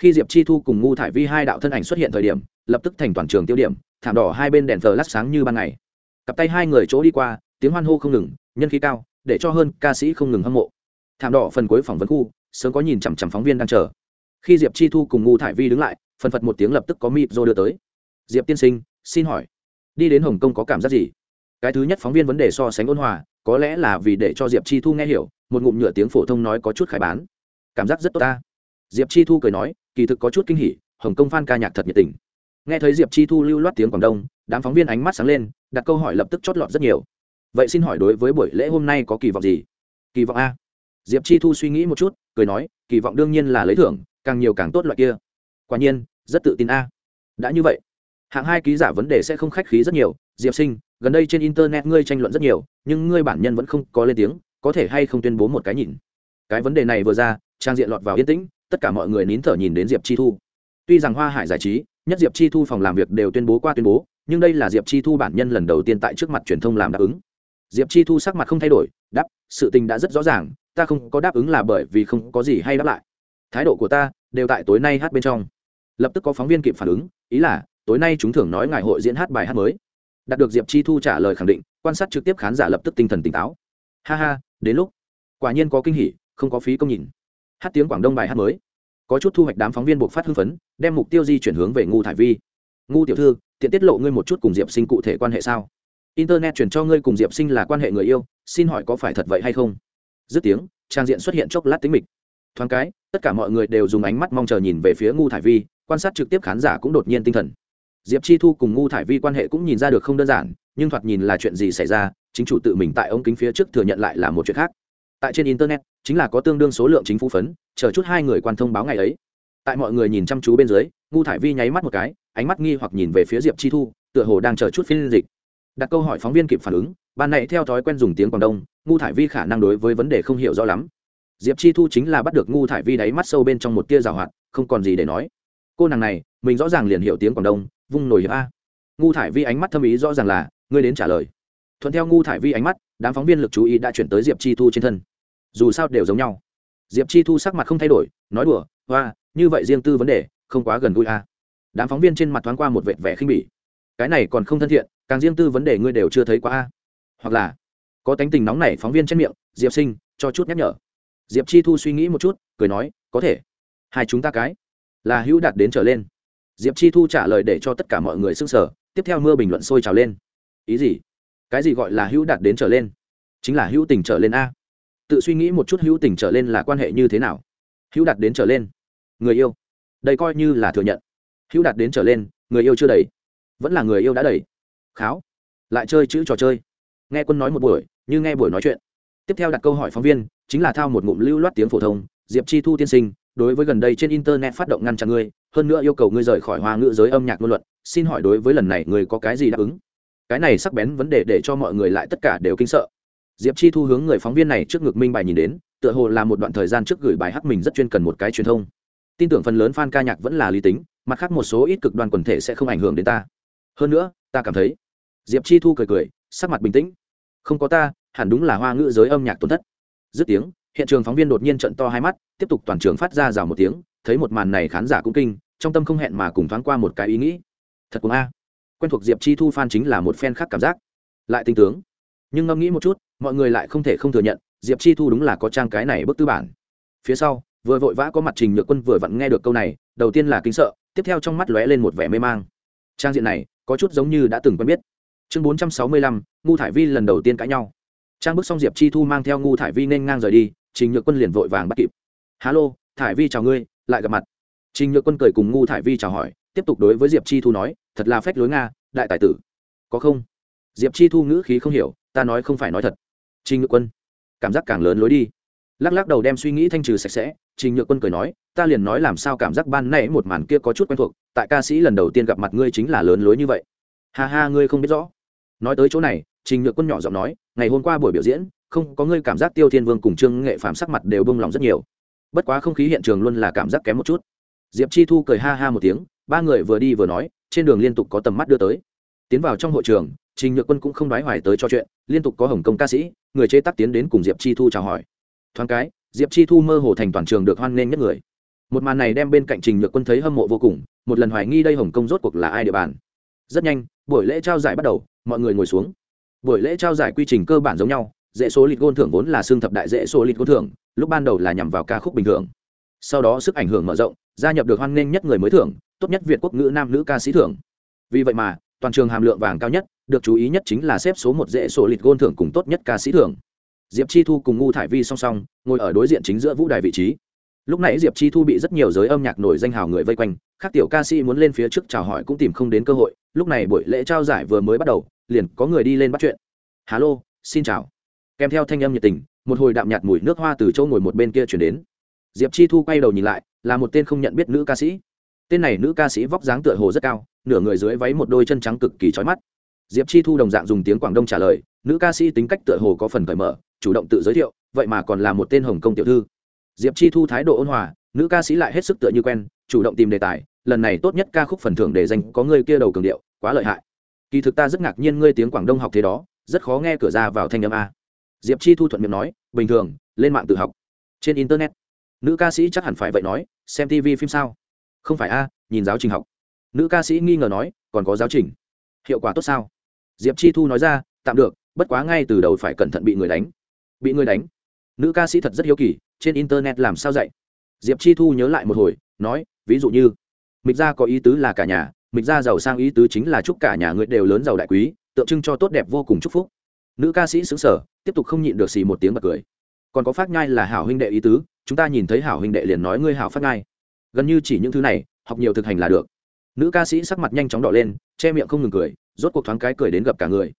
khi diệp chi thu cùng ngu thải vi hai đạo thân ảnh xuất hiện thời điểm, lập tức thành toàn trường tiêu điểm, thảm đỏ hai bên đèn thờ lát sáng như ban ngày. Cặp tay hai người chỗ đi qua, tiếng hoan hô không ngừng, nhân khí cao, để cho hơn ca sĩ không ngừng hâm mộ. Thảm đỏ phần cuối phỏng vấn khu, sớm có nhìn chằm chằm phóng viên đang chờ. Khi diệp chi thu cùng ngu thải vi đứng lại, phần phật một tiếng lập tức có mịp rô đưa tới. Diệp tiên sinh, xin hỏi, đi đến hồng kông có cảm giác gì? Cái thứ nhất phóng viên vấn đề so sánh ôn hòa, có lẽ là vì để cho diệp chi thu nghe hiểu, một ngụm nhựa tiếng phổ thông nói có chút khải bán. Cảm giác rất tốt ta. Diệp chi thu cười nói kỳ thực có chút kinh hỉ, hồng công phan ca nhạc thật nhiệt tình. Nghe thấy diệp chi thu lưu loát tiếng quảng đông, đám phóng viên ánh mắt sáng lên, đặt câu hỏi lập tức chót lọt rất nhiều. Vậy xin hỏi đối với buổi lễ hôm nay có kỳ vọng gì? Kỳ vọng a. Diệp chi thu suy nghĩ một chút, cười nói, kỳ vọng đương nhiên là lấy thưởng, càng nhiều càng tốt loại kia. Quả nhiên, rất tự tin a. Đã như vậy, hạng hai ký giả vấn đề sẽ không khách khí rất nhiều. Diệp sinh, gần đây trên internet ngươi tranh luận rất nhiều, nhưng ngươi bản nhân vẫn không có lên tiếng, có thể hay không tuyên bố một cái nhìn? Cái vấn đề này vừa ra, trang diện lọt vào yên tĩnh tất cả mọi người nín thở nhìn đến diệp chi thu. Tuy rằng hoa hải giải trí, nhất diệp chi thu phòng làm việc đều tuyên bố qua tuyên bố, nhưng đây là diệp chi thu bản nhân lần đầu tiên tại trước mặt truyền thông làm đáp ứng. Diệp chi thu sắc mặt không thay đổi, đáp, sự tình đã rất rõ ràng, ta không có đáp ứng là bởi vì không có gì hay đáp lại. Thái độ của ta đều tại tối nay hát bên trong. Lập tức có phóng viên kịp phản ứng, ý là, tối nay chúng thường nói ngày hội diễn hát bài hát mới. Đạt được diệp chi thu trả lời khẳng định, quan sát trực tiếp khán giả lập tức tinh thần tỉnh táo. Ha ha, đến lúc. Quả nhiên có kinh hỉ, không có phí công nhìn hát tiếng quảng đông bài hát mới. Có chút thu hoạch đám phóng viên buộc phát hưng phấn, đem mục tiêu di chuyển hướng về ngu thải vi. Ngu tiểu thư, tiện tiết lộ ngươi một chút cùng diệp sinh cụ thể quan hệ sao? Internet chuyển cho ngươi cùng diệp sinh là quan hệ người yêu, xin hỏi có phải thật vậy hay không? Dứt tiếng, trang diện xuất hiện chốc lát tính mịch. Thoáng cái, tất cả mọi người đều dùng ánh mắt mong chờ nhìn về phía ngu thải vi, quan sát trực tiếp khán giả cũng đột nhiên tinh thần. Diệp chi thu cùng ngu thải vi quan hệ cũng nhìn ra được không đơn giản, nhưng thoạt nhìn là chuyện gì xảy ra, chính chủ tự mình tại ống kính phía trước thừa nhận lại là một chuyện khác. Tại trên internet chính là có tương đương số lượng chính phủ phấn, chờ chút hai người quan thông báo ngày ấy. Tại mọi người nhìn chăm chú bên dưới, ngu thải vi nháy mắt một cái, ánh mắt nghi hoặc nhìn về phía diệp chi thu, tựa hồ đang chờ chút phiên dịch. Đặt câu hỏi phóng viên kịp phản ứng, ban này theo thói quen dùng tiếng quảng đông, ngu thải vi khả năng đối với vấn đề không hiểu rõ lắm. Diệp chi thu chính là bắt được ngu thải vi đáy mắt sâu bên trong một tia rào hoạt, không còn gì để nói. Cô nàng này, mình rõ ràng liền hiểu tiếng quảng đông, vung nổi hiệp a. Ngu thải vi ánh mắt thâm ý rõ ràng là, ngươi đến trả lời. Thuận theo ngu thải vi ánh mắt, đám phóng viên lực chú ý đã chuyển tới diệp chi thu trên thân dù sao đều giống nhau. Diệp chi thu sắc mặt không thay đổi, nói đùa hoa như vậy riêng tư vấn đề, không quá gần gũi a đám phóng viên trên mặt thoáng qua một vệt vẻ khinh bỉ. Cái này còn không thân thiện, càng riêng tư vấn đề ngươi đều chưa thấy quá a hoặc là, có tánh tình nóng này phóng viên trên miệng, diệp sinh, cho chút nhắc nhở. Diệp chi thu suy nghĩ một chút, cười nói, có thể. Hai chúng ta cái, là hữu đạt đến trở lên. Diệp chi thu trả lời để cho tất cả mọi người s ư n g sở tiếp theo mưa bình luận sôi trào lên. Ý gì? Cái gì gọi là hữu đạt đến trở lên? Chính là hữu tình trở lên a tự suy nghĩ một chút hữu tình trở lên là quan hệ như thế nào. Hữu đạt đến trở lên, người yêu. Đây coi như là thừa nhận. Hữu đạt đến trở lên, người yêu chưa đầy. Vẫn là người yêu đã đầy. Kháo. Lại chơi chữ trò chơi. Nghe quân nói một buổi, như nghe buổi nói chuyện. Tiếp theo đặt câu hỏi phóng viên, chính là thao một ngụm lưu loát tiếng phổ thông. Diệp chi thu tiên sinh, đối với gần đây trên internet phát động ngăn chặn ngươi, hơn nữa yêu cầu ngươi rời khỏi hoa ngữ giới âm nhạc ngôn luận, xin hỏi đối với lần này ngươi có cái gì đáp ứng? Cái này sắc bén vấn đề để cho mọi người lại tất cả đều kinh sợ diệp chi thu hướng người phóng viên này trước ngực minh bài nhìn đến, tựa hồ là một đoạn thời gian trước gửi bài hát mình rất chuyên cần một cái truyền thông. Tin tưởng phần lớn fan ca nhạc vẫn là lý tính, mặt khác một số ít cực đoan quần thể sẽ không ảnh hưởng đến ta. Hơn nữa, ta cảm thấy, diệp chi thu cười cười, sắc mặt bình tĩnh. Không có ta, hẳn đúng là hoa ngữ giới âm nhạc tổn thất. Dứt tiếng, hiện trường phóng viên đột nhiên trận to hai mắt, tiếp tục toàn trường phát ra rào một tiếng, thấy một màn này khán giả cũng kinh, trong tâm không hẹn mà cùng thoáng qua một cái ý nghĩ. Thật cũng a. Quen thuộc diệp chi thu f chính là một fan khác cảm giác. Lại tinh tướng. Nhưng ngẫm nghĩ một chút mọi người lại không thể không thừa nhận, diệp chi thu đúng là có trang cái này bức tư bản. Phía sau, vừa vội vã có mặt trình nhược quân vừa vặn nghe được câu này, đầu tiên là kính sợ, tiếp theo trong mắt lóe lên một vẻ mê mang. Trang diện này, có chút giống như đã từng quen biết. Chương bốn trăm sáu mươi lăm, ngu thải vi lần đầu tiên cãi nhau. Trang bức xong diệp chi thu mang theo ngu thải vi nên ngang rời đi, trình nhược quân liền vội vàng bắt kịp. Hà lô thải vi chào ngươi, lại gặp mặt. Trình nhược quân cười cùng ngu thải vi chào hỏi, tiếp tục đối với diệp chi thu nói, thật là phách lối nga, đại tài tử. Có không? Diệp chi thu ngữ khí không hiểu, ta nói không phải nói thật trình nhược quân. Cảm giác càng lớn lối đi. Lắc lắc đầu đem suy nghĩ thanh trừ sạch sẽ, trình nhược quân cười nói, ta liền nói làm sao cảm giác ban nay một màn kia có chút quen thuộc, tại ca sĩ lần đầu tiên gặp mặt ngươi chính là lớn lối như vậy. Ha ha, ngươi không biết rõ. Nói tới chỗ này, trình nhược quân nhỏ giọng nói, ngày hôm qua buổi biểu diễn, không có ngươi cảm giác tiêu thiên vương cùng trương nghệ phạm sắc mặt đều bông lòng rất nhiều. Bất quá không khí hiện trường luôn là cảm giác kém một chút. Diệp chi thu cười ha ha một tiếng, ba người vừa đi vừa nói, trên đường liên tục có tầm mắt đưa tới. Tiến vào trong hội trường trình nhược quân cũng không đoái hoài tới cho chuyện, liên tục có hồng công ca sĩ, người chế tác tiến đến cùng diệp chi thu chào hỏi. Thoáng cái, diệp chi thu mơ hồ thành toàn trường được hoan nghênh nhất người. Một màn này đem bên cạnh trình nhược quân thấy hâm mộ vô cùng, một lần hoài nghi đây hồng kông rốt cuộc là ai địa bàn. Rất nhanh, buổi lễ trao giải bắt đầu, mọi người ngồi xuống. Buổi lễ trao giải quy trình cơ bản giống nhau, dễ số lịch gôn thưởng vốn là xương thập đại dễ số lịch gôn thưởng, lúc ban đầu là nhằm vào ca khúc bình thường. Sau đó sức ảnh hưởng mở rộng, gia nhập được hoan nghênh nhất người mới thưởng, tốt nhất việt quốc ngữ nam nữ ca sĩ thưởng. Vì vậy mà, toàn trường hàm lượng vàng cao nhất được chú ý nhất chính là xếp số một dễ sổ lịch gôn thưởng cùng tốt nhất ca sĩ thưởng. Diệp chi thu cùng ngu thải vi song song, ngồi ở đối diện chính giữa vũ đài vị trí. Lúc nãy diệp chi thu bị rất nhiều giới âm nhạc nổi danh hào người vây quanh các tiểu ca sĩ muốn lên phía trước chào hỏi cũng tìm không đến cơ hội, lúc này buổi lễ trao giải vừa mới bắt đầu, liền có người đi lên bắt chuyện. Hà lô xin chào. Kèm theo thanh âm nhiệt tình, một hồi đạm nhạt mùi nước hoa từ chỗ ngồi một bên kia chuyển đến. Diệp chi thu quay đầu nhìn lại, là một tên không nhận biết nữ ca sĩ. Tên này nữ ca sĩ vóc dáng tựa hồ rất cao, nửa người dưới váy một đôi chân trắng cực kỳ trói mắt diệp chi thu đồng dạng dùng tiếng quảng đông trả lời, nữ ca sĩ tính cách tựa hồ có phần cởi mở, chủ động tự giới thiệu, vậy mà còn là một tên hồng công tiểu thư. Diệp chi thu thái độ ôn hòa, nữ ca sĩ lại hết sức tựa như quen, chủ động tìm đề tài, lần này tốt nhất ca khúc phần thưởng để dành có người kia đầu cường điệu, quá lợi hại. Kỳ thực ta rất ngạc nhiên ngươi tiếng quảng đông học thế đó, rất khó nghe cửa ra vào thanh âm a. Diệp chi thu thuận miệng nói, bình thường, lên mạng tự học. Trên internet, nữ ca sĩ chắc hẳn phải vậy nói, xem tv phim sao? Không phải a, nhìn giáo trình học. Nữ ca sĩ nghi ngờ nói, còn có giáo trình. Hiệu quả tốt sao? Diệp chi thu nói ra, tạm được, bất quá ngay từ đầu phải cẩn thận bị người đánh. Bị người đánh? Nữ ca sĩ thật rất hiếu kỳ, trên internet làm sao dạy? Diệp chi thu nhớ lại một hồi, nói, ví dụ như, mịch gia có ý tứ là cả nhà, mịch gia giàu sang ý tứ chính là chúc cả nhà người đều lớn giàu đại quý, tượng trưng cho tốt đẹp vô cùng chúc phúc. Nữ ca sĩ xứng sở tiếp tục không nhịn được xì một tiếng bật cười. Còn có phát nhai là hảo huynh đệ ý tứ, chúng ta nhìn thấy hảo huynh đệ liền nói ngươi hảo phát nhai. Gần như chỉ những thứ này, học nhiều thực hành là được. Nữ ca sĩ sắc mặt nhanh chóng đỏ lên, che miệng không ngừng cười rốt cuộc thoáng cái cười đến gặp cả người.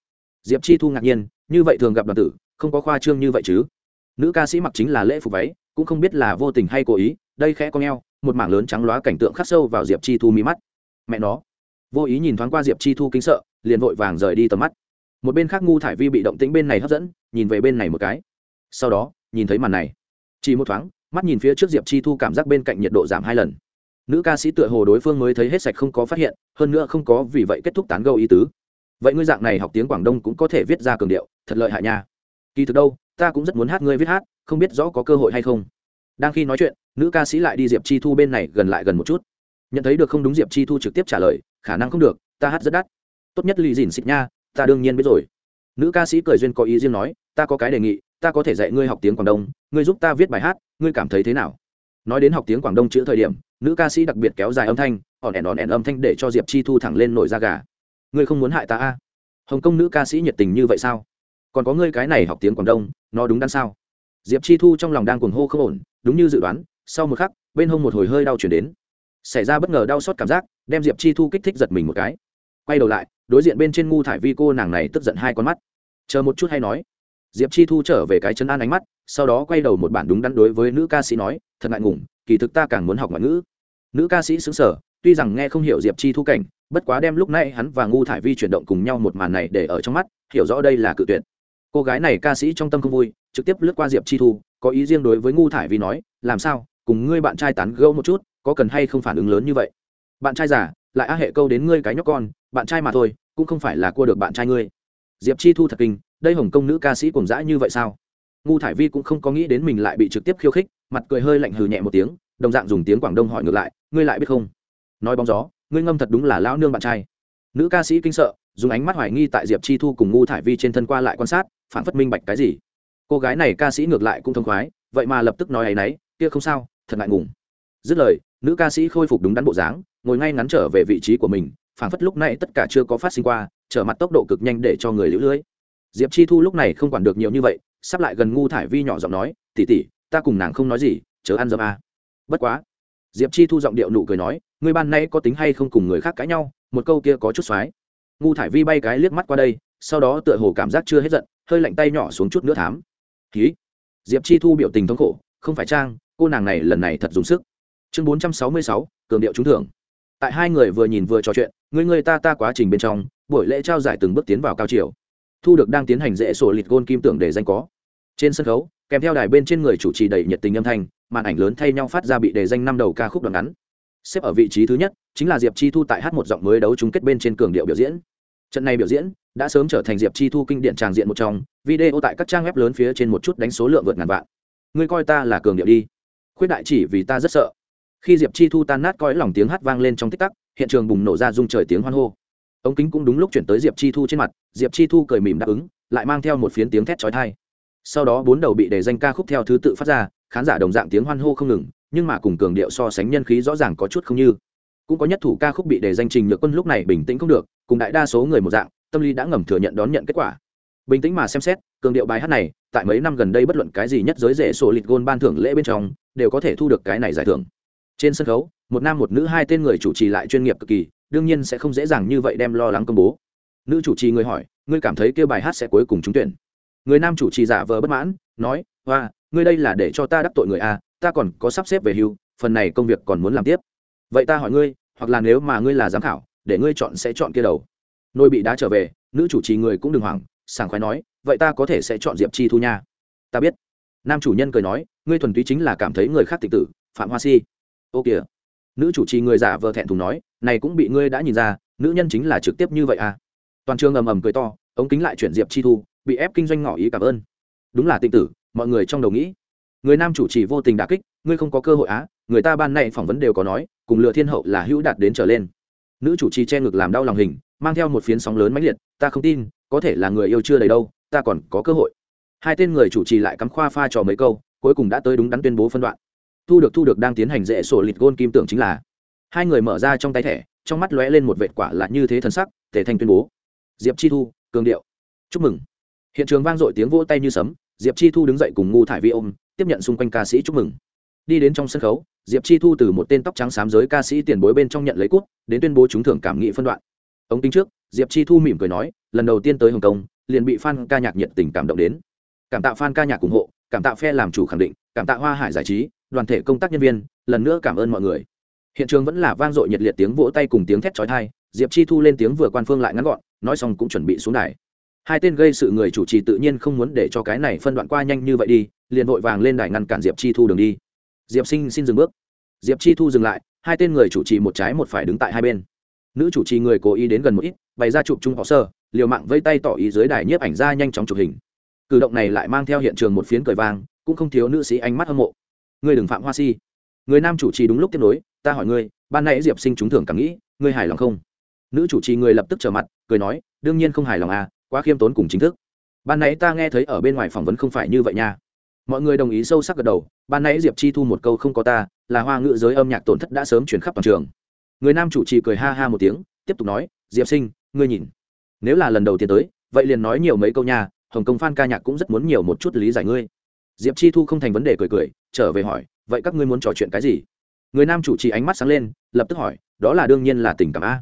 Diệp chi thu ngạc nhiên, như vậy thường gặp đoàn tử, không có khoa trương như vậy chứ. Nữ ca sĩ mặc chính là lễ phục váy, cũng không biết là vô tình hay cố ý, đây khẽ con g một mảng lớn trắng loá cảnh tượng khắc sâu vào diệp chi thu mi mắt. Mẹ nó. Vô ý nhìn thoáng qua diệp chi thu kính sợ, liền vội vàng rời đi tầm mắt. Một bên khác ngu thải vi bị động tĩnh bên này hấp dẫn, nhìn về bên này một cái. Sau đó, nhìn thấy màn này. Chỉ một thoáng, mắt nhìn phía trước diệp chi thu cảm giác bên cạnh nhiệt độ giảm hai lần nữ ca sĩ tựa hồ đối phương mới thấy hết sạch không có phát hiện, hơn nữa không có vì vậy kết thúc tán gâu ý tứ. Vậy ngươi dạng này học tiếng quảng đông cũng có thể viết ra cường điệu, thật lợi hại nha. Kỳ thực đâu, ta cũng rất muốn hát ngươi viết hát, không biết rõ có cơ hội hay không. Đang khi nói chuyện, nữ ca sĩ lại đi diệp chi thu bên này gần lại gần một chút. Nhận thấy được không đúng diệp chi thu trực tiếp trả lời, khả năng không được, ta hát rất đắt. Tốt nhất lì dìn xịt nha, ta đương nhiên biết rồi. Nữ ca sĩ cười duyên có ý riêng nói, ta có cái đề nghị, ta có thể dạy ngươi học tiếng quảng đông, ngươi giúp ta viết bài hát, ngươi cảm thấy thế nào? Nói đến học tiếng quảng đông chữ thời điểm nữ ca sĩ đặc biệt kéo dài âm thanh ỏn ẻn ỏn ẻn âm thanh để cho diệp chi thu thẳng lên nổi da gà. Ngươi không muốn hại ta a à? hồng kông nữ ca sĩ nhiệt tình như vậy sao? Còn có ngươi cái này học tiếng quảng đông, nó đúng đắn sao? Diệp chi thu trong lòng đang cuồng hô không ổn, đúng như dự đoán, sau một khắc, bên hông một hồi hơi đau chuyển đến. Xảy ra bất ngờ đau xót cảm giác, đem diệp chi thu kích thích giật mình một cái. Quay đầu lại, đối diện bên trên ngu thải vi cô nàng này tức giận hai con mắt. Chờ một chút hay nói. Diệp chi thu trở về cái chân an ánh mắt, sau đó quay đầu một bản đúng đắn đối với nữ ca sĩ nói, thật ngại ngùng kỳ thực ta càng muốn học ngoại ngữ. Nữ ca sĩ xứng sở, tuy rằng nghe không hiểu diệp chi thu cảnh, bất quá đem lúc nãy hắn và ngu thải vi chuyển động cùng nhau một màn này để ở trong mắt, hiểu rõ đây là cự tuyệt. Cô gái này ca sĩ trong tâm không vui, trực tiếp lướt qua diệp chi thu, có ý riêng đối với ngu thải vi nói, làm sao, cùng ngươi bạn trai tán gẫu một chút, có cần hay không phản ứng lớn như vậy? Bạn trai giả lại á hệ câu đến ngươi cái nhóc con, bạn trai mà thôi, cũng không phải là cua được bạn trai ngươi. Diệp chi thu thật kinh, đây hồng công nữ ca sĩ cùng dã như vậy sao? Ngu thải vi cũng không có nghĩ đến mình lại bị trực tiếp khiêu khích, mặt cười hơi lạnh hừ nhẹ một tiếng, đồng dạng dùng tiếng quảng đông hỏi ngược lại, ngươi lại biết không? Nói bóng gió, ngươi ngâm thật đúng là lão nương bạn trai. Nữ ca sĩ kinh sợ, dùng ánh mắt hoài nghi tại diệp chi thu cùng ngu thải vi trên thân qua lại quan sát, phản phất minh bạch cái gì. Cô gái này ca sĩ ngược lại cũng thông khoái, vậy mà lập tức nói ấ y n ấ y kia không sao, thật ngại ngùng. Dứt lời, nữ ca sĩ khôi phục đúng đắn bộ dáng, ngồi ngay ngắn trở về vị trí của mình, phản phất lúc này tất cả chưa có phát sinh qua, trở mặt tốc độ cực nhanh để cho người lũ lưới. Diệp chi thu lúc này không quản được nhiều như vậy sắp lại gần ngu thải vi nhỏ giọng nói tỉ tỉ ta cùng nàng không nói gì, chớ ăn dâm à. bất quá, diệp chi thu giọng điệu nụ cười nói người ban nay có tính hay không cùng người khác cãi nhau, một câu kia có chút x ngu thải vi bay cái liếc mắt qua đây, sau đó tựa hồ cảm giác chưa hết giận, hơi lạnh tay nhỏ xuống chút nữa thám. Ký diệp chi thu biểu tình thống khổ, không phải trang, cô nàng này lần này thật dùng sức. Chương bốn trăm sáu mươi sáu, cường điệu trúng thưởng. Tại hai người vừa nhìn vừa trò chuyện người người ta ta quá trình bên trong, buổi lễ trao giải từng bước tiến vào cao chiều thu được đang tiến hành dễ sổ lịt gôn kim tưởng để danh có. Trên sân khấu, kèm theo đài bên trên người chủ trì đầy nhiệt tình âm thanh, màn ảnh lớn thay nhau phát ra bị đề danh năm đầu ca khúc đoạn ngắn. Xếp ở vị trí thứ nhất chính là diệp chi thu tại hát một giọng mới đấu chung kết bên trên cường điệu biểu diễn. Trận này biểu diễn đã sớm trở thành diệp chi thu kinh điện tràng diện một trong, video tại các trang web lớn phía trên một chút đánh số lượng vượt ngàn vạn. Ngươi coi ta là cường điệu đi. Khuyết đại chỉ vì ta rất sợ. Khi diệp chi thu tan nát cõi lòng tiếng hát vang lên trong tích tắc, hiện trường bùng nổ ra rung trời tiếng hoan hô ống kính cũng đúng lúc chuyển tới diệp chi thu trên mặt, diệp chi thu cười mỉm đáp ứng, lại mang theo một phiến tiếng thét trói thai sau đó bốn đầu bị đề danh ca khúc theo thứ tự phát ra, khán giả đồng dạng tiếng hoan hô không ngừng, nhưng mà cùng cường điệu so sánh nhân khí rõ ràng có chút không như. Cũng có nhất thủ ca khúc bị đề danh trình nhược quân lúc này bình tĩnh không được, cùng đại đa số người một dạng, tâm lý đã ngầm thừa nhận đón nhận kết quả. Bình tĩnh mà xem xét, cường điệu bài hát này, tại mấy năm gần đây bất luận cái gì nhất giới rễ sổ lịt gôn ban thưởng lễ bên trong, đều có thể thu được cái này giải thưởng. Trên sân khấu, một nam một nữ hai tên người chủ trì lại chuyên nghiệp cực kỳ đương nhiên sẽ không dễ dàng như vậy đem lo lắng công bố. Nữ chủ trì người hỏi, ngươi cảm thấy kêu bài hát sẽ cuối cùng trúng tuyển? Người nam chủ trì giả vờ bất mãn, nói, hoa, ngươi đây là để cho ta đắc tội người a ta còn có sắp xếp về hưu, phần này công việc còn muốn làm tiếp. Vậy ta hỏi ngươi, hoặc là nếu mà ngươi là giám khảo, để ngươi chọn sẽ chọn kia đầu. Nôi bị đá trở về, nữ chủ trì người cũng đừng hoảng, sảng khoái nói, vậy ta có thể sẽ chọn diệp chi thu nha. Ta biết. Nam chủ nhân cười nói, ngươi thuần túy chính là cảm thấy người khác tịch tử, phạm hoa si. Ô kìa nữ chủ trì người giả vờ thẹn thùng nói, này cũng bị ngươi đã nhìn ra, nữ nhân chính là trực tiếp như vậy à? Toàn trường ầm ầm cười to, ống kính lại chuyển diệp chi thu, bị ép kinh doanh ngỏ ý cảm ơn. Đúng là tịnh tử, mọi người trong đầu nghĩ, người nam chủ trì vô tình đà kích, ngươi không có cơ hội á, người ta ban nay phỏng vấn đều có nói, cùng lựa thiên hậu là hữu đạt đến trở lên. Nữ chủ trì che ngực làm đau lòng hình, mang theo một phiến sóng lớn mãnh liệt, ta không tin, có thể là người yêu chưa đầy đâu, ta còn có cơ hội. Hai tên người chủ trì lại cắm khoa pha trò mấy câu, cuối cùng đã tới đúng đắn tuyên bố phân đoạn thu được thu được đang tiến hành dễ sổ lịt gôn kim tưởng chính là. Hai người mở ra trong tay thẻ, trong mắt lóe lên một vệt quả là như thế thần sắc, tề thanh tuyên bố. Diệp chi thu, cường điệu. Chúc mừng. Hiện trường vang dội tiếng vỗ tay như sấm, diệp chi thu đứng dậy cùng ngu thải vi ôm, tiếp nhận xung quanh ca sĩ chúc mừng. Đi đến trong sân khấu, diệp chi thu từ một tên tóc trắng xám giới ca sĩ tiền bối bên trong nhận lấy cút, đến tuyên bố trúng thưởng cảm nghị phân đoạn. Ống tính trước, diệp chi thu mỉm cười nói, lần đầu tiên tới hồng kông, liền bị fan ca nhạc nhiệt tình cảm động đến. Cảm tạ fan ca nhạc ủng hộ, cảm tạ phe làm chủ khẳng định, cảm tạ hoa hải giải trí đoàn thể công tác nhân viên, lần nữa cảm ơn mọi người. Hiện trường vẫn là vang dội nhiệt liệt tiếng vỗ tay cùng tiếng thét chói tai, diệp chi thu lên tiếng vừa quan phương lại ngắn gọn, nói xong cũng chuẩn bị xuống đài. Hai tên gây sự người chủ trì tự nhiên không muốn để cho cái này phân đoạn qua nhanh như vậy đi, liền vội vàng lên đài ngăn cản diệp chi thu đường đi. Diệp sinh, xin dừng bước. Diệp chi thu dừng lại, hai tên người chủ trì một trái một phải đứng tại hai bên. Nữ chủ trì người cố ý đến gần một ít, bày ra chụp chung họ sơ, liều mạng vây tay tỏ ý dưới đài nhiếp ảnh ra nhanh chóng chụp hình. Cử động này lại mang theo hiện trường một phiến cười vang, cũng không thiếu nữ sĩ ánh mắt hâm mộ ngươi đừng phạm hoa si. Người nam chủ trì đúng lúc tiếp nối, ta hỏi ngươi, ban nãy diệp sinh trúng thưởng cảm nghĩ, ngươi hài lòng không? Nữ chủ trì người lập tức trở mặt, cười nói, đương nhiên không hài lòng à quá khiêm tốn cùng chính thức. Ban nãy ta nghe thấy ở bên ngoài phỏng vấn không phải như vậy nha. Mọi người đồng ý sâu sắc gật đầu, ban nãy diệp chi thu một câu không có ta, là hoa ngữ giới âm nhạc tổn thất đã sớm chuyển khắp toàn trường. Người nam chủ trì cười ha ha một tiếng, tiếp tục nói, diệp sinh, ngươi nhìn. Nếu là lần đầu tiên tới, vậy liền nói nhiều mấy câu nha, hồng kông phan ca nhạc cũng rất muốn nhiều một chút lý giải ngươi diệp chi thu không thành vấn đề cười cười, trở về hỏi, vậy các ngươi muốn trò chuyện cái gì? Người nam chủ trì ánh mắt sáng lên, lập tức hỏi, đó là đương nhiên là tình cảm a.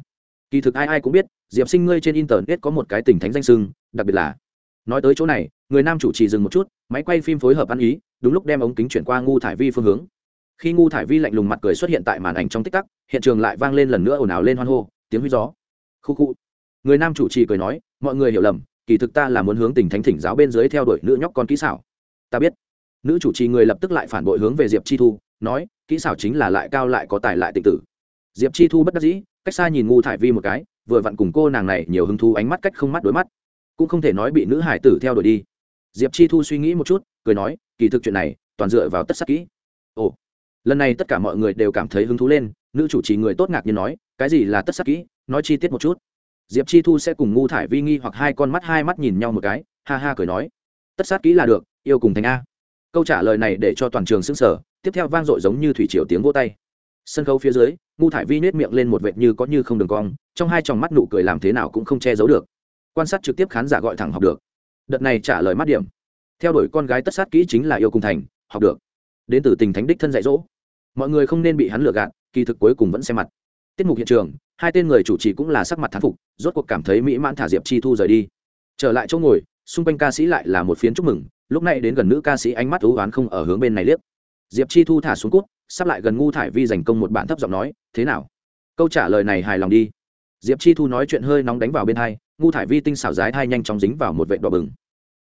Kỳ thực ai ai cũng biết, diệp sinh ngươi trên internet có một cái tình thánh danh sưng, đặc biệt là nói tới chỗ này, người nam chủ trì dừng một chút, máy quay phim phối hợp ăn ý, đúng lúc đem ống kính chuyển qua ngu thải vi phương hướng. Khi ngu thải vi lạnh lùng mặt cười xuất hiện tại màn ảnh trong tích tắc, hiện trường lại vang lên lần nữa ồn ào lên hoan hô, tiếng huy gió. Khu khu. Người nam chủ trì cười nói, mọi người hiểu lầm, kỳ thực ta là muốn hướng tình thánh thỉnh giáo bên dưới theo đuổi nữ nhóc con kỹ xảo. Ta biết nữ chủ trì người lập tức lại phản bội hướng về diệp chi thu, nói, kỹ xảo chính là lại cao lại có tài lại tịnh tử. Diệp chi thu bất đắc dĩ, cách xa nhìn ngu thải vi một cái, vừa vặn cùng cô nàng này nhiều hứng thú ánh mắt cách không mắt đối mắt. Cũng không thể nói bị nữ hải tử theo đuổi đi. Diệp chi thu suy nghĩ một chút, cười nói, kỳ thực chuyện này, toàn dựa vào tất sắc kỹ. Ồ. Lần này tất cả mọi người đều cảm thấy hứng thú lên, nữ chủ trì người tốt ngạc như nói, cái gì là tất sắc kỹ? Nói chi tiết một chút. Diệp chi thu sẽ cùng ngu thải vi nghi hoặc hai con mắt hai mắt nhìn nhau một cái, ha ha cười nói, tất sát kỹ là được, yêu cùng thành a câu trả lời này để cho toàn trường xứng sở tiếp theo vang dội giống như thủy triều tiếng vô tay. Sân khấu phía dưới, ngu thải vi nết miệng lên một vệt như có như không đường cong, trong hai tròng mắt nụ cười làm thế nào cũng không che giấu được. Quan sát trực tiếp khán giả gọi thẳng học được. Đợt này trả lời mắt điểm. Theo đuổi con gái tất sát kỹ chính là yêu cùng thành, học được. Đến từ tình thánh đích thân dạy dỗ. Mọi người không nên bị hắn lừa gạt, kỳ thực cuối cùng vẫn xem mặt. Tiết mục hiện trường, hai tên người chủ trì cũng là sắc mặt thán phục, rốt cuộc cảm thấy mỹ mãn thả diệp chi thu rời đi. Trở lại chỗ ngồi, xung quanh ca sĩ lại là một phiến chúc mừng lúc này đến gần nữ ca sĩ ánh mắt thú oán không ở hướng bên này liếc. Diệp chi thu thả xuống cút, sắp lại gần ngu thải vi giành công một bạn thấp giọng nói, thế nào? Câu trả lời này hài lòng đi. Diệp chi thu nói chuyện hơi nóng đánh vào bên hai, ngu thải vi tinh xảo dái thai nhanh chóng dính vào một vệ đỏ bừng.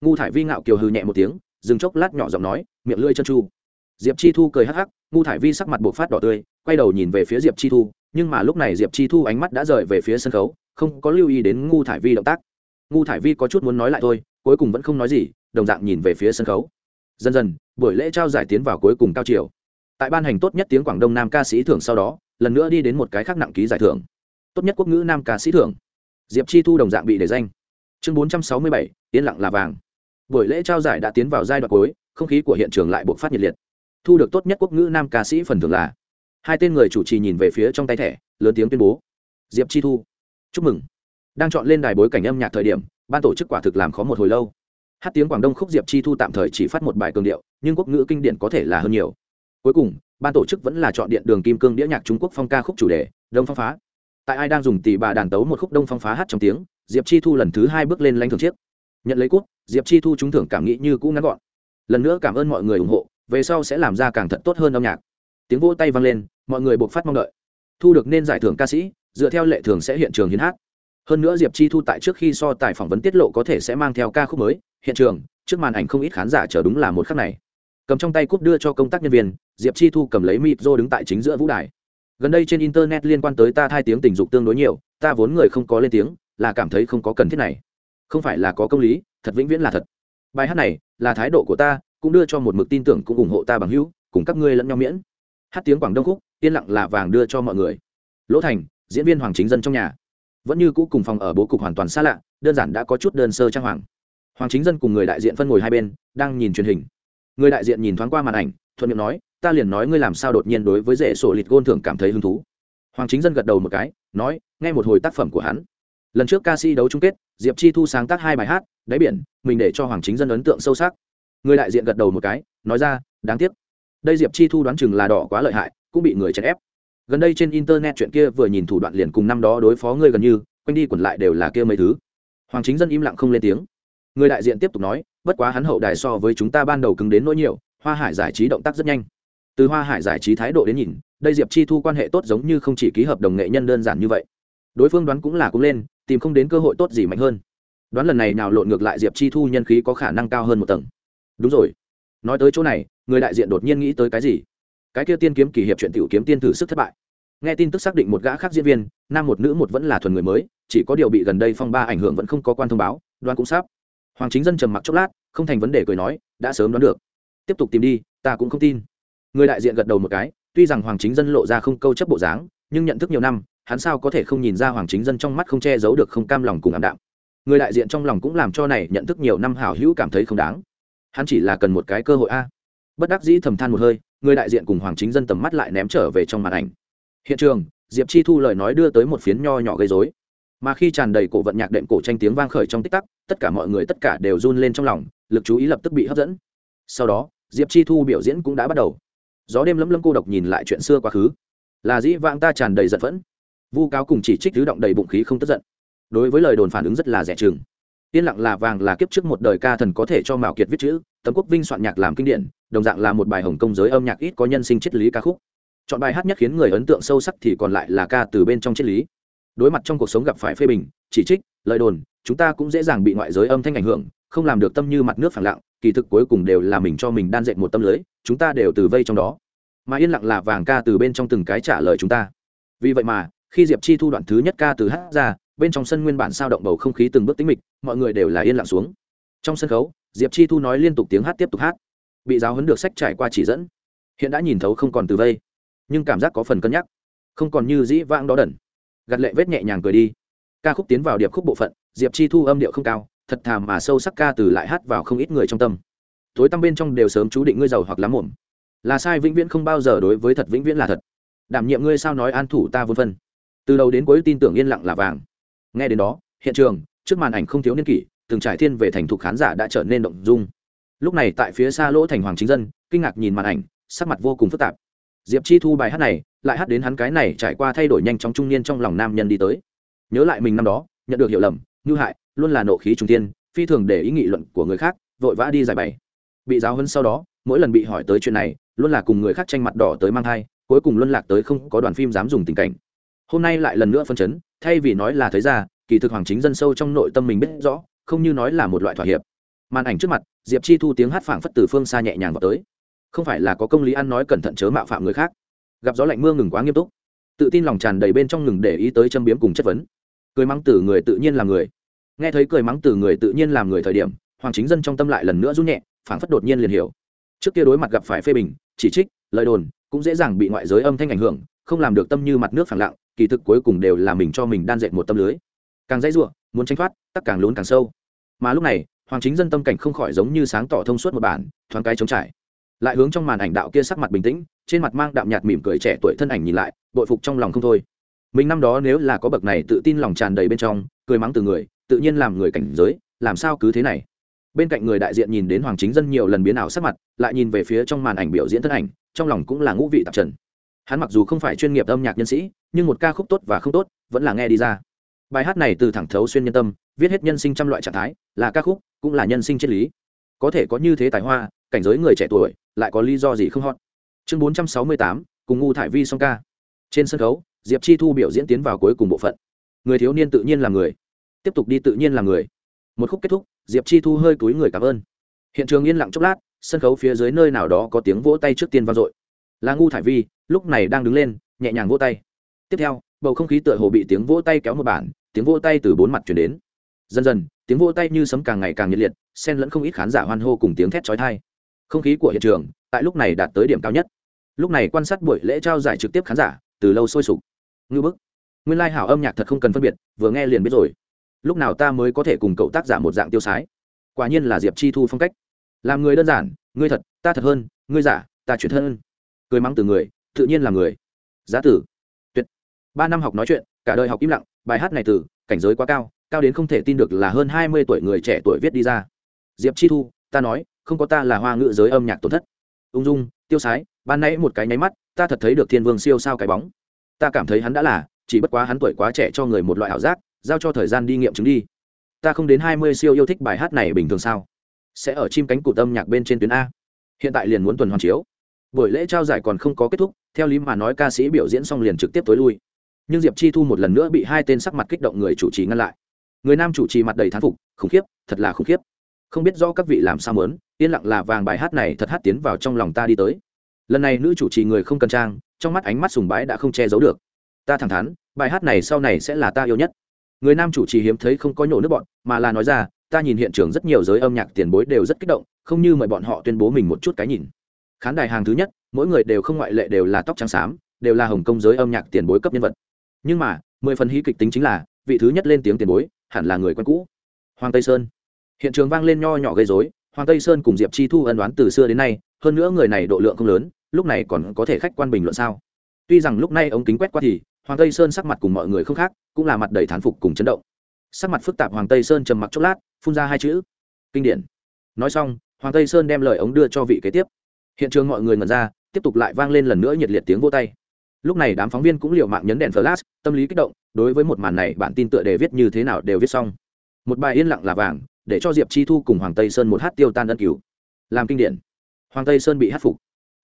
Ngu thải vi ngạo kiều hư nhẹ một tiếng, dừng chốc lát nhỏ giọng nói, miệng lưỡi chân chu diệp chi thu cười hắc hắc, ngu thải vi sắc mặt buộc phát đỏ tươi, quay đầu nhìn về phía diệp chi thu, nhưng mà lúc này diệp chi thu ánh mắt đã rời về phía sân khấu, không có lưu ý đến ngu thải vi động tác. Ngu thải vi có chút muốn nói lại thôi, cuối cùng vẫn không nói gì đồng dạng nhìn về phía sân khấu. Dần dần, buổi lễ trao giải tiến vào cuối cùng cao chiều. Tại ban hành tốt nhất tiếng quảng đông nam ca sĩ thưởng sau đó, lần nữa đi đến một cái khác nặng ký giải thưởng. Tốt nhất quốc ngữ nam ca sĩ thưởng. Diệp chi thu đồng dạng bị để danh. Chương bốn trăm sáu mươi bảy, yên lặng là vàng. Buổi lễ trao giải đã tiến vào giai đoạn cuối, không khí của hiện trường lại bộc phát nhiệt liệt. Thu được tốt nhất quốc ngữ nam ca sĩ phần thưởng là hai tên người chủ trì nhìn về phía trong tay thẻ, lớn tiếng tuyên bố. Diệp chi thu, chúc mừng. Đang chọn lên đài bối cảnh âm nhạc thời điểm, ban tổ chức quả thực làm khó một hồi lâu hát tiếng quảng đông khúc diệp chi thu tạm thời chỉ phát một bài cường điệu, nhưng quốc ngữ kinh điển có thể là hơn nhiều. Cuối cùng, ban tổ chức vẫn là chọn điện đường kim cương đĩa nhạc trung quốc phong ca khúc chủ đề, đông phong phá. Tại ai đang dùng tỷ bà đàn tấu một khúc đông phong phá hát trong tiếng, diệp chi thu lần thứ hai bước lên lanh thường chiếc. Nhận lấy cút diệp chi thu trúng thưởng cảm nghĩ như cũ ngắn gọn. Lần nữa cảm ơn mọi người ủng hộ, về sau sẽ làm ra càng thật tốt hơn âm nhạc. Tiếng vỗ tay vang lên, mọi người buộc phát mong đợi. Thu được nên giải thưởng ca sĩ, dựa theo lệ thường sẽ hiện trường hiến hát hơn nữa diệp chi thu tại trước khi so tài phỏng vấn tiết lộ có thể sẽ mang theo ca khúc mới. Hiện trường, trước màn ảnh không ít khán giả chờ đúng là một khắc này. Cầm trong tay cúp đưa cho công tác nhân viên, diệp chi thu cầm lấy mịp rô đứng tại chính giữa vũ đài. Gần đây trên internet liên quan tới ta thai tiếng tình dục tương đối nhiều, ta vốn người không có lên tiếng, là cảm thấy không có cần thiết này. Không phải là có công lý, thật vĩnh viễn là thật. Bài hát này là thái độ của ta, cũng đưa cho một mực tin tưởng cũng ủng hộ ta bằng hữu, cùng các ngươi lẫn nhau miễn. Hát tiếng quảng đông khúc, yên lặng là vàng đưa cho mọi người. Lỗ thành, diễn viên hoàng chính dân trong nhà vẫn như cũ cùng phòng ở bố cục hoàn toàn xa lạ, đơn giản đã có chút đơn sơ trang hoàng. Hoàng chính dân cùng người đại diện phân ngồi hai bên, đang nhìn truyền hình. Người đại diện nhìn thoáng qua màn ảnh, thuận miệng nói, ta liền nói ngươi làm sao đột nhiên đối với rễ sổ lịt gôn thường cảm thấy hứng thú. Hoàng chính dân gật đầu một cái, nói, nghe một hồi tác phẩm của hắn. Lần trước ca sĩ đấu chung kết, diệp chi thu sáng tác hai bài hát, đáy biển mình để cho hoàng chính dân ấn tượng sâu sắc. Người đại diện gật đầu một cái, nói ra, đáng tiếc. Đây diệp chi thu đoán chừng là đỏ quá lợi hại, cũng bị người chèn ép gần đây trên internet chuyện kia vừa nhìn thủ đoạn liền cùng năm đó đối phó ngươi gần như, quanh đi quẩn lại đều là kia mấy thứ. Hoàng chính dân im lặng không lên tiếng. Người đại diện tiếp tục nói, bất quá hắn hậu đài so với chúng ta ban đầu cứng đến nỗi nhiều, hoa hải giải trí động tác rất nhanh. Từ hoa hải giải trí thái độ đến nhìn, đây diệp chi thu quan hệ tốt giống như không chỉ ký hợp đồng nghệ nhân đơn giản như vậy. Đối phương đoán cũng là cũng lên, tìm không đến cơ hội tốt gì mạnh hơn. Đoán lần này nào lộn ngược lại diệp chi thu nhân khí có khả năng cao hơn một tầng. Đúng rồi. Nói tới chỗ này, người đại diện đột nhiên nghĩ tới cái gì? Cái kia tiên kiếm kỳ hiệp chuyện tiểu kiếm tiên thử sức thất bại. Nghe tin tức xác định một gã khác diễn viên, nam một nữ một vẫn là thuần người mới, chỉ có điều bị gần đây phong ba ảnh hưởng vẫn không có quan thông báo, đoán cũng sắp. Hoàng chính dân trầm mặc chốc lát, không thành vấn đề cười nói, đã sớm đoán được. Tiếp tục tìm đi, ta cũng không tin. Người đại diện gật đầu một cái, tuy rằng hoàng chính dân lộ ra không câu chấp bộ dáng, nhưng nhận thức nhiều năm, hắn sao có thể không nhìn ra hoàng chính dân trong mắt không che giấu được không cam lòng cùng ảm đạm. Người đại diện trong lòng cũng làm cho này nhận thức nhiều năm hảo hữu cảm thấy không đáng. Hắn chỉ là cần một cái cơ hội a. Bất đắc dĩ thầm than một hơi người đại diện cùng hoàng chính dân tầm mắt lại ném trở về trong màn ảnh. Hiện trường, diệp chi thu lời nói đưa tới một phiến nho nhỏ gây dối mà khi tràn đầy cổ vận nhạc đệm cổ tranh tiếng vang khởi trong tích tắc, tất cả mọi người tất cả đều run lên trong lòng, lực chú ý lập tức bị hấp dẫn. Sau đó, diệp chi thu biểu diễn cũng đã bắt đầu. Gió đêm lấm lấm cô độc nhìn lại chuyện xưa quá khứ. Là dĩ vãng ta tràn đầy giận phẫn. Vu cáo cùng chỉ trích thứ động đầy bụng khí không tức giận. Đối với lời đồn phản ứng rất là rẻ chừng. Yên lặng là vàng là kiếp trước một đời ca thần có thể cho mạo kiệt viết chữ, tấm quốc vinh soạn nhạc làm kinh điển đồng dạng là một bài hồng công giới âm nhạc ít có nhân sinh triết lý ca khúc. Chọn bài hát nhất khiến người ấn tượng sâu sắc thì còn lại là ca từ bên trong triết lý. Đối mặt trong cuộc sống gặp phải phê bình, chỉ trích, lời đồn, chúng ta cũng dễ dàng bị ngoại giới âm thanh ảnh hưởng, không làm được tâm như mặt nước phẳng lặng, kỳ thực cuối cùng đều là mình cho mình đan dệt một tâm lưới, chúng ta đều từ vây trong đó. Mà yên lặng là vàng ca từ bên trong từng cái trả lời chúng ta. Vì vậy mà, khi diệp chi thu đoạn thứ nhất ca từ hát ra, bên trong sân nguyên bản sao động bầu không khí từng bước tính mịch, mọi người đều là yên lặng xuống. Trong sân khấu, diệp chi thu nói liên tục tiếng hát tiếp tục hát bị giáo huấn được sách trải qua chỉ dẫn. Hiện đã nhìn thấu không còn từ vây, nhưng cảm giác có phần cân nhắc. Không còn như dĩ vãng đó đẩn gặt lệ vết nhẹ nhàng cười đi. Ca khúc tiến vào điệp khúc bộ phận, diệp chi thu âm điệu không cao, thật thà mà sâu sắc ca từ lại hát vào không ít người trong tâm. Tối tăm bên trong đều sớm chú định ngươi giàu hoặc lắm mồm là sai vĩnh viễn không bao giờ đối với thật vĩnh viễn là thật. Đảm nhiệm ngươi sao nói an thủ ta vân vân từ đầu đến cuối tin tưởng yên lặng là vàng. Nghe đến đó, hiện trường, trước màn ảnh không thiếu niên kỷ, từng trải thiên về thành thục khán giả đã trở nên động dung lúc này tại phía xa lỗ thành hoàng chính dân, kinh ngạc nhìn màn ảnh, sắc mặt vô cùng phức tạp. Diệp chi thu bài hát này, lại hát đến hắn cái này trải qua thay đổi nhanh chóng trung niên trong lòng nam nhân đi tới. Nhớ lại mình năm đó, nhận được hiểu lầm ngư hại, luôn là nộ khí trung tiên, phi thường để ý nghị luận của người khác, vội vã đi giải bày. Bị giáo hơn sau đó, mỗi lần bị hỏi tới chuyện này, luôn là cùng người khác tranh mặt đỏ tới mang thai, cuối cùng luân lạc tới không có đoàn phim dám dùng tình cảnh. Hôm nay lại lần nữa phân chấn, thay vì nói là thấy ra, kỳ thực hoàng chính dân sâu trong nội tâm mình biết rõ, không như nói là một loại thỏa hiệp màn ảnh trước mặt, diệp chi thu tiếng hát phảng phất từ phương xa nhẹ nhàng vào tới. Không phải là có công lý ăn nói cẩn thận chớ mạo phạm người khác. Gặp gió lạnh mưa ngừng quá nghiêm túc. Tự tin lòng tràn đầy bên trong ngừng để ý tới châm biếm cùng chất vấn. Cười mắng từ người tự nhiên làm người. Nghe thấy cười mắng từ người tự nhiên làm người thời điểm, hoàng chính dân trong tâm lại lần nữa rút nhẹ, phảng phất đột nhiên liền hiểu. Trước kia đối mặt gặp phải phê bình, chỉ trích, lời đồn, cũng dễ dàng bị ngoại giới âm thanh ảnh hưởng, không làm được tâm như mặt nước phẳng lặng, kỳ thực cuối cùng đều là mình cho mình đan dệt một tâm lưới. Càng dãy ruộng, muốn tranh thoát, tắc càng lún càng sâu. Mà lúc này hoàng chính dân tâm cảnh không khỏi giống như sáng tỏ thông suốt một bản, thoáng cái trống trải. Lại hướng trong màn ảnh đạo kia sắc mặt bình tĩnh, trên mặt mang đạm nhạt mỉm cười trẻ tuổi thân ảnh nhìn lại, bội phục trong lòng không thôi. Mình năm đó nếu là có bậc này tự tin lòng tràn đầy bên trong, cười mắng từ người, tự nhiên làm người cảnh giới, làm sao cứ thế này? Bên cạnh người đại diện nhìn đến hoàng chính dân nhiều lần biến ảo sắc mặt, lại nhìn về phía trong màn ảnh biểu diễn thân ảnh, trong lòng cũng là ngũ vị tạp trần. Hắn mặc dù không phải chuyên nghiệp âm nhạc nhân sĩ, nhưng một ca khúc tốt và không tốt, vẫn là nghe đi ra. Bài hát này từ thẳng thấu xuyên nhân tâm, viết hết nhân sinh trăm loại trạng thái, là ca khúc cũng là nhân sinh triết lý. Có thể có như thế tài hoa, cảnh giới người trẻ tuổi, lại có lý do gì không hot? Chương bốn trăm sáu mươi tám, cùng ngu thải vi song ca. Trên sân khấu, diệp chi thu biểu diễn tiến vào cuối cùng bộ phận. Người thiếu niên tự nhiên là người. Tiếp tục đi tự nhiên là người. Một khúc kết thúc, diệp chi thu hơi túi người cảm ơn. Hiện trường yên lặng chốc lát, sân khấu phía dưới nơi nào đó có tiếng vỗ tay trước tiên vang dội. Là ngu thải vi, lúc này đang đứng lên, nhẹ nhàng vỗ tay. Tiếp theo, bầu không khí tựa hồ bị tiếng vỗ tay kéo một bản, tiếng vỗ tay từ bốn mặt chuyển đến dần dần, tiếng vỗ tay như sấm càng ngày càng nhiệt liệt, xen lẫn không ít khán giả hoan hô cùng tiếng thét trói thai không khí của hiện trường, tại lúc này đạt tới điểm cao nhất. Lúc này quan sát buổi lễ trao giải trực tiếp khán giả, từ lâu sôi sục. Ngư bức. Nguyên lai hảo âm nhạc thật không cần phân biệt, vừa nghe liền biết rồi. Lúc nào ta mới có thể cùng cậu tác giả một dạng tiêu sái? Quả nhiên là diệp chi thu phong cách. Làm người đơn giản, ngươi thật, ta thật hơn, ngươi giả, ta chuyển thân. Cười mắng từ người, tự nhiên là người. Giá tử. Tuyệt. Ba năm học nói chuyện, cả đời học im lặng, bài hát này từ, cảnh giới quá cao cao đến không thể tin được là hơn hai mươi tuổi người trẻ tuổi viết đi ra. Diệp chi thu, ta nói, không có ta là hoa ngữ giới âm nhạc tổn thất. Ung dung, tiêu sái, ban nãy một cái nháy mắt, ta thật thấy được thiên vương siêu sao cái bóng. Ta cảm thấy hắn đã là, chỉ bất quá hắn tuổi quá trẻ cho người một loại ảo giác, giao cho thời gian đi nghiệm chứng đi. Ta không đến hai mươi siêu yêu thích bài hát này bình thường sao? Sẽ ở chim cánh cụt âm nhạc bên trên tuyến a. Hiện tại liền muốn tuần hoàn chiếu. Buổi lễ trao giải còn không có kết thúc, theo lý mà nói ca sĩ biểu diễn xong liền trực tiếp tối lui. Nhưng diệp chi thu một lần nữa bị hai tên sắc mặt kích động người chủ trì ngăn lại người nam chủ trì mặt đầy thán phục, khủng khiếp, thật là khủng khiếp. Không biết do các vị làm sao mớn yên lặng là vàng bài hát này thật hát tiến vào trong lòng ta đi tới. Lần này nữ chủ trì người không cần trang, trong mắt ánh mắt sùng bái đã không che giấu được. Ta thẳng thắn, bài hát này sau này sẽ là ta yêu nhất. Người nam chủ trì hiếm thấy không có nhổ nước bọn, mà là nói ra, ta nhìn hiện trường rất nhiều giới âm nhạc tiền bối đều rất kích động, không như mời bọn họ tuyên bố mình một chút cái nhìn. Khán đài hàng thứ nhất, mỗi người đều không ngoại lệ đều là tóc trắng xám, đều là hồng công giới âm nhạc tiền bối cấp nhân vật. Nhưng mà, mười phần hí kịch tính chính là, vị thứ nhất lên tiếng tiền bối hẳn là người quen cũ. Hoàng tây sơn. Hiện trường vang lên nho nhỏ gây dối hoàng tây sơn cùng diệp chi thu ân đoán từ xưa đến nay, hơn nữa người này độ lượng không lớn, lúc này còn có thể khách quan bình luận sao? Tuy rằng lúc này ống kính quét qua thì, hoàng tây sơn sắc mặt cùng mọi người không khác, cũng là mặt đầy thán phục cùng chấn động. Sắc mặt phức tạp hoàng tây sơn trầm mặc chốc lát, phun ra hai chữ, kinh điển. Nói xong, hoàng tây sơn đem lời ống đưa cho vị kế tiếp. Hiện trường mọi người ngẩn ra, tiếp tục lại vang lên lần nữa nhiệt liệt tiếng vô tay lúc này đám phóng viên cũng liều mạng nhấn đèn flash, tâm lý kích động, đối với một màn này bản tin tựa đề viết như thế nào đều viết xong. Một bài yên lặng là vàng, để cho diệp chi thu cùng hoàng tây sơn một hát tiêu tan ân cứu. Làm kinh điển. Hoàng tây sơn bị hát phục.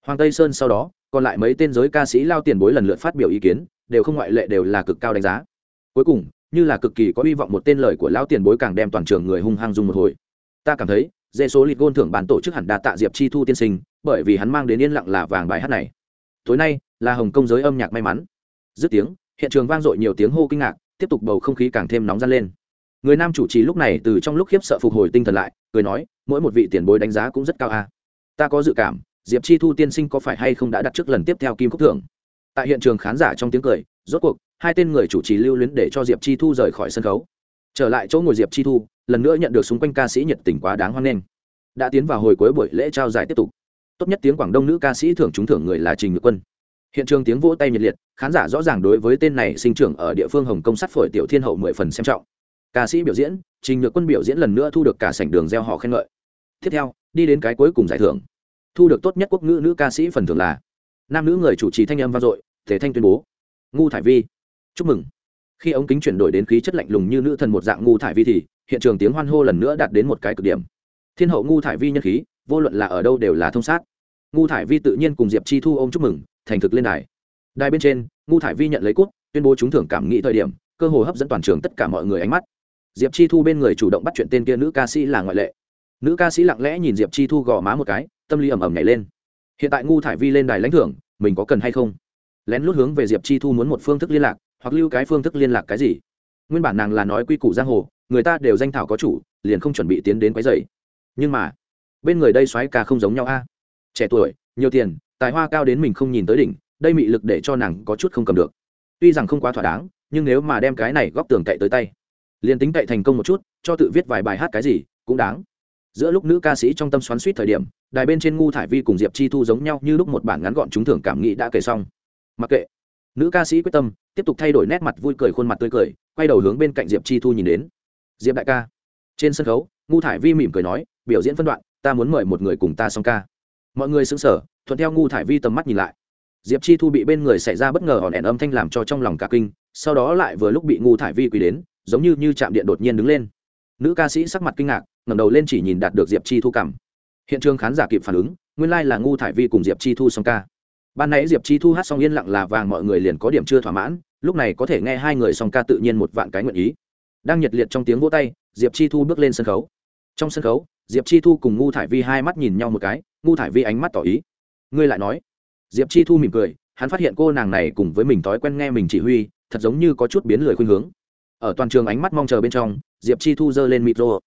Hoàng tây sơn sau đó, còn lại mấy tên giới ca sĩ lao tiền bối lần lượt phát biểu ý kiến, đều không ngoại lệ đều là cực cao đánh giá. Cuối cùng, như là cực kỳ có hy vọng một tên lời của lao tiền bối càng đem toàn trường người hung hăng dùng một hồi. Ta cảm thấy, dê số lịch gôn thưởng bàn tổ chức hẳn đa tạ diệp chi thu tiên sinh, bởi vì hắn mang đến yên lặng là vàng bài hát này. Tối nay là hồng công giới âm nhạc may mắn. Dứt tiếng, hiện trường vang dội nhiều tiếng hô kinh ngạc, tiếp tục bầu không khí càng thêm nóng gian lên. Người nam chủ trì lúc này từ trong lúc khiếp sợ phục hồi tinh thần lại, cười nói, mỗi một vị tiền bối đánh giá cũng rất cao a. Ta có dự cảm, diệp chi thu tiên sinh có phải hay không đã đặt trước lần tiếp theo kim khúc thưởng tại hiện trường khán giả trong tiếng cười, rốt cuộc, hai tên người chủ trì lưu luyến để cho diệp chi thu rời khỏi sân khấu. Trở lại chỗ ngồi diệp chi thu, lần nữa nhận được xung quanh ca sĩ nhiệt tình quá đáng hoan nghênh. Đã tiến vào hồi cuối buổi lễ trao giải tiếp tục. Tốt nhất tiếng quảng đông nữ ca sĩ thưởng trúng thưởng người là trình ngự quân hiện trường tiếng vỗ tay nhiệt liệt, khán giả rõ ràng đối với tên này sinh trưởng ở địa phương hồng kông sắt phổi tiểu thiên hậu mười phần xem trọng. Ca sĩ biểu diễn, trình nhược quân biểu diễn lần nữa thu được cả sảnh đường gieo họ khen ngợi. Tiếp theo, đi đến cái cuối cùng giải thưởng. Thu được tốt nhất quốc ngữ nữ ca sĩ phần thưởng là nam nữ người chủ trì thanh âm vang dội thể thanh tuyên bố. Ngu thải vi. Chúc mừng. Khi ống kính chuyển đổi đến khí chất lạnh lùng như nữ thần một dạng ngu thải vi thì, hiện trường tiếng hoan hô lần nữa đạt đến một cái cực điểm. Thiên hậu ngu thải vi nhân khí, vô luận là ở đâu đều là thông sát. Ngu thải vi tự nhiên cùng diệp chi thu ô m chúc mừng thành thực lên đài. Đài bên trên, ngu thải vi nhận lấy cút tuyên bố trúng thưởng cảm nghĩ thời điểm, cơ hồ hấp dẫn toàn trường tất cả mọi người ánh mắt. Diệp chi thu bên người chủ động bắt chuyện tên kia nữ ca sĩ là ngoại lệ. Nữ ca sĩ lặng lẽ nhìn diệp chi thu gò má một cái, tâm lý ầm ầm nhảy lên. Hiện tại ngu thải vi lên đài lãnh thưởng, mình có cần hay không? Lén lút hướng về diệp chi thu muốn một phương thức liên lạc, hoặc lưu cái phương thức liên lạc cái gì? Nguyên bản nàng là nói quy củ giang hồ, người ta đều danh thảo có chủ, liền không chuẩn bị tiến đến quấy dày nhưng mà, bên người đây xoáy ca không giống nhau a. Trẻ tuổi, nhiều tiền tài hoa cao đến mình không nhìn tới đỉnh, đây mị lực để cho nàng có chút không cầm được. Tuy rằng không quá thỏa đáng, nhưng nếu mà đem cái này góc tường cậy tới tay, liền tính cậy thành công một chút, cho tự viết vài bài hát cái gì, cũng đáng. Giữa lúc nữ ca sĩ trong tâm xoắn suýt thời điểm, đài bên trên ngu thải vi cùng diệp chi thu giống nhau như lúc một bản ngắn gọn chúng thưởng cảm nghĩ đã kể xong. Mặc kệ. Nữ ca sĩ quyết tâm, tiếp tục thay đổi nét mặt vui cười khuôn mặt tươi cười, quay đầu hướng bên cạnh diệp chi thu nhìn đến. Diệp đại ca. Trên sân khấu, ngu thải vi mỉm cười nói, biểu diễn phân đoạn, ta muốn mời một người cùng ta xong ca mọi người sững sờ, thuận theo ngu thải vi tầm mắt nhìn lại. Diệp chi thu bị bên người xảy ra bất ngờ hòn đèn âm thanh làm cho trong lòng cả kinh sau đó lại vừa lúc bị ngu thải vi quỳ đến giống như như chạm điện đột nhiên đứng lên. Nữ ca sĩ sắc mặt kinh ngạc ngẩng đầu lên chỉ nhìn đạt được diệp chi thu cảm. Hiện trường khán giả kịp phản ứng nguyên lai là ngu thải vi cùng diệp chi thu xong ca. Ban nãy diệp chi thu hát xong yên lặng là vàng mọi người liền có điểm chưa thỏa mãn lúc này có thể nghe hai người song ca tự nhiên một vạn cái nguyện ý. Đang nhiệt liệt trong tiếng vỗ tay diệp chi thu bước lên sân khấu. Trong sân khấu diệp chi thu cùng ngu thải vi hai mắt nhìn nhau một cái, ngu thải vi ánh mắt tỏ ý. Ngươi lại nói. Diệp chi thu mỉm cười, hắn phát hiện cô nàng này cùng với mình thói quen nghe mình chỉ huy, thật giống như có chút biến lười khuynh hướng. Ở toàn trường ánh mắt mong chờ bên trong, diệp chi thu giơ lên micro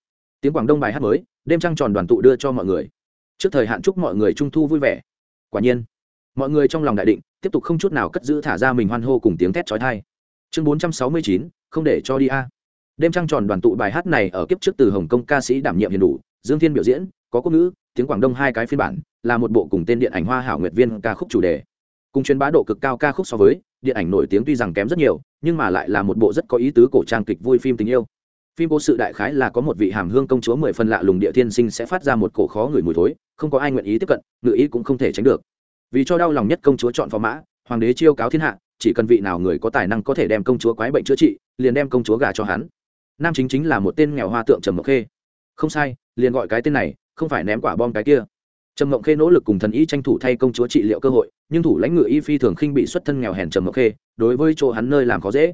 tiếng quảng đông bài hát mới, đêm trăng tròn đoàn tụ đưa cho mọi người. Trước thời hạn chúc mọi người trung thu vui vẻ. Quả nhiên, mọi người trong lòng đại định, tiếp tục không chút nào cất giữ thả ra mình hoan hô cùng tiếng thét trói thai chương bốn trăm sáu mươi chín, không để cho đi a. Đêm trăng tròn đoàn tụ bài hát này ở kiếp trước từ hồng kông ca sĩ đảm nhiệm hiền đủ dương thiên biểu diễn, có quốc ngữ, tiếng quảng đông hai cái phiên bản, là một bộ cùng tên điện ảnh hoa hảo nguyệt viên ca khúc chủ đề. Cùng truyền bá độ cực cao ca khúc so với, điện ảnh nổi tiếng tuy rằng kém rất nhiều, nhưng mà lại là một bộ rất có ý tứ cổ trang kịch vui phim tình yêu. Phim cố sự đại khái là có một vị hàm hương công chúa mười phần lạ lùng địa thiên sinh sẽ phát ra một cổ khó người mùi thối, không có ai nguyện ý tiếp cận, ngự ý cũng không thể tránh được. Vì cho đau lòng nhất công chúa chọn phò mã, hoàng đế chiêu cáo thiên hạ, chỉ cần vị nào người có tài năng có thể đem công chúa quái bệnh chữa trị, liền đem công chúa gà cho hắn. Nam chính chính là một tên nghèo hoa tượng trầm mộc khê không sai, liền gọi cái tên này, không phải ném quả bom cái kia. Trầm mộng khê nỗ lực cùng thần y tranh thủ thay công chúa trị liệu cơ hội, nhưng thủ lãnh ngự y phi thường khinh bị xuất thân nghèo hèn trầm mộng khê, đối với chỗ hắn nơi làm khó dễ.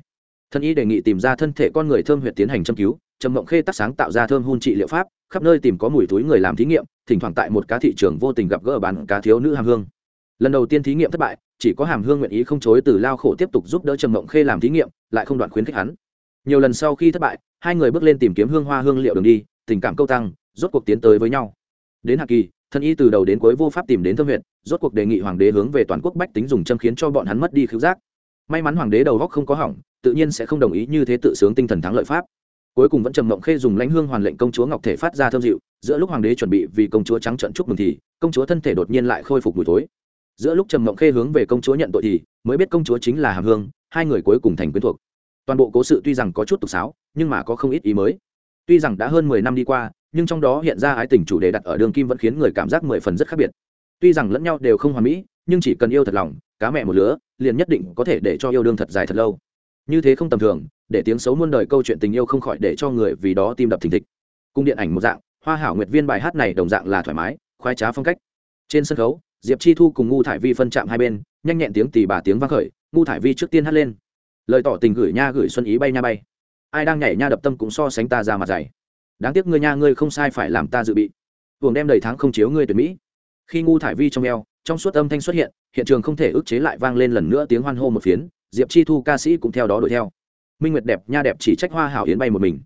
Thần y đề nghị tìm ra thân thể con người thơm huyệt tiến hành châm cứu, trầm mộng khê tác sáng tạo ra thơm hun trị liệu pháp, khắp nơi tìm có mùi túi người làm thí nghiệm, thỉnh thoảng tại một cá thị trường vô tình gặp gỡ bán cá thiếu nữ hàm hương. Lần đầu tiên thí nghiệm thất bại, chỉ có hàm hương nguyện ý không chối từ lao khổ tiếp tục giúp đỡ trầm mộng khê làm thí nghiệm, lại không đoạn khuyến khích hắn. Nhiều lần sau khi thất bại, hai người bước lên tìm kiếm hương hoa hương liệu đường đi tình cảm câu tăng, rốt cuộc tiến tới với nhau. Đến hạ kỳ, thân y từ đầu đến cuối vô pháp tìm đến thâm huyện rốt cuộc đề nghị hoàng đế hướng về toàn quốc bách tính dùng châm khiến cho bọn hắn mất đi khiếu giác. May mắn hoàng đế đầu góc không có hỏng, tự nhiên sẽ không đồng ý như thế tự sướng tinh thần thắng lợi pháp. Cuối cùng vẫn trầm mộng khê dùng lãnh hương hoàn lệnh công chúa ngọc thể phát ra thơm dịu, giữa lúc hoàng đế chuẩn bị vì công chúa trắng trận chúc mừng thì, công chúa thân thể đột nhiên lại khôi phục mùi tối giữa lúc trầm mộng khê hướng về công chúa nhận tội thì, mới biết công chúa chính là hàm hương, hai người cuối cùng thành quyến thuộc. Toàn bộ cố sự tuy rằng có chút tục sáo, nhưng mà có không ít ý mới tuy rằng đã hơn mười năm đi qua, nhưng trong đó hiện ra ái tình chủ đề đặt ở đường kim vẫn khiến người cảm giác mười phần rất khác biệt. Tuy rằng lẫn nhau đều không hoàn mỹ, nhưng chỉ cần yêu thật lòng, cá mẹ một lứa, liền nhất định có thể để cho yêu đương thật dài thật lâu. Như thế không tầm thường, để tiếng xấu muôn đời câu chuyện tình yêu không khỏi để cho người vì đó tim đập thình thịch. Cung điện ảnh một dạng, hoa hảo nguyệt viên bài hát này đồng dạng là thoải mái, khoái trá phong cách. Trên sân khấu, diệp chi thu cùng ngu thải vi phân chạm hai bên, nhanh nhẹn tiếng tì bà tiếng vang khởi, ngu thải vi trước tiên hát lên. Lời tỏ tình gửi nha gửi xuân ý bay nha bay ai đang nhảy nha đập tâm cũng so sánh ta ra mặt dày. Đáng tiếc ngươi nha, ngươi không sai phải làm ta dự bị. Buồng đem đầy tháng không chiếu ngươi tuyển mỹ. Khi ngu thải vi trong eo, trong suốt âm thanh xuất hiện hiện trường không thể ức chế lại vang lên lần nữa tiếng hoan hô một phiến, diệp chi thu ca sĩ cũng theo đó đuổi theo. Minh nguyệt đẹp nha đẹp chỉ trách hoa hảo yến bay một mình.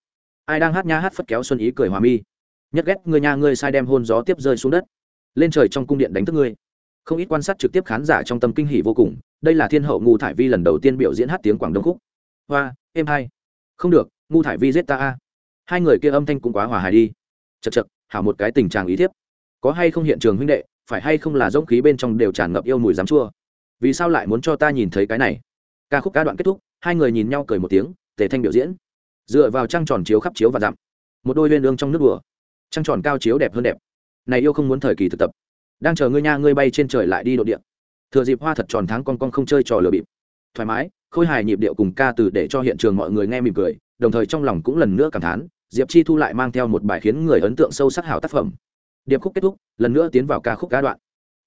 Ai đang hát nha hát phất kéo xuân ý cười hòa mi. Nhất ghét ngươi nha, ngươi sai đem hôn gió tiếp rơi xuống đất. Lên trời trong cung điện đánh thức ngươi. Không ít quan sát trực tiếp khán giả trong tâm kinh hỉ vô cùng. Đây là thiên hậu ngu thải vi lần đầu tiên biểu diễn hát tiếng quảng đông khúc. Hoa, êm hai không được, ngu thải vi giết ta a. Hai người kia âm thanh cũng quá hòa hài đi. Chật chật hảo một cái tình trạng ý thiếp. Có hay không hiện trường huynh đệ, phải hay không là giống khí bên trong đều tràn ngập yêu mùi dám chua? Vì sao lại muốn cho ta nhìn thấy cái này? Ca khúc ca đoạn kết thúc, hai người nhìn nhau cười một tiếng, tề thanh biểu diễn. Dựa vào trăng tròn chiếu khắp chiếu và dặm, một đôi lên lương trong nước đùa. Trăng tròn cao chiếu đẹp hơn đẹp. Này yêu không muốn thời kỳ thực tập. Đang chờ ngươi nha, ngươi bay trên trời lại đi độ điện thừa dịp hoa thật tròn tháng con con không chơi trò lừa bịp thoải mái, khôi hài nhịp điệu cùng ca từ để cho hiện trường mọi người nghe mỉm cười, đồng thời trong lòng cũng lần nữa cảm thán, diệp chi thu lại mang theo một bài khiến người ấn tượng sâu sắc hảo tác phẩm. Điệp khúc kết thúc, lần nữa tiến vào ca khúc ca đoạn.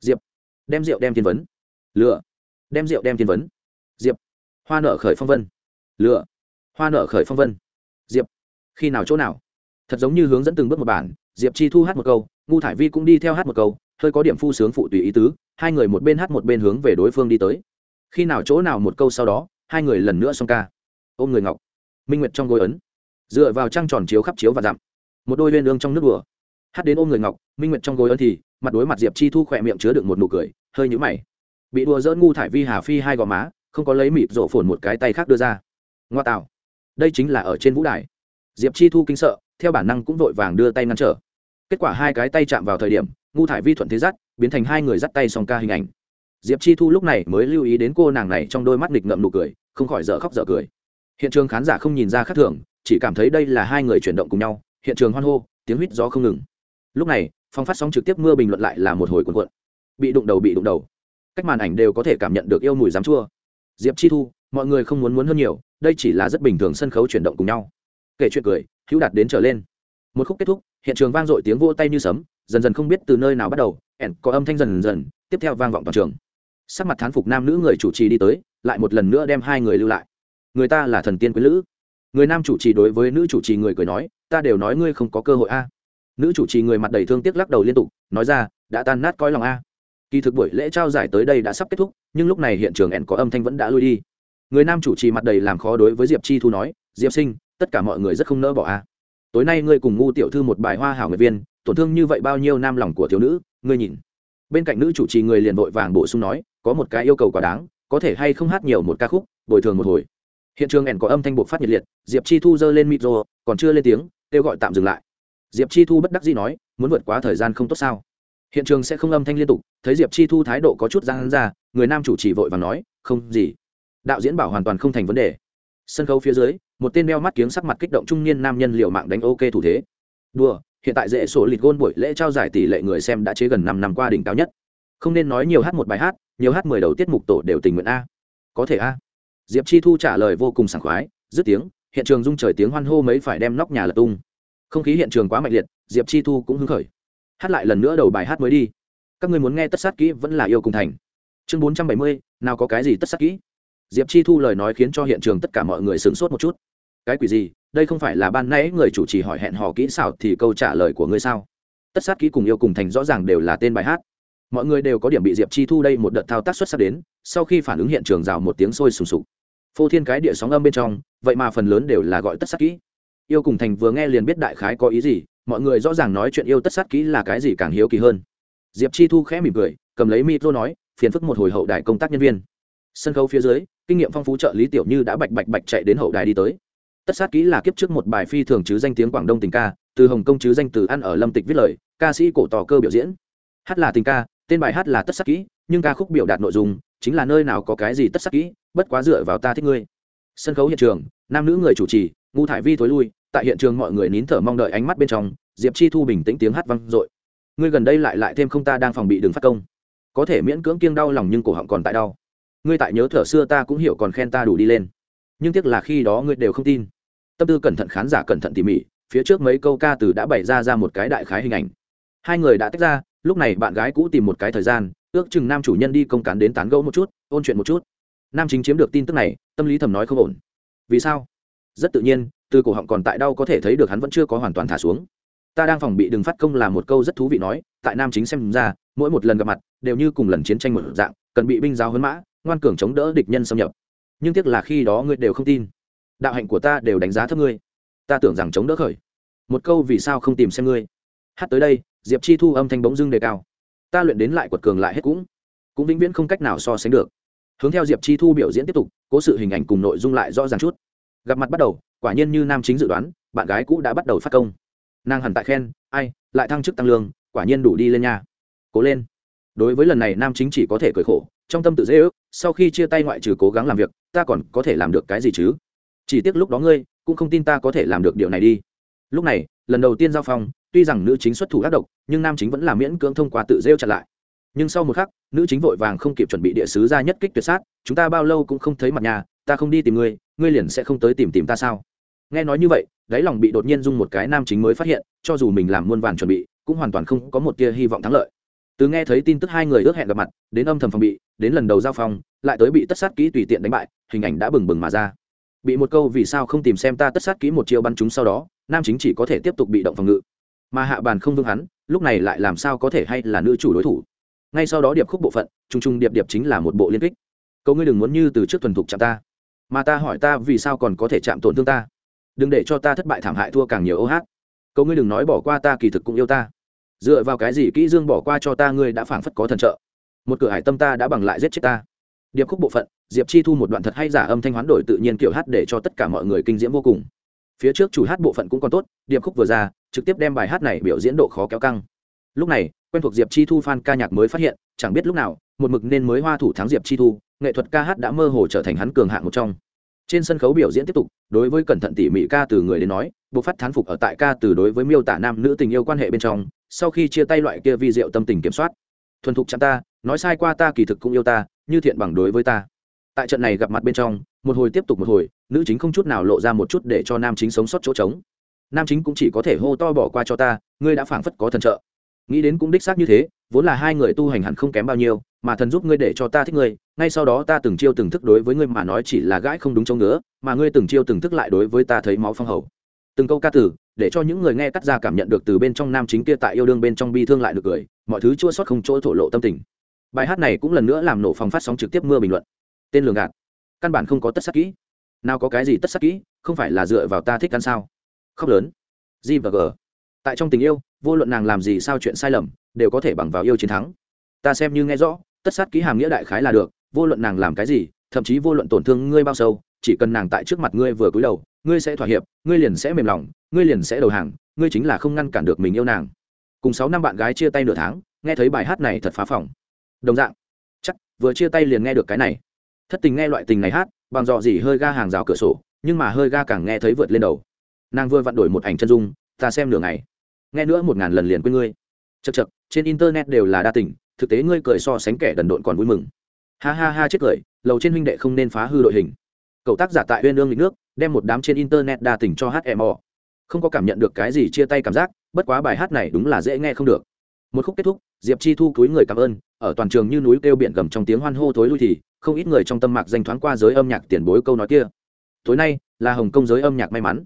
Diệp, đem rượu đem thiên vấn. Lựa đem rượu đem thiên vấn. Diệp, hoa nợ khởi phong vân. Lựa hoa nợ khởi phong vân. Diệp, khi nào chỗ nào? Thật giống như hướng dẫn từng bước một bản, diệp chi thu hát một câu, ngu thải vi cũng đi theo hát một câu, hơi có điểm phu sướng phụ tùy ý tứ, hai người một bên hát một bên hướng về đối phương đi tới khi nào chỗ nào một câu sau đó, hai người lần nữa xong ca. Ôm người ngọc. Minh nguyệt trong gối ấn. Dựa vào trăng tròn chiếu khắp chiếu và dặm. Một đôi lên lương trong nước đùa. Hát đến ôm người ngọc, minh nguyệt trong gối ấn thì, mặt đối mặt diệp chi thu khỏe miệng chứa đựng một nụ cười, hơi nhũ mày. Bị đùa dỡ ngu thải vi hà phi hai gò má, không có lấy mịp rổ phồn một cái tay khác đưa ra. Ngoa tạo. Đây chính là ở trên vũ đài. Diệp chi thu kinh sợ, theo bản năng cũng vội vàng đưa tay ngăn trở. Kết quả hai cái tay chạm vào thời điểm, ngu thải vi thuận thế dắt, biến thành hai người dắt tay song ca hình ảnh diệp chi thu lúc này mới lưu ý đến cô nàng này trong đôi mắt nghịch ngậm nụ cười, không khỏi dở khóc dở cười. Hiện trường khán giả không nhìn ra khác thường, chỉ cảm thấy đây là hai người chuyển động cùng nhau, hiện trường hoan hô, tiếng huýt gió không ngừng. Lúc này, phong phát sóng trực tiếp mưa bình luận lại là một hồi cuộn cuộn. Bị đụng đầu, bị đụng đầu. Cách màn ảnh đều có thể cảm nhận được yêu mùi dám chua. Diệp chi thu, mọi người không muốn muốn hơn nhiều, đây chỉ là rất bình thường sân khấu chuyển động cùng nhau. Kể chuyện cười, hữu đạt đến trở lên. Một khúc kết thúc, hiện trường vang dội tiếng vỗ tay như sấm, dần dần không biết từ nơi nào bắt đầu, ẻn có âm thanh dần dần, tiếp theo vang vọng toàn trường sắc mặt thán phục nam nữ người chủ trì đi tới, lại một lần nữa đem hai người lưu lại. Người ta là thần tiên quý lữ. Người nam chủ trì đối với nữ chủ trì người cười nói, ta đều nói ngươi không có cơ hội a. Nữ chủ trì người mặt đầy thương tiếc lắc đầu liên tục, nói ra, đã tan nát coi lòng a. Kỳ thực buổi lễ trao giải tới đây đã sắp kết thúc, nhưng lúc này hiện trường ẻn có âm thanh vẫn đã lui đi. Người nam chủ trì mặt đầy làm khó đối với diệp chi thu nói, diệp sinh, tất cả mọi người rất không nỡ bỏ a. Tối nay ngươi cùng ngu tiểu thư một bài hoa hảo người viên, tổn thương như vậy bao nhiêu nam lòng của thiếu nữ, ngươi nhìn. Bên cạnh nữ chủ trì người liền vội vàng bổ sung nói có một cái yêu cầu quá đáng, có thể hay không hát nhiều một ca khúc, bồi thường một hồi. Hiện trường ẻn có âm thanh buộc phát nhiệt liệt, diệp chi thu giơ lên micro, còn chưa lên tiếng, kêu gọi tạm dừng lại. Diệp chi thu bất đắc dĩ nói, muốn vượt quá thời gian không tốt sao? Hiện trường sẽ không âm thanh liên tục, thấy diệp chi thu thái độ có chút giang ra, người nam chủ trì vội và nói, không gì. Đạo diễn bảo hoàn toàn không thành vấn đề. Sân khấu phía dưới, một tên đeo mắt kiếng sắc mặt kích động trung niên nam nhân liệu mạng đánh ok thủ thế. Đùa, hiện tại dễ sổ lịch gôn buổi lễ trao giải tỷ lệ người xem đã chế gần năm năm qua đỉnh cao nhất. Không nên nói nhiều hát một bài hát nhiều hát mười đầu tiết mục tổ đều tình nguyện a. Có thể a. Diệp chi thu trả lời vô cùng sảng khoái, dứt tiếng, hiện trường rung trời tiếng hoan hô mấy phải đem nóc nhà lật tung. Không khí hiện trường quá mạnh liệt, diệp chi thu cũng hứng khởi. Hát lại lần nữa đầu bài hát mới đi. Các người muốn nghe tất sát kỹ vẫn là yêu cùng thành. Chương bốn trăm bảy mươi, nào có cái gì tất sát kỹ? Diệp chi thu lời nói khiến cho hiện trường tất cả mọi người sửng sốt một chút. Cái quỷ gì? Đây không phải là ban nãy người chủ trì hỏi hẹn hò kỹ xảo thì câu trả lời của ngươi sao? Tất sát kỹ cùng yêu cùng thành rõ ràng đều là tên bài hát mọi người đều có điểm bị diệp chi thu đây một đợt thao tác xuất sắc đến sau khi phản ứng hiện trường rào một tiếng sôi sùng sục phô thiên cái địa sóng âm bên trong vậy mà phần lớn đều là gọi tất sát kỹ yêu cùng thành vừa nghe liền biết đại khái có ý gì mọi người rõ ràng nói chuyện yêu tất sát kỹ là cái gì càng hiếu kỳ hơn diệp chi thu khẽ mỉm cười cầm lấy micro nói phiền phức một hồi hậu đài công tác nhân viên sân khấu phía dưới kinh nghiệm phong phú trợ lý tiểu như đã bạch bạch bạch chạy đến hậu đài đi tới tất sát kỹ là kiếp trước một bài phi thường chứ danh tiếng quảng đông tình ca từ hồng công chứ danh từ ăn ở lâm tịch viết lời ca sĩ cổ tò cơ biểu diễn hát là tình ca tên bài hát là tất sắc kỹ, nhưng ca khúc biểu đạt nội dung chính là nơi nào có cái gì tất sắc kỹ, bất quá dựa vào ta thích ngươi. Sân khấu hiện trường, nam nữ người chủ trì ngu thải vi thối lui, tại hiện trường mọi người nín thở mong đợi ánh mắt bên trong, diệp chi thu bình tĩnh tiếng hát vang dội. Ngươi gần đây lại lại thêm không ta đang phòng bị đường phát công. Có thể miễn cưỡng kiêng đau lòng nhưng cổ họng còn tại đau. Ngươi tại nhớ thở xưa ta cũng hiểu còn khen ta đủ đi lên. Nhưng tiếc là khi đó ngươi đều không tin. Tâm tư cẩn thận khán giả cẩn thận tỉ mỉ, phía trước mấy câu ca từ đã bày ra ra một cái đại khái hình ảnh. Hai người đã tách ra lúc này bạn gái cũ tìm một cái thời gian, ước chừng nam chủ nhân đi công cán đến tán gẫu một chút, ôn chuyện một chút. Nam chính chiếm được tin tức này, tâm lý thầm nói không ổn. Vì sao? Rất tự nhiên, từ cổ họng còn tại đau có thể thấy được hắn vẫn chưa có hoàn toàn thả xuống. Ta đang phòng bị đừng phát công là một câu rất thú vị nói, tại nam chính xem ra, mỗi một lần gặp mặt, đều như cùng lần chiến tranh một dạng, cần bị binh giáo hơn mã, ngoan cường chống đỡ địch nhân xâm nhập. Nhưng tiếc là khi đó ngươi đều không tin. Đạo hạnh của ta đều đánh giá thấp ngươi. Ta tưởng rằng chống đỡ khởi. Một câu vì sao không tìm xem ngươi. Hát tới đây diệp chi thu âm thanh bỗng dưng đề cao. Ta luyện đến lại quật cường lại hết cũng cũng vĩnh viễn không cách nào so sánh được. Hướng theo diệp chi thu biểu diễn tiếp tục, cố sự hình ảnh cùng nội dung lại rõ ràng chút. Gặp mặt bắt đầu, quả nhiên như nam chính dự đoán, bạn gái cũ đã bắt đầu phát công. Nàng hẳn tại khen, ai, lại thăng chức tăng lương, quả nhiên đủ đi lên nha. Cố lên. Đối với lần này, nam chính chỉ có thể cười khổ, trong tâm tự dễ ước, sau khi chia tay ngoại trừ cố gắng làm việc, ta còn có thể làm được cái gì chứ? Chỉ tiếc lúc đó ngươi, cũng không tin ta có thể làm được điều này đi. Lúc này, lần đầu tiên giao phong tuy rằng nữ chính xuất thủ ác độc, nhưng nam chính vẫn là miễn cưỡng thông qua tự rêu chặn lại. Nhưng sau một khắc, nữ chính vội vàng không kịp chuẩn bị địa sứ ra nhất kích tuyệt sát, chúng ta bao lâu cũng không thấy mặt nhà, ta không đi tìm ngươi ngươi liền sẽ không tới tìm tìm ta sao? Nghe nói như vậy, đáy lòng bị đột nhiên dung một cái nam chính mới phát hiện, cho dù mình làm muôn vàn chuẩn bị, cũng hoàn toàn không có một tia hy vọng thắng lợi. Từ nghe thấy tin tức hai người ước hẹn gặp mặt, đến âm thầm phòng bị, đến lần đầu giao phong lại tới bị tất sát kỹ tùy tiện đánh bại, hình ảnh đã bừng bừng mà ra. Bị một câu vì sao không tìm xem ta tất sát kỹ một chiêu bắn chúng sau đó, nam chính chỉ có thể tiếp tục bị động phòng ngự mà hạ bàn không vương hắn, lúc này lại làm sao có thể hay là nữ chủ đối thủ? Ngay sau đó điệp khúc bộ phận t r u n g t r u n g điệp điệp chính là một bộ liên kích. Cậu ngươi đừng muốn như từ trước thuần thục chạm ta, mà ta hỏi ta vì sao còn có thể chạm tổn thương ta. Đừng để cho ta thất bại thảm hại thua càng nhiều ô hát. Cậu ngươi đừng nói bỏ qua ta kỳ thực cũng yêu ta. Dựa vào cái gì kỹ dương bỏ qua cho ta ngươi đã phảng phất có thần trợ. Một cửa hải tâm ta đã bằng lại giết chết ta. Điệp khúc bộ phận, diệp chi thu một đoạn thật hay giả âm thanh hoán đổi tự nhiên kiểu hát để cho tất cả mọi người kinh diễm vô cùng. Phía trước chủ hát bộ phận cũng còn tốt, điệp khúc vừa ra trực tiếp đem bài hát này biểu diễn độ khó kéo căng. Lúc này, quen thuộc diệp chi thu f a n ca nhạc mới phát hiện, chẳng biết lúc nào, một mực nên mới hoa thủ thắng diệp chi thu, nghệ thuật ca hát đã mơ hồ trở thành hắn cường hạng một trong. Trên sân khấu biểu diễn tiếp tục, đối với cẩn thận tỉ mỉ ca từ người đến nói, buộc phát thán phục ở tại ca từ đối với miêu tả nam nữ tình yêu quan hệ bên trong, sau khi chia tay loại kia vi diệu tâm tình kiểm soát. Thuần thục chăm ta, nói sai qua ta kỳ thực cũng yêu ta, như thiện bằng đối với ta. Tại trận này gặp mặt bên trong, một hồi tiếp tục một hồi, nữ chính không chút nào lộ ra một chút để cho nam chính sống sót chỗ trống nam chính cũng chỉ có thể hô to bỏ qua cho ta, ngươi đã phảng phất có thần trợ. Nghĩ đến cũng đích xác như thế, vốn là hai người tu hành hẳn không kém bao nhiêu, mà thần giúp ngươi để cho ta thích ngươi, ngay sau đó ta từng chiêu từng thức đối với ngươi mà nói chỉ là gãi không đúng chỗ ngứa, mà ngươi từng chiêu từng thức lại đối với ta thấy máu phong hầu. Từng câu ca từ, để cho những người nghe cắt ra cảm nhận được từ bên trong nam chính kia tại yêu đương bên trong bi thương lại được cười, mọi thứ chua sót không chỗ thổ lộ tâm tình. Bài hát này cũng lần nữa làm nổ phòng phát sóng trực tiếp mưa bình luận. Tên lường gạt. Căn bản không có tất sắc kỹ. Nào có cái gì tất sắc kỹ, không phải là dựa vào ta thích ăn sao? Khóc lớn. G và g. Tại trong tình yêu, vô luận nàng làm gì sao chuyện sai lầm, đều có thể bằng vào yêu chiến thắng. Ta xem như nghe rõ, tất sát kỹ hàm nghĩa đại khái là được, vô luận nàng làm cái gì, thậm chí vô luận tổn thương ngươi bao sâu, chỉ cần nàng tại trước mặt ngươi vừa cúi đầu, ngươi sẽ thỏa hiệp, ngươi liền sẽ mềm lòng, ngươi liền sẽ đầu hàng, ngươi chính là không ngăn cản được mình yêu nàng. Cùng sáu năm bạn gái chia tay nửa tháng, nghe thấy bài hát này thật phá phòng đồng dạng, chắc, vừa chia tay liền nghe được cái này. Thất tình nghe loại tình này hát, bằng dọ gì hơi ga hàng rào cửa sổ, nhưng mà hơi ga càng nghe thấy vượt lên đầu nàng vừa vặn đổi một ảnh chân dung, ta xem nửa ngày. Nghe nữa một ngàn lần liền quên ngươi. Chật chật trên internet đều là đa tình, thực tế ngươi cười so sánh kẻ đần độn còn vui mừng. Ha ha ha chết cười, lầu trên huynh đệ không nên phá hư đội hình. Cậu tác giả tại uyên ương lịch nước, đem một đám trên internet đa tình cho hmo không có cảm nhận được cái gì chia tay cảm giác, bất quá bài hát này đúng là dễ nghe không được. Một khúc kết thúc, diệp chi thu cúi người cảm ơn, ở toàn trường như núi kêu biển gầm trong tiếng hoan hô thối lui thì, không ít người trong tâm mạc danh thoáng qua giới âm nhạc tiền bối câu nói kia. Tối nay, là hồng công giới âm nhạc may mắn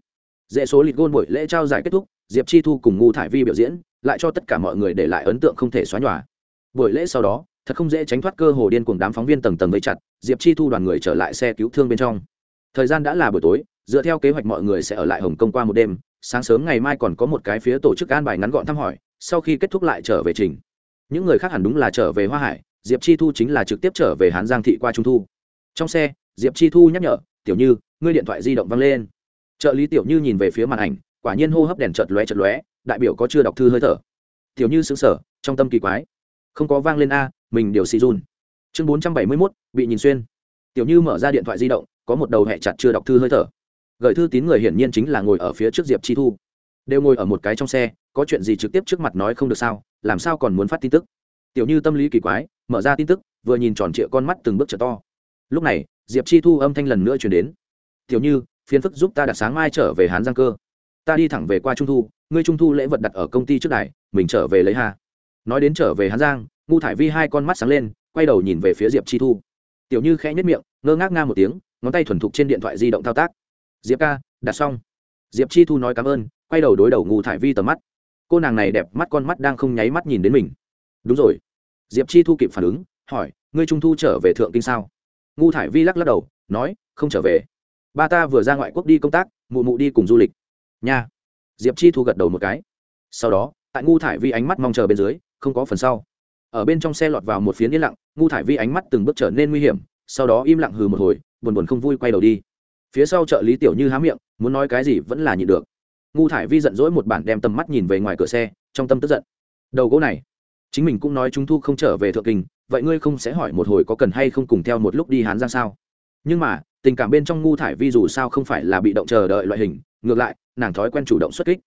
dễ số lịch gôn buổi lễ trao giải kết thúc, diệp chi thu cùng ngu thải vi biểu diễn, lại cho tất cả mọi người để lại ấn tượng không thể xóa nhòa. Buổi lễ sau đó, thật không dễ tránh thoát cơ hồ điên cùng đám phóng viên tầng tầng vây chặt, diệp chi thu đoàn người trở lại xe cứu thương bên trong. Thời gian đã là buổi tối, dựa theo kế hoạch mọi người sẽ ở lại hồng kông qua một đêm, sáng sớm ngày mai còn có một cái phía tổ chức an bài ngắn gọn thăm hỏi, sau khi kết thúc lại trở về trình. Những người khác hẳn đúng là trở về hoa hải, diệp chi thu chính là trực tiếp trở về hán giang thị qua trung thu. Trong xe, diệp chi thu nhắc nhở, tiểu như, ngươi điện thoại di động văng lên trợ lý tiểu như nhìn về phía màn ảnh, quả nhiên hô hấp đèn chợt lóe chợt lóe, đại biểu có chưa đọc thư hơi thở. Tiểu như xứng sở trong tâm kỳ quái. Không có vang lên a, mình điều xì run chương bốn trăm bảy mươi mốt, bị nhìn xuyên. Tiểu như mở ra điện thoại di động, có một đầu hẹ chặt chưa đọc thư hơi thở. Gửi thư tín người hiển nhiên chính là ngồi ở phía trước diệp chi thu. Đều ngồi ở một cái trong xe, có chuyện gì trực tiếp trước mặt nói không được sao, làm sao còn muốn phát tin tức? Tiểu như tâm lý kỳ quái, mở ra tin tức, vừa nhìn tròn trịa con mắt từng bước trở to. Lúc này, diệp chi thu âm thanh lần nữa chuyển đến. Tiểu như phiền phức giúp ta đặt sáng mai trở về hán giang cơ. Ta đi thẳng về qua trung thu, ngươi trung thu lễ vật đặt ở công ty trước đài, mình trở về lấy hà nói đến trở về hán giang ngu thải vi hai con mắt sáng lên, quay đầu nhìn về phía diệp chi thu. Tiểu như khẽ nhất miệng, ngơ ngác nga một tiếng, ngón tay thuần thục trên điện thoại di động thao tác. Diệp ca, đặt xong. Diệp chi thu nói cảm ơn, quay đầu đối đầu ngu thải vi tầm mắt. Cô nàng này đẹp mắt con mắt đang không nháy mắt nhìn đến mình. Đúng rồi. Diệp chi thu kịp phản ứng, hỏi, ngươi trung thu trở về thượng kinh sao? Ngu thải vi lắc lắc đầu, nói, không trở về ba ta vừa ra ngoại quốc đi công tác, mụ mụ đi cùng du lịch. Nha. Diệp chi thu gật đầu một cái. Sau đó, tại ngu thải vi ánh mắt mong chờ bên dưới, không có phần sau. Ở bên trong xe lọt vào một phiến yên lặng, ngu thải vi ánh mắt từng bước trở nên nguy hiểm, sau đó im lặng hừ một hồi, buồn buồn không vui quay đầu đi. Phía sau trợ lý tiểu như há miệng, muốn nói cái gì vẫn là nhịn được. Ngu thải vi giận dỗi một bản đem tầm mắt nhìn về ngoài cửa xe, trong tâm tức giận. Đầu gỗ này, chính mình cũng nói chúng thu không trở về thượng kinh, vậy ngươi không sẽ hỏi một hồi có cần hay không cùng theo một lúc đi hán ra sao? Nhưng mà, tình cảm bên trong ngu thải vi dù sao không phải là bị động chờ đợi loại hình, ngược lại, nàng thói quen chủ động xuất kích.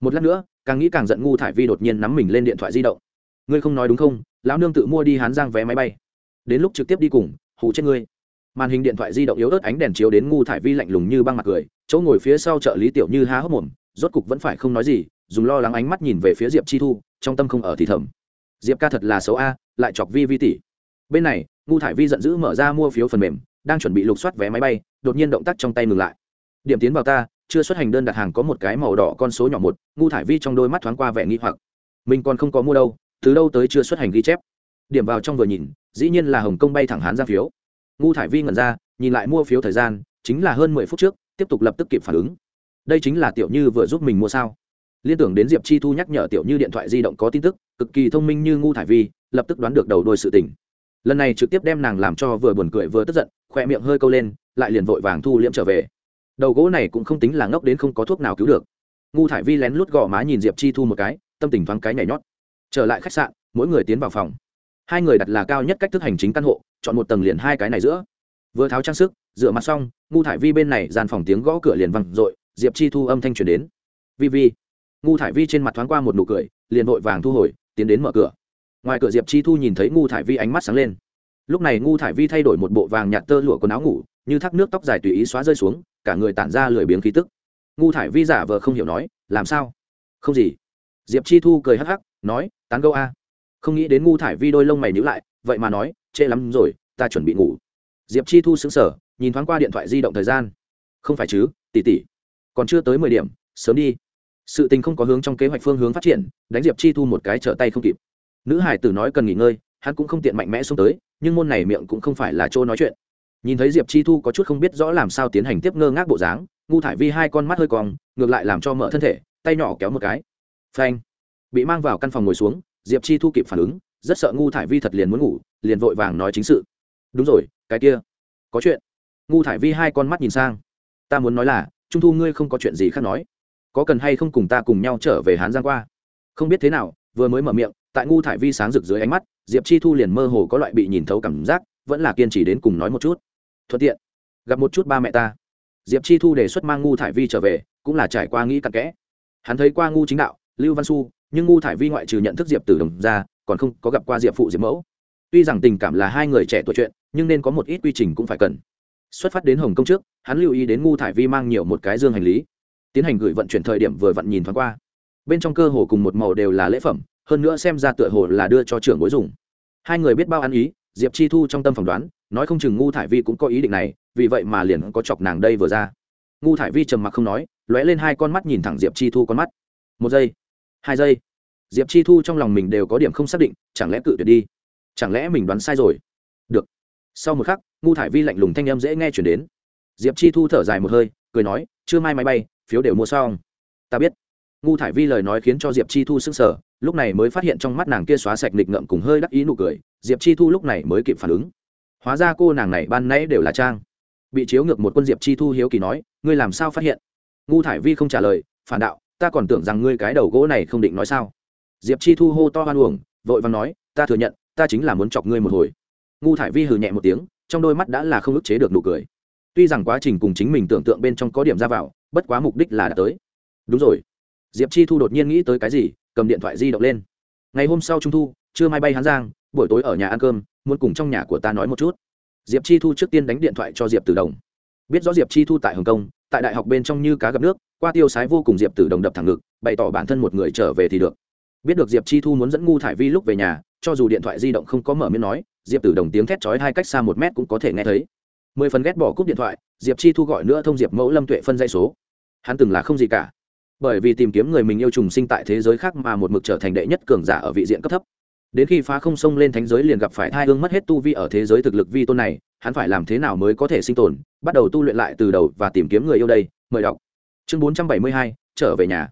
Một lát nữa, càng nghĩ càng giận ngu thải vi đột nhiên nắm mình lên điện thoại di động. Ngươi không nói đúng không? Lão nương tự mua đi hán giang vé máy bay. Đến lúc trực tiếp đi cùng, hù chết ngươi. Màn hình điện thoại di động yếu ớt ánh đèn chiếu đến ngu thải vi lạnh lùng như băng mặt cười, chỗ ngồi phía sau trợ lý tiểu như há hốc mồm, rốt cục vẫn phải không nói gì, dùng lo lắng ánh mắt nhìn về phía diệp chi thu, trong tâm không ở thì thầm. Diệp ca thật là xấu a, lại chọc vi vi tỷ. Bên này, ngu thải vi giận dữ mở ra mua phiếu phần mềm đang chuẩn bị lục soát vé máy bay, đột nhiên động tác trong tay ngừng lại. Điểm tiến vào ta, chưa xuất hành đơn đặt hàng có một cái màu đỏ con số nhỏ một, ngu thải vi trong đôi mắt thoáng qua vẻ nghi hoặc. Mình còn không có mua đâu, từ đâu tới chưa xuất hành ghi chép. Điểm vào trong vừa nhìn, dĩ nhiên là hồng kông bay thẳng hán ra phiếu. Ngu thải vi ngẩn ra, nhìn lại mua phiếu thời gian, chính là hơn mười phút trước, tiếp tục lập tức kịp phản ứng. Đây chính là tiểu như vừa giúp mình mua sao? Liên tưởng đến diệp chi thu nhắc nhở tiểu như điện thoại di động có tin tức, cực kỳ thông minh như ngu thải vi, lập tức đoán được đầu đôi sự tình lần này trực tiếp đem nàng làm cho vừa buồn cười vừa tức giận, khoe miệng hơi câu lên, lại liền vội vàng thu liễm trở về. Đầu gỗ này cũng không tính là ngốc đến không có thuốc nào cứu được. Ngu thải vi lén lút gõ má nhìn diệp chi thu một cái, tâm tình thoáng cái nhảy nhót. Trở lại khách sạn, mỗi người tiến vào phòng. Hai người đặt là cao nhất cách thức hành chính căn hộ, chọn một tầng liền hai cái này giữa. Vừa tháo trang sức, rửa mặt xong, ngu thải vi bên này gian phòng tiếng gõ cửa liền văng r ộ i diệp chi thu âm thanh truyền đến. Vi vi. Ngu thải vi trên mặt thoáng qua một nụ cười, liền vội vàng thu hồi, tiến đến mở cửa ngoài cửa diệp chi thu nhìn thấy ngu thải vi ánh mắt sáng lên. Lúc này ngu thải vi thay đổi một bộ vàng nhạt tơ lụa quần áo ngủ, như thác nước tóc dài tùy ý xóa rơi xuống, cả người tản ra lười biếng khí tức. Ngu thải vi giả vờ không hiểu nói, làm sao? Không gì. Diệp chi thu cười hắc hắc, nói, tán gâu a. Không nghĩ đến ngu thải vi đôi lông mày nhữ lại, vậy mà nói, trễ lắm rồi, ta chuẩn bị ngủ. Diệp chi thu xứng sở nhìn thoáng qua điện thoại di động thời gian. Không phải chứ tỉ tỉ còn chưa tới mười điểm, sớm đi. Sự tình không có hướng trong kế hoạch phương hướng phát triển, đánh diệp chi thu một cái trở tay không kịp nữ hải tử nói cần nghỉ ngơi, hắn cũng không tiện mạnh mẽ xuống tới, nhưng môn này miệng cũng không phải là chỗ nói chuyện. Nhìn thấy diệp chi thu có chút không biết rõ làm sao tiến hành tiếp ngơ ngác bộ dáng, ngu thải vi hai con mắt hơi cong, ngược lại làm cho mở thân thể, tay nhỏ kéo một cái. Phanh! Bị mang vào căn phòng ngồi xuống, diệp chi thu kịp phản ứng, rất sợ ngu thải vi thật liền muốn ngủ, liền vội vàng nói chính sự. Đúng rồi, cái kia, có chuyện. Ngu thải vi hai con mắt nhìn sang. Ta muốn nói là, trung thu ngươi không có chuyện gì khác nói. Có cần hay không cùng ta cùng nhau trở về hán giang qua? Không biết thế nào, vừa mới mở miệng tại ngu thải vi sáng rực dưới ánh mắt, diệp chi thu liền mơ hồ có loại bị nhìn thấu cảm giác, vẫn là kiên trì đến cùng nói một chút. Thuận tiện, gặp một chút ba mẹ ta. Diệp chi thu đề xuất mang ngu thải vi trở về, cũng là trải qua nghĩ cặn kẽ. Hắn thấy qua ngu chính đạo, lưu văn su nhưng ngu thải vi ngoại trừ nhận thức diệp từ đồng ra, còn không có gặp qua diệp phụ diệp mẫu. Tuy rằng tình cảm là hai người trẻ tuổi chuyện, nhưng nên có một ít quy trình cũng phải cần. Xuất phát đến hồng kông trước, hắn lưu ý đến ngu thải vi mang nhiều một cái dương hành lý. Tiến hành gửi vận chuyển thời điểm vừa vặn nhìn thoáng qua. Bên trong cơ hồ cùng một màu đều là lễ phẩm hơn nữa xem ra tựa hồ là đưa cho trưởng bối dùng. Hai người biết bao ăn ý, diệp chi thu trong tâm phỏng đoán, nói không chừng ngu thải vi cũng có ý định này, vì vậy mà liền có chọc nàng đây vừa ra. Ngu thải vi trầm mặc không nói, lóe lên hai con mắt nhìn thẳng diệp chi thu con mắt. Một giây, hai giây. Diệp chi thu trong lòng mình đều có điểm không xác định, chẳng lẽ cự tuyệt đi? Chẳng lẽ mình đoán sai rồi? Được. Sau một khắc, ngu thải vi lạnh lùng thanh âm dễ nghe chuyển đến. Diệp chi thu thở dài một hơi, cười nói, chưa mai máy bay, phiếu đều mua xong. Ta biết ngu thải vi lời nói khiến cho diệp chi thu s ư n g sở lúc này mới phát hiện trong mắt nàng kia xóa sạch nghịch ngợm cùng hơi đắc ý nụ cười, diệp chi thu lúc này mới kịp phản ứng. hóa ra cô nàng này ban nãy đều là trang. bị chiếu ngược một quân diệp chi thu hiếu kỳ nói, ngươi làm sao phát hiện? ngu thải vi không trả lời, phản đạo, ta còn tưởng rằng ngươi cái đầu gỗ này không định nói sao. diệp chi thu hô to hoan uổng, vội vàng nói, ta thừa nhận, ta chính là muốn chọc ngươi một hồi. ngu thải vi hừ nhẹ một tiếng, trong đôi mắt đã là không ức chế được nụ cười. tuy rằng quá trình cùng chính mình tưởng tượng bên trong có điểm ra vào, bất quá mục đích là đã tới. đúng rồi diệp chi thu đột nhiên nghĩ tới cái gì, cầm điện thoại di động lên. Ngày hôm sau trung thu, trưa mai bay hắn giang, buổi tối ở nhà ăn cơm, muốn cùng trong nhà của ta nói một chút. Diệp chi thu trước tiên đánh điện thoại cho diệp tử đồng. Biết rõ diệp chi thu tại hồng kông, tại đại học bên trong như cá gặp nước, qua tiêu sái vô cùng diệp tử đồng đập thẳng ngực, bày tỏ bản thân một người trở về thì được. Biết được diệp chi thu muốn dẫn ngu thải vi lúc về nhà, cho dù điện thoại di động không có mở miếng nói, diệp tử đồng tiếng thét chói hai cách xa một mét cũng có thể nghe thấy. Mười phần ghét bỏ cúp điện thoại, diệp chi thu gọi nữa thông diệp mẫu lâm tuệ phân dây số. Hắn từng là không gì cả bởi vì tìm kiếm người mình yêu trùng sinh tại thế giới khác mà một mực trở thành đệ nhất cường giả ở vị diện cấp thấp. Đến khi phá không sông lên thánh giới liền gặp phải thai hương mất hết tu vi ở thế giới thực lực vi tôn này, hắn phải làm thế nào mới có thể sinh tồn, bắt đầu tu luyện lại từ đầu và tìm kiếm người yêu đây, mời đọc. Chương bốn trăm bảy mươi hai, trở về nhà.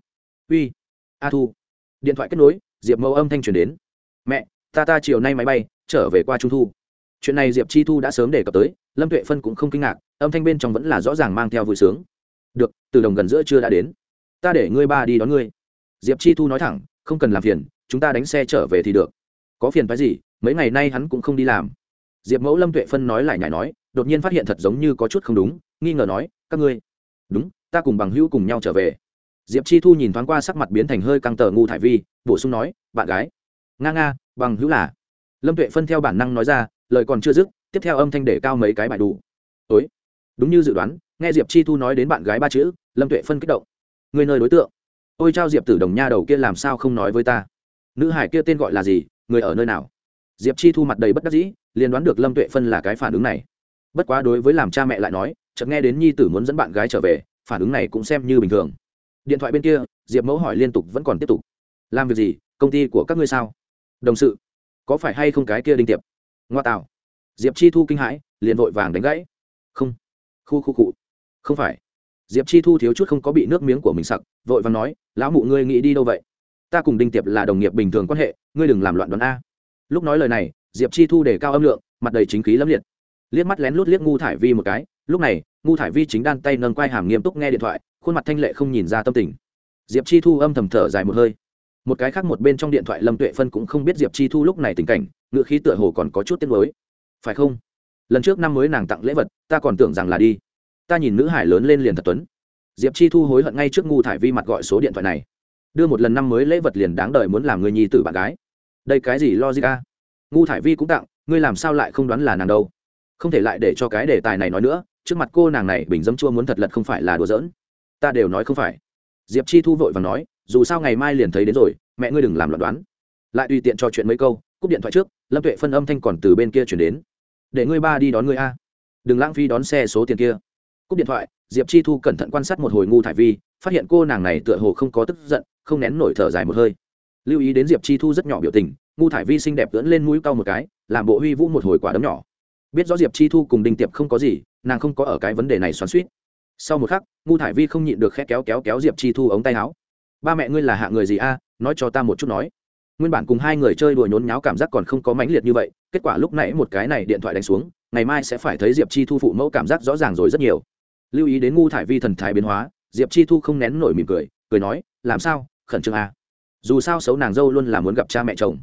Uy, a thu. Điện thoại kết nối, diệp mẫu âm thanh truyền đến. Mẹ, ta ta chiều nay máy bay, trở về qua trung thu. Chuyện này diệp chi thu đã sớm đề cập tới, lâm tuệ phân cũng không kinh ngạc, âm thanh bên trong vẫn là rõ ràng mang theo vui sướng. Được, từ đồng gần giữa chưa đã đến ta để ngươi ba đi đón ngươi. Diệp chi thu nói thẳng, không cần làm phiền, chúng ta đánh xe trở về thì được. Có phiền phái gì, mấy ngày nay hắn cũng không đi làm. Diệp mẫu lâm tuệ phân nói lại nhải nói, đột nhiên phát hiện thật giống như có chút không đúng, nghi ngờ nói, các ngươi. Đúng, ta cùng bằng hữu cùng nhau trở về. Diệp chi thu nhìn thoáng qua sắc mặt biến thành hơi căng tờ ngu thải vi, bổ sung nói, bạn gái. Nga nga, bằng hữu là. Lâm tuệ phân theo bản năng nói ra, lời còn chưa dứt, tiếp theo âm thanh để cao mấy cái bài đủ. Ối đúng như dự đoán, nghe diệp chi thu nói đến bạn gái ba chữ, lâm tuệ phân kích động người nơi đối tượng. Ôi trao diệp tử đồng nha đầu kia làm sao không nói với ta? Nữ hải kia tên gọi là gì? Người ở nơi nào? Diệp chi thu mặt đầy bất đắc dĩ, liền đoán được lâm tuệ phân là cái phản ứng này. Bất quá đối với làm cha mẹ lại nói, chợt nghe đến nhi tử muốn dẫn bạn gái trở về, phản ứng này cũng xem như bình thường. Điện thoại bên kia, diệp mẫu hỏi liên tục vẫn còn tiếp tục. Làm việc gì? Công ty của các ngươi sao? Đồng sự, có phải hay không cái kia đinh tiệp? Ngoa tạo. Diệp chi thu kinh hãi, liền vội vàng đánh gãy. Không. Khu khu cụ không phải diệp chi thu thiếu chút không có bị nước miếng của mình sặc, vội vàng nói, lão mụ ngươi nghĩ đi đâu vậy? Ta cùng đinh tiệp là đồng nghiệp bình thường quan hệ, ngươi đừng làm loạn đoán a. Lúc nói lời này, diệp chi thu đề cao âm lượng, mặt đầy chính khí lâm liệt. Liếc mắt lén lút liếc ngu thải vi một cái, lúc này, ngu thải vi chính đan tay nâng quai hàm nghiêm túc nghe điện thoại, khuôn mặt thanh lệ không nhìn ra tâm tình. Diệp chi thu âm thầm thở dài một hơi. Một cái khác một bên trong điện thoại lâm tuệ phân cũng không biết diệp chi thu lúc này tình cảnh, ngựa khí tựa hồ còn có chút tiếc mới phải không? Lần trước năm mới nàng tặng lễ vật, ta còn tưởng rằng là đi ta nhìn nữ hải lớn lên liền thật tuấn. Diệp chi thu hối hận ngay trước ngu thải vi mặt gọi số điện thoại này. Đưa một lần năm mới lễ vật liền đáng đời muốn làm người nhi tử bạn gái. Đây cái gì logic a? Ngu thải vi cũng tặng, ngươi làm sao lại không đoán là nàng đâu? Không thể lại để cho cái đề tài này nói nữa, trước mặt cô nàng này bình dấm chua muốn thật lật không phải là đùa giỡn. Ta đều nói không phải. Diệp chi thu vội và nói, dù sao ngày mai liền thấy đến rồi, mẹ ngươi đừng làm loạn đoán. Lại tùy tiện cho chuyện mấy câu, cúp điện thoại trước, lâm tuệ phân âm thanh còn từ bên kia chuyển đến. Để ngươi ba đi đón ngươi a. Đừng lãng phí đón xe số tiền kia cúp điện thoại, diệp chi thu cẩn thận quan sát một hồi ngu thải vi, phát hiện cô nàng này tựa hồ không có tức giận, không nén nổi thở dài một hơi. Lưu ý đến diệp chi thu rất nhỏ biểu tình ngu thải vi xinh đẹp cưỡn lên mũi cau một cái, làm bộ huy vũ một hồi quả đấm nhỏ. Biết rõ diệp chi thu cùng đinh tiệp không có gì, nàng không có ở cái vấn đề này xoắn suýt sau một khắc ngu thải vi không nhịn được khét kéo kéo kéo diệp chi thu ống tay áo. Ba mẹ ngươi là hạ người gì a? Nói cho ta một chút nói. Nguyên bản cùng hai người chơi đùa nhốn nháo cảm giác còn không có mãnh liệt như vậy, kết quả lúc nãy một cái này điện thoại đánh xuống, ngày mai sẽ phải thấy diệp chi thu phụ mẫu cảm giác rõ ràng rồi rất nhiều lưu ý đến ngu thải vi thần thái biến hóa, diệp chi thu không nén nổi mỉm cười cười nói, làm sao? Khẩn trương à? dù sao xấu nàng dâu luôn là muốn gặp cha mẹ chồng.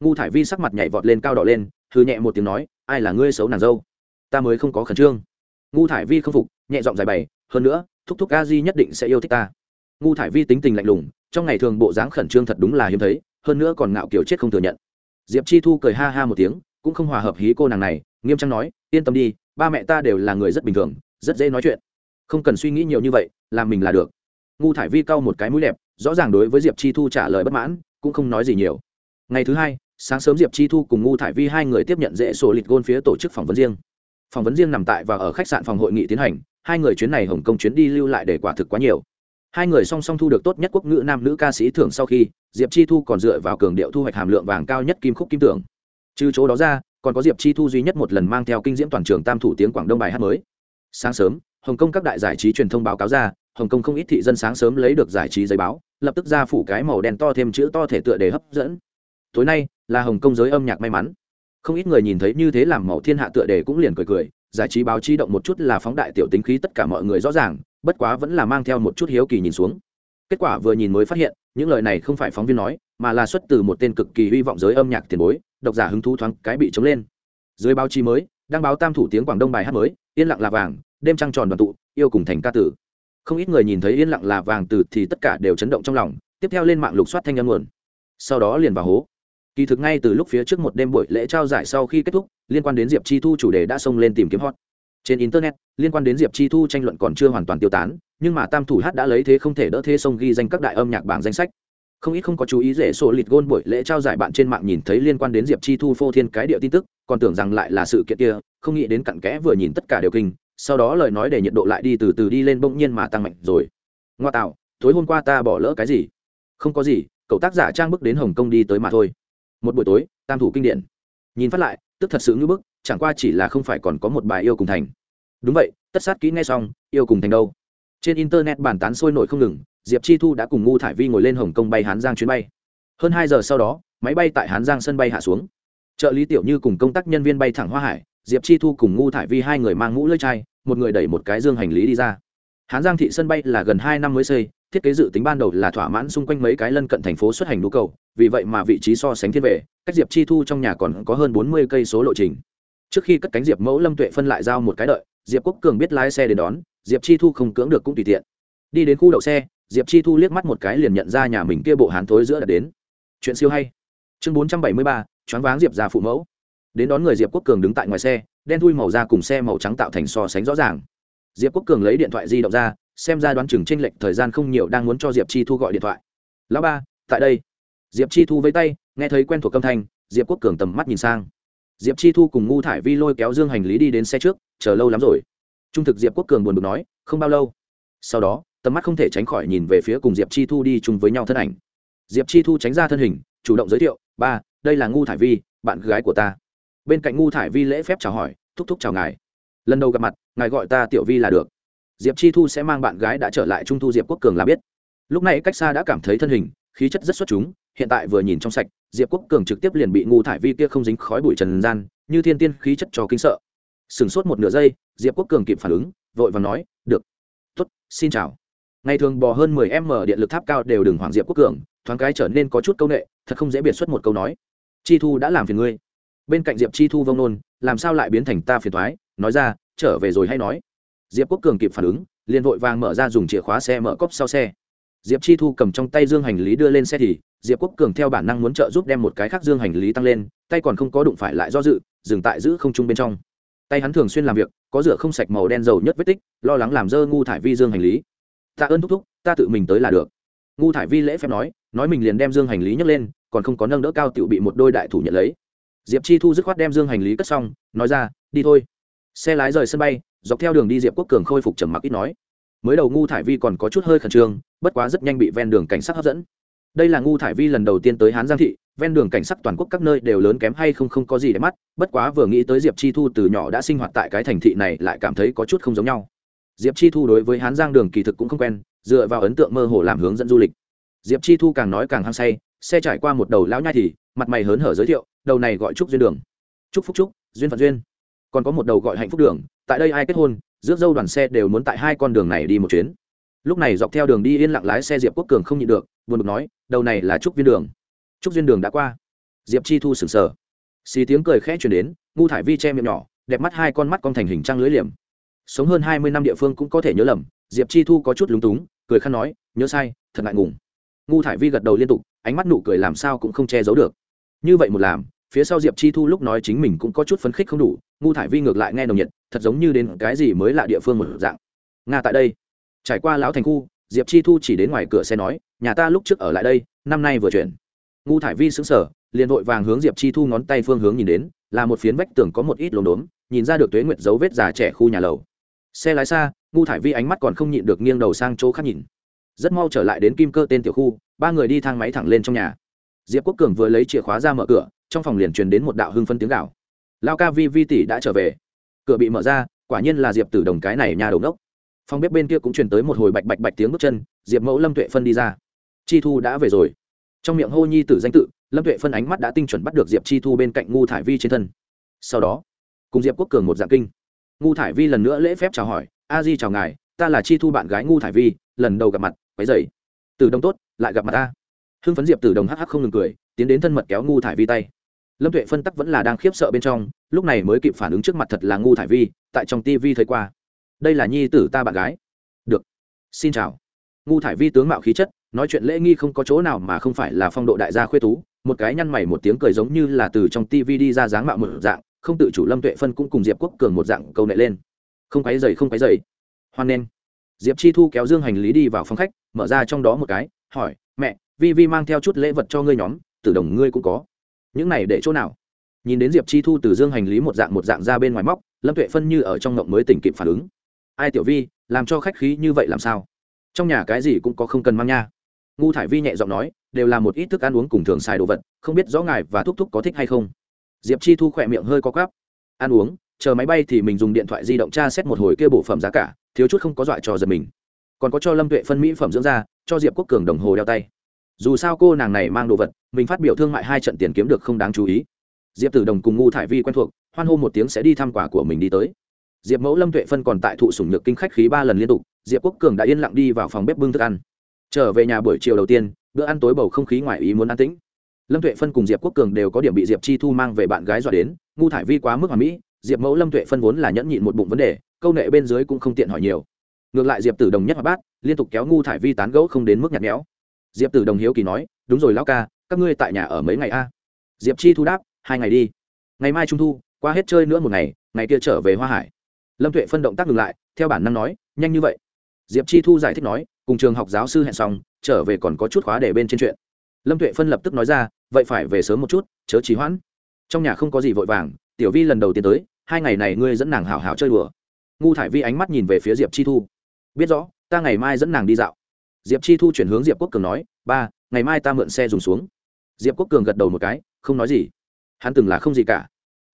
Ngu thải vi sắc mặt nhảy vọt lên cao đỏ lên thư nhẹ một tiếng nói, ai là ngươi xấu nàng dâu? Ta mới không có khẩn trương. Ngu thải vi không phục, nhẹ giọng giải bày, hơn nữa, thúc thúc a di nhất định sẽ yêu thích ta. Ngu thải vi tính tình lạnh lùng, trong ngày thường bộ dáng khẩn trương thật đúng là hiếm thấy, hơn nữa còn ngạo kiểu chết không thừa nhận. Diệp chi thu cười ha ha một tiếng, cũng không hòa hợp hí cô nàng này, nghiêm trang nói, yên tâm đi, ba mẹ ta đều là người rất bình thường, rất dễ nói chuyện không cần suy nghĩ nhiều như vậy, làm mình là được. Ngu thải vi cau một cái mũi đẹp, rõ ràng đối với diệp chi thu trả lời bất mãn, cũng không nói gì nhiều. Ngày thứ hai, sáng sớm diệp chi thu cùng ngu thải vi hai người tiếp nhận dễ sổ lịch gôn phía tổ chức phỏng vấn riêng. Phỏng vấn riêng nằm tại và ở khách sạn phòng hội nghị tiến hành, hai người chuyến này hồng kông chuyến đi lưu lại để quả thực quá nhiều. Hai người song song thu được tốt nhất quốc ngữ nam nữ ca sĩ thưởng sau khi, diệp chi thu còn dựa vào cường điệu thu hoạch hàm lượng vàng cao nhất kim khúc kim tưởng. Trừ chỗ đó ra, còn có diệp chi thu duy nhất một lần mang theo kinh diễm toàn trường tam thủ tiếng quảng đông bài hát mới. Sáng sớm hồng kông các đại giải trí truyền thông báo cáo ra, hồng kông không ít thị dân sáng sớm lấy được giải trí giấy báo, lập tức ra phủ cái màu đen to thêm chữ to thể tựa để hấp dẫn. Tối nay là hồng kông giới âm nhạc may mắn. Không ít người nhìn thấy như thế làm màu thiên hạ tựa đề cũng liền cười cười, giải trí báo chi động một chút là phóng đại tiểu tính khí tất cả mọi người rõ ràng, bất quá vẫn là mang theo một chút hiếu kỳ nhìn xuống. Kết quả vừa nhìn mới phát hiện, những lời này không phải phóng viên nói, mà là xuất từ một tên cực kỳ hy vọng giới âm nhạc tiền bối, độc giả hứng thú thoáng cái bị chống lên. Dưới báo chí mới, đăng báo tam thủ tiếng quảng đông bài hát mới, yên lặng là vàng đêm trăng tròn đoàn tụ, yêu cùng thành ca tử. Không ít người nhìn thấy yên lặng là vàng từ thì tất cả đều chấn động trong lòng, tiếp theo lên mạng lục soát thanh âm nguồn. Sau đó liền vào hố. Kỳ thực ngay từ lúc phía trước một đêm buổi lễ trao giải sau khi kết thúc, liên quan đến diệp chi thu chủ đề đã xông lên tìm kiếm hot. Trên internet, liên quan đến diệp chi thu tranh luận còn chưa hoàn toàn tiêu tán, nhưng mà tam thủ hát đã lấy thế không thể đỡ thế xông ghi danh các đại âm nhạc bảng danh sách. Không ít không có chú ý dễ sổ lịt gôn buổi lễ trao giải bạn trên mạng nhìn thấy liên quan đến diệp chi thu phô thiên cái địa tin tức, còn tưởng rằng lại là sự kiện kia, không nghĩ đến cặn kẽ vừa nhìn tất cả đều kinh sau đó lời nói để nhiệt độ lại đi từ từ đi lên bỗng nhiên mà tăng mạnh rồi. Ngoa tạo, tối hôm qua ta bỏ lỡ cái gì? Không có gì, cậu tác giả trang bức đến hồng kông đi tới mà thôi. Một buổi tối, tam thủ kinh điển. Nhìn phát lại, tức thật sự ngưỡng bức, chẳng qua chỉ là không phải còn có một bài yêu cùng thành. Đúng vậy, tất sát kỹ ngay xong, yêu cùng thành đâu? Trên internet bàn tán sôi nổi không ngừng, diệp chi thu đã cùng ngu thải vi ngồi lên hồng kông bay hán giang chuyến bay. Hơn hai giờ sau đó, máy bay tại hán giang sân bay hạ xuống. Trợ lý tiểu như cùng công tác nhân viên bay thẳng hoa hải diệp chi thu cùng ngu thải vi hai người mang mũ lưỡi chai, một người đẩy một cái dương hành lý đi ra. Hán giang thị sân bay là gần hai năm mới xây, thiết kế dự tính ban đầu là thỏa mãn xung quanh mấy cái lân cận thành phố xuất hành nhu cầu, vì vậy mà vị trí so sánh thiên vệ, cách diệp chi thu trong nhà còn có hơn bốn mươi cây số lộ trình. Trước khi cất cánh diệp mẫu lâm tuệ phân lại giao một cái đợi, diệp quốc cường biết lái xe đến đón, diệp chi thu không cưỡng được cũng tùy tiện. Đi đến khu đậu xe, diệp chi thu liếc mắt một cái liền nhận ra nhà mình kia bộ hán thối giữa đã đến. Chuyện siêu hay. Chương bốn trăm bảy mươi ba, choáng váng diệp ra phụ mẫu đến đón người diệp quốc cường đứng tại ngoài xe, đen thui màu da cùng xe màu trắng tạo thành so sánh rõ ràng. Diệp quốc cường lấy điện thoại di động ra, xem ra đoán chừng tranh lệch thời gian không nhiều đang muốn cho diệp chi thu gọi điện thoại. Lão ba, tại đây. Diệp chi thu với tay, nghe thấy quen thuộc âm thanh, diệp quốc cường tầm mắt nhìn sang. Diệp chi thu cùng ngu thải vi lôi kéo dương hành lý đi đến xe trước, chờ lâu lắm rồi. Trung thực diệp quốc cường buồn bực nói, không bao lâu. Sau đó, tầm mắt không thể tránh khỏi nhìn về phía cùng diệp chi thu đi chung với nhau thân ảnh. Diệp chi thu tránh ra thân hình, chủ động giới thiệu, ba, đây là ngu thải vi, bạn gái của ta bên cạnh ngu thải vi lễ phép chào hỏi, thúc thúc chào ngài. Lần đầu gặp mặt, ngài gọi ta tiểu vi là được. Diệp chi thu sẽ mang bạn gái đã trở lại trung thu diệp quốc cường là biết. Lúc này cách xa đã cảm thấy thân hình, khí chất rất xuất chúng, hiện tại vừa nhìn trong sạch, diệp quốc cường trực tiếp liền bị ngu thải vi kia không dính khói bụi trần gian, như thiên tiên khí chất cho kinh sợ. Sửng sốt một nửa giây, diệp quốc cường kịp phản ứng, vội và nói, được. Tuất xin chào. Ngày thường bò hơn mười m điện lực tháp cao đều đừng hoàng diệp quốc cường, thoáng cái trở nên có chút câu nệ, thật không dễ biệt xuất một câu nói. Chi thu đã làm phiền ngươi bên cạnh diệp chi thu vông nôn, làm sao lại biến thành ta phiền thoái nói ra, trở về rồi hay nói. Diệp quốc cường kịp phản ứng, liền vội vàng mở ra dùng chìa khóa xe mở cốc sau xe. Diệp chi thu cầm trong tay dương hành lý đưa lên xe thì, diệp quốc cường theo bản năng muốn trợ giúp đem một cái khác dương hành lý tăng lên, tay còn không có đụng phải lại do dự, dừng tại giữ không trung bên trong. Tay hắn thường xuyên làm việc, có rửa không sạch màu đen dầu nhất vết tích, lo lắng làm dơ ngu thải vi dương hành lý. Tạ ơn thúc thúc, ta tự mình tới là được. Ngu thải vi lễ phép nói nói mình liền đem dương hành lý nhấc lên, còn không có nâng đỡ cao tự bị một đôi đại thủ nhận lấy diệp chi thu dứt khoát đem dương hành lý cất xong, nói ra, đi thôi. Xe lái rời sân bay, dọc theo đường đi diệp quốc cường khôi phục trầm mặc ít nói. Mới đầu ngu thải vi còn có chút hơi khẩn trương, bất quá rất nhanh bị ven đường cảnh sát hấp dẫn. Đây là ngu thải vi lần đầu tiên tới hán giang thị, ven đường cảnh sát toàn quốc các nơi đều lớn kém hay không không có gì để mắt, bất quá vừa nghĩ tới diệp chi thu từ nhỏ đã sinh hoạt tại cái thành thị này lại cảm thấy có chút không giống nhau. Diệp chi thu đối với hán giang đường kỳ thực cũng không quen, dựa vào ấn tượng mơ hồ làm hướng dẫn du lịch. Diệp chi thu càng nói càng hăng say, xe trải qua một đầu lão nhai thì, mặt mày hớn hở giới thiệu đầu này gọi trúc duyên đường. Trúc phúc trúc duyên phận duyên. Còn có một đầu gọi hạnh phúc đường, tại đây ai kết hôn, rước dâu đoàn xe đều muốn tại hai con đường này đi một chuyến. Lúc này dọc theo đường đi yên lặng lái xe diệp quốc cường không nhịn được, buồn bực nói, đầu này là trúc viên đường. Trúc duyên đường đã qua. Diệp chi thu sừng sờ. Xì tiếng cười khẽ chuyển đến, ngu thải vi che miệng nhỏ, đẹp mắt hai con mắt con thành hình trăng lưới liềm. Sống hơn hai mươi năm địa phương cũng có thể nhớ lầm, diệp chi thu có chút lúng túng, cười khăn nói, nhớ sai, thật ngại ngùng. Ngu thải vi gật đầu liên tục, ánh mắt nụ cười làm sao cũng không che giấu được. Như vậy một làm phía sau diệp chi thu lúc nói chính mình cũng có chút phấn khích không đủ, ngu thải vi ngược lại nghe nồng nhiệt, thật giống như đến cái gì mới lạ địa phương một dạng. Nga tại đây. Trải qua lão thành khu, diệp chi thu chỉ đến ngoài cửa xe nói, nhà ta lúc trước ở lại đây, năm nay vừa chuyển. Ngu thải vi xứng sở liền vội vàng hướng diệp chi thu ngón tay phương hướng nhìn đến, là một phiến vách tường có một ít lốm đốm, nhìn ra được tuế nguyệt dấu vết già trẻ khu nhà lầu. Xe lái xa, ngu thải vi ánh mắt còn không nhịn được nghiêng đầu sang chỗ khác nhìn. Rất mau trở lại đến kim cơ tên tiểu khu, ba người đi thang máy thẳng lên trong nhà. Diệp quốc cường vừa lấy chìa khóa ra mở cửa trong phòng liền truyền đến một đạo hưng phân tiếng gạo lao ca vi vi tỷ đã trở về. Cửa bị mở ra, quả nhiên là diệp tử đồng cái này nhà đầu đốc. Phòng bếp bên kia cũng truyền tới một hồi bạch bạch bạch tiếng bước chân, diệp mẫu lâm tuệ phân đi ra. Chi thu đã về rồi. Trong miệng hô nhi tử danh tự, lâm tuệ phân ánh mắt đã tinh chuẩn bắt được diệp chi thu bên cạnh ngu thải vi trên thân. Sau đó, cùng diệp quốc cường một dạng kinh. Ngu thải vi lần nữa lễ phép chào hỏi, a di chào ngài, ta là chi thu bạn gái ngu thải vi, lần đầu gặp mặt, quấy dày từ Đồng tốt, lại gặp mặt ta. Hưng phấn diệp từ đồng hh không ngừng cười, tiến đến thân mật kéo ngu thải vi tay lâm tuệ phân tắc vẫn là đang khiếp sợ bên trong, lúc này mới kịp phản ứng trước mặt thật là ngu thải vi, tại trong tv thấy qua. Đây là nhi tử ta bạn gái. Được. Xin chào. Ngu thải vi tướng mạo khí chất, nói chuyện lễ nghi không có chỗ nào mà không phải là phong độ đại gia khuê tú, một cái nhăn mày một tiếng cười giống như là từ trong tv đi ra dáng mạo một dạng, không tự chủ lâm tuệ phân cũng cùng diệp quốc cường một dạng câu nệ lên. Không quáy dày không quáy dày hoan nghênh. Diệp chi thu kéo dương hành lý đi vào phòng khách, mở ra trong đó một cái, hỏi, mẹ, vi vi mang theo chút lễ vật cho ngươi nhóm, tử đồng ngươi cũng có những này để chỗ nào? Nhìn đến diệp chi thu từ dương hành lý một dạng một dạng ra bên ngoài móc, lâm tuệ phân như ở trong ngộng mới tỉnh kịp phản ứng. Ai tiểu vi, làm cho khách khí như vậy làm sao? Trong nhà cái gì cũng có không cần mang nha. Ngu thải vi nhẹ giọng nói, đều là một ít thức ăn uống cùng thường xài đồ vật, không biết rõ ngài và thúc thúc có thích hay không. Diệp chi thu khỏe miệng hơi có cắp ăn uống, chờ máy bay thì mình dùng điện thoại di động tra xét một hồi kia bộ phẩm giá cả, thiếu chút không có dọa cho giật mình. Còn có cho lâm tuệ phân mỹ phẩm dưỡng da, cho diệp quốc cường đồng hồ đeo tay dù sao cô nàng này mang đồ vật, mình phát biểu thương mại hai trận tiền kiếm được không đáng chú ý. Diệp tử đồng cùng ngu thải vi quen thuộc, hoan hô một tiếng sẽ đi thăm quả của mình đi tới. Diệp mẫu lâm tuệ phân còn tại thụ sủng nhược kinh khách khí ba lần liên tục, diệp quốc cường đã yên lặng đi vào phòng bếp bưng thức ăn. Trở về nhà buổi chiều đầu tiên, bữa ăn tối bầu không khí ngoài ý muốn an tĩnh. Lâm tuệ phân cùng diệp quốc cường đều có điểm bị diệp chi thu mang về bạn gái dọa đến ngu thải vi quá mức hòa mỹ, diệp mẫu lâm tuệ phân vốn là nhẫn nhịn một bụng vấn đề, câu nệ bên dưới cũng không tiện hỏi nhiều. Ngược lại diệp tử đồng nhất hoạt bát, liên tục kéo ngu thải vi tán gẫu không đến mức nhạt nhẽo diệp tử đồng hiếu kỳ nói, đúng rồi lão ca, các ngươi tại nhà ở mấy ngày a? Diệp chi thu đáp, hai ngày đi. Ngày mai trung thu, qua hết chơi nữa một ngày ngày kia trở về hoa hải. Lâm tuệ phân động tác ngừng lại, theo bản năng nói, nhanh như vậy. Diệp chi thu giải thích nói, cùng trường học giáo sư hẹn xong, trở về còn có chút khóa để bên trên chuyện. Lâm tuệ phân lập tức nói ra, vậy phải về sớm một chút, chớ trì hoãn. Trong nhà không có gì vội vàng, tiểu vi lần đầu tiên tới, hai ngày này ngươi dẫn nàng hào hào chơi đùa. Ngu thải vi ánh mắt nhìn về phía diệp chi thu, biết rõ, ta ngày mai dẫn nàng đi dạo diệp chi thu chuyển hướng diệp quốc cường nói, ba, ngày mai ta mượn xe dùng xuống. Diệp quốc cường gật đầu một cái, không nói gì. Hắn từng là không gì cả.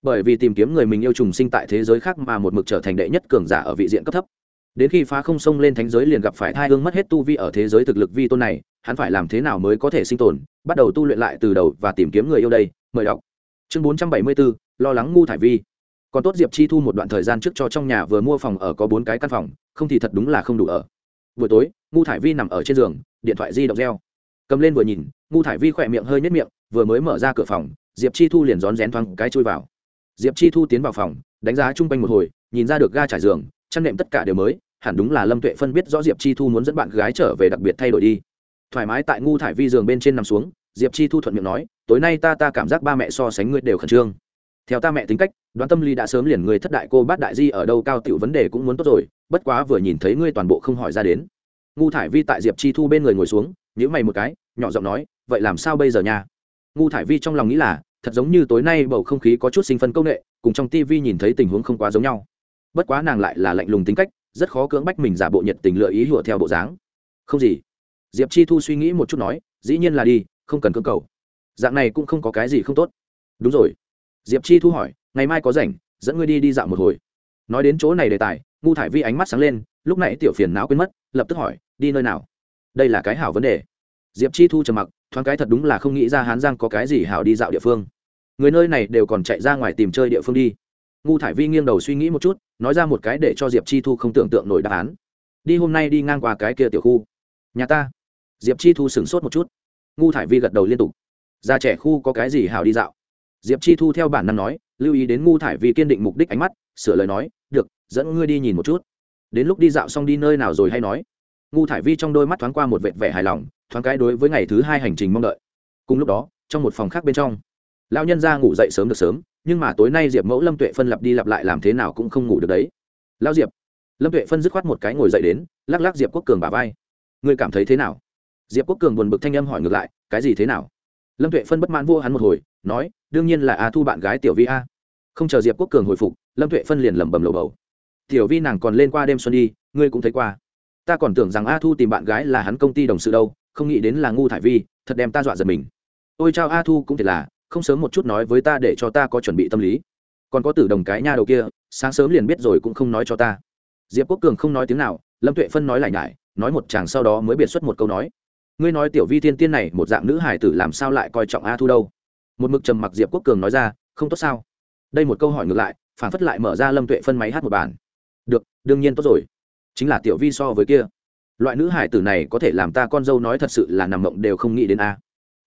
Bởi vì tìm kiếm người mình yêu trùng sinh tại thế giới khác mà một mực trở thành đệ nhất cường giả ở vị diện cấp thấp. Đến khi phá không sông lên thánh giới liền gặp phải thai hương mất hết tu vi ở thế giới thực lực vi tôn này, hắn phải làm thế nào mới có thể sinh tồn, bắt đầu tu luyện lại từ đầu và tìm kiếm người yêu đây, mời đọc. Chương bốn trăm bảy mươi bốn lo lắng ngu thải vi. Còn tốt diệp chi thu một đoạn thời gian trước cho trong nhà vừa mua phòng ở có bốn cái căn phòng, không thì thật đúng là không đủ ở. Buổi tối ngu thải vi nằm ở trên giường, điện thoại di động reo. Cầm lên vừa nhìn, ngu thải vi khỏe miệng hơi nhất miệng, vừa mới mở ra cửa phòng, diệp chi thu liền rón rén thoáng cái chui vào. Diệp chi thu tiến vào phòng, đánh giá chung quanh một hồi, nhìn ra được ga trải giường, chăn nệm tất cả đều mới, hẳn đúng là lâm tuệ phân biết rõ diệp chi thu muốn dẫn bạn gái trở về đặc biệt thay đổi đi. Thoải mái tại ngu thải vi giường bên trên nằm xuống, diệp chi thu thuận miệng nói, tối nay ta ta cảm giác ba mẹ so sánh ngươi đều khẩn trương. Theo ta mẹ tính cách, đoán tâm lý đã sớm liền người thất đại cô bát đại di ở đâu cao tiểu vấn đề cũng muốn tốt rồi, bất quá vừa nhìn thấy ngươi toàn bộ không hỏi ra đến ngu thải vi tại diệp chi thu bên người ngồi xuống nhữ mày một cái, nhỏ giọng nói, vậy làm sao bây giờ nha? Ngu thải vi trong lòng nghĩ là, thật giống như tối nay bầu không khí có chút sinh phân công nghệ, cùng trong tivi nhìn thấy tình huống không quá giống nhau. Bất quá nàng lại là lạnh lùng tính cách, rất khó cưỡng bách mình giả bộ nhiệt tình lựa ý hùa theo bộ dáng. Không gì. Diệp chi thu suy nghĩ một chút nói, dĩ nhiên là đi, không cần cưỡng cầu. Dạng này cũng không có cái gì không tốt. Đúng rồi. Diệp chi thu hỏi, ngày mai có rảnh, dẫn ngươi đi đi dạo một hồi. Nói đến chỗ này đề tài ngu thải vi ánh mắt sáng lên, lúc nãy tiểu phiền não quên mất, lập tức hỏi, đi nơi nào? Đây là cái hảo vấn đề. Diệp chi thu trầm mặc, thoáng cái thật đúng là không nghĩ ra hán giang có cái gì hảo đi dạo địa phương. Người nơi này đều còn chạy ra ngoài tìm chơi địa phương đi. Ngu thải vi nghiêng đầu suy nghĩ một chút, nói ra một cái để cho diệp chi thu không tưởng tượng nổi đáp án. Đi hôm nay đi ngang qua cái kia tiểu khu. Nhà ta. Diệp chi thu sửng sốt một chút. Ngu thải vi gật đầu liên tục. Ra trẻ khu có cái gì hảo đi dạo? Diệp chi thu theo bản năng nói, lưu ý đến ngu thải vi kiên định mục đích ánh mắt, sửa lời nói dẫn ngươi đi nhìn một chút. Đến lúc đi dạo xong đi nơi nào rồi hay nói. Ngu thải vi trong đôi mắt thoáng qua một vệt vẻ hài lòng, thoáng cái đối với ngày thứ hai hành trình mong đợi. Cùng lúc đó, trong một phòng khác bên trong, lão nhân ra ngủ dậy sớm được sớm, nhưng mà tối nay diệp mẫu lâm tuệ phân lặp đi lặp lại làm thế nào cũng không ngủ được đấy. Lão diệp, lâm tuệ phân dứt khoát một cái ngồi dậy đến, lắc lắc diệp quốc cường bà vai. Ngươi cảm thấy thế nào? Diệp quốc cường buồn bực thanh âm hỏi ngược lại, cái gì thế nào? Lâm tuệ phân bất mãn vô hắn một hồi, nói, đương nhiên là a thu bạn gái tiểu vi a. Không chờ diệp quốc cường hồi phục, lâm tuệ phân liền lẩm bẩm lầu bầu tiểu vi nàng còn lên qua đêm xuân đi, ngươi cũng thấy qua. Ta còn tưởng rằng a thu tìm bạn gái là hắn công ty đồng sự đâu, không nghĩ đến là ngu thải vi, thật đem ta dọa giật mình. Ôi chao, a thu cũng thiệt là, không sớm một chút nói với ta để cho ta có chuẩn bị tâm lý. Còn có tử đồng cái nha đầu kia, sáng sớm liền biết rồi cũng không nói cho ta. Diệp quốc cường không nói tiếng nào, lâm tuệ phân nói lại nhải, nói một chàng sau đó mới biệt xuất một câu nói. Ngươi nói tiểu vi thiên tiên này một dạng nữ hải tử làm sao lại coi trọng a thu đâu? Một mực trầm mặc diệp quốc cường nói ra, không tốt sao? Đây một câu hỏi ngược lại, phản phất lại mở ra lâm tuệ phân máy hát một bản được, đương nhiên tốt rồi. Chính là tiểu vi so với kia. Loại nữ hải tử này có thể làm ta con dâu nói thật sự là nằm mộng đều không nghĩ đến a.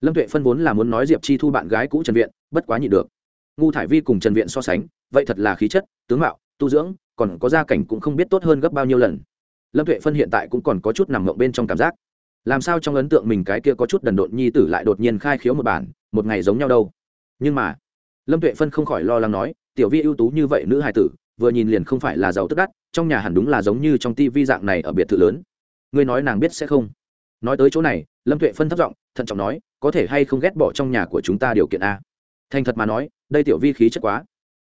Lâm tuệ phân vốn là muốn nói diệp chi thu bạn gái cũ trần viện, bất quá nhịn được. Ngu thải vi cùng trần viện so sánh, vậy thật là khí chất, tướng mạo, tu dưỡng, còn có gia cảnh cũng không biết tốt hơn gấp bao nhiêu lần. Lâm tuệ phân hiện tại cũng còn có chút nằm mộng bên trong cảm giác. Làm sao trong ấn tượng mình cái kia có chút đần độn nhi tử lại đột nhiên khai khiếu một bản, một ngày giống nhau đâu. Nhưng mà, lâm tuệ phân không khỏi lo lắng nói, tiểu vi ưu tú như vậy nữ hài tử vừa nhìn liền không phải là giàu tức đắt, trong nhà hẳn đúng là giống như trong tivi dạng này ở biệt thự lớn. Ngươi nói nàng biết sẽ không? Nói tới chỗ này, lâm tuệ phân thất giọng, thận trọng nói, có thể hay không ghét bỏ trong nhà của chúng ta điều kiện a? Thành thật mà nói, đây tiểu vi khí chất quá.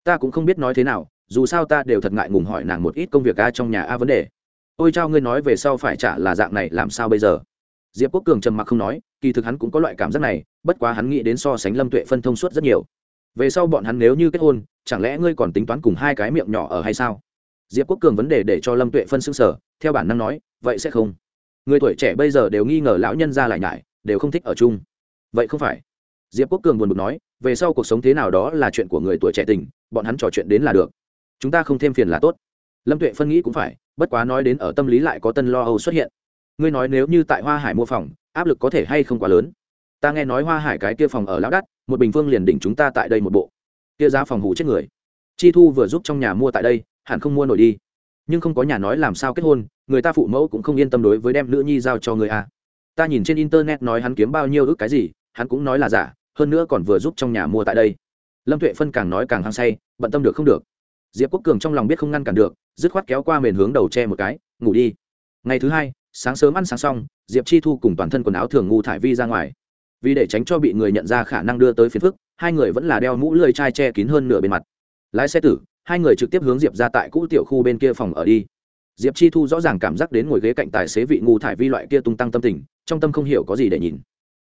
Ta cũng không biết nói thế nào, dù sao ta đều thật ngại ngùng hỏi nàng một ít công việc a trong nhà a vấn đề. Ôi chao, ngươi nói về sau phải trả là dạng này, làm sao bây giờ? Diệp quốc cường trầm mặc không nói, kỳ thực hắn cũng có loại cảm giác này, bất quá hắn nghĩ đến so sánh lâm tuệ phân thông suốt rất nhiều về sau bọn hắn nếu như kết hôn, chẳng lẽ ngươi còn tính toán cùng hai cái miệng nhỏ ở hay sao? Diệp quốc cường vấn đề để cho lâm tuệ phân xương sở theo bản năng nói, vậy sẽ không. Người tuổi trẻ bây giờ đều nghi ngờ lão nhân ra lại nhải, đều không thích ở chung. Vậy không phải. Diệp quốc cường buồn bực nói, về sau cuộc sống thế nào đó là chuyện của người tuổi trẻ tình, bọn hắn trò chuyện đến là được. Chúng ta không thêm phiền là tốt. Lâm tuệ phân nghĩ cũng phải, bất quá nói đến ở tâm lý lại có tân lo âu xuất hiện. Ngươi nói nếu như tại hoa hải mua phòng, áp lực có thể hay không quá lớn? Ta nghe nói hoa hải cái kia phòng ở lão đắt một bình phương liền đỉnh chúng ta tại đây một bộ. Kia giá phòng hủ chết người. Chi thu vừa giúp trong nhà mua tại đây, hẳn không mua nổi đi. Nhưng không có nhà nói làm sao kết hôn, người ta phụ mẫu cũng không yên tâm đối với đem nữ nhi giao cho người a. Ta nhìn trên internet nói hắn kiếm bao nhiêu ước cái gì, hắn cũng nói là giả, hơn nữa còn vừa giúp trong nhà mua tại đây. Lâm tuệ phân càng nói càng hăng say, bận tâm được không được. Diệp quốc cường trong lòng biết không ngăn cản được, dứt khoát kéo qua mền hướng đầu tre một cái, ngủ đi. Ngày thứ hai, sáng sớm ăn sáng xong, diệp chi thu cùng toàn thân quần áo thường ngu thải vi ra ngoài vì để tránh cho bị người nhận ra khả năng đưa tới phiền phức, hai người vẫn là đeo mũ lưới chai che kín hơn nửa bên mặt. Lái xe tử, hai người trực tiếp hướng diệp ra tại cũ tiểu khu bên kia phòng ở đi. Diệp chi thu rõ ràng cảm giác đến ngồi ghế cạnh tài xế vị ngu thải vi loại kia tung tăng tâm tình, trong tâm không hiểu có gì để nhìn.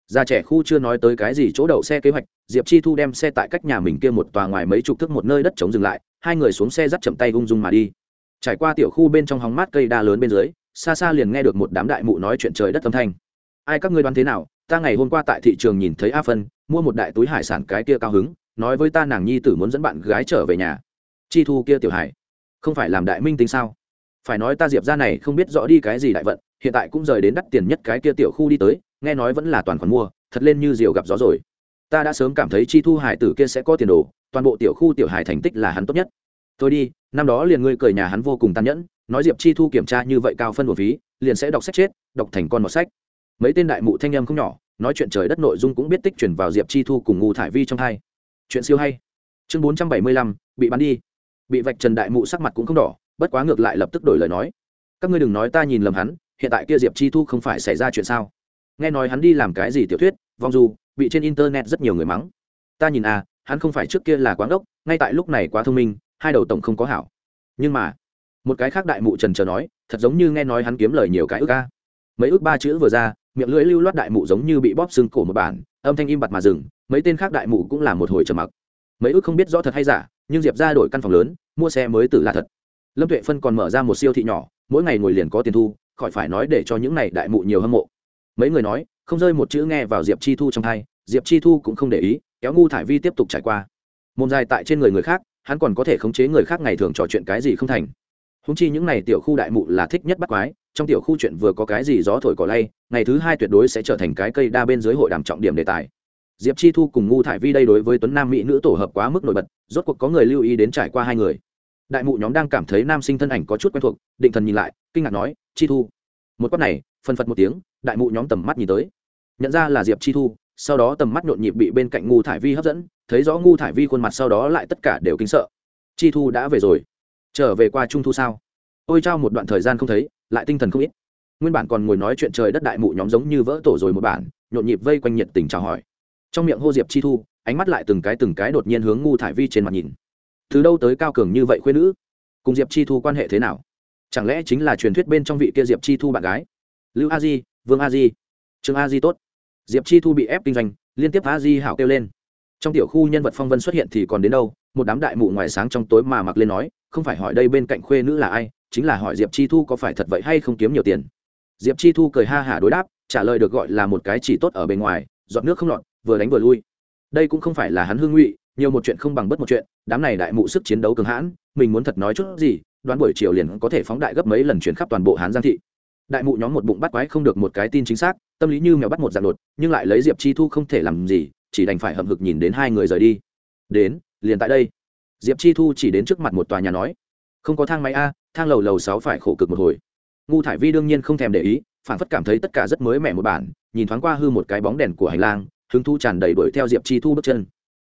Già trẻ khu chưa nói tới cái gì chỗ đậu xe kế hoạch, diệp chi thu đem xe tại cách nhà mình kia một tòa ngoài mấy chục thước một nơi đất chống dừng lại, hai người xuống xe dắt chậm tay ung dung mà đi. Trải qua tiểu khu bên trong hóng mát cây đa lớn bên dưới, xa xa liền nghe được một đám đại mụ nói chuyện trời đất âm thanh. Ai các ngươi đoán thế nào? Ta ngày hôm qua tại thị trường nhìn thấy a phân, mua một đại túi hải sản cái kia cao hứng, nói với ta nàng nhi tử muốn dẫn bạn gái trở về nhà. Chi thu kia tiểu hải, không phải làm đại minh tính sao? Phải nói ta diệp ra này không biết rõ đi cái gì đại vận, hiện tại cũng rời đến đắt tiền nhất cái kia tiểu khu đi tới, nghe nói vẫn là toàn khoản mua, thật lên như diều gặp gió rồi. Ta đã sớm cảm thấy chi thu hải tử kia sẽ có tiền đồ, toàn bộ tiểu khu tiểu hải thành tích là hắn tốt nhất. Tôi đi, năm đó liền ngươi cười nhà hắn vô cùng tàn nhẫn, nói diệp chi thu kiểm tra như vậy cao phân một phí, liền sẽ đọc sách chết, đọc thành con một sách mấy tên đại mụ thanh em không nhỏ, nói chuyện trời đất nội dung cũng biết tích chuyển vào diệp chi thu cùng Ngụ thải vi trong hai. Chuyện siêu hay. Chương bốn trăm bảy mươi lăm, bị bắn đi. Bị vạch trần đại mụ sắc mặt cũng không đỏ, bất quá ngược lại lập tức đổi lời nói. Các ngươi đừng nói ta nhìn lầm hắn, hiện tại kia diệp chi thu không phải xảy ra chuyện sao? Nghe nói hắn đi làm cái gì tiểu thuyết, vong du, bị trên internet rất nhiều người mắng. Ta nhìn à hắn không phải trước kia là quán đốc, ngay tại lúc này quá thông minh, hai đầu tổng không có hảo. Nhưng mà, một cái khác đại mụ trần trờ nói, thật giống như nghe nói hắn kiếm lời nhiều cái ước ca mấy ước ba chữ vừa ra miệng lưỡi lưu loát đại mụ giống như bị bóp xương cổ một bản, âm thanh im bặt mà dừng, mấy tên khác đại mụ cũng là một hồi trầm mặc. Mấy ước không biết rõ thật hay giả, nhưng diệp ra đổi căn phòng lớn, mua xe mới tử là thật. Lâm tuệ phân còn mở ra một siêu thị nhỏ, mỗi ngày ngồi liền có tiền thu, khỏi phải nói để cho những này đại mụ nhiều hâm mộ. Mấy người nói, không rơi một chữ nghe vào diệp chi thu trong hai diệp chi thu cũng không để ý, kéo ngu thải vi tiếp tục trải qua. Môn dài tại trên người người khác, hắn còn có thể khống chế người khác ngày thường trò chuyện cái gì không thành. Húng chi những n à y tiểu khu đại mụ là thích nhất bắt quái trong tiểu khu chuyện vừa có cái gì gió thổi cỏ lay, ngày thứ hai tuyệt đối sẽ trở thành cái cây đa bên dưới hội đàm trọng điểm đề tài. Diệp chi thu cùng ngu thải vi đây đối với tuấn nam mỹ nữ tổ hợp quá mức nổi bật, rốt cuộc có người lưu ý đến trải qua hai người. Đại mụ nhóm đang cảm thấy nam sinh thân ảnh có chút quen thuộc, định thần nhìn lại, kinh ngạc nói, chi thu. Một quát này, phân phật một tiếng, đại mụ nhóm tầm mắt nhìn tới. Nhận ra là diệp chi thu, sau đó tầm mắt nhộn nhịp bị bên cạnh ngu thải vi hấp dẫn, thấy rõ ngu thải vi khuôn mặt sau đó lại tất cả đều kinh sợ. Chi thu đã về rồi. Trở về qua trung thu sao? Ôi trao một đoạn thời gian không thấy, lại tinh thần không ít. Nguyên bản còn ngồi nói chuyện trời đất đại mụ nhóm giống như vỡ tổ rồi một bản, nhộn nhịp vây quanh nhiệt tình chào hỏi. Trong miệng hô diệp chi thu, ánh mắt lại từng cái từng cái đột nhiên hướng ngu thải vi trên mặt nhìn. Từ đâu tới cao cường như vậy khuyên nữ? Cùng diệp chi thu quan hệ thế nào? Chẳng lẽ chính là truyền thuyết bên trong vị kia diệp chi thu bạn gái? Lưu a di, vương a di. Trương a di tốt. Diệp chi thu bị ép kinh doanh, liên tiếp a di hảo kêu lên. Trong tiểu khu nhân vật phong vân xuất hiện thì còn đến đâu? Một đám đại mụ ngoài sáng trong tối mà mặc lên nói, không phải hỏi đây bên cạnh khuê nữ là ai chính là hỏi diệp chi thu có phải thật vậy hay không kiếm nhiều tiền. Diệp chi thu cười ha hả đối đáp, trả lời được gọi là một cái chỉ tốt ở bề ngoài dọn nước không lọt, vừa đánh vừa lui. Đây cũng không phải là hắn hương ngụy, nhiều một chuyện không bằng bất một chuyện, đám này đại mụ sức chiến đấu cường hãn, mình muốn thật nói chút gì, đoán buổi chiều liền có thể phóng đại gấp mấy lần chuyển khắp toàn bộ hán giang thị. Đại mụ nhóm một bụng bắt quái không được một cái tin chính xác, tâm lý như mèo bắt một dạng đột, nhưng lại lấy diệp chi thu không thể làm gì, chỉ đành phải hậm hực nhìn đến hai người rời đi. Đến, liền tại đây. Diệp chi thu chỉ đến trước mặt một tòa nhà nói không có thang máy a, thang lầu lầu sáu phải khổ cực một hồi. Ngu thải vi đương nhiên không thèm để ý, phản phất cảm thấy tất cả rất mới mẻ một bản, nhìn thoáng qua hư một cái bóng đèn của hành lang, hứng thu tràn đầy đuổi theo diệp chi thu bước chân.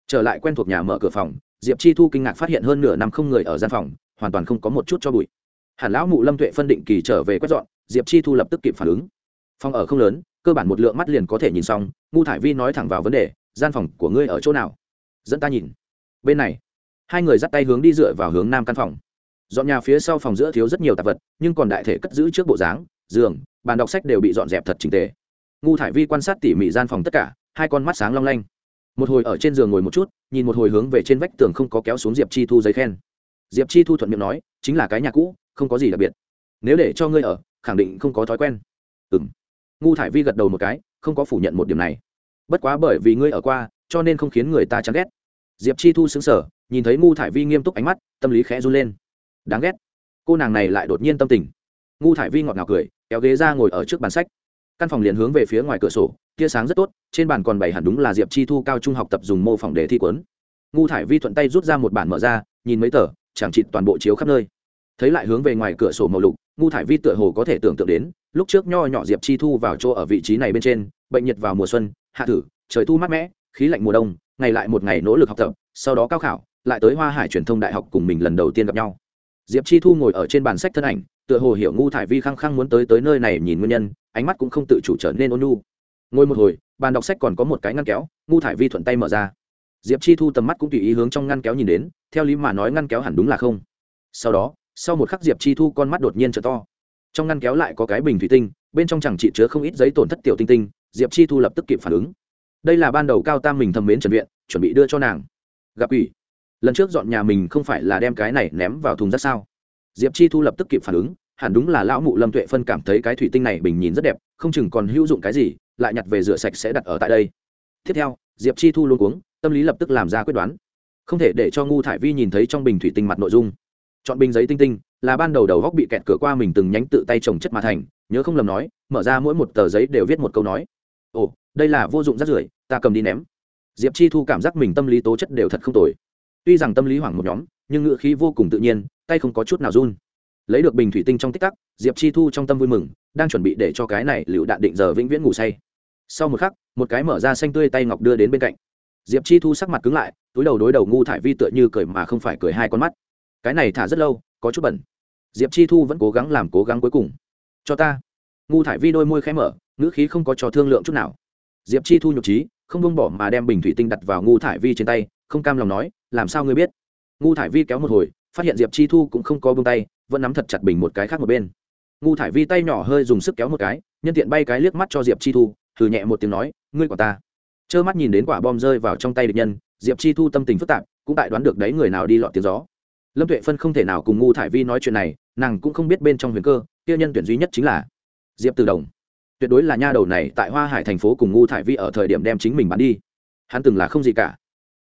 Trở lại quen thuộc nhà mở cửa phòng, diệp chi thu kinh ngạc phát hiện hơn nửa năm không người ở gian phòng, hoàn toàn không có một chút cho bụi. Hẳn lão mụ lâm tuệ phân định kỳ trở về quét dọn, diệp chi thu lập tức kịp phản ứng. Phòng ở không lớn, cơ bản một lượng mắt liền có thể nhìn xong, ngu thải vi nói thẳng vào vấn đề, gian phòng của ngươi ở chỗ nào? Dẫn ta nhìn. Bên này, hai người dắt tay hướng đi dựa vào hướng nam căn phòng dọn nhà phía sau phòng giữa thiếu rất nhiều tạp vật, nhưng còn đại thể cất giữ trước bộ dáng, giường, bàn đọc sách đều bị dọn dẹp thật trình tề. Ngu thải vi quan sát tỉ mỉ gian phòng tất cả, hai con mắt sáng long lanh. Một hồi ở trên giường ngồi một chút, nhìn một hồi hướng về trên vách tường không có kéo xuống diệp chi thu giấy khen. Diệp chi thu thuận miệng nói, chính là cái nhà cũ, không có gì đặc biệt. Nếu để cho ngươi ở, khẳng định không có thói quen. Ừ m ngu thải vi gật đầu một cái, không có phủ nhận một điểm này. Bất quá bởi vì ngươi ở qua, cho nên không khiến người ta chán ghét. Diệp chi thu xứng sở nhìn thấy ngu thải vi nghiêm túc ánh mắt, tâm lý khẽ run lên đáng ghét. Cô nàng này lại đột nhiên tâm tình. Ngu thải vi ngọt ngào cười, kéo ghế ra ngồi ở trước bàn sách. Căn phòng liền hướng về phía ngoài cửa sổ, tia sáng rất tốt, trên bàn còn bày hẳn đúng là diệp chi thu cao trung học tập dùng mô phỏng để thi quấn ngu thải vi thuận tay rút ra một bản mở ra, nhìn mấy tờ, chẳng chịt toàn bộ chiếu khắp nơi. Thấy lại hướng về ngoài cửa sổ màu lục, ngu thải vi tựa hồ có thể tưởng tượng đến, lúc trước nho nhỏ diệp chi thu vào chỗ ở vị trí này bên trên, bệnh nhiệt vào mùa xuân, hạ thử, trời thu mát mẻ, khí lạnh mùa đông, ngày lại một ngày nỗ lực học tập, sau đó cao khảo, lại tới hoa hải truyền thông đại học cùng mình lần đầu tiên gặp nhau diệp chi thu ngồi ở trên bàn sách thân ảnh, tựa hồ hiểu ngu thải vi khăng khăng muốn tới tới nơi này nhìn nguyên nhân, ánh mắt cũng không tự chủ trở nên ôn nhu. Ngồi một hồi, bàn đọc sách còn có một cái ngăn kéo, ngu thải vi thuận tay mở ra. Diệp chi thu tầm mắt cũng tùy ý hướng trong ngăn kéo nhìn đến, theo lý mà nói ngăn kéo hẳn đúng là không. Sau đó, sau một khắc diệp chi thu con mắt đột nhiên trở to. Trong ngăn kéo lại có cái bình thủy tinh, bên trong chẳng chỉ chứa không ít giấy tổn thất tiểu tinh tinh, diệp chi thu lập tức kịp phản ứng. Đây là ban đầu cao tam mình thầm mến trần viện, chuẩn bị đưa cho nàng. Gặp ủy lần trước dọn nhà mình không phải là đem cái này ném vào thùng rác sao? Diệp chi thu lập tức kịp phản ứng, hẳn đúng là lão mụ lâm tuệ phân cảm thấy cái thủy tinh này bình nhìn rất đẹp, không chừng còn hữu dụng cái gì, lại nhặt về rửa sạch sẽ đặt ở tại đây. Tiếp theo, diệp chi thu luôn cuống, tâm lý lập tức làm ra quyết đoán. Không thể để cho ngu thải vi nhìn thấy trong bình thủy tinh mặt nội dung. Chọn bình giấy tinh tinh, là ban đầu đầu góc bị kẹt cửa qua mình từng nhánh tự tay trồng chất mà thành, nhớ không lầm nói, mở ra mỗi một tờ giấy đều viết một câu nói. Ồ, đây là vô dụng rác rưởi, ta cầm đi ném. Diệp chi thu cảm giác mình tâm lý tố chất đều thật không tồi tuy rằng tâm lý hoảng một nhóm, nhưng ngựa khí vô cùng tự nhiên, tay không có chút nào run. Lấy được bình thủy tinh trong tích tắc, diệp chi thu trong tâm vui mừng, đang chuẩn bị để cho cái này lựu đạn định giờ vĩnh viễn ngủ say. Sau một khắc, một cái mở ra xanh tươi tay ngọc đưa đến bên cạnh. Diệp chi thu sắc mặt cứng lại, túi đầu đối đầu ngu thải vi tựa như cười mà không phải cười hai con mắt. Cái này thả rất lâu, có chút bẩn. Diệp chi thu vẫn cố gắng làm cố gắng cuối cùng. Cho ta. Ngu thải vi đôi môi khẽ mở, ngữ khí không có trò thương lượng chút nào. Diệp chi thu nhục trí, không bông bỏ mà đem bình thủy tinh đặt vào ngu thải vi trên tay không cam lòng nói, làm sao ngươi biết? Ngu thải vi kéo một hồi, phát hiện diệp chi thu cũng không có bông tay, vẫn nắm thật chặt bình một cái khác một bên. Ngu thải vi tay nhỏ hơi dùng sức kéo một cái, nhân tiện bay cái liếc mắt cho diệp chi thu thử nhẹ một tiếng nói, ngươi của ta. Trơ mắt nhìn đến quả bom rơi vào trong tay địch nhân, diệp chi thu tâm tình phức tạp, cũng tại đoán được đấy người nào đi lọt tiếng gió. Lâm tuệ phân không thể nào cùng ngu thải vi nói chuyện này, nàng cũng không biết bên trong huyền cơ, kia nhân tuyển duy nhất chính là diệp từ đồng. Tuyệt đối là nha đầu này tại hoa hải thành phố cùng ngu thải vi ở thời điểm đem chính mình bán đi. Hắn từng là không gì cả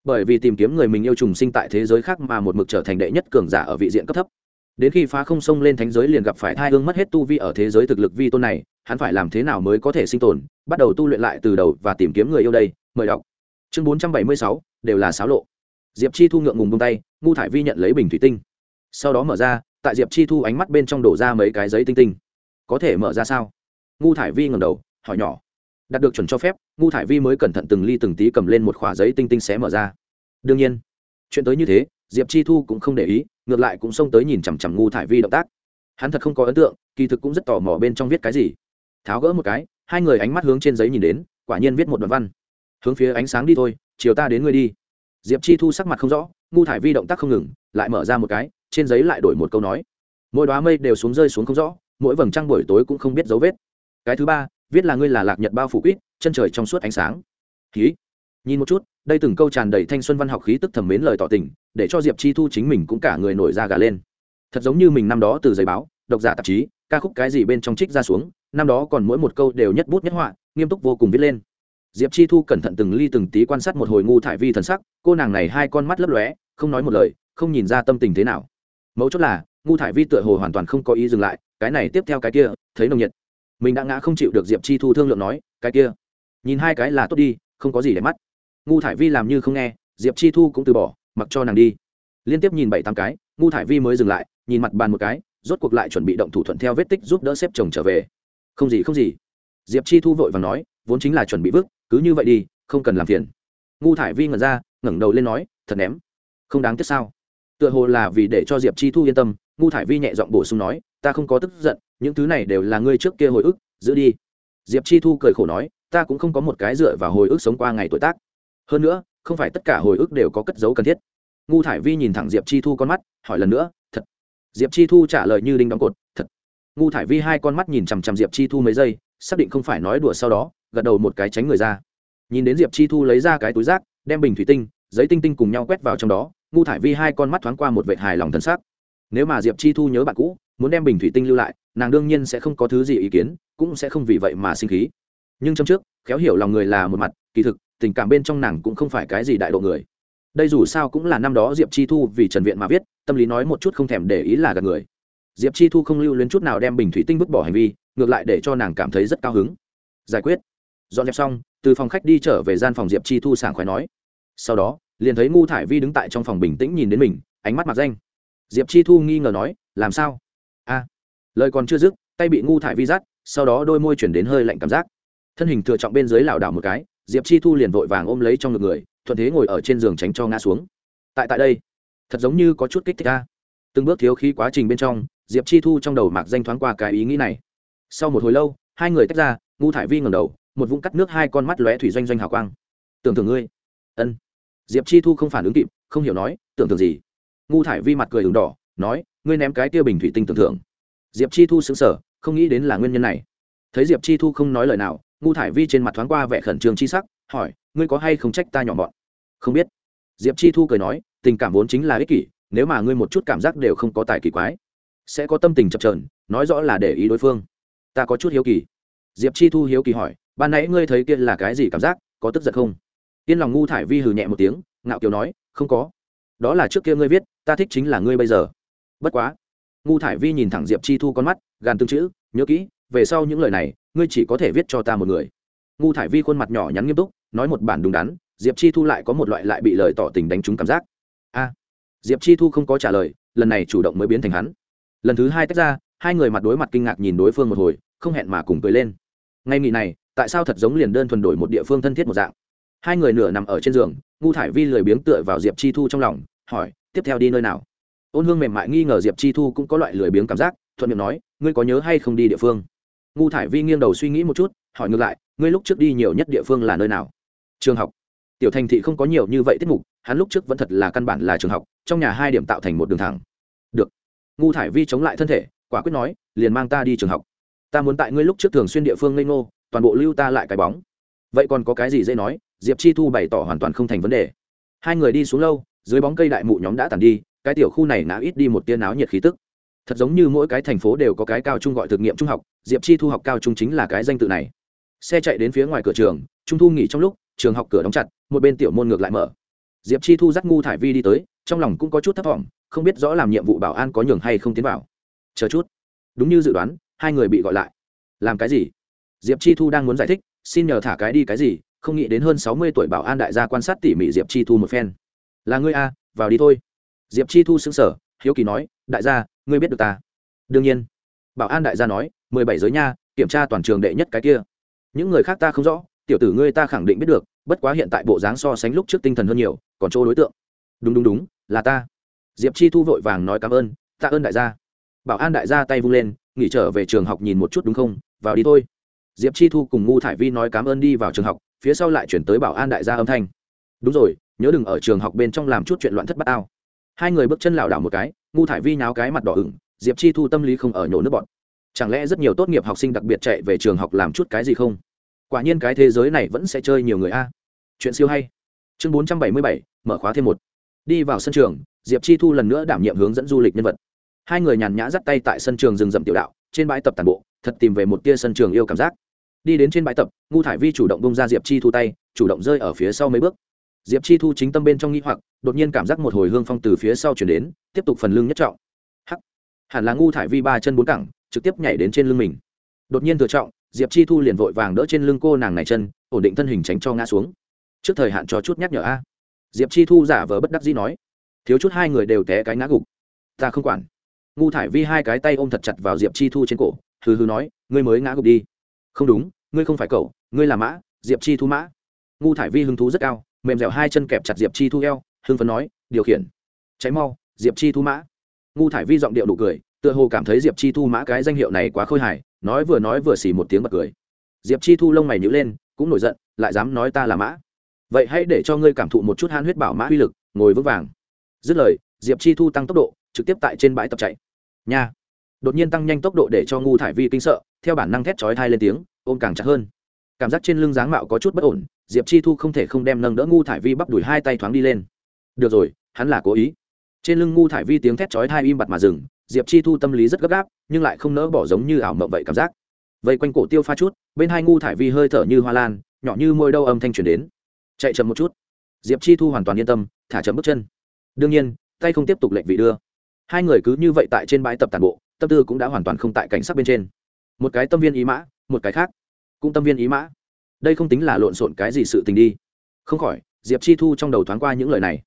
bởi vì tìm kiếm người mình yêu trùng sinh tại thế giới khác mà một mực trở thành đệ nhất cường giả ở vị diện cấp thấp. Đến khi phá không sông lên thánh giới liền gặp phải thai hương mất hết tu vi ở thế giới thực lực vi tôn này, hắn phải làm thế nào mới có thể sinh tồn, bắt đầu tu luyện lại từ đầu và tìm kiếm người yêu đây, mời đọc. Chương bốn trăm bảy mươi sáu, đều là xáo lộ. Diệp chi thu ngượng ngùng bông tay, ngu thải vi nhận lấy bình thủy tinh. Sau đó mở ra, tại diệp chi thu ánh mắt bên trong đổ ra mấy cái giấy tinh tinh. Có thể mở ra sao? Ngu thải vi ngầm đầu, hỏi nhỏ. Đạt được chuẩn cho phép, ngu thải vi mới cẩn thận từng ly từng tí cầm lên một khỏa giấy tinh tinh xé mở ra đương nhiên, chuyện tới như thế, diệp chi thu cũng không để ý, ngược lại cũng xông tới nhìn chằm chằm ngu thải vi động tác. Hắn thật không có ấn tượng, kỳ thực cũng rất tò mò bên trong viết cái gì. Tháo gỡ một cái, hai người ánh mắt hướng trên giấy nhìn đến, quả nhiên viết một đoạn văn. Hướng phía ánh sáng đi thôi, chiều ta đến ngươi đi. Diệp chi thu sắc mặt không rõ ngu thải vi động tác không ngừng, lại mở ra một cái, trên giấy lại đổi một câu nói. Mỗi đoá mây đều xuống rơi xuống không rõ, mỗi vầng trăng buổi tối cũng không biết dấu vết. Cái thứ ba, viết là ngươi là lạc nhật bao phủ quýt, chân trời trong suốt ánh sáng. Khí nhìn một chút, đây từng câu tràn đầy thanh xuân văn học khí tức thẩm mến lời tỏ tình, để cho diệp chi thu chính mình cũng cả người nổi da gà lên. Thật giống như mình năm đó từ giấy báo, độc giả tạp chí, ca khúc cái gì bên trong trích ra xuống, năm đó còn mỗi một câu đều nhất bút nhất họa, nghiêm túc vô cùng viết lên. Diệp chi thu cẩn thận từng ly từng tí quan sát một hồi ngu thải vi thần sắc, cô nàng này hai con mắt lấp lóe, không nói một lời, không nhìn ra tâm tình thế nào. Mấu chốt là, ngu thải vi tựa hồ hoàn toàn không có ý dừng lại, cái này tiếp theo cái kia, thấy nồng nhiệt. Mình đã ngã không chịu được diệp chi thu thương lượng nói, cái kia, nhìn hai cái là tốt đi, không có gì để mắt ngu thải vi làm như không nghe, diệp chi thu cũng từ bỏ, mặc cho nàng đi. Liên tiếp nhìn bảy tám cái, ngu thải vi mới dừng lại, nhìn mặt bàn một cái, rốt cuộc lại chuẩn bị động thủ thuận theo vết tích giúp đỡ xếp chồng trở về. Không gì không gì. Diệp chi thu vội và nói, vốn chính là chuẩn bị vứt cứ như vậy đi, không cần làm phiền. Ngu thải vi ngẩn ra, ngẩng đầu lên nói, thật ném. Không đáng tiếc sao? Tựa hồ là vì để cho diệp chi thu yên tâm, ngu thải vi nhẹ giọng bổ sung nói, ta không có tức giận, những thứ này đều là ngươi trước kia hồi ức, giữ đi. Diệp chi thu cười khổ nói, ta cũng không có một cái dựa vào hồi ức sống qua ngày tuổi tác hơn nữa, không phải tất cả hồi ức đều có cất dấu cần thiết. Ngu thải vi nhìn thẳng diệp chi thu con mắt, hỏi lần nữa, thật? Diệp chi thu trả lời như đinh đóng cột, thật. Ngu thải vi hai con mắt nhìn chằm chằm diệp chi thu mấy giây, xác định không phải nói đùa sau đó, gật đầu một cái tránh người ra. Nhìn đến diệp chi thu lấy ra cái túi rác, đem bình thủy tinh, giấy tinh tinh cùng nhau quét vào trong đó, ngu thải vi hai con mắt thoáng qua một vệ hài lòng thân xác nếu mà diệp chi thu nhớ bạn cũ, muốn đem bình thủy tinh lưu lại, nàng đương nhiên sẽ không có thứ gì ý kiến, cũng sẽ không vì vậy mà sinh khí. Nhưng trong trước, khéo hiểu lòng người là một mặt, kỳ thực tình cảm bên trong nàng cũng không phải cái gì đại độ người. Đây dù sao cũng là năm đó diệp chi thu vì trần viện mà viết, tâm lý nói một chút không thèm để ý là gạt người. Diệp chi thu không lưu luyến chút nào đem bình thủy tinh vứt bỏ hành vi, ngược lại để cho nàng cảm thấy rất cao hứng. Giải quyết. Dọn dẹp xong, từ phòng khách đi trở về gian phòng diệp chi thu sảng khoái nói. Sau đó, liền thấy ngu thải vi đứng tại trong phòng bình tĩnh nhìn đến mình, ánh mắt mặt danh. Diệp chi thu nghi ngờ nói, làm sao? A. Lời còn chưa dứt, tay bị ngu thải vi rát sau đó đôi môi chuyển đến hơi lạnh cảm giác. Thân hình thừa trọng bên dưới lảo đảo một cái diệp chi thu liền vội vàng ôm lấy trong ngực người, thuận thế ngồi ở trên giường tránh cho ngã xuống. Tại tại đây, thật giống như có chút kích thích ta. Từng bước thiếu khí quá trình bên trong, diệp chi thu trong đầu mạc danh thoáng qua cái ý nghĩ này. Sau một hồi lâu, hai người tách ra ngu thải vi ngầm đầu, một vũng cắt nước hai con mắt lóe thủy doanh doanh hào quang. Tưởng tượng ngươi. Ân. Diệp chi thu không phản ứng kịp, không hiểu nói, tưởng tượng gì? Ngu thải vi mặt cười đường đỏ, nói, ngươi ném cái tiêu bình thủy tinh tưởng tượng diệp chi thu xứng sở không nghĩ đến là nguyên nhân này. Thấy diệp chi thu không nói lời nào ngu thải vi trên mặt thoáng qua vẻ khẩn trương chi sắc, hỏi, ngươi có hay không trách ta nhỏ mọn? Không biết. Diệp chi thu cười nói, tình cảm vốn chính là ích kỷ, nếu mà ngươi một chút cảm giác đều không có tài kỳ quái, sẽ có tâm tình chập trờn nói rõ là để ý đối phương. Ta có chút hiếu kỳ. Diệp chi thu hiếu kỳ hỏi, ban nãy ngươi thấy kia là cái gì cảm giác, có tức giận không? Yên lòng ngu thải vi hừ nhẹ một tiếng, ngạo kiều nói, không có. Đó là trước kia ngươi viết, ta thích chính là ngươi bây giờ. Bất quá. Ngu thải vi nhìn thẳng diệp chi thu con mắt, gàn tương chữ, nhớ kỹ, về sau những lời này ngươi chỉ có thể viết cho ta một người. Ngu thải vi khuôn mặt nhỏ nhắn nghiêm túc, nói một bản đúng đắn, diệp chi thu lại có một loại lại bị lời tỏ tình đánh trúng cảm giác. A, diệp chi thu không có trả lời, lần này chủ động mới biến thành hắn. Lần thứ hai tách ra, hai người mặt đối mặt kinh ngạc nhìn đối phương một hồi, không hẹn mà cùng cười lên. Ngay nghỉ này, tại sao thật giống liền đơn thuần đổi một địa phương thân thiết một dạng? Hai người nửa nằm ở trên giường, ngu thải vi lười biếng tựa vào diệp chi thu trong lòng, hỏi, tiếp theo đi nơi nào? Ôn hương mềm mại nghi ngờ diệp chi thu cũng có loại lười biếng cảm giác, thuận miệng nói, ngươi có nhớ hay không đi địa phương? Ngu thải vi nghiêng đầu suy nghĩ một chút, hỏi ngược lại, ngươi lúc trước đi nhiều nhất địa phương là nơi nào? Trường học. Tiểu thành thị không có nhiều như vậy tiết mục, hắn lúc trước vẫn thật là căn bản là trường học, trong nhà hai điểm tạo thành một đường thẳng. Được. Ngu thải vi chống lại thân thể, quả quyết nói, liền mang ta đi trường học. Ta muốn tại ngươi lúc trước thường xuyên địa phương ngây ngô, toàn bộ lưu ta lại cái bóng. Vậy còn có cái gì dễ nói, diệp chi thu bày tỏ hoàn toàn không thành vấn đề. Hai người đi xuống lâu, dưới bóng cây đại mụ nhóm đã tàn đi, cái tiểu khu này nã ít đi một tia náo nhiệt khí tức thật giống như mỗi cái thành phố đều có cái cao trung gọi thực nghiệm trung học, diệp chi thu học cao trung chính là cái danh tự này. Xe chạy đến phía ngoài cửa trường, trung thu nghỉ trong lúc, trường học cửa đóng chặt, một bên tiểu môn ngược lại mở. Diệp chi thu dắt ngu thải vi đi tới, trong lòng cũng có chút thấp t không biết rõ làm nhiệm vụ bảo an có nhường hay không tiến vào. Chờ chút. Đúng như dự đoán, hai người bị gọi lại. Làm cái gì? Diệp chi thu đang muốn giải thích, xin nhờ thả cái đi cái gì, không nghĩ đến hơn sáu mươi tuổi bảo an đại gia quan sát tỉ mỉ diệp chi thu một phen. Là ngươi a vào đi thôi. Diệp chi thu xứng sở hiếu kỳ nói, đại gia, ngươi biết được ta? Đương nhiên. Bảo an đại gia nói, mười bảy giới nha, kiểm tra toàn trường đệ nhất cái kia. Những người khác ta không rõ, tiểu tử ngươi ta khẳng định biết được, bất quá hiện tại bộ dáng so sánh lúc trước tinh thần hơn nhiều, còn chỗ đối tượng. Đúng đúng đúng, là ta. Diệp chi thu vội vàng nói cảm ơn, tạ ơn đại gia. Bảo an đại gia tay vung lên, nghỉ trở về trường học nhìn một chút đúng không? Vào đi thôi. Diệp chi thu cùng ngu thải vi nói cảm ơn đi vào trường học, phía sau lại chuyển tới bảo an đại gia âm thanh. Đúng rồi, nhớ đừng ở trường học bên trong làm chút chuyện loạn thất bát ao hai người bước chân lảo đảo một cái, ngu thải vi nháo cái mặt đỏ ửng, diệp chi thu tâm lý không ở nhổ nước bọn. Chẳng lẽ rất nhiều tốt nghiệp học sinh đặc biệt chạy về trường học làm chút cái gì không? Quả nhiên cái thế giới này vẫn sẽ chơi nhiều người a. Chuyện siêu hay. Chương bốn trăm bảy mươi bảy, mở khóa thêm một. Đi vào sân trường, diệp chi thu lần nữa đảm nhiệm hướng dẫn du lịch nhân vật. Hai người nhàn nhã dắt tay tại sân trường rừng rậm tiểu đạo, trên bãi tập tàn bộ, thật tìm về một tia sân trường yêu cảm giác. Đi đến trên bãi tập, ngu thải vi chủ động bông ra diệp chi thu tay, chủ động rơi ở phía sau mấy bước diệp chi thu chính tâm bên trong nghĩ hoặc, đột nhiên cảm giác một hồi hương phong từ phía sau chuyển đến, tiếp tục phần lưng nhất trọng. Hắc! Hẳn là ngu thải vi ba chân bốn cẳng, trực tiếp nhảy đến trên lưng mình. Đột nhiên thừa trọng, diệp chi thu liền vội vàng đỡ trên lưng cô nàng này chân, ổn định thân hình tránh cho ngã xuống. Trước thời hạn cho chút nhắc nhở a. Diệp chi thu giả vờ bất đắc dĩ nói. Thiếu chút hai người đều té cái ngã gục. Ta không quản. Ngu thải vi hai cái tay ôm thật chặt vào diệp chi thu trên cổ, hừ hừ nói, ngươi mới ngã gục đi. Không đúng, ngươi không phải cậu, ngươi là mã, diệp chi thu mã. Ngu thải vi hứng thú rất cao mềm dẻo hai chân kẹp chặt diệp chi thu eo, hưng phấn nói, điều khiển. Cháy mau, diệp chi thu mã. Ngu thải vi giọng điệu đủ cười, tựa hồ cảm thấy diệp chi thu mã cái danh hiệu này quá khôi hài, nói vừa nói vừa xì một tiếng bật cười. Diệp chi thu lông mày nhữ lên, cũng nổi giận, lại dám nói ta là mã? Vậy hãy để cho ngươi cảm thụ một chút han huyết bảo mã uy lực, ngồi vững vàng. Dứt lời, diệp chi thu tăng tốc độ, trực tiếp tại trên bãi tập chạy. Nha! Đột nhiên tăng nhanh tốc độ để cho ngu thải vi kinh sợ, theo bản năng thét chói thai lên tiếng, ôm càng chặt hơn cảm giác trên lưng dáng mạo có chút bất ổn, diệp chi thu không thể không đem nâng đỡ ngu thải vi bắp đùi hai tay thoáng đi lên. Được rồi, hắn là cố ý. Trên lưng ngu thải vi tiếng thét chói thai im bặt mà dừng, diệp chi thu tâm lý rất gấp gáp, nhưng lại không nỡ bỏ giống như ảo mộng vậy cảm giác. Vây quanh cổ tiêu pha chút, bên hai ngu thải vi hơi thở như hoa lan, nhỏ như môi đâu âm thanh truyền đến. Chạy chậm một chút. Diệp chi thu hoàn toàn yên tâm, thả chậm bước chân. Đương nhiên, tay không tiếp tục lệnh vị đưa. Hai người cứ như vậy tại trên bãi tập tàn bộ, tâm tư cũng đã hoàn toàn không tại cảnh sắc bên trên. Một cái tâm viên ý mã, một cái khác cũng tâm viên ý mã. Đây không tính là lộn xộn cái gì sự tình đi. Không khỏi, diệp chi thu trong đầu thoáng qua những lời này.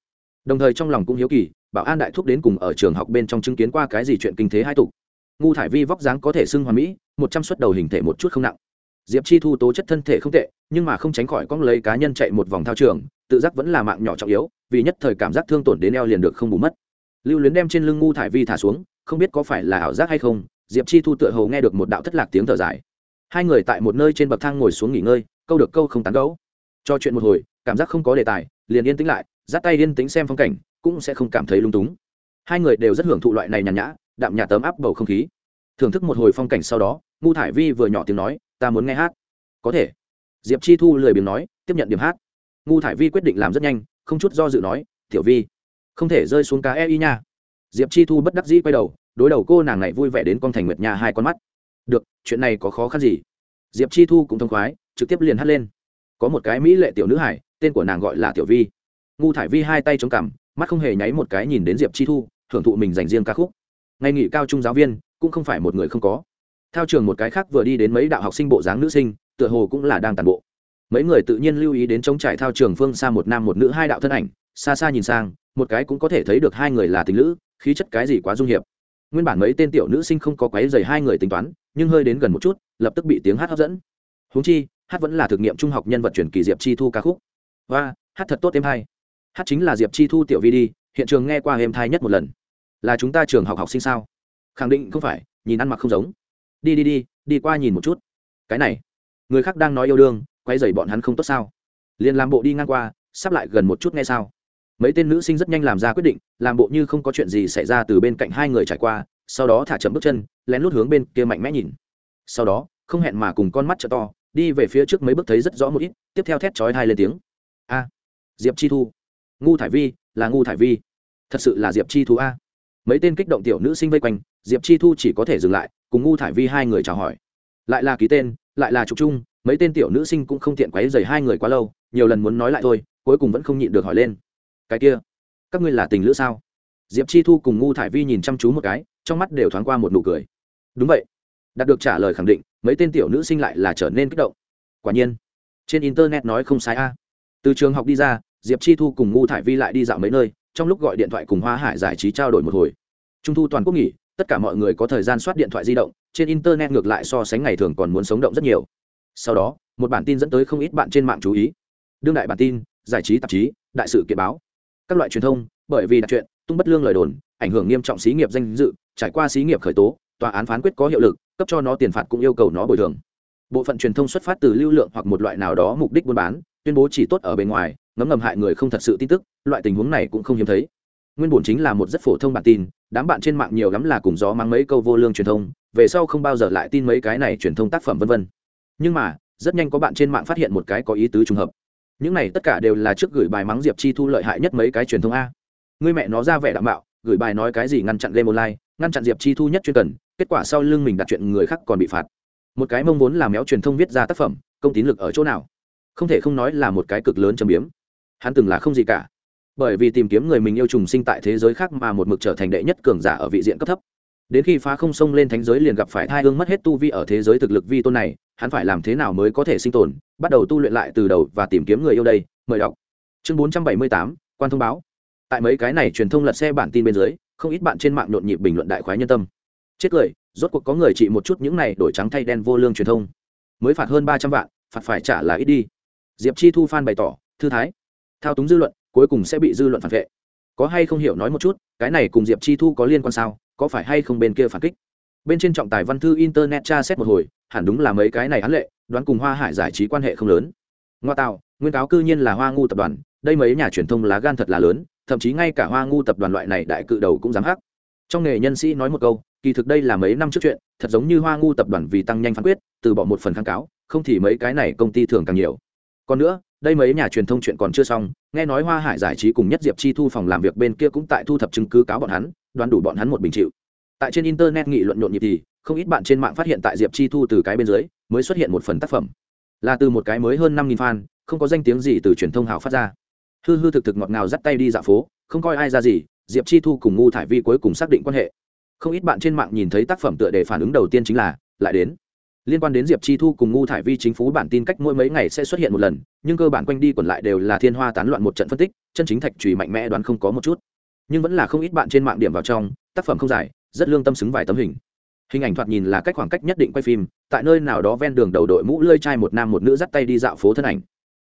Đồng thời trong lòng cũng hiếu kỳ, bảo an đại thúc đến cùng ở trường học bên trong chứng kiến qua cái gì chuyện kinh thế hai tục. Ngu thải vi vóc dáng có thể xưng hoàn mỹ, một trăm suất đầu hình thể một chút không nặng. Diệp chi thu tố chất thân thể không tệ, nhưng mà không tránh khỏi con lấy cá nhân chạy một vòng thao trường, tự giác vẫn là mạng nhỏ trọng yếu, vì nhất thời cảm giác thương tổn đến eo liền được không bù mất. Lưu luyến đem trên lưng ngu thải vi thả xuống, không biết có phải là ảo giác hay không, diệp chi thu tựa hầu nghe được một đạo thất lạc tiếng thở dài hai người tại một nơi trên bậc thang ngồi xuống nghỉ ngơi, câu được câu không tán gấu cho chuyện một hồi, cảm giác không có đề tài, liền yên tĩnh lại, dắt tay yên tĩnh xem phong cảnh, cũng sẽ không cảm thấy lung túng. Hai người đều rất hưởng thụ loại này nhàn nhã, đạm nhà tấm áp bầu không khí. Thưởng thức một hồi phong cảnh sau đó, ngu thải vi vừa nhỏ tiếng nói, ta muốn nghe hát. Có thể. Diệp chi thu lười biếng nói, tiếp nhận điểm hát. Ngu thải vi quyết định làm rất nhanh, không chút do dự nói, tiểu vi, không thể rơi xuống cá e y nha. Diệp chi thu bất đắc dĩ quay đầu, đối đầu cô nàng này vui vẻ đến con thành nguyệt nhà hai con mắt được, chuyện này có khó khăn gì? Diệp chi thu cũng thông khoái, trực tiếp liền hắt lên. Có một cái mỹ lệ tiểu nữ hải, tên của nàng gọi là tiểu vi. Ngu thải vi hai tay chống cằm, mắt không hề nháy một cái nhìn đến diệp chi thu hưởng thụ mình dành riêng ca khúc. Ngày nghỉ cao trung giáo viên, cũng không phải một người không có. Theo trường một cái khác vừa đi đến mấy đạo học sinh bộ dáng nữ sinh, tựa hồ cũng là đang tàn bộ. Mấy người tự nhiên lưu ý đến chống trải thao trường phương xa một nam một nữ hai đạo thân ảnh, xa xa nhìn sang, một cái cũng có thể thấy được hai người là tình nữ khí chất cái gì quá dung hiệp nguyên bản mấy tên tiểu nữ sinh không có quấy dày hai người tính toán, nhưng hơi đến gần một chút, lập tức bị tiếng hát hấp dẫn. Húng chi, hát vẫn là thực nghiệm trung học nhân vật truyền kỳ diệp chi thu ca khúc. Và, hát thật tốt em hai hát chính là diệp chi thu tiểu vi đi hiện trường nghe qua em thai nhất một lần. Là chúng ta trường học học sinh sao? Khẳng định không phải, nhìn ăn mặc không giống. Đi đi đi đi qua nhìn một chút. Cái này, người khác đang nói yêu đương quay dày bọn hắn không tốt sao? Liền làm bộ đi ngang qua, sắp lại gần một chút nghe sao? Mấy tên nữ sinh rất nhanh làm ra quyết định, làm bộ như không có chuyện gì xảy ra từ bên cạnh hai người trải qua, sau đó thả chậm bước chân, lén lút hướng bên kia mạnh mẽ nhìn. Sau đó, không hẹn mà cùng con mắt t to, đi về phía trước mấy bước thấy rất rõ một ít, tiếp theo thét chói hai lên tiếng. A, diệp chi thu. Ngu thải vi, là ngu thải vi. Thật sự là diệp chi thu a. Mấy tên kích động tiểu nữ sinh vây quanh, diệp chi thu chỉ có thể dừng lại, cùng ngu thải vi hai người chào hỏi. Lại là ký tên, lại là trục chung, mấy tên tiểu nữ sinh cũng không tiện quấy dày hai người quá lâu, nhiều lần muốn nói lại thôi, cuối cùng vẫn không nhịn được hỏi lên cái kia, các ngươi là tình lữ sao? Diệp chi thu cùng ngu thải vi nhìn chăm chú một cái, trong mắt đều thoáng qua một nụ cười. Đúng vậy. Đạt được trả lời khẳng định, mấy tên tiểu nữ sinh lại là trở nên kích động. Quả nhiên, trên internet nói không sai a. Từ trường học đi ra, diệp chi thu cùng ngu thải vi lại đi dạo mấy nơi, trong lúc gọi điện thoại cùng hoa hải giải trí trao đổi một hồi. Trung thu toàn quốc nghỉ, tất cả mọi người có thời gian soát điện thoại di động, trên internet ngược lại so sánh ngày thường còn muốn sống động rất nhiều. Sau đó, một bản tin dẫn tới không ít bạn trên mạng chú ý. Đương đại bản tin, giải trí tạp chí, đại sự kiện báo các loại truyền thông, bởi vì đặt chuyện, tung bất lương lời đồn, ảnh hưởng nghiêm trọng xí nghiệp danh dự, trải qua xí nghiệp khởi tố, tòa án phán quyết có hiệu lực, cấp cho nó tiền phạt cũng yêu cầu nó bồi thường. Bộ phận truyền thông xuất phát từ lưu lượng hoặc một loại nào đó mục đích buôn bán, tuyên bố chỉ tốt ở bên ngoài, ngấm ngầm hại người không thật sự tin tức, loại tình huống này cũng không hiếm thấy. Nguyên bổn chính là một rất phổ thông bản tin, đám bạn trên mạng nhiều lắm là cùng gió mang mấy câu vô lương truyền thông, về sau không bao giờ lại tin mấy cái này truyền thông tác phẩm vân vân. Nhưng mà, rất nhanh có bạn trên mạng phát hiện một cái có ý tứ trùng hợp những này tất cả đều là trước gửi bài mắng diệp chi thu lợi hại nhất mấy cái truyền thông a. Người mẹ nó ra vẻ đảm bảo gửi bài nói cái gì ngăn chặn lên một like ngăn chặn diệp chi thu nhất chuyên cần, kết quả sau lưng mình đặt chuyện người khác còn bị phạt. Một cái mong muốn làm méo truyền thông viết ra tác phẩm, công tín lực ở chỗ nào? Không thể không nói là một cái cực lớn châm biếm. Hắn từng là không gì cả. Bởi vì tìm kiếm người mình yêu trùng sinh tại thế giới khác mà một mực trở thành đệ nhất cường giả ở vị diện cấp thấp. Đến khi phá không sông lên thánh giới liền gặp phải thai hương mất hết tu vi ở thế giới thực lực vi tôn này hắn phải làm thế nào mới có thể sinh tồn, bắt đầu tu luyện lại từ đầu và tìm kiếm người yêu đây, mời đọc. Chương bốn trăm bảy mươi tám, quan thông báo. Tại mấy cái này truyền thông lật xe bản tin bên dưới, không ít bạn trên mạng nhộn nhịp bình luận đại khoái nhân tâm. Chết cười, rốt cuộc có người trị một chút những này đổi trắng thay đen vô lương truyền thông. Mới phạt hơn ba trăm vạn, phạt phải trả là ít đi. Diệp chi thu phan bày tỏ, thư thái. Thao túng dư luận, cuối cùng sẽ bị dư luận phản vệ. Có hay không hiểu nói một chút, cái này cùng diệp chi thu có liên quan sao, có phải hay không bên kia phản kích? Bên trên trọng tài văn thư internet tra xét một hồi hẳn đúng là mấy cái này án lệ, đoán cùng hoa hải giải trí quan hệ không lớn. Ngoa tạo, nguyên cáo cư nhiên là hoa ngu tập đoàn, đây mấy nhà truyền thông lá gan thật là lớn, thậm chí ngay cả hoa ngu tập đoàn loại này đại cự đầu cũng dám hắc. Trong nghề nhân sĩ nói một câu, kỳ thực đây là mấy năm trước chuyện, thật giống như hoa ngu tập đoàn vì tăng nhanh phán quyết, từ bỏ một phần kháng cáo, không thì mấy cái này công ty thường càng nhiều. Còn nữa, đây mấy nhà truyền thông chuyện còn chưa xong, nghe nói hoa hải giải trí cùng nhất diệp chi thu phòng làm việc bên kia cũng tại thu thập chứng cứ cáo bọn hắn, đoán đủ bọn hắn một bình chịu tại trên internet nghị luận nhộn nhịp thì, không ít bạn trên mạng phát hiện tại diệp chi thu từ cái bên dưới, mới xuất hiện một phần tác phẩm. Là từ một cái mới hơn năm nghìn fan, không có danh tiếng gì từ truyền thông hào phát ra. Hư hư thực thực ngọt ngào dắt tay đi dạo phố, không coi ai ra gì, diệp chi thu cùng ngu thải vi cuối cùng xác định quan hệ. Không ít bạn trên mạng nhìn thấy tác phẩm tựa đề phản ứng đầu tiên chính là, lại đến. Liên quan đến diệp chi thu cùng ngu thải vi chính phủ bản tin cách mỗi mấy ngày sẽ xuất hiện một lần, nhưng cơ bản quanh đi còn lại đều là thiên hoa tán loạn một trận phân tích, chân chính thạch trùy mạnh mẽ đoán không có một chút. Nhưng vẫn là không ít bạn trên mạng điểm vào trong, tác phẩm không dài rất lương tâm xứng vài tấm hình. Hình ảnh thoạt nhìn là cách khoảng cách nhất định quay phim, tại nơi nào đó ven đường đầu đội mũ lơi chai một nam một nữ dắt tay đi dạo phố thân ảnh.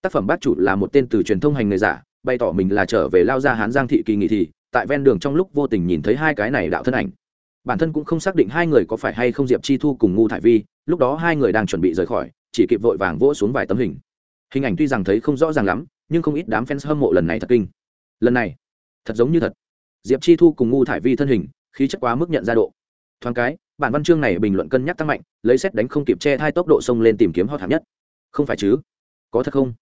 Tác phẩm bác chủ là một tên từ truyền thông hành người giả, bày tỏ mình là trở về lao ra hán giang thị kỳ nghị thì, tại ven đường trong lúc vô tình nhìn thấy hai cái này đạo thân ảnh. Bản thân cũng không xác định hai người có phải hay không diệp chi thu cùng ngu thải vi, lúc đó hai người đang chuẩn bị rời khỏi, chỉ kịp vội vàng vỗ xuống vài tấm hình. Hình ảnh tuy rằng thấy không rõ ràng lắm, nhưng không ít đám fans hâm mộ lần này thật kinh. Lần này, thật giống như thật. Diệp chi thu cùng ngu thải vi thân hình khí chất quá mức nhận ra độ. Thoáng cái, bản văn chương này bình luận cân nhắc tăng mạnh, lấy xét đánh không kịp che hai tốc độ sông lên tìm kiếm hot hạng nhất. Không phải chứ? Có thật không?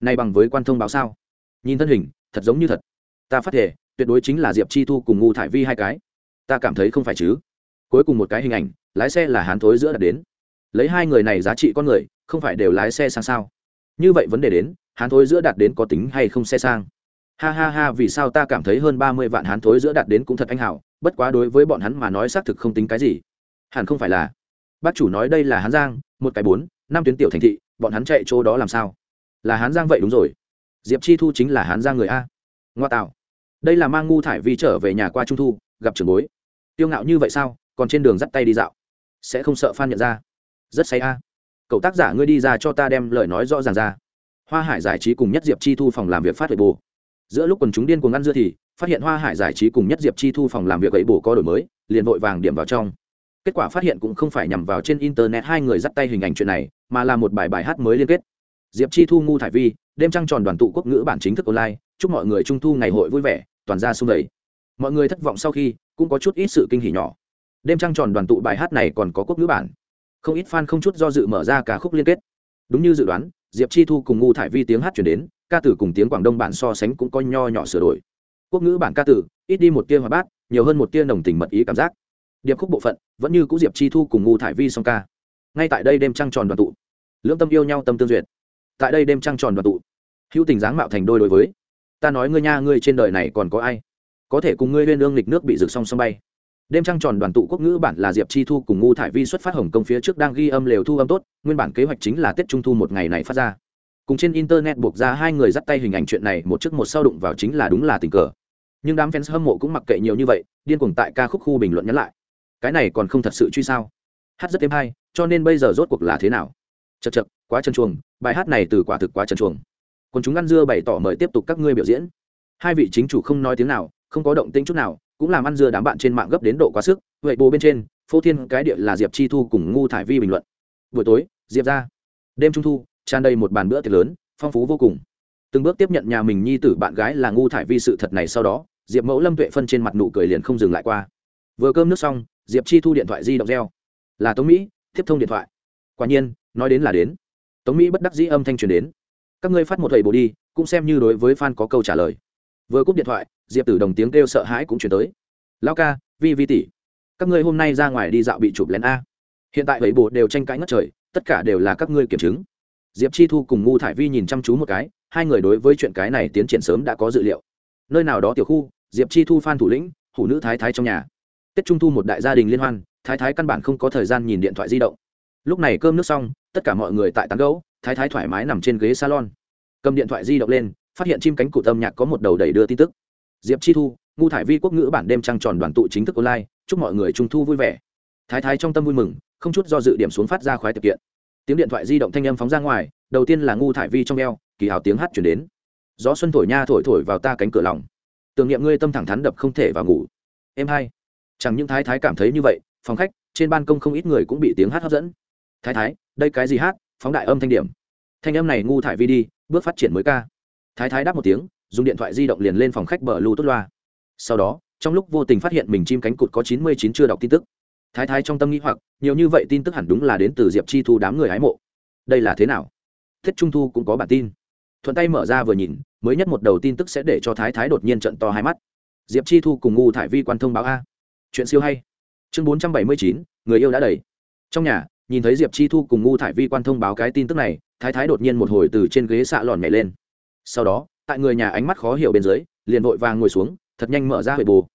Này bằng với quan thông báo sao? Nhìn thân hình, thật giống như thật. Ta phát thể, tuyệt đối chính là diệp chi thu cùng ngu thải vi hai cái. Ta cảm thấy không phải chứ? Cuối cùng một cái hình ảnh, lái xe là hán thối giữa đặt đến. Lấy hai người này giá trị con người, không phải đều lái xe sang sao? Như vậy vấn đề đến, hán thối giữa đạt đến có tính hay không xe sang? Ha ha ha, vì sao ta cảm thấy hơn ba mươi vạn hán thối giữa đạt đến cũng thật anh hảo bất quá đối với bọn hắn mà nói xác thực không tính cái gì. Hẳn không phải là, bác chủ nói đây là hán giang, một cái bốn, năm tuyến tiểu thành thị, bọn hắn chạy chỗ đó làm sao? Là hán giang vậy đúng rồi. Diệp chi thu chính là hán giang người a. Ngoa tạo. Đây là mang ngu thải vi trở về nhà qua trung thu, gặp trường bối. Tiêu ngạo như vậy sao? Còn trên đường dắt tay đi dạo. Sẽ không sợ phan nhận ra. Rất say a. Cậu tác giả ngươi đi ra cho ta đem lời nói rõ ràng ra. Hoa hải giải trí cùng nhất diệp chi thu phòng làm việc phát huệ bồ giữa lúc quần chúng điên cuồng ăn dưa thì, phát hiện hoa hải giải trí cùng nhất diệp chi thu phòng làm việc ấy bổ có đổi mới, liền vội vàng điểm vào trong. Kết quả phát hiện cũng không phải nhằm vào trên internet hai người dắt tay hình ảnh chuyện này, mà là một bài bài hát mới liên kết. Diệp chi thu, ngu thải vi, đêm trăng tròn đoàn tụ quốc ngữ bản chính thức online, chúc mọi người trung thu ngày hội vui vẻ, toàn ra xung đầy mọi người thất vọng sau khi, cũng có chút ít sự kinh hỉ nhỏ. Đêm trăng tròn đoàn tụ bài hát này còn có quốc ngữ bản. Không ít fan không chút do dự mở ra cả khúc liên kết. Đúng như dự đoán diệp chi thu cùng ngu thải vi tiếng hát chuyển đến, ca tử cùng tiếng quảng đông bản so sánh cũng có nho nhỏ sửa đổi. Quốc ngữ bản ca tử, ít đi một tia hòa bát, nhiều hơn một tia nồng tình mật ý cảm giác. Điệp khúc bộ phận, vẫn như cũ diệp chi thu cùng ngu thải vi song ca. Ngay tại đây đêm trăng tròn đoàn tụ, lưỡng tâm yêu nhau tâm tương duyệt. Tại đây đêm trăng tròn đoàn tụ, hữu tình dáng mạo thành đôi đối với. Ta nói ngươi nha, ngươi trên đời này còn có ai? Có thể cùng ngươi huyên ương lịch nước bị rực song song bay đêm trăng tròn đoàn tụ quốc ngữ bản là diệp chi thu cùng ngu thải vi xuất phát hồng công phía trước đang ghi âm lều thu âm tốt, nguyên bản kế hoạch chính là tết trung thu một ngày này phát ra. Cùng trên internet buộc ra hai người dắt tay hình ảnh chuyện này một chiếc một sau đụng vào chính là đúng là tình cờ. Nhưng đám fans hâm mộ cũng mặc kệ nhiều như vậy, điên cuồng tại ca khúc khu bình luận nhắn lại. Cái này còn không thật sự truy sao? Hát rất êm hay cho nên bây giờ rốt cuộc là thế nào? Chật chật quá chân chuồng bài hát này từ quả thực quá chân chuồng còn chúng ăn dưa bày tỏ mời tiếp tục các ngươi biểu diễn. Hai vị chính chủ không nói tiếng nào không có động tĩnh chút nào, cũng làm ăn dưa đám bạn trên mạng gấp đến độ quá sức, vậy bồ bên trên, phô thiên cái địa là diệp chi thu cùng ngu thải vi bình luận. Buổi tối, diệp ra. Đêm trung thu, tràn đầy một bàn bữa tiệc lớn, phong phú vô cùng. Từng bước tiếp nhận nhà mình nhi tử bạn gái là ngu thải vi sự thật này sau đó, diệp mẫu lâm tuệ phân trên mặt nụ cười liền không dừng lại qua. Vừa cơm nước xong, diệp chi thu điện thoại di động reo. Là tống mỹ, tiếp thông điện thoại. Quả nhiên, nói đến là đến. Tống mỹ bất đắc dĩ âm thanh truyền đến. Các ngươi phát một thầy bồ đi, cũng xem như đối với f a n có câu trả lời vừa cúp điện thoại, diệp tử đồng tiếng kêu sợ hãi cũng chuyển tới. Lao ca, vi vi tỷ, các ngươi hôm nay ra ngoài đi dạo bị chụp lén a. Hiện tại bảy bộ đều tranh cãi ngất trời, tất cả đều là các ngươi kiểm chứng. Diệp chi thu cùng ngu thải vi nhìn chăm chú một cái, hai người đối với chuyện cái này tiến triển sớm đã có dự liệu. Nơi nào đó tiểu khu, diệp chi thu phan thủ lĩnh, hủ nữ thái thái trong nhà. Tết trung thu một đại gia đình liên hoan, thái thái căn bản không có thời gian nhìn điện thoại di động. Lúc này cơm nước xong, tất cả mọi người tại tán gấu thái thái thoải mái nằm trên ghế salon. Cầm điện thoại di động lên phát hiện chim cánh cụt âm nhạc có một đầu đẩy đưa tin tức. Diệp chi thu, ngu thải vi quốc ngữ bản đêm trăng tròn đoàn tụ chính thức online, chúc mọi người trung thu vui vẻ. Thái thái trong tâm vui mừng, không chút do dự điểm xuống phát ra khoái thực kiện. Tiếng điện thoại di động thanh âm phóng ra ngoài, đầu tiên là ngu thải vi trong eo, kỳ hào tiếng hát chuyển đến. Gió xuân thổi nha thổi thổi vào ta cánh cửa lòng. Tưởng niệm ngươi tâm thẳng thắn đập không thể vào ngủ. Em hai. Chẳng những thái thái cảm thấy như vậy, phòng khách, trên ban công không ít người cũng bị tiếng hát hấp dẫn. Thái thái, đây cái gì hát? Phóng đại âm thanh điểm. Thanh âm này ngu thải vi đi, bước phát triển mới ca thái thái đáp một tiếng, dùng điện thoại di động liền lên phòng khách bờ lưu tốt loa. Sau đó, trong lúc vô tình phát hiện mình chim cánh cụt có chín mươi chín chưa đọc tin tức. Thái thái trong tâm nghĩ hoặc, nhiều như vậy tin tức hẳn đúng là đến từ diệp chi thu đám người hái mộ. Đây là thế nào? Thiết trung thu cũng có bản tin. Thuận tay mở ra vừa nhìn, mới nhất một đầu tin tức sẽ để cho thái thái đột nhiên trận to hai mắt. Diệp chi thu cùng ngu thải vi quan thông báo a. Chuyện siêu hay. Chương bốn trăm bảy mươi chín, người yêu đã đầy. Trong nhà, nhìn thấy diệp chi thu cùng ngu thải vi quan thông báo cái tin tức này, thái thái đột nhiên một hồi từ trên ghế xạ lòn nhảy lên sau đó, tại người nhà ánh mắt khó hiểu bên dưới, liền vội vàng ngồi xuống, thật nhanh mở ra huệ bồ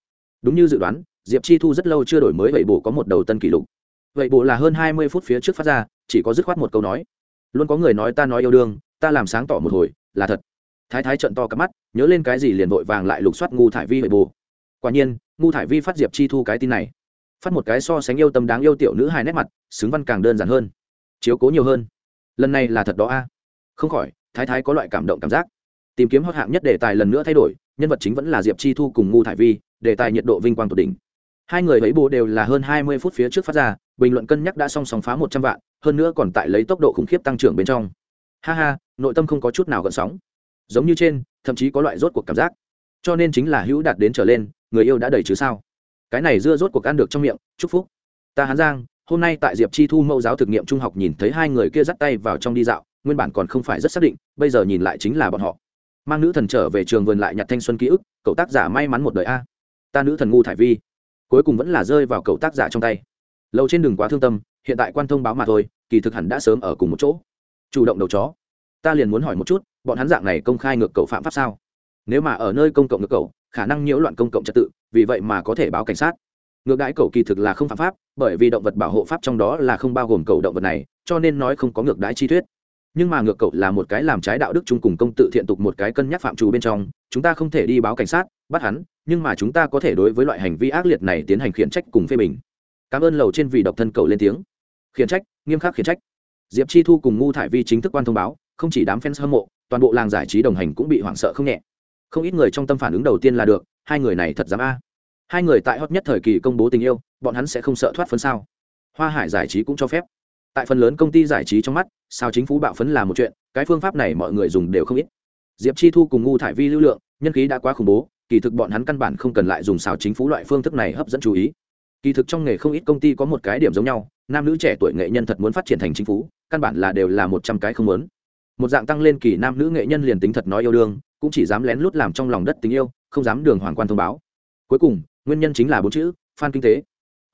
đúng như dự đoán, diệp chi thu rất lâu chưa đổi mới huệ bồ có một đầu tân kỷ lục. Huệ bồ là hơn hai mươi phút phía trước phát ra, chỉ có dứt khoát một câu nói. Luôn có người nói ta nói yêu đương, ta làm sáng tỏ một hồi, là thật. Thái thái trận to cắp mắt, nhớ lên cái gì liền vội vàng lại lục soát ngu thải vi huệ bồ quả nhiên, ngu thải vi phát diệp chi thu cái tin này. Phát một cái so sánh yêu tâm đáng yêu tiểu nữ hai nét mặt, xứng văn càng đơn giản hơn. Chiếu cố nhiều hơn. Lần này là thật đó a. Không khỏi, thái thái có loại cảm động cảm giác tìm kiếm hot hạng nhất đề tài lần nữa thay đổi, nhân vật chính vẫn là diệp chi thu cùng ngu thải vi, đề tài nhiệt độ vinh quang tột đỉnh. Hai người ấy bố đều là hơn hai mươi phút phía trước phát ra, bình luận cân nhắc đã song song phá một trăm vạn, hơn nữa còn tại lấy tốc độ khủng khiếp tăng trưởng bên trong. Ha ha, nội tâm không có chút nào gợn sóng. Giống như trên, thậm chí có loại rốt cuộc cảm giác. Cho nên chính là hữu đạt đến trở lên, người yêu đã đầy chứ sao. Cái này dưa rốt cuộc ăn được trong miệng, chúc phúc. Ta hán giang, hôm nay tại diệp chi thu mẫu giáo thực nghiệm trung học nhìn thấy hai người kia dắt tay vào trong đi dạo, nguyên bản còn không phải rất xác định, bây giờ nhìn lại chính là bọn họ mang nữ thần trở về trường vườn lại nhặt thanh xuân ký ức, cậu tác giả may mắn một đời a. Ta nữ thần ngu thải vi. Cuối cùng vẫn là rơi vào cậu tác giả trong tay. Lâu trên đường quá thương tâm, hiện tại quan thông báo mà thôi, kỳ thực hẳn đã sớm ở cùng một chỗ. Chủ động đầu chó. Ta liền muốn hỏi một chút, bọn hắn dạng này công khai ngược cầu phạm pháp sao? Nếu mà ở nơi công cộng ngược cầu khả năng nhiễu loạn công cộng trật tự, vì vậy mà có thể báo cảnh sát. Ngược đãi cầu kỳ thực là không phạm pháp, bởi vì động vật bảo hộ pháp trong đó là không bao gồm cầu động vật này, cho nên nói không có ngược đãi chi thuyết nhưng mà ngược cậu là một cái làm trái đạo đức chung cùng công tự thiện tục một cái cân nhắc phạm trù bên trong, chúng ta không thể đi báo cảnh sát, bắt hắn, nhưng mà chúng ta có thể đối với loại hành vi ác liệt này tiến hành khiển trách cùng phê bình. Cảm ơn lầu trên vì độc thân cậu lên tiếng. Khiển trách, nghiêm khắc khiển trách. Diệp chi thu cùng ngu thải vi chính thức quan thông báo, không chỉ đám fans hâm mộ, toàn bộ làng giải trí đồng hành cũng bị hoảng sợ không nhẹ. Không ít người trong tâm phản ứng đầu tiên là được, hai người này thật dám a. Hai người tại hot nhất thời kỳ công bố tình yêu, bọn hắn sẽ không sợ thoát phân sao. Hoa hải giải trí cũng cho phép tại phần lớn công ty giải trí trong mắt, sao chính phủ bạo phấn là một chuyện, cái phương pháp này mọi người dùng đều không ít. Diệp chi thu cùng ngu thải vi lưu lượng, nhân khí đã quá khủng bố, kỳ thực bọn hắn căn bản không cần lại dùng xào chính phủ loại phương thức này hấp dẫn chú ý. Kỳ thực trong nghề không ít công ty có một cái điểm giống nhau, nam nữ trẻ tuổi nghệ nhân thật muốn phát triển thành chính phủ, căn bản là đều là một trăm cái không muốn. Một dạng tăng lên kỳ nam nữ nghệ nhân liền tính thật nói yêu đương, cũng chỉ dám lén lút làm trong lòng đất tình yêu, không dám đường hoàng quan thông báo. Cuối cùng, nguyên nhân chính là bốn chữ phan kinh tế.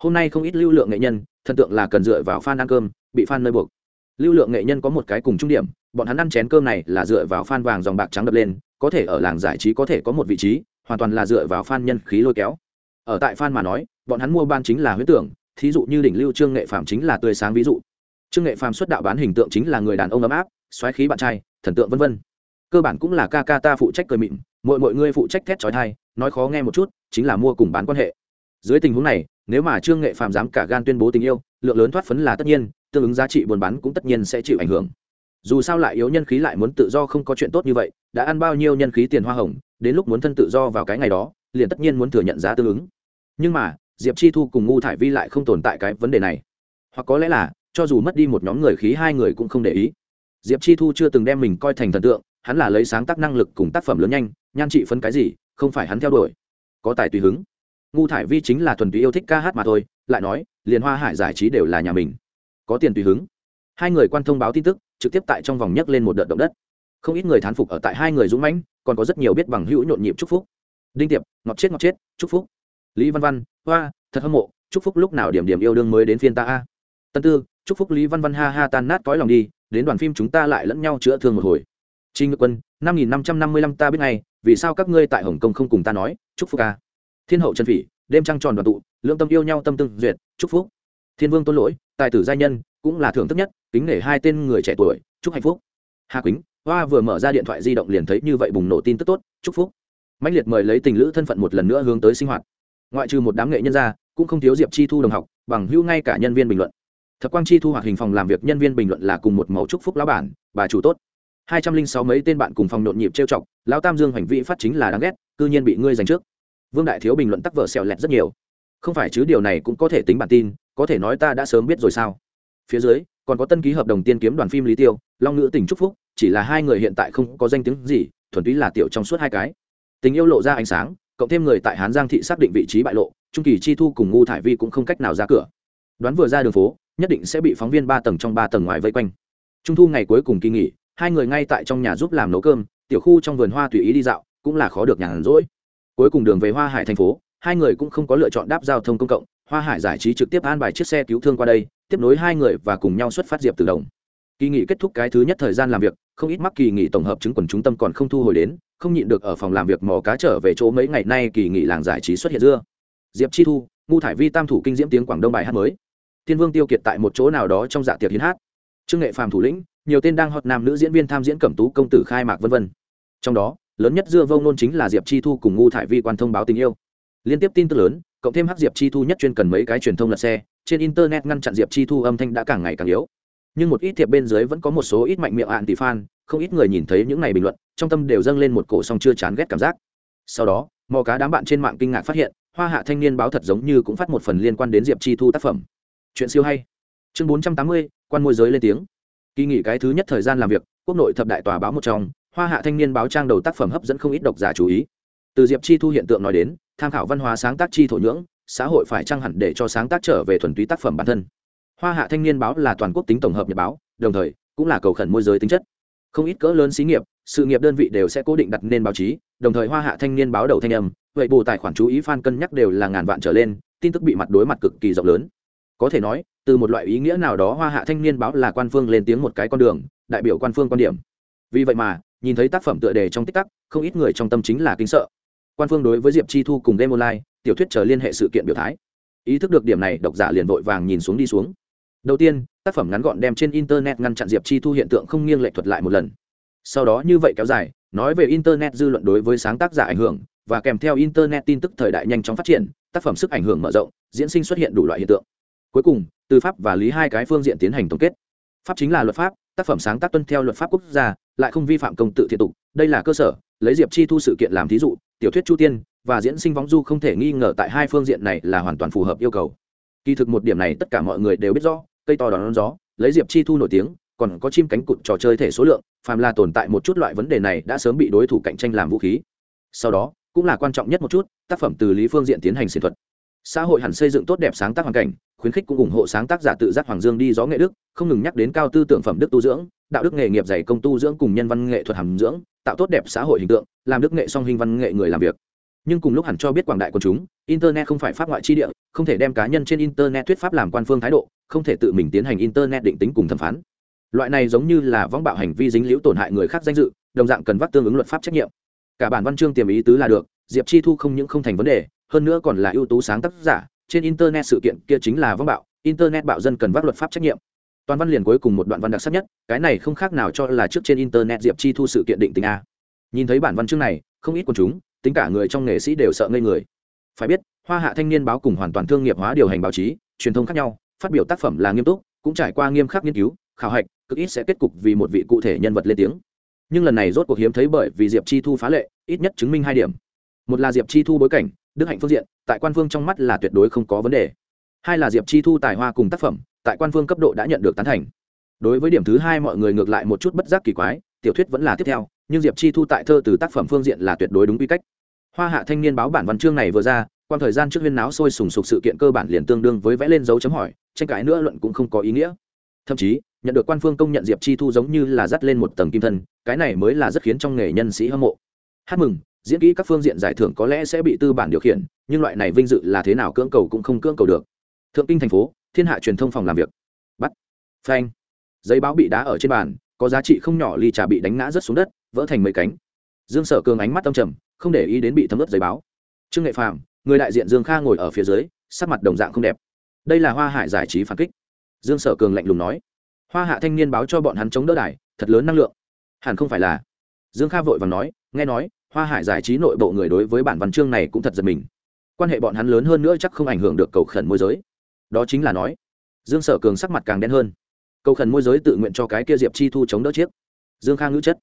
Hôm nay không ít lưu lượng nghệ nhân thần tượng là cần dựa vào fan ăn cơm, bị fan nơi buộc. Lưu lượng nghệ nhân có một cái cùng trung điểm, bọn hắn ăn chén cơm này là dựa vào fan vàng dòng bạc trắng đập lên, có thể ở làng giải trí có thể có một vị trí, hoàn toàn là dựa vào fan nhân khí lôi kéo. Ở tại fan mà nói, bọn hắn mua ban chính là huyết tưởng, thí dụ như đỉnh lưu trương nghệ phạm chính là tươi sáng ví dụ. Trương nghệ phạm xuất đạo bán hình tượng chính là người đàn ông ấm áp, xoáy khí bạn trai, thần tượng vân vân. Cơ bản cũng là ca ca ta phụ trách cười mịn mọi mọi người phụ trách thét trói thai nói khó nghe một chút, chính là mua cùng bán quan hệ dưới tình huống này, nếu mà trương nghệ phạm dám cả gan tuyên bố tình yêu, lượng lớn thoát phấn là tất nhiên, tương ứng giá trị buôn bán cũng tất nhiên sẽ chịu ảnh hưởng. Dù sao lại yếu nhân khí lại muốn tự do không có chuyện tốt như vậy, đã ăn bao nhiêu nhân khí tiền hoa hồng, đến lúc muốn thân tự do vào cái ngày đó, liền tất nhiên muốn thừa nhận giá tương ứng. Nhưng mà, diệp chi thu cùng ngu thải vi lại không tồn tại cái vấn đề này. Hoặc có lẽ là, cho dù mất đi một nhóm người khí hai người cũng không để ý. Diệp chi thu chưa từng đem mình coi thành thần tượng, hắn là lấy sáng tác năng lực cùng tác phẩm lớn nhanh, nhan trị phấn cái gì, không phải hắn theo đuổi. Có tài tùy hứng ngu thải vi chính là thuần túy yêu thích ca hát mà thôi, lại nói, liền hoa hải giải trí đều là nhà mình. Có tiền tùy hứng. Hai người quan thông báo tin tức, trực tiếp tại trong vòng nhấc lên một đợt động đất. Không ít người thán phục ở tại hai người dũng mãnh, còn có rất nhiều biết bằng hữu nhộn nhịp chúc phúc. Đinh tiệp, ngọt chết ngọt chết, chúc phúc. Lý văn văn, hoa, thật hâm mộ, chúc phúc lúc nào điểm điểm yêu đương mới đến phiên ta a? Tân tư, chúc phúc lý văn văn ha ha tan nát cõi lòng đi, đến đoàn phim chúng ta lại lẫn nhau chữa thương một hồi. Trinh ngự quân, năm nghìn năm trăm năm mươi lăm ta biết ngay, vì sao các ngươi tại hồng kông không cùng ta nói, chúc phúc ca thiên hậu trần phỉ, đêm trăng tròn đoàn tụ lương tâm yêu nhau tâm tương duyệt, chúc phúc. Thiên vương tôn lỗi, tài tử giai nhân, cũng là thưởng thức nhất, kính nể hai tên người trẻ tuổi, chúc hạnh phúc. Hà quýnh, hoa vừa mở ra điện thoại di động liền thấy như vậy bùng nổ tin tức tốt, chúc phúc. Mạnh liệt mời lấy tình lữ thân phận một lần nữa hướng tới sinh hoạt. Ngoại trừ một đám nghệ nhân ra, cũng không thiếu diệp chi thu đồng học, bằng hữu ngay cả nhân viên bình luận. Thập quang chi thu hoặc hình phòng làm việc nhân viên bình luận là cùng một mẫu chúc phúc lão bản, bà chủ tốt. Hai trăm linh sáu mấy tên bạn cùng phòng nhộn nhịp trêu chọc, lão tam dương hành vi phát chính là đáng ghét, cư nhiên bị ngươi giành trước vương đại thiếu bình luận tắc vở xẹo lẹt rất nhiều. Không phải chứ, điều này cũng có thể tính bản tin, có thể nói ta đã sớm biết rồi sao? Phía dưới, còn có tân ký hợp đồng tiên kiếm đoàn phim lý tiêu, long nữ tỉnh trúc phúc, chỉ là hai người hiện tại không có danh tiếng gì, thuần túy là tiểu trong suốt hai cái. Tình yêu lộ ra ánh sáng, cộng thêm người tại hán giang thị xác định vị trí bại lộ, trung kỳ chi thu cùng ngu thải vi cũng không cách nào ra cửa. Đoán vừa ra đường phố, nhất định sẽ bị phóng viên ba tầng trong ba tầng ngoài vây quanh. Trung thu ngày cuối cùng kỳ nghỉ, hai người ngay tại trong nhà giúp làm nấu cơm, tiểu khu trong vườn hoa tùy ý đi dạo, cũng là khó được nhàn rỗi cuối cùng đường về hoa hải thành phố, hai người cũng không có lựa chọn đáp giao thông công cộng, hoa hải giải trí trực tiếp an bài chiếc xe cứu thương qua đây, tiếp nối hai người và cùng nhau xuất phát diệp từ đồng. Kỳ nghỉ kết thúc cái thứ nhất thời gian làm việc, không ít mắc kỳ nghỉ tổng hợp chứng quần trung tâm còn không thu hồi đến, không nhịn được ở phòng làm việc mò cá trở về chỗ mấy ngày nay kỳ nghỉ làng giải trí xuất hiện dưa. Diệp chi thu, ngu thải vi tam thủ kinh diễm tiếng quảng đông bài hát mới. Thiên vương tiêu kiệt tại một chỗ nào đó trong dạ tiệc hiến hát. Trương nghệ phàm thủ lĩnh, nhiều tên đang hot nam nữ diễn viên tham diễn cẩm tú công tử khai mạc vân vân. Trong đó lớn nhất dưa vông nôn chính là diệp chi thu cùng ngu thải vi quan thông báo tình yêu. Liên tiếp tin tức lớn, cộng thêm hắc diệp chi thu nhất chuyên cần mấy cái truyền thông lật xe, trên internet ngăn chặn diệp chi thu âm thanh đã càng ngày càng yếu. Nhưng một ít thiệp bên dưới vẫn có một số ít mạnh miệng ạn tỷ fan, không ít người nhìn thấy những này bình luận, trong tâm đều dâng lên một cổ song chưa chán ghét cảm giác. Sau đó, mò cá đám bạn trên mạng kinh ngạc phát hiện, hoa hạ thanh niên báo thật giống như cũng phát một phần liên quan đến diệp chi thu tác phẩm. Chuyện siêu hay. Chương bốn trăm tám mươi, quan môi giới lên tiếng. Kỳ nghỉ cái thứ nhất thời gian làm việc, quốc nội thập đại tòa báo một trong hoa hạ thanh niên báo trang đầu tác phẩm hấp dẫn không ít độc giả chú ý. Từ diệp chi thu hiện tượng nói đến, tham khảo văn hóa sáng tác chi thổ nhưỡng, xã hội phải trăng hẳn để cho sáng tác trở về thuần túy tác phẩm bản thân? Hoa hạ thanh niên báo là toàn quốc tính tổng hợp nhật báo, đồng thời, cũng là cầu khẩn môi giới tính chất. Không ít cỡ lớn xí nghiệp, sự nghiệp đơn vị đều sẽ cố định đặt nên báo chí, đồng thời hoa hạ thanh niên báo đầu thanh âm, vậy bù tài khoản chú ý f cân nhắc đều là ngàn vạn trở lên, tin tức bị mặt đối mặt cực kỳ rộng lớn. Có thể nói, từ một loại ý nghĩa nào đó hoa hạ thanh niên báo là quan phương lên tiếng một cái con đường, đại biểu quan phương quan điểm. Vì vậy mà nhìn thấy tác phẩm tựa đề trong tích tắc, không ít người trong tâm chính là kinh sợ. Quan phương đối với diệp chi thu cùng game online, tiểu thuyết chờ liên hệ sự kiện biểu thái. Ý thức được điểm này, độc giả liền vội vàng nhìn xuống đi xuống. Đầu tiên, tác phẩm ngắn gọn đem trên internet ngăn chặn diệp chi thu hiện tượng không nghiêng lệ thuật lại một lần. Sau đó như vậy kéo dài, nói về internet dư luận đối với sáng tác giả ảnh hưởng, và kèm theo internet tin tức thời đại nhanh chóng phát triển, tác phẩm sức ảnh hưởng mở rộng, diễn sinh xuất hiện đủ loại hiện tượng. Cuối cùng, từ pháp và lý hai cái phương diện tiến hành tổng kết. Pháp chính là luật pháp tác phẩm sáng tác tuân theo luật pháp quốc gia, lại không vi phạm công tự thiện tục, đây là cơ sở, lấy diệp chi thu sự kiện làm thí dụ, tiểu thuyết chu tiên và diễn sinh võng du không thể nghi ngờ tại hai phương diện này là hoàn toàn phù hợp yêu cầu. Kỳ thực một điểm này tất cả mọi người đều biết rõ, cây to đón gió, lấy diệp chi thu nổi tiếng, còn có chim cánh cụt trò chơi thể số lượng, phàm là tồn tại một chút loại vấn đề này đã sớm bị đối thủ cạnh tranh làm vũ khí. Sau đó, cũng là quan trọng nhất một chút, tác phẩm từ lý phương diện tiến hành xịn thuật. Xã hội hẳn xây dựng tốt đẹp sáng tác hoàn cảnh khuyến khích cũng ủng hộ sáng tác giả tự giác hoàng dương đi gió nghệ đức, không ngừng nhắc đến cao tư tưởng phẩm đức tu dưỡng, đạo đức nghề nghiệp dạy công tu dưỡng cùng nhân văn nghệ thuật hàm dưỡng, tạo tốt đẹp xã hội hình tượng, làm đức nghệ song hình văn nghệ người làm việc. Nhưng cùng lúc hẳn cho biết quảng đại quần chúng, internet không phải pháp ngoại chi địa, không thể đem cá nhân trên internet thuyết pháp làm quan phương thái độ, không thể tự mình tiến hành internet định tính cùng thẩm phán. Loại này giống như là vong bạo hành vi dính liễu tổn hại người khác danh dự, đồng dạng cần vắt tương ứng luật pháp trách nhiệm. Cả bản văn chương tiềm ý tứ là được, diệp chi thu không những không thành vấn đề, hơn nữa còn là ưu tú sáng tác giả trên internet sự kiện kia chính là vong bạo, internet bạo dân cần vác luật pháp trách nhiệm. Toàn văn liền cuối cùng một đoạn văn đặc sắc nhất, cái này không khác nào cho là trước trên internet diệp chi thu sự kiện định tình a. Nhìn thấy bản văn chương này, không ít quần chúng, tính cả người trong nghệ sĩ đều sợ ngây người. Phải biết, hoa hạ thanh niên báo cùng hoàn toàn thương nghiệp hóa điều hành báo chí, truyền thông khác nhau, phát biểu tác phẩm là nghiêm túc, cũng trải qua nghiêm khắc nghiên cứu, khảo hạch, cực ít sẽ kết cục vì một vị cụ thể nhân vật lên tiếng. Nhưng lần này rốt cuộc hiếm thấy bởi vì diệp chi thu phá lệ, ít nhất chứng minh hai điểm. Một là diệp chi thu bối cảnh đức hạnh phương diện, tại quan phương trong mắt là tuyệt đối không có vấn đề. Hai là diệp chi thu tài hoa cùng tác phẩm, tại quan phương cấp độ đã nhận được tán thành. Đối với điểm thứ hai mọi người ngược lại một chút bất giác kỳ quái, tiểu thuyết vẫn là tiếp theo, nhưng diệp chi thu tại thơ từ tác phẩm phương diện là tuyệt đối đúng quy cách. Hoa hạ thanh niên báo bản văn chương này vừa ra, quan thời gian trước huyên náo sôi sùng sục sự kiện cơ bản liền tương đương với vẽ lên dấu chấm hỏi, tranh cãi nữa luận cũng không có ý nghĩa. Thậm chí, nhận được quan phương công nhận diệp chi thu giống như là dắt lên một tầng kim thân, cái này mới là rất khiến trong nghề nhân sĩ hâm mộ. Hát mừng diễn kỹ các phương diện giải thưởng có lẽ sẽ bị tư bản điều khiển, nhưng loại này vinh dự là thế nào cưỡng cầu cũng không cưỡng cầu được. Thượng kinh thành phố, thiên hạ truyền thông phòng làm việc. Bắt. Phanh. Giấy báo bị đá ở trên bàn, có giá trị không nhỏ ly trà bị đánh ngã rớt xuống đất, vỡ thành mấy cánh. Dương sở cường ánh mắt tâm trầm, không để ý đến bị thấm ướt giấy báo. Trương nghệ phàm, người đại diện dương kha ngồi ở phía dưới, sắc mặt đồng dạng không đẹp. Đây là hoa hải giải trí phản kích. Dương sở cường lạnh lùng nói. Hoa hạ thanh niên báo cho bọn hắn chống đỡ đài, thật lớn năng lượng. Hẳn không phải là. Dương kha vội và nói, nghe nói hoa hải giải trí nội bộ người đối với bản văn chương này cũng thật giật mình. Quan hệ bọn hắn lớn hơn nữa chắc không ảnh hưởng được cầu khẩn môi giới. Đó chính là nói, dương sở cường sắc mặt càng đen hơn. Cầu khẩn môi giới tự nguyện cho cái kia diệp chi thu chống đỡ chiếc. Dương khang ngữ chất.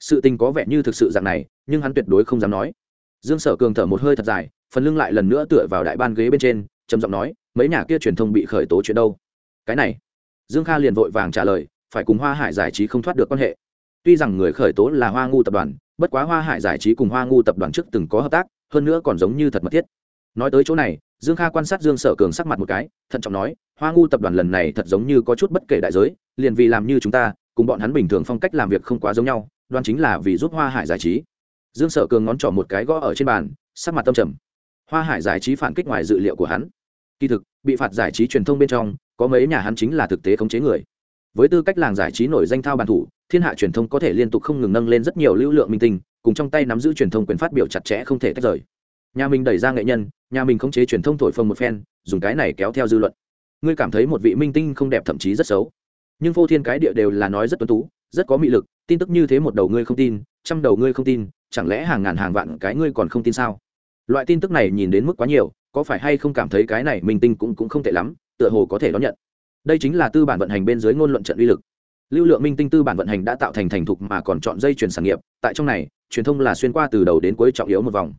Sự tình có vẻ như thực sự dạng này, nhưng hắn tuyệt đối không dám nói. Dương sở cường thở một hơi thật dài, phần lưng lại lần nữa tựa vào đại ban ghế bên trên, trầm giọng nói, mấy nhà kia truyền thông bị khởi tố chuyện đâu? Cái này. Dương kha liền vội vàng trả lời, phải cùng hoa hải giải trí không thoát được quan hệ. Tuy rằng người khởi tố là hoa ngu tập đoàn bất quá hoa hải giải trí cùng hoa ngu tập đoàn trước từng có hợp tác, hơn nữa còn giống như thật mật thiết. Nói tới chỗ này, dương kha quan sát dương sở cường sắc mặt một cái, thận trọng nói, hoa ngu tập đoàn lần này thật giống như có chút bất kể đại giới, liền vì làm như chúng ta, cùng bọn hắn bình thường phong cách làm việc không quá giống nhau, đoan chính là vì giúp hoa hải giải trí. Dương sở cường ngón trỏ một cái gõ ở trên bàn, sắc mặt tâm trầm. Hoa hải giải trí phản kích ngoài dự liệu của hắn. Kỳ thực, bị phạt giải trí truyền thông bên trong, có mấy nhà hắn chính là thực tế khống chế người với tư cách làng giải trí nổi danh thao bàn thủ, thiên hạ truyền thông có thể liên tục không ngừng nâng lên rất nhiều lưu lượng minh tinh, cùng trong tay nắm giữ truyền thông quyền phát biểu chặt chẽ không thể tách rời. Nhà mình đẩy ra nghệ nhân, nhà mình khống chế truyền thông thổi phồng một phen, dùng cái này kéo theo dư luận. Ngươi cảm thấy một vị minh tinh không đẹp thậm chí rất xấu. Nhưng vô thiên cái địa đều là nói rất tuấn tú, rất có mị lực, tin tức như thế một đầu ngươi không tin, trăm đầu ngươi không tin, chẳng lẽ hàng ngàn hàng vạn cái ngươi còn không tin sao? Loại tin tức này nhìn đến mức quá nhiều, có phải hay không cảm thấy cái này minh tinh cũng cũng không tệ lắm, tựa hồ có thể đón nhận đây chính là tư bản vận hành bên dưới ngôn luận trận uy lực. Lưu lượng minh tinh tư bản vận hành đã tạo thành thành thục mà còn chọn dây chuyển sản nghiệp, tại trong này, truyền thông là xuyên qua từ đầu đến cuối trọng yếu một vòng.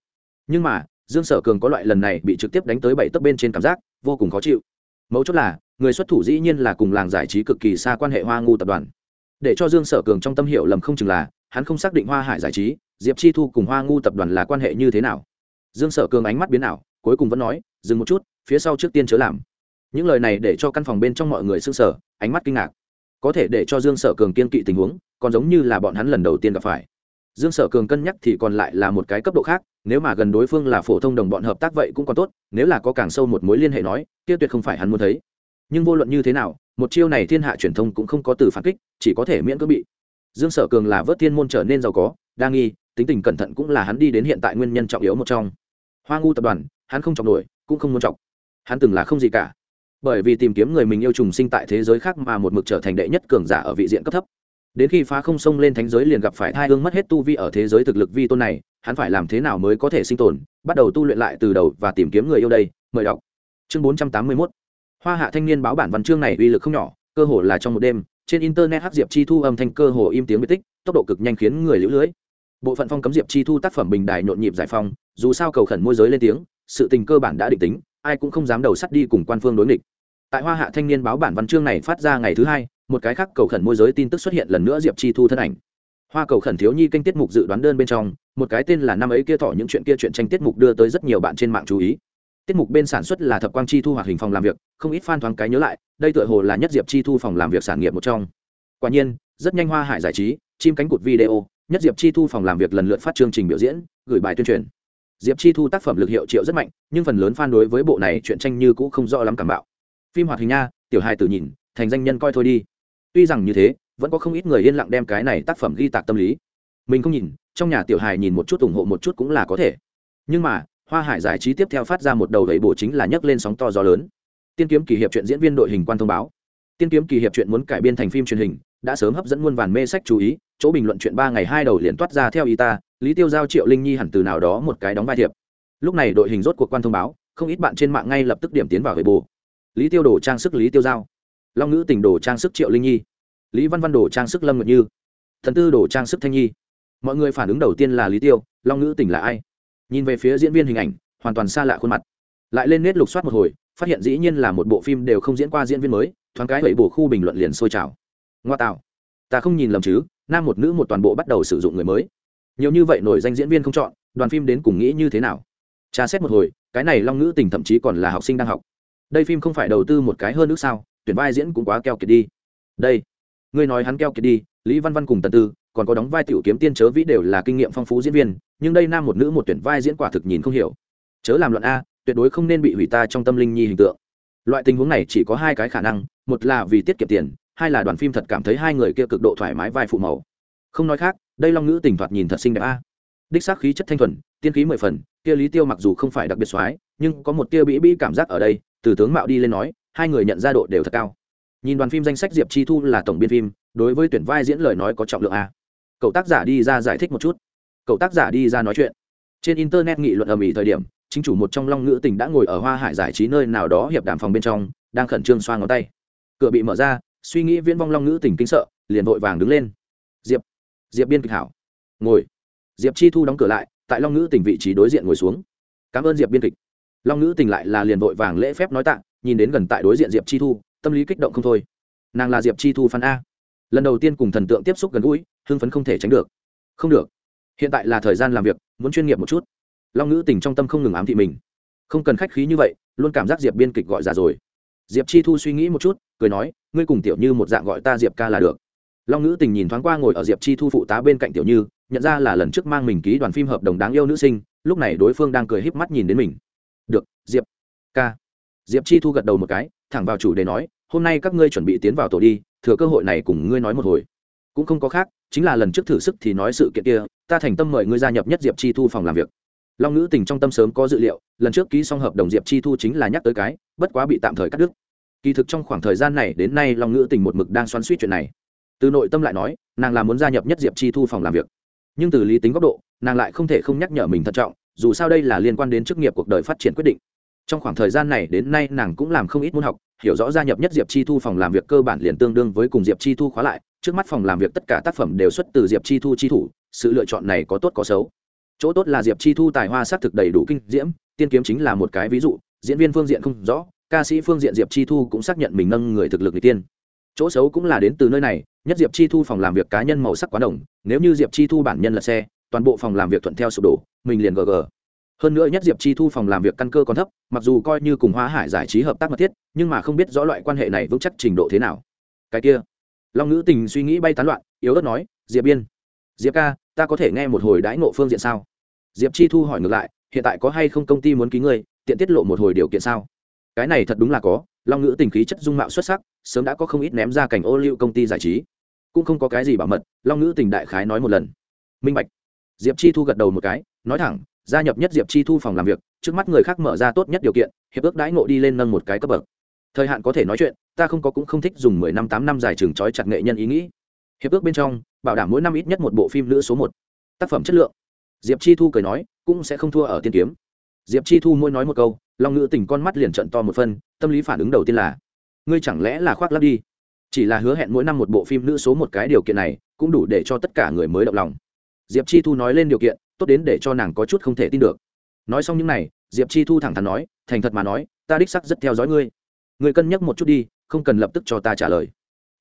Nhưng mà, dương sở cường có loại lần này bị trực tiếp đánh tới bảy tấc bên trên cảm giác, vô cùng khó chịu. Mấu chốt là, người xuất thủ dĩ nhiên là cùng làng giải trí cực kỳ xa quan hệ hoa ngu tập đoàn. Để cho dương sở cường trong tâm hiệu lầm không chừng là, hắn không xác định hoa hải giải trí, diệp chi thu cùng hoa ngu tập đoàn là quan hệ như thế nào. Dương sở cường ánh mắt biến ảo, cuối cùng vẫn nói, dừng một chút, phía sau trước tiên chớ làm những lời này để cho căn phòng bên trong mọi người s ư n g sở ánh mắt kinh ngạc. Có thể để cho dương sở cường kiên kỵ tình huống, còn giống như là bọn hắn lần đầu tiên gặp phải. Dương sở cường cân nhắc thì còn lại là một cái cấp độ khác, nếu mà gần đối phương là phổ thông đồng bọn hợp tác vậy cũng còn tốt, nếu là có càng sâu một mối liên hệ nói, kia tuyệt không phải hắn muốn thấy. Nhưng vô luận như thế nào, một chiêu này thiên hạ truyền thông cũng không có từ phản kích, chỉ có thể miễn cưỡng bị. Dương sở cường là vớt thiên môn trở nên giàu có, đa nghi, tính tình cẩn thận cũng là hắn đi đến hiện tại nguyên nhân trọng yếu một trong. Hoa ngu tập đoàn, hắn không chọc nổi, cũng không muốn chọc. Hắn từng là không gì cả bởi vì tìm kiếm người mình yêu trùng sinh tại thế giới khác mà một mực trở thành đệ nhất cường giả ở vị diện cấp thấp. Đến khi phá không sông lên thánh giới liền gặp phải thai hương mất hết tu vi ở thế giới thực lực vi tôn này, hắn phải làm thế nào mới có thể sinh tồn, bắt đầu tu luyện lại từ đầu và tìm kiếm người yêu đây, mời đọc. Chương bốn trăm tám mươi mốt. Hoa hạ thanh niên báo bản văn chương này uy lực không nhỏ, cơ hồ là trong một đêm, trên internet hắc diệp chi thu âm thanh cơ hồ im tiếng biệt tích, tốc độ cực nhanh khiến người lũ lưới. Bộ phận phong cấm diệp chi thu tác phẩm bình đài nhộn nhịp giải phong dù sao cầu khẩn môi giới lên tiếng, sự tình cơ bản đã định tính, ai cũng không dám đầu sắt đi cùng quan phương đối nghịch tại hoa hạ thanh niên báo bản văn chương này phát ra ngày thứ hai, một cái khác cầu khẩn môi giới tin tức xuất hiện lần nữa diệp chi thu thân ảnh. Hoa cầu khẩn thiếu nhi kênh tiết mục dự đoán đơn bên trong, một cái tên là năm ấy kia thỏ những chuyện kia chuyện tranh tiết mục đưa tới rất nhiều bạn trên mạng chú ý. Tiết mục bên sản xuất là thập quang chi thu hoặc hình phòng làm việc, không ít fan thoáng cái nhớ lại, đây tựa hồ là nhất diệp chi thu phòng làm việc sản nghiệp một trong. Quả nhiên, rất nhanh hoa hải giải trí, chim cánh cụt video, nhất diệp chi thu phòng làm việc lần lượt phát chương trình biểu diễn, gửi bài tuyên truyền. Diệp chi thu tác phẩm lực hiệu triệu rất mạnh, nhưng phần lớn fan đối với bộ này chuyện tranh như cũ không rõ lắm cảm bạo phim hoạt hình nha, tiểu hài tử nhìn, thành danh nhân coi thôi đi. Tuy rằng như thế, vẫn có không ít người yên lặng đem cái này tác phẩm ghi tạc tâm lý. Mình không nhìn, trong nhà tiểu hài nhìn một chút ủng hộ một chút cũng là có thể. Nhưng mà, hoa hải giải trí tiếp theo phát ra một đầu gậy bổ chính là nhấc lên sóng to gió lớn. Tiên kiếm kỳ hiệp chuyện diễn viên đội hình quan thông báo. Tiên kiếm kỳ hiệp chuyện muốn cải biên thành phim truyền hình, đã sớm hấp dẫn muôn vàn mê sách chú ý, chỗ bình luận chuyện ba ngày hai đầu liền toát ra theo y ta, lý tiêu giao, triệu linh nhi hẳn từ nào đó một cái đóng vai thiệp. Lúc này đội hình rốt cuộc quan thông báo, không ít bạn trên mạng ngay lập tức điểm tiến vào gậy bồ lý tiêu đồ trang sức lý tiêu giao long ngữ tình đồ trang sức triệu linh nhi lý văn văn đồ trang sức lâm nguyệt như thần tư đồ trang sức thanh nhi mọi người phản ứng đầu tiên là lý tiêu long ngữ tình là ai nhìn về phía diễn viên hình ảnh hoàn toàn xa lạ khuôn mặt lại lên nét lục soát một hồi phát hiện dĩ nhiên là một bộ phim đều không diễn qua diễn viên mới thoáng cái bảy bổ khu bình luận liền sôi trào ngoa tạo ta không nhìn lầm chứ nam một nữ một toàn bộ bắt đầu sử dụng người mới nhiều như vậy nổi danh diễn viên không chọn đoàn phim đến cùng nghĩ như thế nào tra xét một hồi cái này long ngữ tình thậm chí còn là học sinh đang học đây phim không phải đầu tư một cái hơn nữa sao, tuyển vai diễn cũng quá keo kiệt đi. Đây, ngươi nói hắn keo kiệt đi, lý văn văn cùng tần tư, còn có đóng vai tiểu kiếm tiên chớ vĩ đều là kinh nghiệm phong phú diễn viên, nhưng đây nam một nữ một tuyển vai diễn quả thực nhìn không hiểu. Chớ làm luận a, tuyệt đối không nên bị hủy ta trong tâm linh nhi hình tượng. Loại tình huống này chỉ có hai cái khả năng, một là vì tiết kiệm tiền, hai là đoàn phim thật cảm thấy hai người kia cực độ thoải mái vai phụ mẫu không nói khác, đây long ngữ tình thoạt nhìn thật xinh đẹp a. Đích xác khí chất thanh thuần, tiên khí mười phần, kia lý tiêu mặc dù không phải đặc biệt soái, nhưng có một tia bĩ bĩ cảm giác ở đây từ tướng mạo đi lên nói, hai người nhận ra độ đều thật cao. Nhìn đoàn phim danh sách diệp chi thu là tổng biên phim, đối với tuyển vai diễn lời nói có trọng lượng a. Cậu tác giả đi ra giải thích một chút. Cậu tác giả đi ra nói chuyện. Trên internet nghị luận ầm ĩ thời điểm, chính chủ một trong long ngữ tình đã ngồi ở hoa hải giải trí nơi nào đó hiệp đàm phòng bên trong, đang khẩn trương xoa ngón tay. Cửa bị mở ra, suy nghĩ viễn vong long ngữ tình kinh sợ, liền vội vàng đứng lên. Diệp diệp biên kịch hảo. Ngồi. Diệp chi thu đóng cửa lại, tại long ngữ tình vị trí đối diện ngồi xuống. Cảm ơn diệp biên kịch long Nữ tình lại là liền vội vàng lễ phép nói tạ, nhìn đến gần tại đối diện diệp chi thu, tâm lý kích động không thôi. Nàng là diệp chi thu phan a. Lần đầu tiên cùng thần tượng tiếp xúc gần gũi, hưng phấn không thể tránh được. Không được. Hiện tại là thời gian làm việc, muốn chuyên nghiệp một chút. Long Nữ tình trong tâm không ngừng ám thị mình. Không cần khách khí như vậy, luôn cảm giác diệp biên kịch gọi già rồi. Diệp chi thu suy nghĩ một chút, cười nói, ngươi cùng tiểu như một dạng gọi ta diệp ca là được. Long Nữ tình nhìn thoáng qua ngồi ở diệp chi thu phụ tá bên cạnh tiểu như, nhận ra là lần trước mang mình ký đoàn phim hợp đồng đáng yêu nữ sinh, lúc này đối phương đang cười híp mắt nhìn đến mình được, diệp ca. Diệp chi thu gật đầu một cái, thẳng vào chủ đề nói, hôm nay các ngươi chuẩn bị tiến vào tổ đi, thừa cơ hội này cùng ngươi nói một hồi. Cũng không có khác, chính là lần trước thử sức thì nói sự kiện kia, ta thành tâm mời ngươi gia nhập nhất diệp chi thu phòng làm việc. Long ngữ tình trong tâm sớm có dự liệu, lần trước ký xong hợp đồng diệp chi thu chính là nhắc tới cái, bất quá bị tạm thời cắt đứt. Kỳ thực trong khoảng thời gian này đến nay long ngữ tình một mực đang xoắn suýt chuyện này. Từ nội tâm lại nói, nàng là muốn gia nhập nhất diệp chi thu phòng làm việc. Nhưng từ lý tính góc độ, nàng lại không thể không nhắc nhở mình thận trọng dù sao đây là liên quan đến chức nghiệp cuộc đời phát triển quyết định. Trong khoảng thời gian này đến nay nàng cũng làm không ít môn học, hiểu rõ gia nhập nhất diệp chi thu phòng làm việc cơ bản liền tương đương với cùng diệp chi thu khóa lại, trước mắt phòng làm việc tất cả tác phẩm đều xuất từ diệp chi thu chi thủ, sự lựa chọn này có tốt có xấu. Chỗ tốt là diệp chi thu tài hoa xác thực đầy đủ kinh diễm, tiên kiếm chính là một cái ví dụ, diễn viên phương diện không rõ, ca sĩ phương diện diệp chi thu cũng xác nhận mình nâng người thực lực n tiên. Chỗ xấu cũng là đến từ nơi này, nhất diệp chi thu phòng làm việc cá nhân màu sắc quá đồng, nếu như diệp chi thu bản nhân là xe toàn bộ phòng làm việc thuận theo sụp đổ, mình liền gg hơn nữa nhất diệp chi thu phòng làm việc căn cơ còn thấp, mặc dù coi như cùng hóa hải giải trí hợp tác mật thiết, nhưng mà không biết rõ loại quan hệ này vững chắc trình độ thế nào. Cái kia, long ngữ tình suy nghĩ bay tán loạn, yếu ớt nói, diệp biên diệp ca, ta có thể nghe một hồi đãi ngộ phương diện sao? Diệp chi thu hỏi ngược lại, hiện tại có hay không công ty muốn ký ngươi, tiện tiết lộ một hồi điều kiện sao? Cái này thật đúng là có, long ngữ tình khí chất dung mạo xuất sắc, sớm đã có không ít ném ra cảnh ô liu công ty giải trí. Cũng không có cái gì bảo mật, long ngữ tình đại khái nói một lần. Minh bạch diệp chi thu gật đầu một cái, nói thẳng, gia nhập nhất diệp chi thu phòng làm việc, trước mắt người khác mở ra tốt nhất điều kiện, hiệp ước đãi ngộ đi lên nâng một cái cấp bậc. Thời hạn có thể nói chuyện, ta không có cũng không thích dùng mười năm, tám năm dài trường trói chặt nghệ nhân ý nghĩ. Hiệp ước bên trong, bảo đảm mỗi năm ít nhất một bộ phim nữ số một. Tác phẩm chất lượng. Diệp chi thu cười nói, cũng sẽ không thua ở tiên kiếm. Diệp chi thu mỗi nói một câu long ngữ tình con mắt liền trận to một phân, tâm lý phản ứng đầu tiên là, ngươi chẳng lẽ là khoác lắp đi? Chỉ là hứa hẹn mỗi năm một bộ phim nữ số một cái điều kiện này, cũng đủ để cho tất cả người mới động lòng diệp chi thu nói lên điều kiện, tốt đến để cho nàng có chút không thể tin được. Nói xong những n à y diệp chi thu thẳng thắn nói, thành thật mà nói, ta đích sắc rất theo dõi ngươi. Ngươi cân nhắc một chút đi, không cần lập tức cho ta trả lời.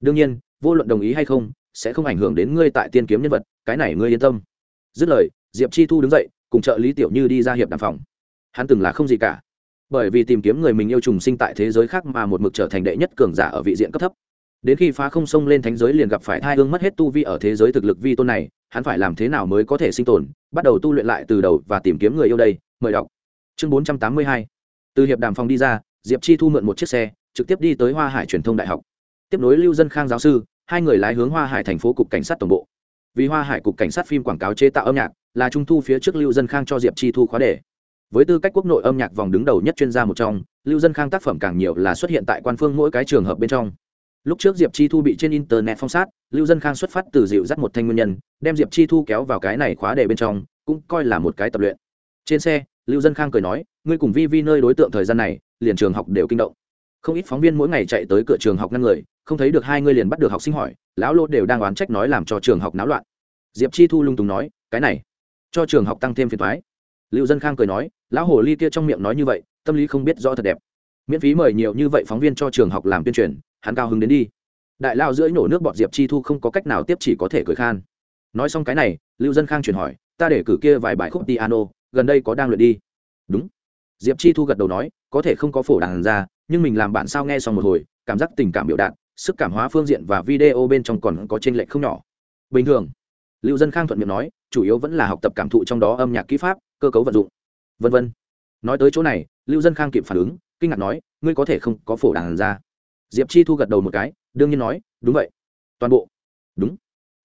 Đương nhiên, vô luận đồng ý hay không, sẽ không ảnh hưởng đến ngươi tại tiên kiếm nhân vật, cái này ngươi yên tâm. Dứt lời, diệp chi thu đứng dậy, cùng trợ lý tiểu như đi ra hiệp đàm phòng. Hắn từng là không gì cả. Bởi vì tìm kiếm người mình yêu trùng sinh tại thế giới khác mà một mực trở thành đệ nhất cường giả ở vị diện cấp thấp đến khi phá không sông lên thánh giới liền gặp phải thai hương mất hết tu vi ở thế giới thực lực vi tôn này, hắn phải làm thế nào mới có thể sinh tồn, bắt đầu tu luyện lại từ đầu và tìm kiếm người yêu đây, mời đọc. Chương bốn trăm tám mươi hai. Từ hiệp đàm phòng đi ra, diệp chi thu mượn một chiếc xe, trực tiếp đi tới hoa hải truyền thông đại học. Tiếp nối lưu dân khang giáo sư, hai người lái hướng hoa hải thành phố cục cảnh sát tổng bộ. Vì hoa hải cục cảnh sát phim quảng cáo chế tạo âm nhạc, là trung thu phía trước lưu dân khang cho diệp chi thu khóa đề. Với tư cách quốc nội âm nhạc vòng đứng đầu nhất chuyên gia một trong, lưu dân khang tác phẩm càng nhiều là xuất hiện tại quan phương mỗi cái trường hợp bên trong lúc trước diệp chi thu bị trên internet phong sát, lưu dân khang xuất phát từ dịu dắt một thanh nguyên nhân, đem diệp chi thu kéo vào cái này khóa đề bên trong, cũng coi là một cái tập luyện. Trên xe, lưu dân khang cười nói, ngươi cùng vi vi nơi đối tượng thời gian này, liền trường học đều kinh động. Không ít phóng viên mỗi ngày chạy tới cửa trường học ngăn người, không thấy được hai ngươi liền bắt được học sinh hỏi, lão lô đều đang oán trách nói làm cho trường học náo loạn. Diệp chi thu lung tùng nói, cái này, cho trường học tăng thêm phiền thoái lưu dân khang cười nói, lão hồ ly kia trong miệng nói như vậy, tâm lý không biết rõ thật đẹp. Miễn phí mời nhiều như vậy phóng viên cho trường học làm tuyên truyền hắn cao hứng đến đi. Đại lao giữa nổ nước bọt diệp chi thu không có cách nào tiếp chỉ có thể cười khan. Nói xong cái này, lưu dân khang chuyển hỏi, ta để cử kia vài bài khúc piano, gần đây có đang luyện đi? Đúng. Diệp chi thu gật đầu nói, có thể không có phổ đàn ra, nhưng mình làm bạn sao nghe xong một hồi, cảm giác tình cảm biểu đạt, sức cảm hóa phương diện và video bên trong còn có t r ê n lệch không nhỏ. Bình thường. Lưu dân khang thuận miệng nói, chủ yếu vẫn là học tập cảm thụ trong đó âm nhạc kỹ pháp, cơ cấu vận dụng. V v nói tới chỗ này, lưu dân khang kịp phản ứng, kinh ngạc nói, ngươi có thể không có phổ đàn ra diệp chi thu gật đầu một cái, đương nhiên nói, đúng vậy. Toàn bộ? Đúng.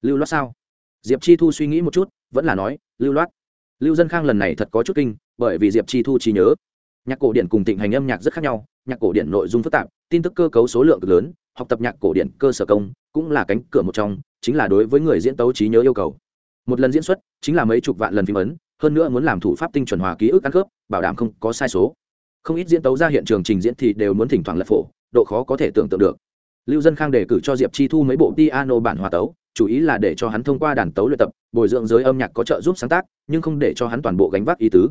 Lưu loát sao? Diệp chi thu suy nghĩ một chút, vẫn là nói, lưu loát. Lưu dân khang lần này thật có chút kinh, bởi vì diệp chi thu trí nhớ. Nhạc cổ điển cùng thịnh hành âm nhạc rất khác nhau, nhạc cổ điển nội dung phức tạp, tin tức cơ cấu số lượng cực lớn, học tập nhạc cổ điển cơ sở công, cũng là cánh cửa một trong, chính là đối với người diễn tấu trí nhớ yêu cầu. Một lần diễn xuất, chính là mấy chục vạn lần phim ấn, hơn nữa muốn làm thủ pháp tinh chuẩn hòa ký ức ăn khớp, bảo đảm không có sai số. Không ít diễn tấu ra hiện trường trình diễn thì đều muốn thỉnh thoảng lật phổ độ khó có thể tưởng tượng được. Lưu dân khang đề cử cho diệp chi thu mấy bộ piano bản hòa tấu, chủ ý là để cho hắn thông qua đàn tấu luyện tập, bồi dưỡng giới âm nhạc có trợ giúp sáng tác, nhưng không để cho hắn toàn bộ gánh vác ý tứ.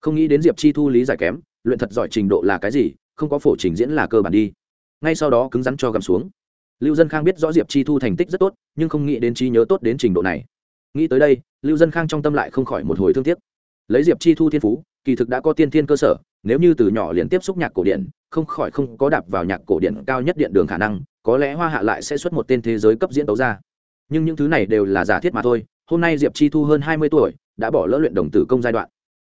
Không nghĩ đến diệp chi thu lý giải kém, luyện thật giỏi trình độ là cái gì, không có phổ trình diễn là cơ bản đi. Ngay sau đó cứng rắn cho gầm xuống. Lưu dân khang biết rõ diệp chi thu thành tích rất tốt, nhưng không nghĩ đến trí nhớ tốt đến trình độ này. Nghĩ tới đây, lưu dân khang trong tâm lại không khỏi một hồi thương tiếc. Lấy diệp chi thu thiên phú kỳ thực đã có tiên thiên cơ sở, nếu như từ nhỏ liền tiếp xúc nhạc cổ điển, không khỏi không có đạp vào nhạc cổ điển cao nhất điện đường khả năng, có lẽ hoa hạ lại sẽ xuất một tên thế giới cấp diễn tấu ra nhưng những thứ này đều là giả thiết mà thôi, hôm nay diệp chi thu hơn hai mươi tuổi, đã bỏ lỡ luyện đồng tử công giai đoạn.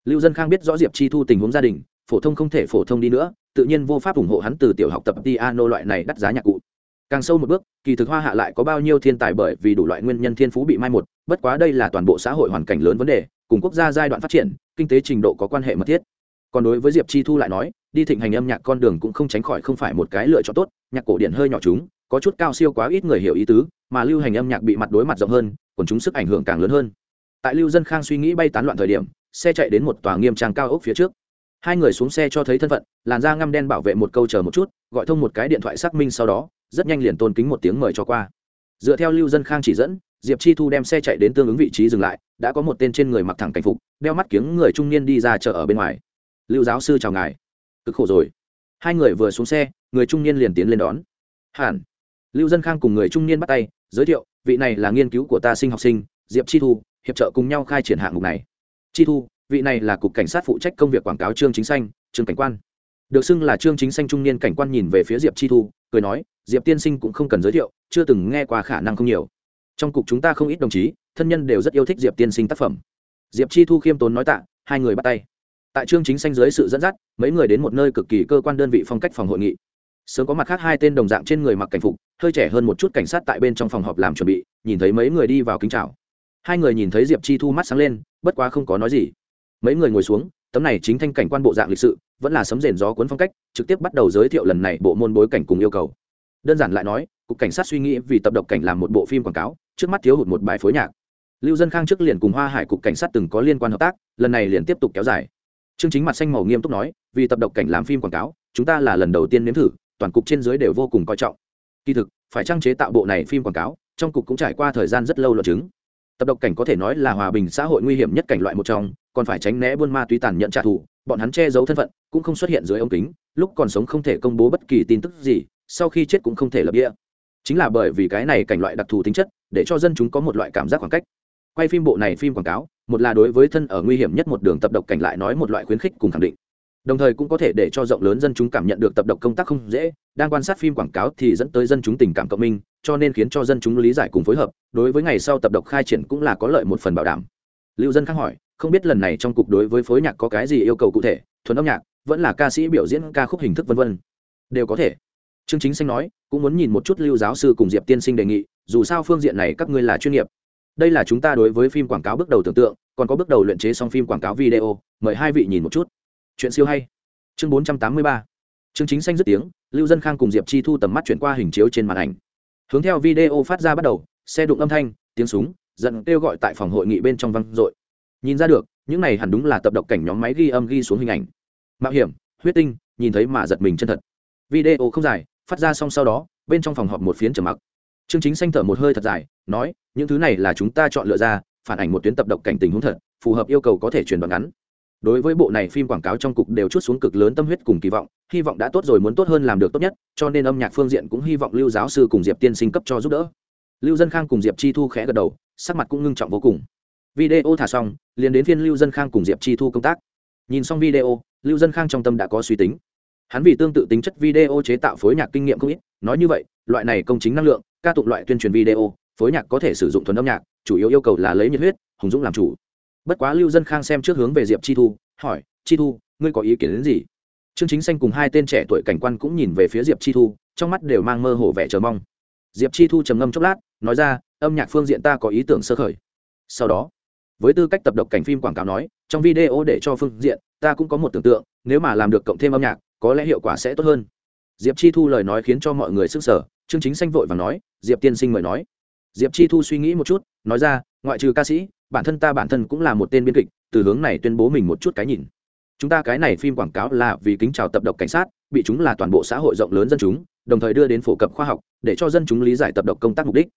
Lưu dân khang biết rõ diệp chi thu tình huống gia đình, phổ thông không thể phổ thông đi nữa, tự nhiên vô pháp ủng hộ hắn từ tiểu học tập piano loại này đắt giá nhạc cụ. Càng sâu một bước, kỳ thực hoa hạ lại có bao nhiêu thiên tài bởi vì đủ loại nguyên nhân thiên phú bị mai một, bất quá đây là toàn bộ xã hội hoàn cảnh lớn vấn đề cùng quốc gia giai đoạn phát triển, kinh tế trình độ có quan hệ mật thiết. Còn đối với diệp chi thu lại nói, đi thịnh hành âm nhạc con đường cũng không tránh khỏi không phải một cái lựa chọn tốt, nhạc cổ điển hơi nhỏ chúng, có chút cao siêu quá ít người hiểu ý tứ, mà lưu hành âm nhạc bị mặt đối mặt rộng hơn còn chúng sức ảnh hưởng càng lớn hơn. Tại lưu dân khang suy nghĩ bay tán loạn thời điểm, xe chạy đến một tòa nghiêm trang cao ốc phía trước. Hai người xuống xe cho thấy thân phận, làn da ngăm đen bảo vệ một câu chờ một chút, gọi thông một cái điện thoại xác minh sau đó, rất nhanh liền tôn kính một tiếng mời cho qua. Dựa theo lưu dân khang chỉ dẫn diệp chi thu đem xe chạy đến tương ứng vị trí dừng lại, đã có một tên trên người mặc thẳng cảnh phục, đeo mắt kiếng người trung niên đi ra chợ ở bên ngoài. Lưu giáo sư chào ngài. Cực khổ rồi. Hai người vừa xuống xe, người trung niên liền tiến lên đón. Hẳn. Lưu dân khang cùng người trung niên bắt tay, giới thiệu, vị này là nghiên cứu của ta sinh học sinh, diệp chi thu, hiệp trợ cùng nhau khai triển hạng mục này. Chi thu, vị này là cục cảnh sát phụ trách công việc quảng cáo trương chính xanh, trương cảnh quan. Được xưng là trương chính xanh trung niên cảnh quan nhìn về phía diệp chi thu, cười nói, diệp tiên sinh cũng không cần giới thiệu, chưa từng nghe qua khả năng không nhiều trong cục chúng ta không ít đồng chí, thân nhân đều rất yêu thích diệp tiên sinh tác phẩm. Diệp chi thu khiêm tốn nói tạ, hai người bắt tay. Tại chương chính xanh dưới sự dẫn dắt, mấy người đến một nơi cực kỳ cơ quan đơn vị phong cách phòng hội nghị. Sớm có mặt khác hai tên đồng dạng trên người mặc cảnh phục, hơi trẻ hơn một chút cảnh sát tại bên trong phòng họp làm chuẩn bị, nhìn thấy mấy người đi vào kính chào. Hai người nhìn thấy diệp chi thu mắt sáng lên, bất quá không có nói gì. Mấy người ngồi xuống, tấm này chính thanh cảnh quan bộ dạng lịch sự, vẫn là sấm rền gió cuốn phong cách, trực tiếp bắt đầu giới thiệu lần này bộ môn bối cảnh cùng yêu cầu. Đơn giản lại nói cục cảnh sát suy nghĩ vì tập độc cảnh làm một bộ phim quảng cáo, trước mắt thiếu hụt một bài phối nhạc. Lưu dân khang trước liền cùng hoa hải cục cảnh sát từng có liên quan hợp tác, lần này liền tiếp tục kéo dài. Chương chính mặt xanh màu nghiêm túc nói, vì tập độc cảnh làm phim quảng cáo, chúng ta là lần đầu tiên nếm thử, toàn cục trên dưới đều vô cùng coi trọng. Kỳ thực, phải trang chế tạo bộ này phim quảng cáo, trong cục cũng trải qua thời gian rất lâu luận chứng. Tập độc cảnh có thể nói là hòa bình xã hội nguy hiểm nhất cảnh loại một trong, còn phải tránh né buôn ma túy tàn nhận trả thù, bọn hắn che giấu thân phận, cũng không xuất hiện dưới ống kính, lúc còn sống không thể công bố bất kỳ tin tức gì, sau khi chết cũng không thể lập địa chính là bởi vì cái này cảnh loại đặc thù tính chất, để cho dân chúng có một loại cảm giác khoảng cách. Quay phim bộ này phim quảng cáo, một là đối với thân ở nguy hiểm nhất một đường tập độc cảnh lại nói một loại khuyến khích cùng khẳng định. Đồng thời cũng có thể để cho rộng lớn dân chúng cảm nhận được tập độc công tác không dễ, đang quan sát phim quảng cáo thì dẫn tới dân chúng tình cảm cộng minh, cho nên khiến cho dân chúng lý giải cùng phối hợp, đối với ngày sau tập độc khai triển cũng là có lợi một phần bảo đảm. Lưu dân khác hỏi, không biết lần này trong cục đối với phối nhạc có cái gì yêu cầu cụ thể, thuần âm nhạc, vẫn là ca sĩ biểu diễn ca khúc hình thức vân vân? Đều có thể trương chính xanh nói, cũng muốn nhìn một chút lưu giáo sư cùng diệp tiên sinh đề nghị, dù sao phương diện này các ngươi là chuyên nghiệp. Đây là chúng ta đối với phim quảng cáo bước đầu tưởng tượng, còn có bước đầu luyện chế xong phim quảng cáo video, mời hai vị nhìn một chút. Chuyện siêu hay. Chương bốn trăm tám mươi ba. Chương chính xanh dứt tiếng, lưu dân khang cùng diệp chi thu tầm mắt chuyển qua hình chiếu trên màn ảnh. Hướng theo video phát ra bắt đầu, xe đụng âm thanh, tiếng súng, giận kêu gọi tại phòng hội nghị bên trong văng dội. Nhìn ra được, những này hẳn đúng là tập độc cảnh nhóm máy ghi âm ghi xuống hình ảnh. Mạo hiểm, huyết tinh, nhìn thấy mà giật mình chân thật. Video không dài phát ra xong sau đó, bên trong phòng họp một phiến trầm mặc. Trương chính xanh thở một hơi thật dài, nói, những thứ này là chúng ta chọn lựa ra, phản ảnh một tuyến tập độc cảnh tình huống thật, phù hợp yêu cầu có thể truyền đoạn ngắn. Đối với bộ này phim quảng cáo trong cục đều chút xuống cực lớn tâm huyết cùng kỳ vọng, hy vọng đã tốt rồi muốn tốt hơn làm được tốt nhất, cho nên âm nhạc phương diện cũng hy vọng lưu giáo sư cùng diệp tiên sinh cấp cho giúp đỡ. Lưu dân khang cùng diệp chi thu khẽ gật đầu, sắc mặt cũng ngưng trọng vô cùng. Video thả xong, liền đến phiên lưu dân khang cùng diệp chi thu công tác. Nhìn xong video, lưu dân khang trong tâm đã có suy tính hắn vì tương tự tính chất video chế tạo phối nhạc kinh nghiệm không ít, nói như vậy, loại này công chính năng lượng, ca tụng loại tuyên truyền video, phối nhạc có thể sử dụng thuần âm nhạc, chủ yếu yêu cầu là lấy nhiệt huyết, hùng dũng làm chủ. Bất quá lưu dân khang xem trước hướng về diệp chi thu, hỏi, chi thu, ngươi có ý kiến đến gì? Trương chính xanh cùng hai tên trẻ tuổi cảnh quan cũng nhìn về phía diệp chi thu, trong mắt đều mang mơ hồ vẻ chờ mong. Diệp chi thu trầm ngâm chốc lát, nói ra, âm nhạc phương diện ta có ý tưởng sơ khởi. Sau đó, với tư cách tập độc cảnh phim quảng cáo nói, trong video để cho phương diện, ta cũng có một tưởng tượng, nếu mà làm được cộng thêm âm nhạc có lẽ hiệu quả sẽ tốt hơn. Diệp chi thu lời nói khiến cho mọi người sức sở chương chính xanh vội và nói, diệp tiên sinh mời nói. Diệp chi thu suy nghĩ một chút, nói ra, ngoại trừ ca sĩ, bản thân ta bản thân cũng là một tên biên kịch, từ hướng này tuyên bố mình một chút cái nhìn. Chúng ta cái này phim quảng cáo là vì kính chào tập độc cảnh sát, bị chúng là toàn bộ xã hội rộng lớn dân chúng, đồng thời đưa đến phổ cập khoa học, để cho dân chúng lý giải tập độc công tác mục đích.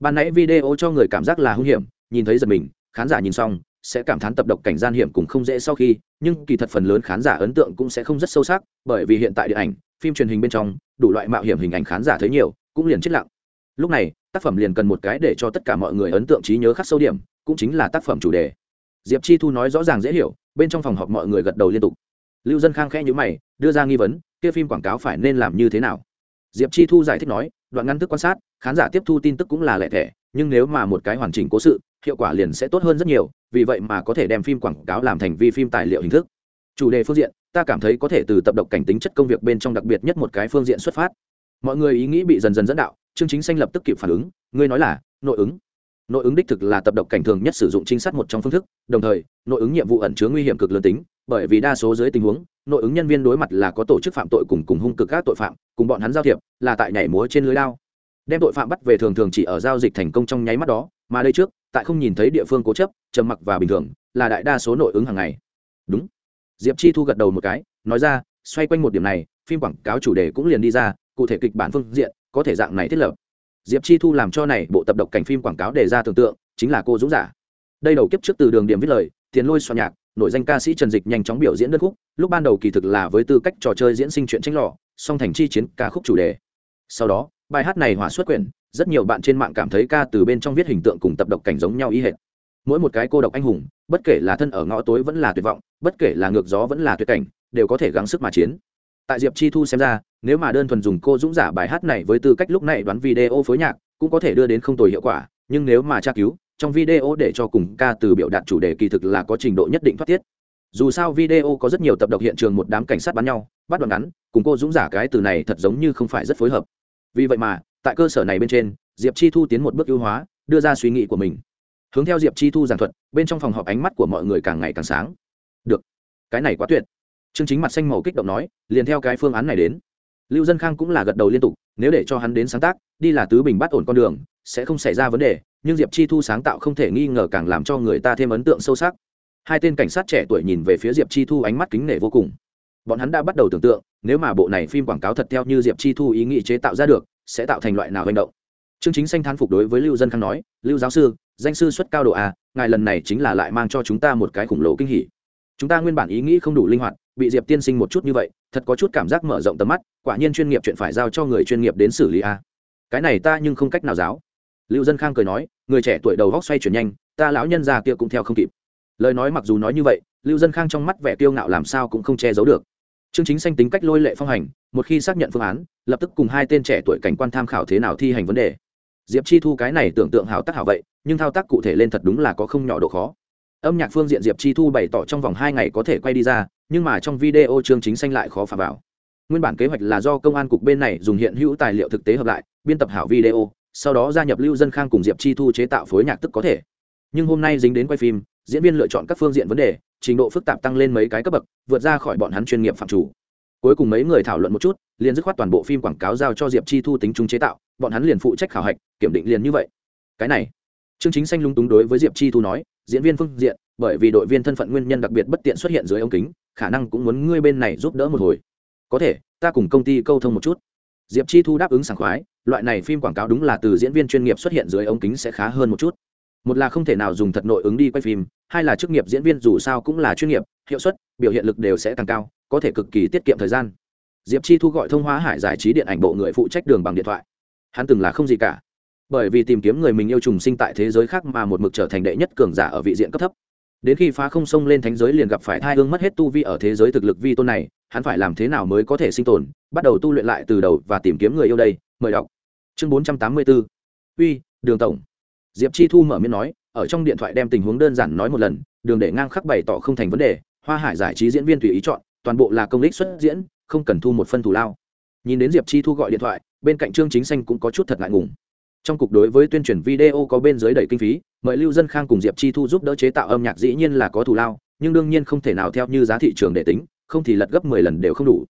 Ban nãy video cho người cảm giác là hung hiểm, nhìn thấy giật mình, khán giả nhìn xong sẽ cảm thán tập độc cảnh gian hiểm cùng không dễ sau khi, nhưng kỳ thật phần lớn khán giả ấn tượng cũng sẽ không rất sâu sắc, bởi vì hiện tại điện ảnh, phim truyền hình bên trong, đủ loại mạo hiểm hình ảnh khán giả thấy nhiều, cũng liền chết lặng. Lúc này, tác phẩm liền cần một cái để cho tất cả mọi người ấn tượng trí nhớ khắc sâu điểm, cũng chính là tác phẩm chủ đề. Diệp chi thu nói rõ ràng dễ hiểu, bên trong phòng họp mọi người gật đầu liên tục. Lưu dân khang khẽ nhữ mày, đưa ra nghi vấn, kia phim quảng cáo phải nên làm như thế nào? Diệp chi thu giải thích nói, đoạn ngăn thức quan sát, khán giả tiếp thu tin tức cũng là lẻ thẻ, nhưng nếu mà một cái hoàn chỉnh cố sự hiệu quả liền sẽ tốt hơn rất nhiều, vì vậy mà có thể đem phim quảng cáo làm thành vi phim tài liệu hình thức. Chủ đề phương diện, ta cảm thấy có thể từ tập độc cảnh tính chất công việc bên trong đặc biệt nhất một cái phương diện xuất phát. Mọi người ý nghĩ bị dần dần dẫn đạo chương chính xanh lập tức kịp phản ứng, ngươi nói là, nội ứng. Nội ứng đích thực là tập độc cảnh thường nhất sử dụng trinh sát một trong phương thức, đồng thời, nội ứng nhiệm vụ ẩn chứa nguy hiểm cực lớn tính, bởi vì đa số dưới tình huống, nội ứng nhân viên đối mặt là có tổ chức phạm tội cùng cùng hung cực các tội phạm, cùng bọn hắn giao thiệp, là tại nhảy múa trên lưới lao đem tội phạm bắt về thường thường chỉ ở giao dịch thành công trong nháy mắt đó, mà đây trước tại không nhìn thấy địa phương cố chấp, trầm mặc và bình thường, là đại đa số nội ứng hàng ngày. Đúng. Diệp chi thu gật đầu một cái, nói ra, xoay quanh một điểm này, phim quảng cáo chủ đề cũng liền đi ra, cụ thể kịch bản phương diện, có thể dạng này thiết lập. Diệp chi thu làm cho này bộ tập độc cảnh phim quảng cáo đề ra tưởng tượng, chính là cô dũng giả. Đây đầu kiếp trước từ đường điểm viết lời, tiền lôi soạn nhạc, nội danh ca sĩ trần dịch nhanh chóng biểu diễn đất khúc, lúc ban đầu kỳ thực là với tư cách trò chơi diễn sinh chuyện tranh lò, song thành chi chiến ca khúc chủ đề. Sau đó, bài hát này hỏa xuất quyển rất nhiều bạn trên mạng cảm thấy ca từ bên trong viết hình tượng cùng tập độc cảnh giống nhau ý hệt. Mỗi một cái cô độc anh hùng, bất kể là thân ở ngõ tối vẫn là tuyệt vọng, bất kể là ngược gió vẫn là tuyệt cảnh, đều có thể gắng sức mà chiến. Tại diệp chi thu xem ra, nếu mà đơn thuần dùng cô dũng giả bài hát này với tư cách lúc này đoán video phối nhạc, cũng có thể đưa đến không tồi hiệu quả, nhưng nếu mà tra cứu, trong video để cho cùng ca từ biểu đạt chủ đề kỳ thực là có trình độ nhất định thoát tiết. Dù sao video có rất nhiều tập độc hiện trường một đám cảnh sát bắn nhau, bắt đoạn ngắn, cùng cô dũng giả cái từ này thật giống như không phải rất phối hợp. Vì vậy mà tại cơ sở này bên trên, diệp chi thu tiến một bước ưu hóa, đưa ra suy nghĩ của mình. Hướng theo diệp chi thu giảng thuật, bên trong phòng họp ánh mắt của mọi người càng ngày càng sáng. Được. Cái này quá tuyệt. Chương chính mặt xanh màu kích động nói, liền theo cái phương án này đến. Lưu dân khang cũng là gật đầu liên tục, nếu để cho hắn đến sáng tác, đi là tứ bình bắt ổn con đường, sẽ không xảy ra vấn đề, nhưng diệp chi thu sáng tạo không thể nghi ngờ càng làm cho người ta thêm ấn tượng sâu sắc. Hai tên cảnh sát trẻ tuổi nhìn về phía diệp chi thu ánh mắt kính nể vô cùng. Bọn hắn đã bắt đầu tưởng tượng, nếu mà bộ này phim quảng cáo thật theo như diệp chi thu ý nghĩ chế tạo ra được sẽ tạo thành loại nào hành động? Chương chính xanh thán phục đối với lưu dân khang nói, lưu giáo sư, danh sư xuất cao độ a ngài lần này chính là lại mang cho chúng ta một cái khủng lồ kinh hỉ. Chúng ta nguyên bản ý nghĩ không đủ linh hoạt, bị diệp tiên sinh một chút như vậy, thật có chút cảm giác mở rộng tầm mắt, quả nhiên chuyên nghiệp chuyện phải giao cho người chuyên nghiệp đến xử lý a cái này ta nhưng không cách nào giáo. Lưu dân khang cười nói, người trẻ tuổi đầu góc xoay chuyển nhanh, ta lão nhân già kia cũng theo không kịp. Lời nói mặc dù nói như vậy, lưu dân khang trong mắt vẻ kiêu ngạo làm sao cũng không che giấu được. Trương chính xanh tính cách lôi lệ phong hành, một khi xác nhận phương án, lập tức cùng hai tên trẻ tuổi cảnh quan tham khảo thế nào thi hành vấn đề. Diệp chi thu cái này tưởng tượng hảo tác hảo vậy, nhưng thao tác cụ thể lên thật đúng là có không nhỏ độ khó. Âm nhạc phương diện diệp chi thu bày tỏ trong vòng hai ngày có thể quay đi ra, nhưng mà trong video Trương chính xanh lại khó phà vào. Nguyên bản kế hoạch là do công an cục bên này dùng hiện hữu tài liệu thực tế hợp lại, biên tập hảo video, sau đó gia nhập lưu dân khang cùng diệp chi thu chế tạo phối nhạc tức có thể. Nhưng hôm nay dính đến quay phim diễn viên lựa chọn các phương diện vấn đề, trình độ phức tạp tăng lên mấy cái cấp bậc, vượt ra khỏi bọn hắn chuyên nghiệp phạm chủ. Cuối cùng mấy người thảo luận một chút, liền dứt khoát toàn bộ phim quảng cáo giao cho diệp chi thu tính chúng chế tạo, bọn hắn liền phụ trách khảo hạch, kiểm định liền như vậy. Cái này chương chính xanh lung túng đối với diệp chi thu nói, diễn viên phương diện, bởi vì đội viên thân phận nguyên nhân đặc biệt bất tiện xuất hiện dưới ống kính, khả năng cũng muốn ngươi bên này giúp đỡ một hồi. Có thể, ta cùng công ty câu thông một chút. Diệp chi thu đáp ứng sảng khoái, loại này phim quảng cáo đúng là từ diễn viên chuyên nghiệp xuất hiện dưới ống kính sẽ khá hơn một chút một là không thể nào dùng thật nội ứng đi quay phim, hai là chức nghiệp diễn viên dù sao cũng là chuyên nghiệp, hiệu suất, biểu hiện lực đều sẽ tăng cao, có thể cực kỳ tiết kiệm thời gian. Diệp chi thu gọi thông hóa hải giải trí điện ảnh bộ người phụ trách đường bằng điện thoại. Hắn từng là không gì cả. Bởi vì tìm kiếm người mình yêu trùng sinh tại thế giới khác mà một mực trở thành đệ nhất cường giả ở vị diện cấp thấp. Đến khi phá không sông lên thánh giới liền gặp phải thai hương mất hết tu vi ở thế giới thực lực vi tôn này, hắn phải làm thế nào mới có thể sinh tồn, bắt đầu tu luyện lại từ đầu và tìm kiếm người yêu đây, mời đọc. Chương bốn trăm tám mươi bốn. Uy, đường tổng diệp chi thu mở miệng nói, ở trong điện thoại đem tình huống đơn giản nói một lần, đường để ngang khắc bày tỏ không thành vấn đề, hoa hải giải trí diễn viên tùy ý chọn, toàn bộ là công lý xuất diễn, không cần thu một phân thù lao. Nhìn đến diệp chi thu gọi điện thoại, bên cạnh trương chính xanh cũng có chút thật ngại ngùng. Trong cục đối với tuyên truyền video có bên dưới đầy kinh phí, mời lưu dân khang cùng diệp chi thu giúp đỡ chế tạo âm nhạc dĩ nhiên là có thù lao, nhưng đương nhiên không thể nào theo như giá thị trường để tính, không thì lật gấp mười lần đều không đủ.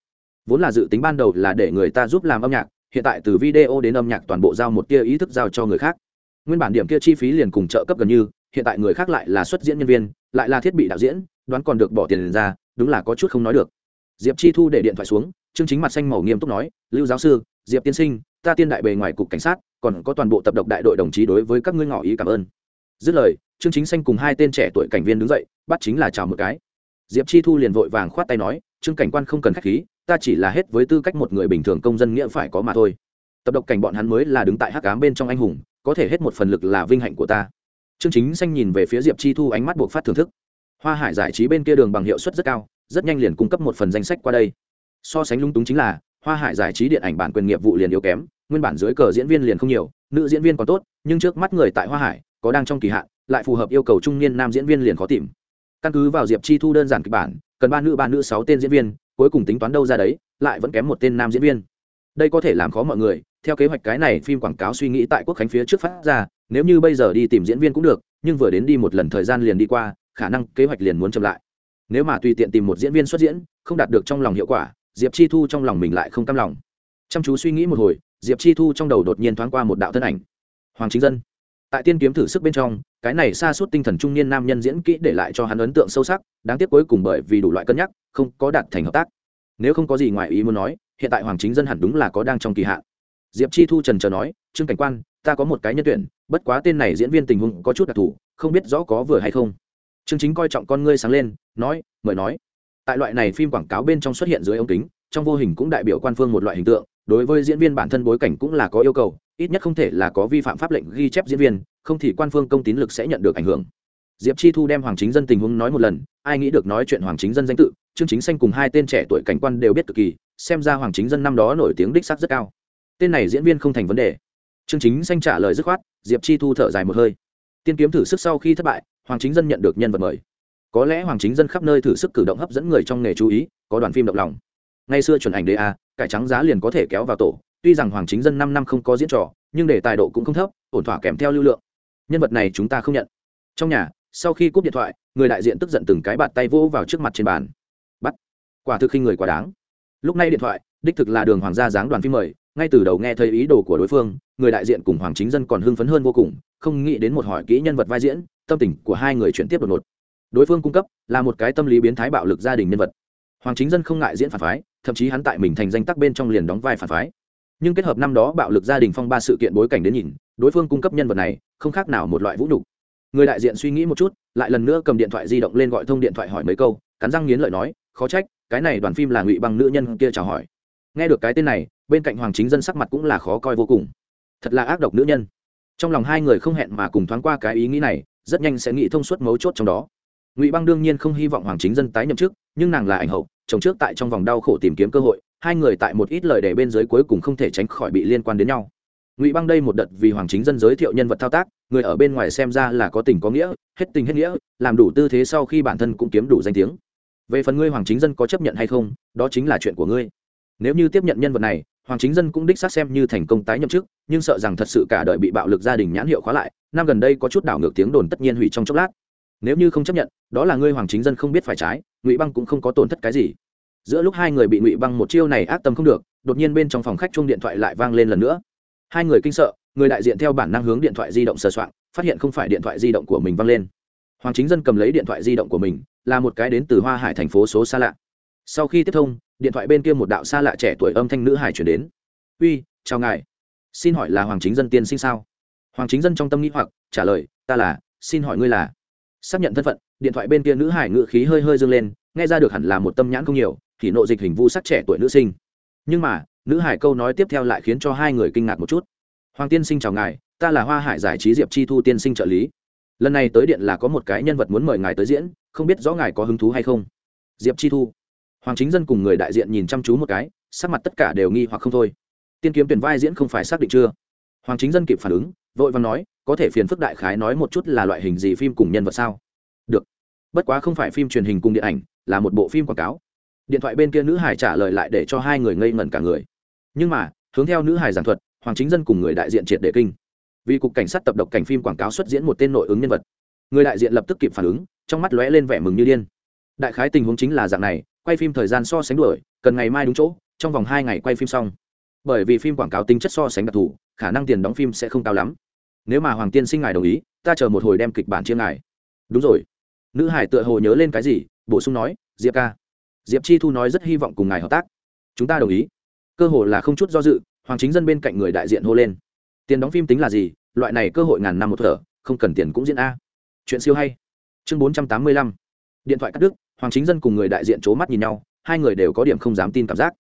Vốn là dự tính ban đầu là để người ta giúp làm âm nhạc, hiện tại từ video đến âm nhạc toàn bộ giao một tia ý thức giao cho người khác nguyên bản điểm kia chi phí liền cùng trợ cấp gần như, hiện tại người khác lại là xuất diễn nhân viên, lại là thiết bị đạo diễn, đoán còn được bỏ tiền ra, đúng là có chút không nói được. Diệp chi thu để điện thoại xuống, chương chính mặt xanh màu nghiêm túc nói, lưu giáo sư, diệp tiên sinh, ta tiên đại bề ngoài cục cảnh sát, còn có toàn bộ tập độc đại đội đồng chí đối với các ngươi ngỏ ý cảm ơn. Dứt lời, chương chính xanh cùng hai tên trẻ tuổi cảnh viên đứng dậy, bắt chính là chào một cái. Diệp chi thu liền vội vàng khoát tay nói, trương cảnh quan không cần k h á c h khí, ta chỉ là hết với tư cách một người bình thường công dân nghĩa phải có mà thôi tập độc cảnh bọn hắn mới là đứng tại hắc cám bên trong anh hùng, có thể hết một phần lực là vinh hạnh của ta. Chương chính xanh nhìn về phía diệp chi thu ánh mắt buộc phát thưởng thức. Hoa hải giải trí bên kia đường bằng hiệu suất rất cao, rất nhanh liền cung cấp một phần danh sách qua đây. So sánh lung túng chính là, hoa hải giải trí điện ảnh bản quyền nghiệp vụ liền yếu kém, nguyên bản dưới cờ diễn viên liền không nhiều, nữ diễn viên còn tốt, nhưng trước mắt người tại hoa hải, có đang trong kỳ hạn, lại phù hợp yêu cầu trung niên nam diễn viên liền khó tìm. Căn cứ vào diệp chi thu đơn giản kịch bản, cần ba nữ ba nữ, sáu tên diễn viên, cuối cùng tính toán đâu ra đấy, lại vẫn kém một tên nam diễn viên. Đây có thể làm khó mọi người theo kế hoạch cái này phim quảng cáo suy nghĩ tại quốc khánh phía trước phát ra, nếu như bây giờ đi tìm diễn viên cũng được, nhưng vừa đến đi một lần thời gian liền đi qua, khả năng kế hoạch liền muốn chậm lại. Nếu mà tùy tiện tìm một diễn viên xuất diễn, không đạt được trong lòng hiệu quả, diệp chi thu trong lòng mình lại không cam lòng. Chăm chú suy nghĩ một hồi, diệp chi thu trong đầu đột nhiên thoáng qua một đạo thân ảnh. Hoàng chính dân. Tại tiên kiếm thử sức bên trong, cái này xa suốt tinh thần trung niên nam nhân diễn kỹ để lại cho hắn ấn tượng sâu sắc, đáng tiếc cuối cùng bởi vì đủ loại cân nhắc, không có đạt thành hợp tác. Nếu không có gì ngoài ý muốn nói, hiện tại hoàng chính dân hẳn đúng là có đang trong kỳ hạn diệp chi thu trần trờ nói, trương cảnh quan, ta có một cái nhân tuyển, bất quá tên này diễn viên tình huống có chút đặc thù, không biết rõ có vừa hay không. Chương chính coi trọng con ngươi sáng lên, nói, mời nói. Tại loại này phim quảng cáo bên trong xuất hiện dưới ống kính, trong vô hình cũng đại biểu quan phương một loại hình tượng, đối với diễn viên bản thân bối cảnh cũng là có yêu cầu, ít nhất không thể là có vi phạm pháp lệnh ghi chép diễn viên, không thì quan phương công tín lực sẽ nhận được ảnh hưởng. Diệp chi thu đem hoàng chính dân tình huống nói một lần, ai nghĩ được nói chuyện hoàng chính dân danh tự chương chính xanh cùng hai tên trẻ tuổi cảnh quan đều biết cực kỳ, xem ra hoàng chính dân năm đó nổi tiếng đích sắc rất cao tên này diễn viên không thành vấn đề. Chương chính xanh trả lời dứt khoát, diệp chi thu thở dài một hơi. Tiên kiếm thử sức sau khi thất bại, hoàng chính dân nhận được nhân vật mời. Có lẽ hoàng chính dân khắp nơi thử sức cử động hấp dẫn người trong nghề chú ý, có đoàn phim động lòng. Ngay xưa chuẩn ảnh đề a, cải trắng giá liền có thể kéo vào tổ, tuy rằng hoàng chính dân năm năm không có diễn trò, nhưng để tài độ cũng không thấp, ổn thỏa kèm theo lưu lượng. Nhân vật này chúng ta không nhận. Trong nhà, sau khi cúp điện thoại, người đại diện tức giận từng cái bạt tay vỗ vào trước mặt trên bàn. Bắt. Quả thực khi người quá đáng. Lúc này điện thoại, đích thực là đường hoàng gia dáng đoàn phim mời ngay từ đầu nghe thấy ý đồ của đối phương, người đại diện cùng hoàng chính dân còn hưng phấn hơn vô cùng, không nghĩ đến một hỏi kỹ nhân vật vai diễn, tâm tình của hai người chuyển tiếp đột ngột. Đối phương cung cấp là một cái tâm lý biến thái bạo lực gia đình nhân vật. Hoàng chính dân không ngại diễn phản phái, thậm chí hắn tại mình thành danh tắc bên trong liền đóng vai phản phái. Nhưng kết hợp năm đó bạo lực gia đình phong ba sự kiện bối cảnh đến nhìn, đối phương cung cấp nhân vật này không khác nào một loại vũ nhục. Người đại diện suy nghĩ một chút, lại lần nữa cầm điện thoại di động lên gọi thông điện thoại hỏi mấy câu, cắn răng nghiến lợi nói, khó trách, cái này đoàn phim là ngụy bằng nữ nhân kia chào hỏi nghe được cái tên này, bên cạnh hoàng chính dân sắc mặt cũng là khó coi vô cùng. Thật là ác độc nữ nhân. Trong lòng hai người không hẹn mà cùng thoáng qua cái ý nghĩ này, rất nhanh sẽ nghĩ thông suốt mấu chốt trong đó. Ngụy băng đương nhiên không hy vọng hoàng chính dân tái nhậm chức, nhưng nàng là ảnh hậu, chồng trước tại trong vòng đau khổ tìm kiếm cơ hội, hai người tại một ít lời để bên dưới cuối cùng không thể tránh khỏi bị liên quan đến nhau. Ngụy băng đây một đợt vì hoàng chính dân giới thiệu nhân vật thao tác, người ở bên ngoài xem ra là có tình có nghĩa, hết tình hết nghĩa, làm đủ tư thế sau khi bản thân cũng kiếm đủ danh tiếng. Về phần ngươi hoàng chính dân có chấp nhận hay không, đó chính là chuyện của ngươi nếu như tiếp nhận nhân vật này hoàng chính dân cũng đích xác xem như thành công tái nhậm chức nhưng sợ rằng thật sự cả đời bị bạo lực gia đình nhãn hiệu khóa lại năm gần đây có chút đảo ngược tiếng đồn tất nhiên hủy trong chốc lát. Nếu như không chấp nhận đó là ngươi hoàng chính dân không biết phải trái ngụy băng cũng không có tổn thất cái gì. Giữa lúc hai người bị ngụy băng một chiêu này ác tâm không được đột nhiên bên trong phòng khách chung điện thoại lại vang lên lần nữa. Hai người kinh sợ người đại diện theo bản năng hướng điện thoại di động sờ soạn, phát hiện không phải điện thoại di động của mình vang lên. Hoàng chính dân cầm lấy điện thoại di động của mình là một cái đến từ hoa hải thành phố số xa lạ sau khi tiếp thông, điện thoại bên kia một đạo xa lạ trẻ tuổi âm thanh nữ hải chuyển đến. Uy, chào ngài. Xin hỏi là hoàng chính dân tiên sinh sao? Hoàng chính dân trong tâm nghĩ hoặc, trả lời, ta là, xin hỏi ngươi là. Xác nhận thân phận, điện thoại bên kia nữ hải ngự khí hơi hơi dâng lên, nghe ra được hẳn là một tâm nhãn không nhiều, thì nộ dịch hình vu sắc trẻ tuổi nữ sinh. Nhưng mà, nữ hải câu nói tiếp theo lại khiến cho hai người kinh ngạc một chút. Hoàng tiên sinh chào ngài, ta là hoa hải giải trí diệp chi thu tiên sinh trợ lý. Lần này tới điện là có một cái nhân vật muốn mời ngài tới diễn, không biết rõ ngài có hứng thú hay không? Diệp chi thu hoàng chính dân cùng người đại diện nhìn chăm chú một cái, sắc mặt tất cả đều nghi hoặc không thôi. Tiên kiếm tuyển vai diễn không phải xác định chưa? Hoàng chính dân kịp phản ứng, vội vàng nói, có thể phiền phức đại khái nói một chút là loại hình gì phim cùng nhân vật sao? Được. Bất quá không phải phim truyền hình cùng điện ảnh, là một bộ phim quảng cáo. Điện thoại bên kia nữ hải trả lời lại để cho hai người ngây ngẩn cả người. Nhưng mà, hướng theo nữ hải giảng thuật, hoàng chính dân cùng người đại diện triệt để kinh. Vì cục cảnh sát tập độc cảnh phim quảng cáo xuất diễn một tên nội ứng nhân vật. Người đại diện lập tức kịp phản ứng, trong mắt lóe lên vẻ mừng như điên. Đại khái tình huống chính là dạng này quay phim thời gian so sánh đuổi, cần ngày mai đúng chỗ, trong vòng hai ngày quay phim xong. Bởi vì phim quảng cáo tính chất so sánh đặc thù, khả năng tiền đóng phim sẽ không cao lắm. Nếu mà hoàng tiên sinh ngài đồng ý, ta chờ một hồi đem kịch bản chia ngài. Đúng rồi. Nữ hải tựa hồ nhớ lên cái gì, bổ sung nói, diệp ca. Diệp chi thu nói rất hy vọng cùng ngài hợp tác. Chúng ta đồng ý. Cơ hội là không chút do dự, hoàng chính dân bên cạnh người đại diện hô lên. Tiền đóng phim tính là gì? Loại này cơ hội ngàn năm một thở, không cần tiền cũng diễn a. Chuyện siêu hay. Chương bốn trăm tám mươi lăm. Điện thoại cắt đứt hoàng chính dân cùng người đại diện c h ố mắt nhìn nhau, hai người đều có điểm không dám tin cảm giác.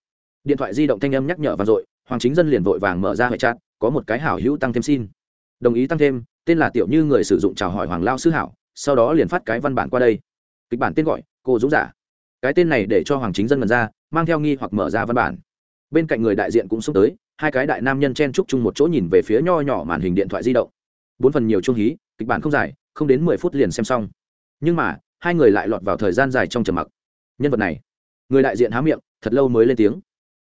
Điện thoại di động thanh âm nhắc nhở vang dội, hoàng chính dân liền vội vàng mở ra hệ chat, có một cái hảo hữu tăng thêm xin. Đồng ý tăng thêm, tên là tiểu như người sử dụng chào hỏi hoàng lao sư hảo, sau đó liền phát cái văn bản qua đây. Kịch bản tên gọi, cô dũng giả. Cái tên này để cho hoàng chính dân mần ra, mang theo nghi hoặc mở ra văn bản. Bên cạnh người đại diện cũng xông tới, hai cái đại nam nhân chen chúc chung một chỗ nhìn về phía nho nhỏ màn hình điện thoại di động. Bốn phần nhiều trung hí, kịch bản không dài, không đến mười phút liền xem xong. Nhưng mà hai người lại lọt vào thời gian dài trong trầm mặc. Nhân vật này, người đại diện há miệng, thật lâu mới lên tiếng.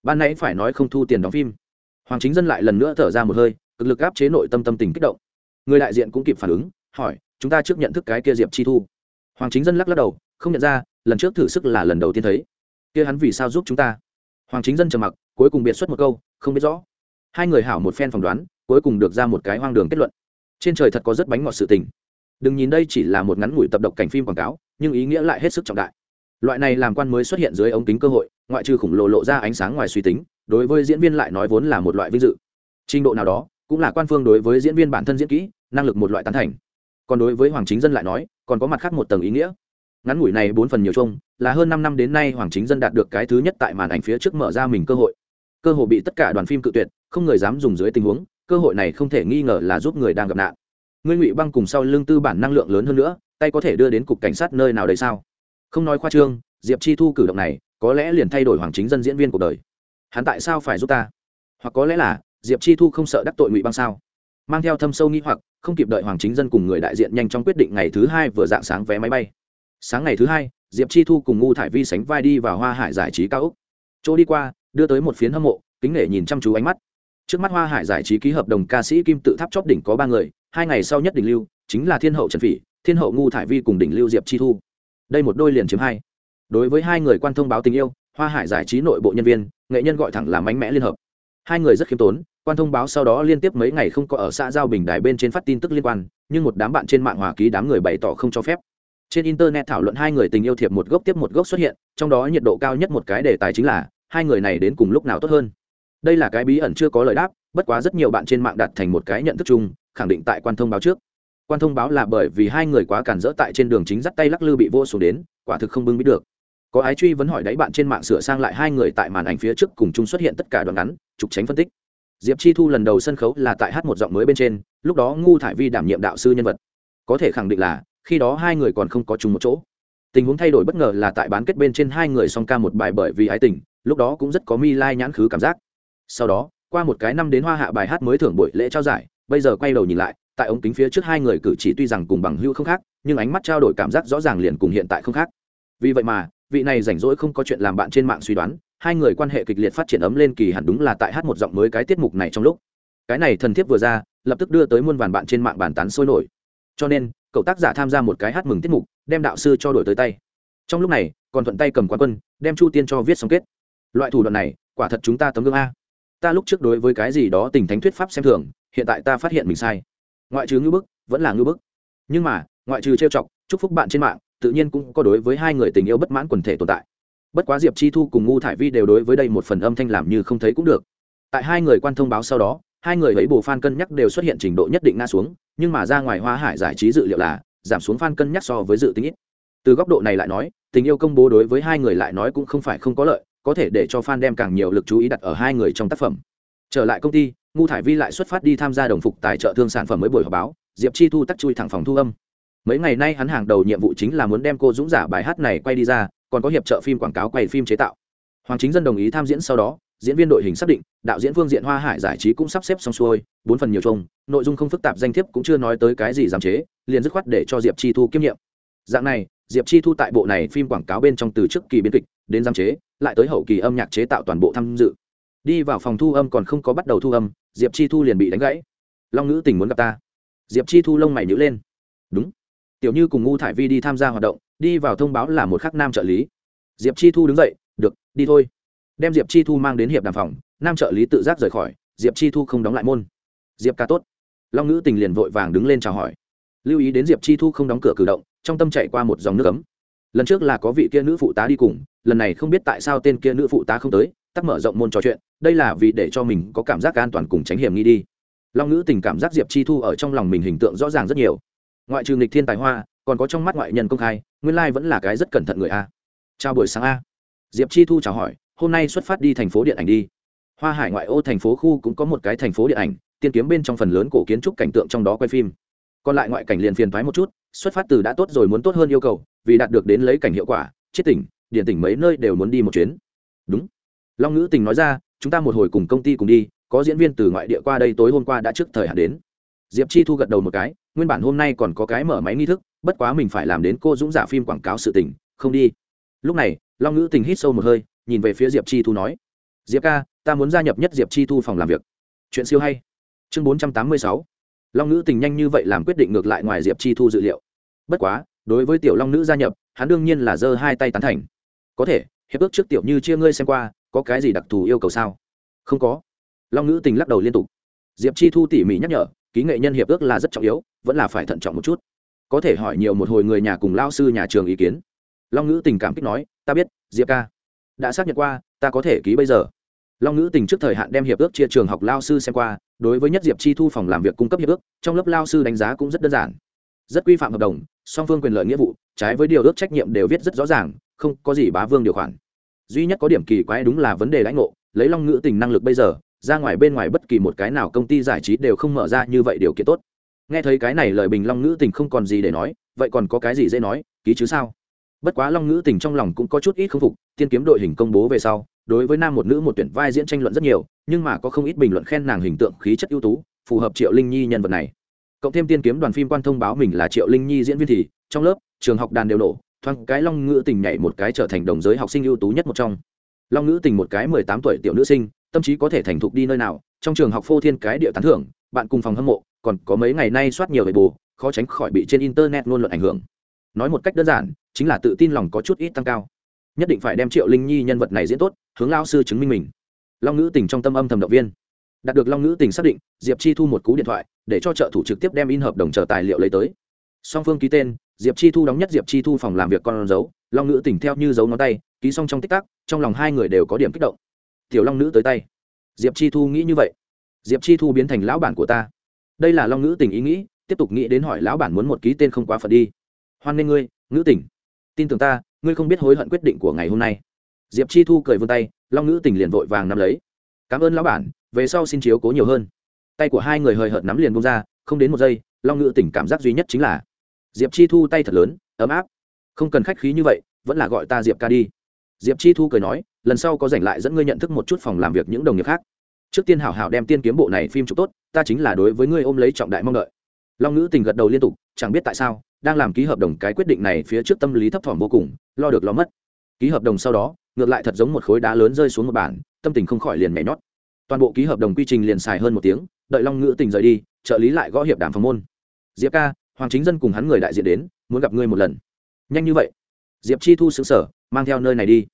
Ban nãy phải nói không thu tiền đóng phim. Hoàng chính dân lại lần nữa thở ra một hơi, cực lực áp chế nội tâm tâm tình kích động. Người đại diện cũng kịp phản ứng, hỏi, chúng ta trước nhận thức cái kia diệp chi thu? Hoàng chính dân lắc lắc đầu, không nhận ra, lần trước thử sức là lần đầu tiên thấy. Kia hắn vì sao giúp chúng ta? Hoàng chính dân trầm mặc, cuối cùng biệt xuất một câu, không biết rõ. Hai người hảo một phen phỏng đoán, cuối cùng được ra một cái hoang đường kết luận. Trên trời thật có rất bánh ngọt sự tình đừng nhìn đây chỉ là một ngắn ngủi tập độc cảnh phim quảng cáo, nhưng ý nghĩa lại hết sức trọng đại. Loại này làm quan mới xuất hiện dưới ống kính cơ hội, ngoại trừ khủng lộ lộ ra ánh sáng ngoài suy tính, đối với diễn viên lại nói vốn là một loại vinh dự. Trình độ nào đó, cũng là quan phương đối với diễn viên bản thân diễn kỹ, năng lực một loại tán thành. Còn đối với hoàng chính dân lại nói, còn có mặt khác một tầng ý nghĩa. Ngắn ngủi này bốn phần nhiều chung, là hơn năm năm đến nay hoàng chính dân đạt được cái thứ nhất tại màn ảnh phía trước mở ra mình cơ hội. Cơ hội bị tất cả đoàn phim cự tuyệt, không người dám dùng dưới tình huống, cơ hội này không thể nghi ngờ là giúp người đang gặp nạn ngươi ngụy băng cùng sau lưng tư bản năng lượng lớn hơn nữa, tay có thể đưa đến cục cảnh sát nơi nào đấy sao? Không nói khoa trương, diệp chi thu cử động này, có lẽ liền thay đổi hoàng chính dân diễn viên cuộc đời. Hắn tại sao phải giúp ta? Hoặc có lẽ là, diệp chi thu không sợ đắc tội ngụy băng sao? Mang theo thâm sâu nghĩ hoặc, không kịp đợi hoàng chính dân cùng người đại diện nhanh chóng quyết định ngày thứ hai vừa dạng sáng vé máy bay. Sáng ngày thứ hai, diệp chi thu cùng ngu thải vi sánh vai đi vào hoa hải giải trí cao úc chỗ đi qua, đưa tới một phiến hâm mộ, kính nể nhìn chăm chú ánh mắt trước mắt hoa hải giải trí ký hợp đồng ca sĩ kim tự tháp chóp đỉnh có ba người, hai ngày sau nhất đỉnh lưu, chính là thiên hậu trần phỉ, thiên hậu ngu thải vi cùng đỉnh lưu diệp chi thu. Đây một đôi liền chiếm hai. Đối với hai người quan thông báo tình yêu, hoa hải giải trí nội bộ nhân viên, nghệ nhân gọi thẳng là mạnh mẽ liên hợp. Hai người rất khiêm tốn, quan thông báo sau đó liên tiếp mấy ngày không có ở xã giao bình đài bên trên phát tin tức liên quan, nhưng một đám bạn trên mạng hòa ký đám người bày tỏ không cho phép. Trên internet thảo luận hai người tình yêu thiệp một gốc tiếp một gốc xuất hiện, trong đó nhiệt độ cao nhất một cái đề tài chính là, hai người này đến cùng lúc nào tốt hơn? Đây là cái bí ẩn chưa có lời đáp, bất quá rất nhiều bạn trên mạng đặt thành một cái nhận thức chung, khẳng định tại quan thông báo trước. Quan thông báo là bởi vì hai người quá cản rỡ tại trên đường chính dắt tay lắc lư bị vô xuống đến, quả thực không bưng biết được. Có ái truy vấn hỏi đáy bạn trên mạng sửa sang lại hai người tại màn ảnh phía trước cùng chung xuất hiện tất cả đoạn ngắn, trục tránh phân tích. Diệp chi thu lần đầu sân khấu là tại hát một giọng mới bên trên, lúc đó ngu thải vi đảm nhiệm đạo sư nhân vật. Có thể khẳng định là, khi đó hai người còn không có chung một chỗ. Tình huống thay đổi bất ngờ là tại bán kết bên trên hai người song ca một bài bởi vì ái tình, lúc đó cũng rất có mi lai nhãn khứ cảm giác sau đó, qua một cái năm đến hoa hạ bài hát mới thưởng buổi lễ trao giải, bây giờ quay đầu nhìn lại, tại ống kính phía trước hai người cử chỉ tuy rằng cùng bằng hữu không khác, nhưng ánh mắt trao đổi cảm giác rõ ràng liền cùng hiện tại không khác. Vì vậy mà, vị này rảnh rỗi không có chuyện làm bạn trên mạng suy đoán, hai người quan hệ kịch liệt phát triển ấm lên kỳ hẳn đúng là tại hát một giọng mới cái tiết mục này trong lúc. Cái này thần thiếp vừa ra, lập tức đưa tới muôn vàn bạn trên mạng bàn tán sôi nổi. Cho nên, cậu tác giả tham gia một cái hát mừng tiết mục, đem đạo sư cho đổi tới tay. Trong lúc này, còn thuận tay cầm quán quân, đem chu tiên cho viết xong kết. Loại thủ đoạn này, quả thật chúng ta tấm gương a ta lúc trước đối với cái gì đó tình thánh thuyết pháp xem thường, hiện tại ta phát hiện mình sai. Ngoại trừ ngư bức, vẫn là ngư bức. Nhưng mà, ngoại trừ trêu chọc, chúc phúc bạn trên mạng, tự nhiên cũng có đối với hai người tình yêu bất mãn quần thể tồn tại. Bất quá diệp chi thu cùng ngu thải vi đều đối với đây một phần âm thanh làm như không thấy cũng được. Tại hai người quan thông báo sau đó, hai người ấy bù f cân nhắc đều xuất hiện trình độ nhất định nga xuống, nhưng mà ra ngoài hoa hải giải trí dự liệu là giảm xuống f cân nhắc so với dự tính ít. Từ góc độ này lại nói, tình yêu công bố đối với hai người lại nói cũng không phải không có lợi có thể để cho fan đem càng nhiều lực chú ý đặt ở hai người trong tác phẩm. Trở lại công ty Ngô thải vi lại xuất phát đi tham gia đồng phục tài trợ thương sản phẩm mới buổi họp báo, diệp chi thu tắt chui thẳng phòng thu âm. Mấy ngày nay hắn hàng đầu nhiệm vụ chính là muốn đem cô dũng giả bài hát này quay đi ra, còn có hiệp trợ phim quảng cáo quay phim chế tạo. Hoàng chính dân đồng ý tham diễn sau đó, diễn viên đội hình xác định, đạo diễn vương diện hoa hải giải trí cũng sắp xếp xong xuôi, bốn phần nhiều chung, nội dung không phức tạp, danh thiếp cũng chưa nói tới cái gì giảm chế, liền dứt khoát để cho diệp chi thu kiêm nhiệm. Dạng này diệp chi thu tại bộ này phim quảng cáo bên trong từ trước kỳ biên kịch, đến giám chế, lại tới hậu kỳ âm nhạc chế tạo toàn bộ tham dự. Đi vào phòng thu âm còn không có bắt đầu thu âm, diệp chi thu liền bị đánh gãy. Long ngữ tình muốn gặp ta. Diệp chi thu lông mày nhữ lên. Đúng. Tiểu như cùng ngu thải vi đi tham gia hoạt động, đi vào thông báo là một khắc nam trợ lý. Diệp chi thu đứng dậy, được, đi thôi. Đem diệp chi thu mang đến hiệp đàm phòng, nam trợ lý tự giác rời khỏi, diệp chi thu không đóng lại môn. Diệp ca tốt. Long ngữ tình liền vội vàng đứng lên chào hỏi. Lưu ý đến diệp chi thu không đóng cửa cử động trong tâm chạy qua một dòng nước ấm. Lần trước là có vị kia nữ phụ tá đi cùng, lần này không biết tại sao tên kia nữ phụ tá không tới tắt mở rộng môn trò chuyện, đây là vì để cho mình có cảm giác an toàn cùng tránh hiểm nghi đi. Long ngữ tình cảm giác diệp chi thu ở trong lòng mình hình tượng rõ ràng rất nhiều. Ngoại trừ nghịch thiên tài hoa, còn có trong mắt ngoại nhân công khai, nguyên lai vẫn là cái rất cẩn thận người a. Chào buổi sáng a. Diệp chi thu chào hỏi, hôm nay xuất phát đi thành phố điện ảnh đi. Hoa hải ngoại ô thành phố khu cũng có một cái thành phố điện ảnh, tiên kiếm bên trong phần lớn cổ kiến trúc cảnh tượng trong đó quay phim. Còn lại ngoại cảnh liền phiền thoái một chút xuất phát từ đã tốt rồi muốn tốt hơn yêu cầu, vì đạt được đến lấy cảnh hiệu quả, chết tỉnh điện tỉnh mấy nơi đều muốn đi một chuyến. Đúng. Long ngữ tình nói ra, chúng ta một hồi cùng công ty cùng đi, có diễn viên từ ngoại địa qua đây tối hôm qua đã trước thời hạn đến. Diệp chi thu gật đầu một cái, nguyên bản hôm nay còn có cái mở máy nghi thức, bất quá mình phải làm đến cô dũng giả phim quảng cáo sự tình, không đi. Lúc này, long ngữ tình hít sâu một hơi, nhìn về phía diệp chi thu nói, diệp ca, ta muốn gia nhập nhất diệp chi thu phòng làm việc. Chuyện siêu hay. Chương bốn trăm tám mươi sáu long nữ tình nhanh như vậy làm quyết định ngược lại ngoài diệp chi thu dự liệu. Bất quá, đối với tiểu long nữ gia nhập, hắn đương nhiên là giơ hai tay tán thành. Có thể, hiệp ước trước tiểu như chia ngươi xem qua, có cái gì đặc thù yêu cầu sao? Không có. Long nữ tình lắc đầu liên tục. Diệp chi thu tỉ mỉ nhắc nhở, ký nghệ nhân hiệp ước là rất trọng yếu, vẫn là phải thận trọng một chút. Có thể hỏi nhiều một hồi người nhà cùng lao sư nhà trường ý kiến. Long nữ tình cảm kích nói, ta biết, diệp ca. Đã xác nhận qua, ta có thể ký bây giờ. Long nữ tình trước thời hạn đem hiệp ước chia trường học lao sư xem qua đối với nhất diệp chi thu phòng làm việc cung cấp hiệp ước, trong lớp lao sư đánh giá cũng rất đơn giản. Rất quy phạm hợp đồng, song phương quyền lợi nghĩa vụ, trái với điều ước trách nhiệm đều viết rất rõ ràng, không có gì bá vương điều khoản. Duy nhất có điểm kỳ quái đúng là vấn đề lãnh ngộ, lấy long ngữ tình năng lực bây giờ, ra ngoài bên ngoài bất kỳ một cái nào công ty giải trí đều không mở ra như vậy điều kiện tốt. Nghe thấy cái này lời bình long ngữ tình không còn gì để nói, vậy còn có cái gì dễ nói, ký chứ sao? Bất quá long ngữ tình trong lòng cũng có chút ít k phục, tiên kiếm đội hình công bố về sau đối với nam một nữ một tuyển vai diễn tranh luận rất nhiều, nhưng mà có không ít bình luận khen nàng hình tượng khí chất ưu tú, phù hợp triệu linh nhi nhân vật này. Cộng thêm tiên kiếm đoàn phim quan thông báo mình là triệu linh nhi diễn viên thì, trong lớp, trường học đàn đều nổ, thoáng cái long ngữ tình nhảy một cái trở thành đồng giới học sinh ưu tú nhất một trong. Long ngữ tình một cái mười tám tuổi tiểu nữ sinh, tâm trí có thể thành thục đi nơi nào, trong trường học phô thiên cái địa tán thưởng, bạn cùng phòng hâm mộ, còn có mấy ngày nay soát nhiều về bù, khó tránh khỏi bị trên internet luôn luận ảnh hưởng. Nói một cách đơn giản, chính là tự tin lòng có chút ít tăng cao nhất định phải đem triệu linh nhi nhân vật này diễn tốt, hướng lao sư chứng minh mình. Long ngữ tình trong tâm âm thầm động viên. Đạt được long ngữ tình xác định, diệp chi thu một cú điện thoại, để cho trợ thủ trực tiếp đem in hợp đồng chờ tài liệu lấy tới. Song phương ký tên, diệp chi thu đóng nhất diệp chi thu phòng làm việc con dấu, long ngữ tình theo như dấu ngón tay, ký xong trong tích tắc, trong lòng hai người đều có điểm kích động. Tiểu long nữ tới tay. Diệp chi thu nghĩ như vậy. Diệp chi thu biến thành lão bản của ta. Đây là long ngữ tình ý nghĩ, tiếp tục nghĩ đến hỏi lão bản muốn một ký tên không quá phật đi. Hoan nghê ngươi, ngữ tình. Tin tưởng ta ngươi không biết hối hận quyết định của ngày hôm nay. Diệp chi thu cười vươn tay, long ngữ tình liền vội vàng nắm lấy. Cảm ơn lão bản, về sau xin chiếu cố nhiều hơn. Tay của hai người hời hợt nắm liền bông ra, không đến một giây, long ngữ tình cảm giác duy nhất chính là diệp chi thu tay thật lớn, ấm áp. Không cần khách khí như vậy, vẫn là gọi ta diệp ca đi. Diệp chi thu cười nói, lần sau có dành lại dẫn ngươi nhận thức một chút phòng làm việc những đồng nghiệp khác. Trước tiên hảo hảo đem tiên kiếm bộ này phim chụp tốt, ta chính là đối với ngươi ôm lấy trọng đại mong đợi. Long ngữ tình gật đầu liên tục, chẳng biết tại sao đang làm ký hợp đồng cái quyết định này phía trước tâm lý thấp thỏm vô cùng, lo được lo mất. Ký hợp đồng sau đó, ngược lại thật giống một khối đá lớn rơi xuống một bản tâm tình không khỏi liền mẻ nhót. Toàn bộ ký hợp đồng quy trình liền xài hơn một tiếng, đợi long ngữ tình rời đi, trợ lý lại gõ hiệp đàm phòng môn. Diệp ca, hoàng chính dân cùng hắn người đại diện đến, muốn gặp ngươi một lần. Nhanh như vậy. Diệp chi thu xứng sở mang theo nơi này đi.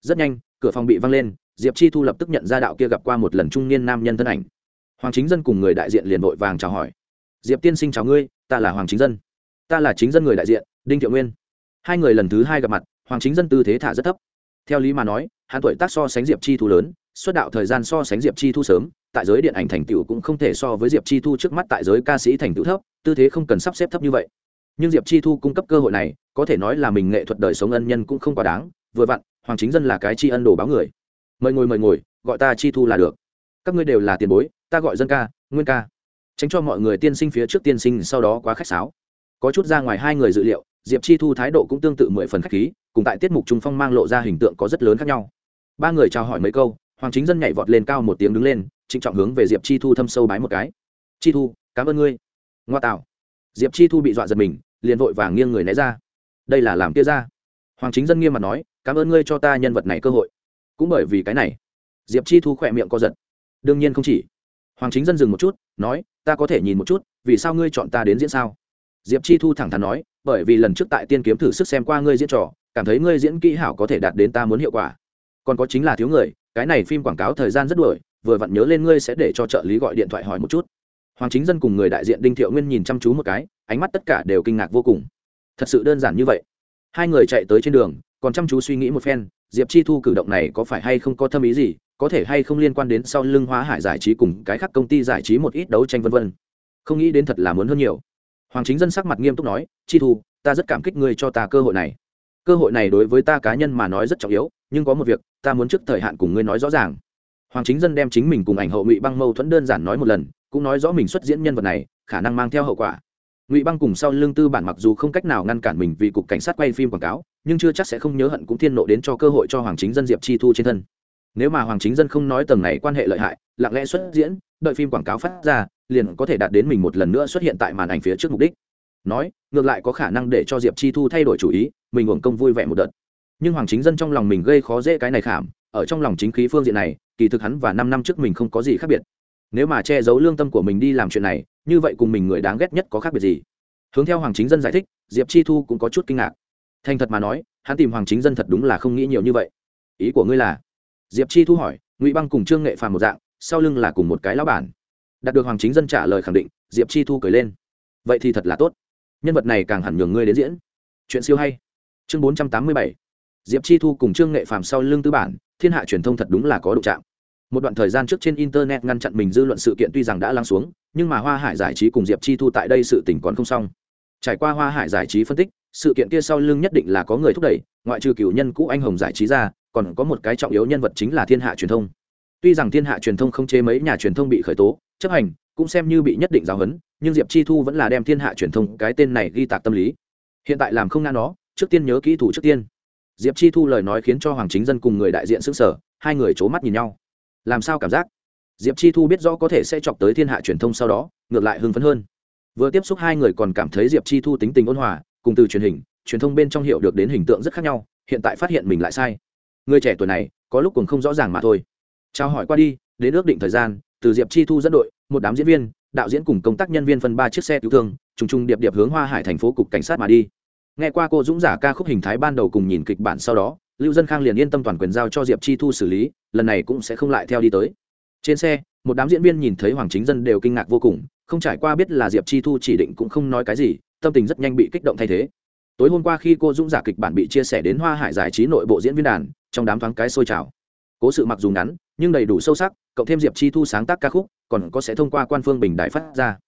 Rất nhanh, cửa phòng bị văng lên, diệp chi thu lập tức nhận ra đạo kia gặp qua một lần trung niên nam nhân thân ảnh. Hoàng chính dân cùng người đại diện liền vội vàng chào hỏi. Diệp tiên sinh chào ngươi, ta là hoàng chính dân ta là chính dân người đại diện, đinh thiệu nguyên. Hai người lần thứ hai gặp mặt, hoàng chính dân tư thế thả rất thấp. Theo lý mà nói, hắn tuổi tác so sánh diệp chi thu lớn, xuất đạo thời gian so sánh diệp chi thu sớm, tại giới điện ảnh thành tựu cũng không thể so với diệp chi thu trước mắt tại giới ca sĩ thành tựu thấp, tư thế không cần sắp xếp thấp như vậy. Nhưng diệp chi thu cung cấp cơ hội này, có thể nói là mình nghệ thuật đời sống ân nhân cũng không quá đáng, vừa vặn, hoàng chính dân là cái tri ân đồ báo người. Mời ngồi mời ngồi, gọi ta chi thu là được. Các ngươi đều là tiền bối, ta gọi dân ca, nguyên ca. Tránh cho mọi người tiên sinh phía trước tiên sinh sau đó quá khách sáo có chút ra ngoài hai người dự liệu, diệp chi thu thái độ cũng tương tự mười phần khách khí, cùng tại tiết mục trung phong mang lộ ra hình tượng có rất lớn khác nhau. Ba người chào hỏi mấy câu, hoàng chính dân nhảy vọt lên cao một tiếng đứng lên, trịnh trọng hướng về diệp chi thu thâm sâu bái một cái. Chi thu, cảm ơn ngươi. Ngoa tạo. Diệp chi thu bị dọa giật mình, liền vội vàng nghiêng người né ra. Đây là làm kia ra. Hoàng chính dân nghiêm mặt nói, cảm ơn ngươi cho ta nhân vật này cơ hội. Cũng bởi vì cái này. Diệp chi thu khỏe miệng co giật. Đương nhiên không chỉ. Hoàng chính dân dừng một chút, nói, ta có thể nhìn một chút, vì sao ngươi chọn ta đến diễn sao? Diệp chi thu thẳng thắn nói, bởi vì lần trước tại tiên kiếm thử sức xem qua ngươi diễn trò, cảm thấy ngươi diễn kỹ hảo có thể đạt đến ta muốn hiệu quả. Còn có chính là thiếu người, cái này phim quảng cáo thời gian rất đuổi, vừa vặn nhớ lên ngươi sẽ để cho trợ lý gọi điện thoại hỏi một chút. Hoàng chính dân cùng người đại diện đinh thiệu nguyên nhìn chăm chú một cái, ánh mắt tất cả đều kinh ngạc vô cùng. Thật sự đơn giản như vậy. Hai người chạy tới trên đường, còn chăm chú suy nghĩ một phen, diệp chi thu cử động này có phải hay không có thâm ý gì, có thể hay không liên quan đến sau lưng hóa hải giải trí cùng cái khác công ty giải trí một ít đấu tranh vân vân. Không nghĩ đến thật là muốn hơn nhiều hoàng chính dân sắc mặt nghiêm túc nói, chi thu, ta rất cảm kích ngươi cho ta cơ hội này. Cơ hội này đối với ta cá nhân mà nói rất trọng yếu, nhưng có một việc, ta muốn trước thời hạn cùng ngươi nói rõ ràng. Hoàng chính dân đem chính mình cùng ảnh hậu ngụy băng mâu thuẫn đơn giản nói một lần, cũng nói rõ mình xuất diễn nhân vật này, khả năng mang theo hậu quả. Ngụy băng cùng sau lưng tư bản mặc dù không cách nào ngăn cản mình vì cục cảnh sát quay phim quảng cáo, nhưng chưa chắc sẽ không nhớ hận cũng thiên nộ đến cho cơ hội cho hoàng chính dân diệp chi thu trên thân nếu mà hoàng chính dân không nói tầng này quan hệ lợi hại, lặng lẽ xuất diễn, đợi phim quảng cáo phát ra, liền có thể đạt đến mình một lần nữa xuất hiện tại màn ảnh phía trước mục đích. Nói, ngược lại có khả năng để cho diệp chi thu thay đổi chủ ý, mình uổng công vui vẻ một đợt. Nhưng hoàng chính dân trong lòng mình gây khó dễ cái này khảm, ở trong lòng chính khí phương diện này, kỳ thực hắn và năm năm trước mình không có gì khác biệt. Nếu mà che giấu lương tâm của mình đi làm chuyện này, như vậy cùng mình người đáng ghét nhất có khác biệt gì? Hướng theo hoàng chính dân giải thích, diệp chi thu cũng có chút kinh ngạc. Thành thật mà nói, hắn tìm hoàng chính dân thật đúng là không nghĩ nhiều như vậy. Ý của ngươi là diệp chi thu hỏi, ngụy băng cùng trương nghệ phàm một dạng, sau lưng là cùng một cái lão bản. Đạt được hoàng chính dân trả lời khẳng định, diệp chi thu cười lên. Vậy thì thật là tốt. Nhân vật này càng hẳn nhường ngươi đến diễn. Chuyện siêu hay. Chương bốn trăm tám mươi bảy. Diệp chi thu cùng trương nghệ phàm sau lưng tư bản, thiên hạ truyền thông thật đúng là có đụng chạm. Một đoạn thời gian trước trên internet ngăn chặn mình dư luận sự kiện tuy rằng đã lắng xuống, nhưng mà hoa hải giải trí cùng diệp chi thu tại đây sự tỉnh còn không xong. Trải qua hoa hải giải trí phân tích, sự kiện kia sau lưng nhất định là có người thúc đẩy, ngoại trừ cựu nhân cũ anh hồng giải trí ra còn có một cái trọng yếu nhân vật chính là thiên hạ truyền thông. Tuy rằng thiên hạ truyền thông không chế mấy nhà truyền thông bị khởi tố, chấp hành, cũng xem như bị nhất định giáo huấn, nhưng diệp chi thu vẫn là đem thiên hạ truyền thông cái tên này ghi tạc tâm lý. Hiện tại làm không ngã nó, trước tiên nhớ kỹ thủ trước tiên. Diệp chi thu lời nói khiến cho hoàng chính dân cùng người đại diện xứng sở hai người c h ố mắt nhìn nhau. Làm sao cảm giác? Diệp chi thu biết rõ có thể sẽ chọc tới thiên hạ truyền thông sau đó, ngược lại hưng phấn hơn. Vừa tiếp xúc hai người còn cảm thấy diệp chi thu tính tình ôn hòa, cùng từ truyền hình, truyền thông bên trong hiệu được đến hình tượng rất khác nhau, hiện tại phát hiện mình lại sai người trẻ tuổi này có lúc cũng không rõ ràng mà thôi. Trao hỏi qua đi, đến ước định thời gian, từ diệp chi thu dẫn đội, một đám diễn viên, đạo diễn cùng công tác nhân viên phân ba chiếc xe cứu thương, trùng trùng điệp điệp hướng hoa hải thành phố cục cảnh sát mà đi. Nghe qua cô dũng giả ca khúc hình thái ban đầu cùng nhìn kịch bản sau đó, lưu dân khang liền yên tâm toàn quyền giao cho diệp chi thu xử lý, lần này cũng sẽ không lại theo đi tới. Trên xe, một đám diễn viên nhìn thấy hoàng chính dân đều kinh ngạc vô cùng, không trải qua biết là diệp chi thu chỉ định cũng không nói cái gì, tâm tình rất nhanh bị kích động thay thế. Tối hôm qua khi cô dũng giả kịch bản bị chia sẻ đến hoa hải giải trí nội bộ diễn viên đàn trong đám thoáng cái sôi trào. Cố sự mặc dù ngắn, nhưng đầy đủ sâu sắc, cộng thêm diệp chi thu sáng tác ca khúc, còn có sẽ thông qua quan phương bình đại phát ra.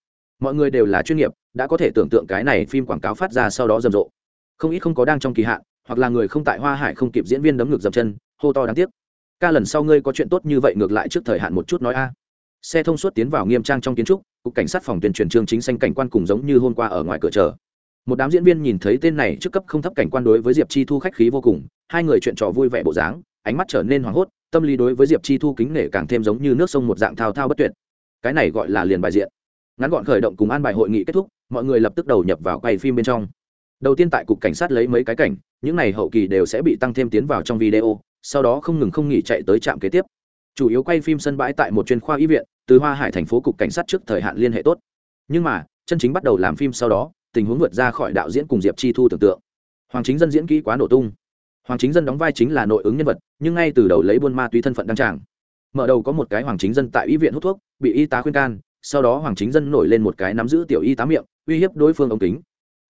Mọi người đều là chuyên nghiệp, đã có thể tưởng tượng cái này phim quảng cáo phát ra sau đó rầm rộ. Không ít không có đang trong kỳ hạn, hoặc là người không tại hoa hải không kịp diễn viên đấm ngược dập chân, hô to đáng tiếc. Ca lần sau ngươi có chuyện tốt như vậy ngược lại trước thời hạn một chút nói a. Xe thông suốt tiến vào nghiêm trang trong kiến trúc, cục cảnh sát phòng tuyên truyền trương chính xanh cảnh quan cùng giống như hôm qua ở ngoài cửa chờ một đám diễn viên nhìn thấy tên này trước cấp không thấp cảnh quan đối với diệp chi thu khách khí vô cùng, hai người chuyện trò vui vẻ bộ dáng, ánh mắt trở nên hoảng hốt, tâm lý đối với diệp chi thu kính nể càng thêm giống như nước sông một dạng thao thao bất tuyệt. Cái này gọi là liền bài diện. Ngắn gọn khởi động cùng an bài hội nghị kết thúc, mọi người lập tức đầu nhập vào quay phim bên trong. Đầu tiên tại cục cảnh sát lấy mấy cái cảnh, những này hậu kỳ đều sẽ bị tăng thêm tiến vào trong video, sau đó không ngừng không nghỉ chạy tới trạm kế tiếp. Chủ yếu quay phim sân bãi tại một chuyên khoa y viện, từ hoa hải thành phố cục cảnh sát trước thời hạn liên hệ tốt. Nhưng mà, chân chính bắt đầu làm phim sau đó tình huống vượt ra khỏi đạo diễn cùng diệp chi thu tưởng tượng. Hoàng chính dân diễn kỹ quá nổ tung. Hoàng chính dân đóng vai chính là nội ứng nhân vật, nhưng ngay từ đầu lấy buôn ma túy thân phận đăng tràng. Mở đầu có một cái hoàng chính dân tại y viện hút thuốc, bị y tá khuyên can, sau đó hoàng chính dân nổi lên một cái nắm giữ tiểu y tá miệng, uy hiếp đối phương ống kính.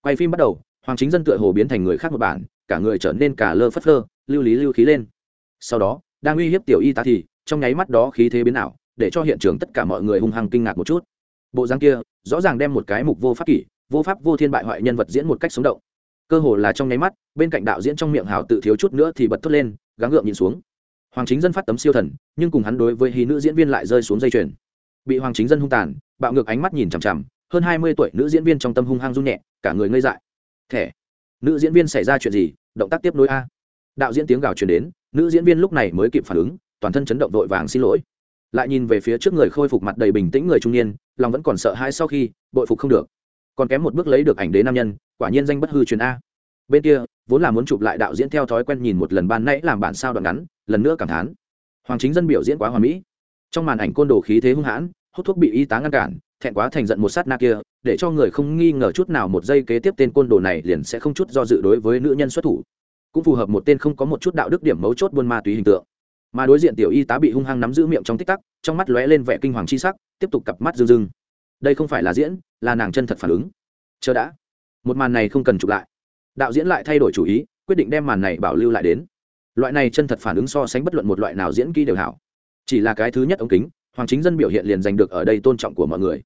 Quay phim bắt đầu, hoàng chính dân tựa hồ biến thành người khác một bản, cả người trở nên cả lơ phất lơ, lưu lý lưu khí lên. Sau đó, đang uy hiếp tiểu y tá thì, trong nháy mắt đó khí thế biến ảo, để cho hiện trường tất cả mọi người hung hăng kinh ngạc một chút. Bộ dáng kia, rõ ràng đem một cái mục vô pháp kỷ vô pháp vô thiên bại hoại nhân vật diễn một cách sống động. Cơ hồ là trong nháy mắt, bên cạnh đạo diễn trong miệng hào tự thiếu chút nữa thì bật thốt lên, gắng gượng nhìn xuống. Hoàng chính dân phát tấm siêu thần, nhưng cùng hắn đối với hí nữ diễn viên lại rơi xuống dây chuyền. Bị hoàng chính dân hung tàn, bạo ngược ánh mắt nhìn chằm chằm, hơn hai mươi tuổi nữ diễn viên trong tâm hung hăng run nhẹ, cả người ngây dại. Thẻ, nữ diễn viên xảy ra chuyện gì? Động tác tiếp nối a. Đạo diễn tiếng gào truyền đến, nữ diễn viên lúc này mới kịp phản ứng, toàn thân chấn động vội vàng xin lỗi. Lại nhìn về phía trước người khôi phục mặt đầy bình tĩnh người trung niên, lòng vẫn còn sợ hãi sau khi, bội phục không được còn kém một bước lấy được ảnh đế nam nhân, quả nhiên danh bất hư truyền a. Bên kia, vốn là muốn chụp lại đạo diễn theo thói quen nhìn một lần ban nãy làm bản sao đoạn ngắn, lần nữa cảm thán. Hoàng chính dân biểu diễn quá hoàn mỹ. Trong màn ảnh côn đồ khí thế hung hãn, hút thuốc bị y tá ngăn cản, thẹn quá thành giận một sát na kia, để cho người không nghi ngờ chút nào một giây kế tiếp tên côn đồ này liền sẽ không chút do dự đối với nữ nhân xuất thủ. Cũng phù hợp một tên không có một chút đạo đức điểm mấu chốt buôn ma túy hình tượng. Mà đối diện tiểu y tá bị hung hăng nắm giữ miệng trong tích tắc, trong mắt lóe lên vẻ kinh hoàng chi sắc, tiếp tục cặp mắt rưng rưng. Đây không phải là diễn là nàng chân thật phản ứng. Chờ đã. Một màn này không cần chụp lại. Đạo diễn lại thay đổi chủ ý, quyết định đem màn này bảo lưu lại đến. Loại này chân thật phản ứng so sánh bất luận một loại nào diễn kỹ đều hảo. Chỉ là cái thứ nhất ống kính, hoàng chính dân biểu hiện liền giành được ở đây tôn trọng của mọi người.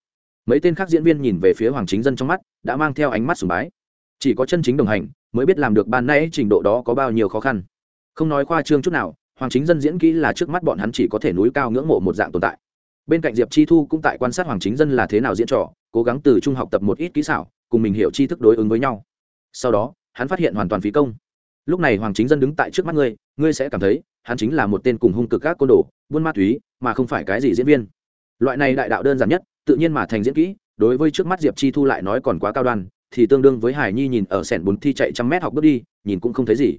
Mấy tên khác diễn viên nhìn về phía hoàng chính dân trong mắt, đã mang theo ánh mắt sùng bái. Chỉ có chân chính đồng hành, mới biết làm được ban nay trình độ đó có bao nhiêu khó khăn. Không nói khoa trương chút nào, hoàng chính dân diễn kỹ là trước mắt bọn hắn chỉ có thể núi cao ngưỡng mộ một dạng tồn tại bên cạnh diệp chi thu cũng tại quan sát hoàng chính dân là thế nào diễn trò, cố gắng từ trung học tập một ít kỹ xảo, cùng mình hiểu tri thức đối ứng với nhau. Sau đó, hắn phát hiện hoàn toàn phí công. Lúc này hoàng chính dân đứng tại trước mắt ngươi ngươi sẽ cảm thấy, hắn chính là một tên cùng hung cực các côn đồ, buôn ma túy, mà không phải cái gì diễn viên. Loại này đại đạo đơn giản nhất, tự nhiên mà thành diễn kỹ, đối với trước mắt diệp chi thu lại nói còn quá cao đoan, thì tương đương với hải nhi nhìn ở sẻn bốn thi chạy trăm mét học bước đi, nhìn cũng không thấy gì.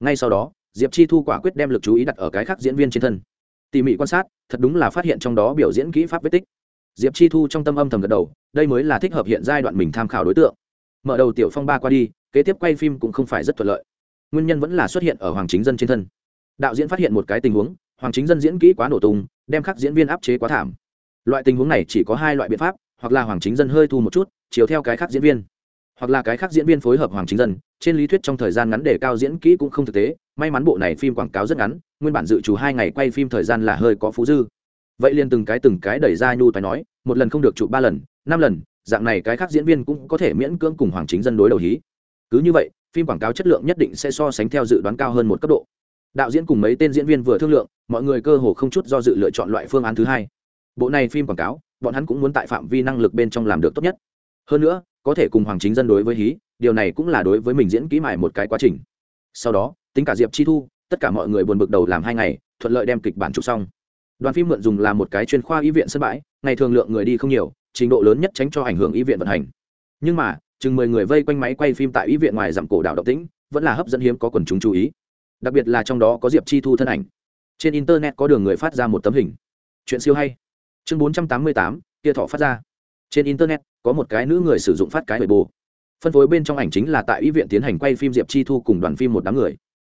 Ngay sau đó, diệp chi thu quả quyết đem lực chú ý đặt ở cái khác diễn viên trên thân tỉ mỉ quan sát, thật đúng là phát hiện trong đó biểu diễn kỹ pháp vết tích. Diệp chi thu trong tâm âm thầm gật đầu, đây mới là thích hợp hiện giai đoạn mình tham khảo đối tượng. Mở đầu tiểu phong ba qua đi, kế tiếp quay phim cũng không phải rất thuận lợi. Nguyên nhân vẫn là xuất hiện ở hoàng chính dân trên thân. Đạo diễn phát hiện một cái tình huống, hoàng chính dân diễn kỹ quá nổ tung, đem khắc diễn viên áp chế quá thảm. Loại tình huống này chỉ có hai loại biện pháp, hoặc là hoàng chính dân hơi thu một chút chiếu theo cái khác diễn viên hoặc là cái khác diễn viên phối hợp hoàng chính dân, trên lý thuyết trong thời gian ngắn để cao diễn kỹ cũng không thực tế, may mắn bộ này phim quảng cáo rất ngắn, nguyên bản dự trù hai ngày quay phim thời gian là hơi có phú dư. Vậy liền từng cái từng cái đẩy ra nhu tài nói, một lần không được chụp ba lần, năm lần, dạng này cái khác diễn viên cũng có thể miễn cưỡng cùng hoàng chính dân đối đầu hí. Cứ như vậy, phim quảng cáo chất lượng nhất định sẽ so sánh theo dự đoán cao hơn một cấp độ. Đạo diễn cùng mấy tên diễn viên vừa thương lượng, mọi người cơ hồ không chút do dự lựa chọn loại phương án thứ hai. Bộ này phim quảng cáo, bọn hắn cũng muốn tại phạm vi năng lực bên trong làm được tốt nhất hơn nữa, có thể cùng hoàng chính dân đối với hí, điều này cũng là đối với mình diễn kỹ mải một cái quá trình. Sau đó, tính cả diệp chi thu, tất cả mọi người buồn bực đầu làm hai ngày, thuận lợi đem kịch bản chụp xong. Đoàn phim mượn dùng là một cái chuyên khoa y viện sân bãi, ngày thường lượng người đi không nhiều, trình độ lớn nhất tránh cho ảnh hưởng y viện vận hành. Nhưng mà, chừng mười người vây quanh máy quay phim tại y viện ngoài dặm cổ đảo động tĩnh, vẫn là hấp dẫn hiếm có quần chúng chú ý. Đặc biệt là trong đó có diệp chi thu thân ảnh. Trên internet có đường người phát ra một tấm hình. Chuyện siêu hay. Chương bốn trăm tám mươi tám kia thọ phát ra. Trên internet có một cái nữ người sử dụng phát cái bề bồ phân phối bên trong ảnh chính là tại y viện tiến hành quay phim diệp chi thu cùng đoàn phim một đám người.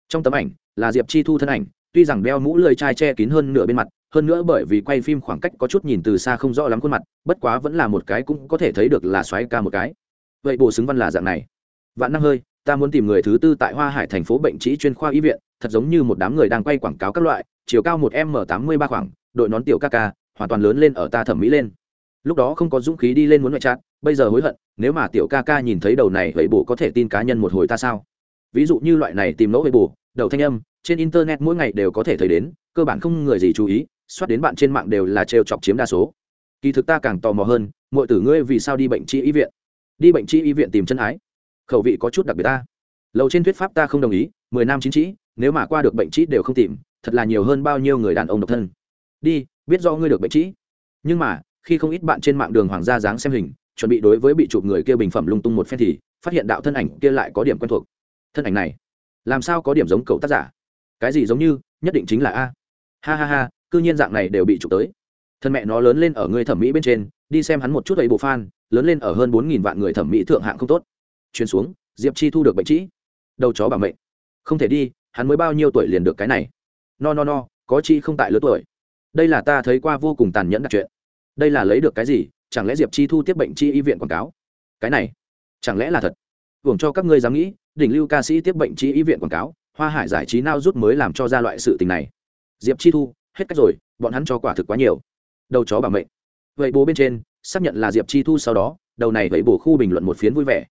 Trong tấm ảnh là diệp chi thu thân ảnh, tuy rằng đeo mũ lười chai che kín hơn nửa bên mặt, hơn nữa bởi vì quay phim khoảng cách có chút nhìn từ xa không rõ lắm khuôn mặt, bất quá vẫn là một cái cũng có thể thấy được là xoáy ca một cái. Vậy bổ xứng văn là dạng này. Vạn năng hơi, ta muốn tìm người thứ tư tại hoa hải thành phố bệnh trĩ chuyên khoa y viện, thật giống như một đám người đang quay quảng cáo các loại, chiều cao một m tám mươi ba khoảng, đội nón tiểu ca ca, hoàn toàn lớn lên ở ta thẩm mỹ lên lúc đó không có dũng khí đi lên muốn ngoại trát, bây giờ hối hận, nếu mà tiểu ca ca nhìn thấy đầu này vậy bổ có thể tin cá nhân một hồi ta sao? Ví dụ như loại này tìm lỗ vậy bổ, đầu thanh âm, trên internet mỗi ngày đều có thể thấy đến, cơ bản không người gì chú ý, soát đến bạn trên mạng đều là trêu chọc chiếm đa số. Kỳ thực ta càng tò mò hơn mọi tử ngươi vì sao đi bệnh trị y viện? Đi bệnh trị y viện tìm chân ái. Khẩu vị có chút đặc biệt ta. Lầu trên thuyết pháp ta không đồng ý, mười năm chín trĩ nếu mà qua được bệnh trĩ đều không tìm, thật là nhiều hơn bao nhiêu người đàn ông độc thân. Đi, biết do ngươi được bệnh trĩ nhưng mà khi không ít bạn trên mạng đường hoàng gia dáng xem hình, chuẩn bị đối với bị chụp người kia bình phẩm lung tung một phen thì, phát hiện đạo thân ảnh kia lại có điểm quen thuộc. Thân ảnh này, làm sao có điểm giống cậu tác giả? Cái gì giống như, nhất định chính là a. Ha ha ha, cư nhiên dạng này đều bị chụp tới. Thân mẹ nó lớn lên ở người thẩm mỹ bên trên, đi xem hắn một chút ấy bộ fan, lớn lên ở hơn bốn nghìn vạn người thẩm mỹ thượng hạng không tốt. Chuyên xuống, diệp chi thu được bệnh trĩ. Đầu chó bảo mệnh. Không thể đi, hắn mới bao nhiêu tuổi liền được cái này? No no no, có chi không tại lứa tuổi. Đây là ta thấy qua vô cùng tàn nhẫn đặc chuyện đây là lấy được cái gì? Chẳng lẽ diệp chi thu tiếp bệnh chi y viện quảng cáo? Cái này, chẳng lẽ là thật? Hưởng cho các ngươi dám nghĩ, đỉnh lưu ca sĩ tiếp bệnh chi y viện quảng cáo, hoa hải giải trí nao rút mới làm cho ra loại sự tình này. Diệp chi thu, hết cách rồi, bọn hắn cho quả thực quá nhiều. Đầu chó bảo mệnh. Vậy bố bên trên, xác nhận là diệp chi thu sau đó, đầu này vậy bổ khu bình luận một phiến vui vẻ.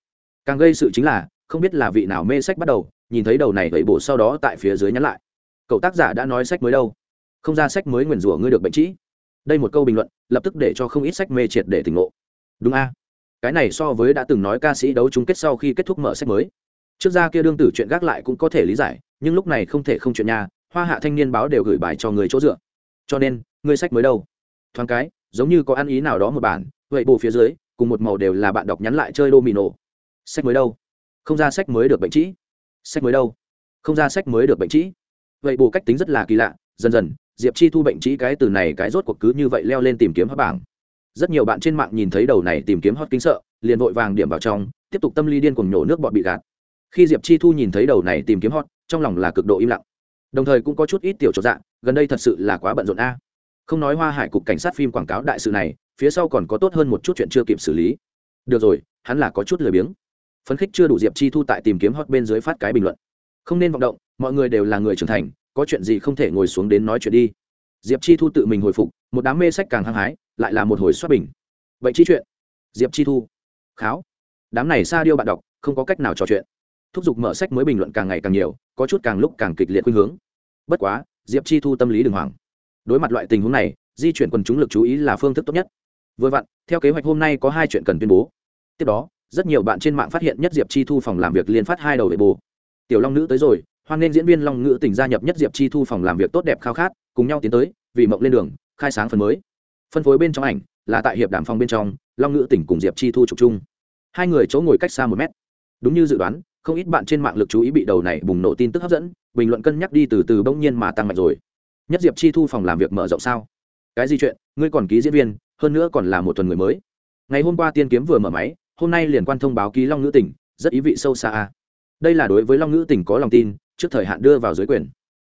Càng gây sự chính là, không biết là vị nào mê sách bắt đầu, nhìn thấy đầu này vậy bổ sau đó tại phía dưới nhắn lại. Cậu tác giả đã nói sách mới đâu? Không ra sách mới nguyền rủa ngươi được bệnh trĩ đây một câu bình luận, lập tức để cho không ít sách mê triệt để tỉnh ngộ. Đúng a. Cái này so với đã từng nói ca sĩ đấu chung kết sau khi kết thúc mở sách mới. Trước ra kia đương tử chuyện gác lại cũng có thể lý giải, nhưng lúc này không thể không chuyện nhà hoa hạ thanh niên báo đều gửi bài cho người chỗ dựa. Cho nên, người sách mới đâu? Thoáng cái, giống như có ăn ý nào đó một bản, vậy bù phía dưới, cùng một màu đều là bạn đọc nhắn lại chơi domino. Sách mới đâu? Không ra sách mới được bệnh trĩ. Sách mới đâu? Không ra sách mới được bệnh trĩ. Vậy bù cách tính rất là kỳ lạ, dần dần diệp chi thu bệnh trĩ cái từ này cái rốt cuộc cứ như vậy leo lên tìm kiếm hot bảng. Rất nhiều bạn trên mạng nhìn thấy đầu này tìm kiếm hot kính sợ, liền vội vàng điểm vào trong, tiếp tục tâm lý điên cùng nhổ nước bọt bị gạt. Khi diệp chi thu nhìn thấy đầu này tìm kiếm hot, trong lòng là cực độ im lặng. Đồng thời cũng có chút ít tiểu trọn dạng gần đây thật sự là quá bận rộn a. Không nói hoa hải cục cảnh sát phim quảng cáo đại sự này, phía sau còn có tốt hơn một chút chuyện chưa kịp xử lý. Được rồi, hắn là có chút lười biếng. Phấn khích chưa đủ diệp chi thu tại tìm kiếm hot bên dưới phát cái bình luận. Không nên vọng động, mọi người đều là người trưởng thành có chuyện gì không thể ngồi xuống đến nói chuyện đi. Diệp chi thu tự mình hồi phục, một đám mê sách càng hăng hái, lại là một hồi xoát bình. Vậy chi chuyện? Diệp chi thu. Kháo. Đám này xa điêu bạn đọc, không có cách nào trò chuyện. Thúc giục mở sách mới bình luận càng ngày càng nhiều, có chút càng lúc càng kịch liệt khuynh hướng. Bất quá, diệp chi thu tâm lý đừng hoảng. Đối mặt loại tình huống này, di chuyển quần chúng lực chú ý là phương thức tốt nhất. Vừa vặn, theo kế hoạch hôm nay có hai chuyện cần tuyên bố. Tiếp đó, rất nhiều bạn trên mạng phát hiện nhất diệp chi thu phòng làm việc liên phát hai đầu vệ bồ tiểu long nữ tới rồi hoan nên diễn viên long ngữ tỉnh gia nhập nhất diệp chi thu phòng làm việc tốt đẹp khao khát, cùng nhau tiến tới, vì mộng lên đường, khai sáng phần mới. Phân phối bên trong ảnh, là tại hiệp đàm phong bên trong, long ngữ tỉnh cùng diệp chi thu trục chung. Hai người chỗ ngồi cách xa một mét. Đúng như dự đoán, không ít bạn trên mạng lực chú ý bị đầu này bùng nổ tin tức hấp dẫn, bình luận cân nhắc đi từ từ bỗng nhiên mà tăng mạnh rồi. Nhất diệp chi thu phòng làm việc mở rộng sao? Cái gì chuyện? Ngươi còn ký diễn viên, hơn nữa còn là một tuần người mới. Ngày hôm qua tiên kiếm vừa mở máy, hôm nay liền quan thông báo ký long ngữ tỉnh rất ý vị sâu xa à. đây là đối với long ngữ tỉnh có lòng tin trước thời hạn đưa vào dưới quyền.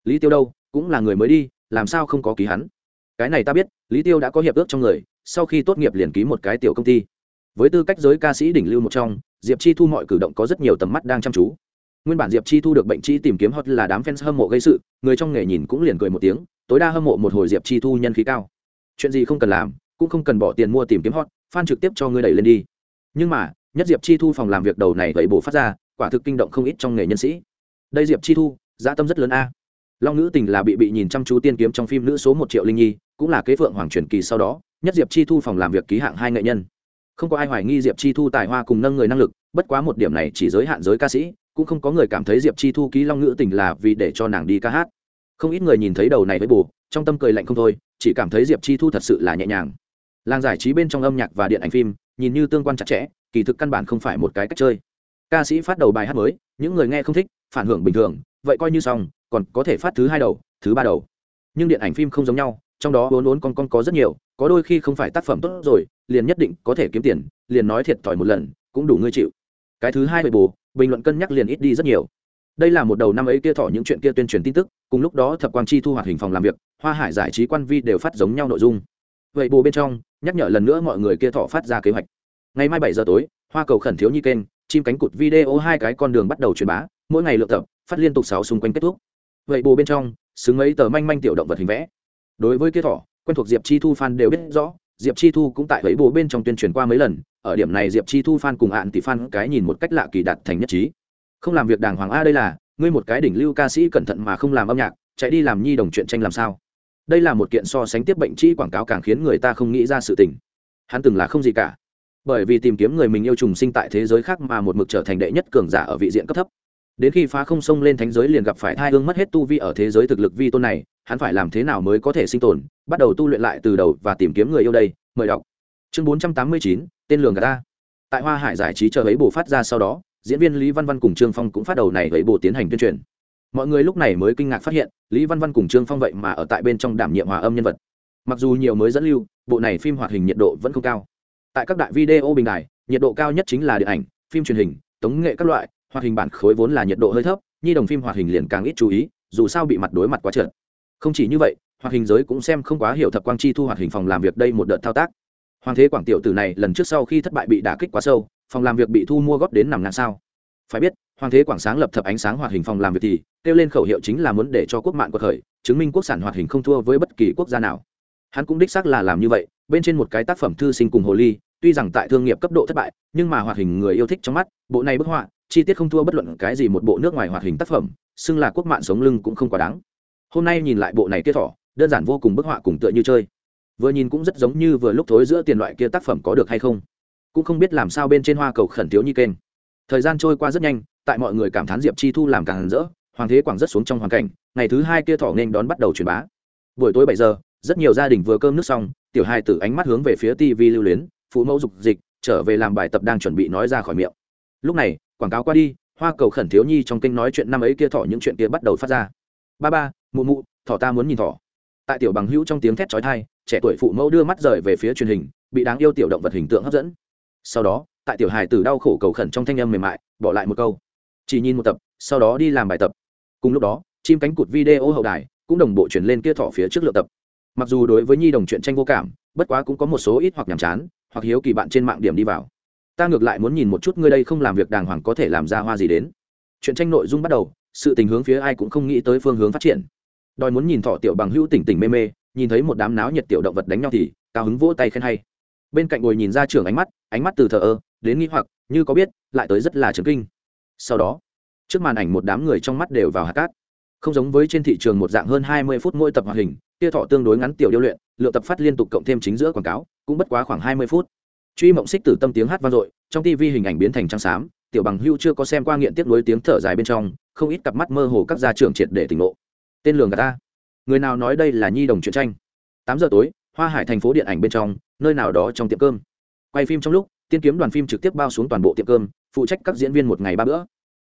Lý tiêu đâu? Cũng là người mới đi, làm sao không có ký hắn? Cái này ta biết, lý tiêu đã có hiệp ước trong người, sau khi tốt nghiệp liền ký một cái tiểu công ty. Với tư cách giới ca sĩ đỉnh lưu một trong, diệp chi thu mọi cử động có rất nhiều tầm mắt đang chăm chú. Nguyên bản diệp chi thu được bệnh chi tìm kiếm hot là đám fans hâm mộ gây sự, người trong nghề nhìn cũng liền cười một tiếng, tối đa hâm mộ một hồi diệp chi thu nhân khí cao. Chuyện gì không cần làm, cũng không cần bỏ tiền mua tìm kiếm hot, fan trực tiếp cho ngươi đẩy lên đi. Nhưng mà, nhất diệp chi thu phòng làm việc đầu này vậy bổ phát ra, quả thực kinh động không ít trong nghề nhân sĩ đây diệp chi thu, dã tâm rất lớn a. Long nữ tình là bị bị nhìn chăm chú tiên kiếm trong phim nữ số một triệu linh nhi, cũng là kế phượng hoàng truyền kỳ sau đó, nhất diệp chi thu phòng làm việc ký hạng hai nghệ nhân. Không có ai hoài nghi diệp chi thu tài hoa cùng nâng người năng lực, bất quá một điểm này chỉ giới hạn giới ca sĩ, cũng không có người cảm thấy diệp chi thu ký long Nữ tình là vì để cho nàng đi ca hát. Không ít người nhìn thấy đầu này với bù, trong tâm cười lạnh không thôi, chỉ cảm thấy diệp chi thu thật sự là nhẹ nhàng. Làng giải trí bên trong âm nhạc và điện ảnh phim, nhìn như tương quan chặt chẽ, kỳ thực căn bản không phải một cái cách chơi. Ca sĩ phát đầu bài hát mới, những người nghe không thích phản hưởng bình thường, vậy coi như xong, còn có thể phát thứ hai đầu, thứ ba đầu. Nhưng điện ảnh phim không giống nhau, trong đó vốn vốn con con có rất nhiều, có đôi khi không phải tác phẩm tốt rồi, liền nhất định có thể kiếm tiền, liền nói thiệt thòi một lần, cũng đủ ngươi chịu. Cái thứ hai bề bù, bình luận cân nhắc liền ít đi rất nhiều. Đây là một đầu năm ấy kia thọ những chuyện kia tuyên truyền tin tức, cùng lúc đó thập quang chi thu hoạt hình phòng làm việc, hoa hải giải trí quan vi đều phát giống nhau nội dung. Vậy bù bên trong, nhắc nhở lần nữa mọi người kia thọ phát ra kế hoạch. Ngày mai bảy giờ tối, hoa cầu khẩn thiếu nhi kênh, chim cánh cụt video hai cái con đường bắt đầu truyền bá mỗi ngày lượt tập phát liên tục sáu xung quanh kết thúc. Vậy bù bên trong xứng mấy tờ manh manh tiểu động vật hình vẽ. Đối với kia thỏ, quen thuộc diệp chi thu fan đều biết rõ diệp chi thu cũng tại vậy bù bên trong tuyên truyền qua mấy lần ở điểm này diệp chi thu fan cùng ạn tỷ fan cái nhìn một cách lạ kỳ đạt thành nhất trí. Không làm việc đàng hoàng a đây là ngươi một cái đỉnh lưu ca sĩ cẩn thận mà không làm âm nhạc chạy đi làm nhi đồng chuyện tranh làm sao? Đây là một kiện so sánh tiếp bệnh trĩ quảng cáo càng khiến người ta không nghĩ ra sự tình. Hắn từng là không gì cả. Bởi vì tìm kiếm người mình yêu trùng sinh tại thế giới khác mà một mực trở thành đệ nhất cường giả ở vị diện cấp thấp đến khi phá không sông lên thánh giới liền gặp phải thai hương mất hết tu vi ở thế giới thực lực vi tôn này, hắn phải làm thế nào mới có thể sinh tồn, bắt đầu tu luyện lại từ đầu và tìm kiếm người yêu đây, mời đọc. Chương bốn trăm tám mươi chín, tên lường gà ta. Tại hoa hải giải trí chờ ấy bồ phát ra sau đó, diễn viên lý văn văn cùng trương phong cũng phát đầu này ấy bồ tiến hành tuyên truyền. Mọi người lúc này mới kinh ngạc phát hiện, lý văn văn cùng trương phong vậy mà ở tại bên trong đảm nhiệm hòa âm nhân vật. Mặc dù nhiều mới dẫn lưu, bộ này phim hoạt hình nhiệt độ vẫn không cao. Tại các đại video bình đài, nhiệt độ cao nhất chính là điện ảnh, phim truyền hình, tống nghệ các loại hoạt hình bản khối vốn là nhiệt độ hơi thấp, nhi đồng phim hoạt hình liền càng ít chú ý, dù sao bị mặt đối mặt quá trượt không chỉ như vậy, hoạt hình giới cũng xem không quá hiểu thập quang chi thu hoạt hình phòng làm việc đây một đợt thao tác. Hoàng thế quảng tiểu tử này lần trước sau khi thất bại bị đả kích quá sâu, phòng làm việc bị thu mua góp đến nằm ngang sao? Phải biết, hoàng thế quảng sáng lập thập ánh sáng hoạt hình phòng làm việc thì, kêu lên khẩu hiệu chính là muốn để cho quốc mạng của khởi, chứng minh quốc sản hoạt hình không thua với bất kỳ quốc gia nào. Hắn cũng đích xác là làm như vậy, bên trên một cái tác phẩm thư sinh cùng hồ ly, tuy rằng tại thương nghiệp cấp độ thất bại, nhưng mà hoạt hình người yêu thích trong mắt, bộ này bức họa chi tiết không thua bất luận cái gì một bộ nước ngoài hoạt hình tác phẩm, xưng là quốc mạng sống lưng cũng không quá đáng. Hôm nay nhìn lại bộ này kia thỏ, đơn giản vô cùng bức họa cùng tựa như chơi. Vừa nhìn cũng rất giống như vừa lúc thối giữa tiền loại kia tác phẩm có được hay không. Cũng không biết làm sao bên trên hoa cầu khẩn thiếu như kênh. Thời gian trôi qua rất nhanh, tại mọi người cảm thán diệp chi thu làm càng hẳn rỡ, hoàng thế quảng rất xuống trong hoàn cảnh, ngày thứ hai kia thỏ nên đón bắt đầu truyền bá. Buổi tối bảy giờ, rất nhiều gia đình vừa cơm nước xong, tiểu hai tử ánh mắt hướng về phía tv lưu luyến, phụ mẫu dục dịch, trở về làm bài tập đang chuẩn bị nói ra khỏi miệng. Lúc này quảng cáo qua đi, hoa cầu khẩn thiếu nhi trong kênh nói chuyện năm ấy kia thỏ những chuyện kia bắt đầu phát ra. Ba ba, mụ mụ, thỏ ta muốn nhìn thỏ. Tại tiểu bằng hữu trong tiếng thét trói thai trẻ tuổi phụ mẫu đưa mắt rời về phía truyền hình, bị đáng yêu tiểu động vật hình tượng hấp dẫn. Sau đó, tại tiểu hài tử đau khổ cầu khẩn trong thanh âm mềm mại, bỏ lại một câu. Chỉ nhìn một tập, sau đó đi làm bài tập. Cùng lúc đó, chim cánh cụt video hậu đài cũng đồng bộ chuyển lên kia thỏ phía trước lựa tập. Mặc dù đối với nhi đồng chuyện tranh vô cảm, bất quá cũng có một số ít hoặc nhàm chán, hoặc hiếu kỳ bạn trên mạng điểm đi vào ta ngược lại muốn nhìn một chút ngươi đây không làm việc đàng hoàng có thể làm ra hoa gì đến. Chuyện tranh nội dung bắt đầu, sự tình hướng phía ai cũng không nghĩ tới phương hướng phát triển. Đòi muốn nhìn thọ tiểu bằng hữu tỉnh tỉnh mê mê, nhìn thấy một đám náo nhiệt tiểu động vật đánh nhau thì, cao hứng vỗ tay khen hay. Bên cạnh ngồi nhìn ra trưởng ánh mắt ánh mắt từ thờ ơ, đến nghĩ hoặc, như có biết, lại tới rất là trấn kinh. Sau đó, trước màn ảnh một đám người trong mắt đều vào hạt cát. Không giống với trên thị trường một dạng hơn hai mươi phút mỗi tập hoạt hình kia thọ tương đối ngắn tiểu điêu luyện lượng tập phát liên tục cộng thêm chính giữa quảng cáo, cũng bất quá khoảng hai mươi phút truy mộng xích tử tâm tiếng hát vang dội, trong tivi hình ảnh biến thành trắng xám, tiểu bằng hưu chưa có xem qua nghiện tiếp nối tiếng thở dài bên trong, không ít cặp mắt mơ hồ các gia trưởng triệt để tỉnh ngộ. Tên lường gà ta. Người nào nói đây là nhi đồng truyện tranh? Tám giờ tối, hoa hải thành phố điện ảnh bên trong, nơi nào đó trong tiệm cơm. Quay phim trong lúc, tiên kiếm đoàn phim trực tiếp bao xuống toàn bộ tiệm cơm, phụ trách các diễn viên một ngày ba bữa.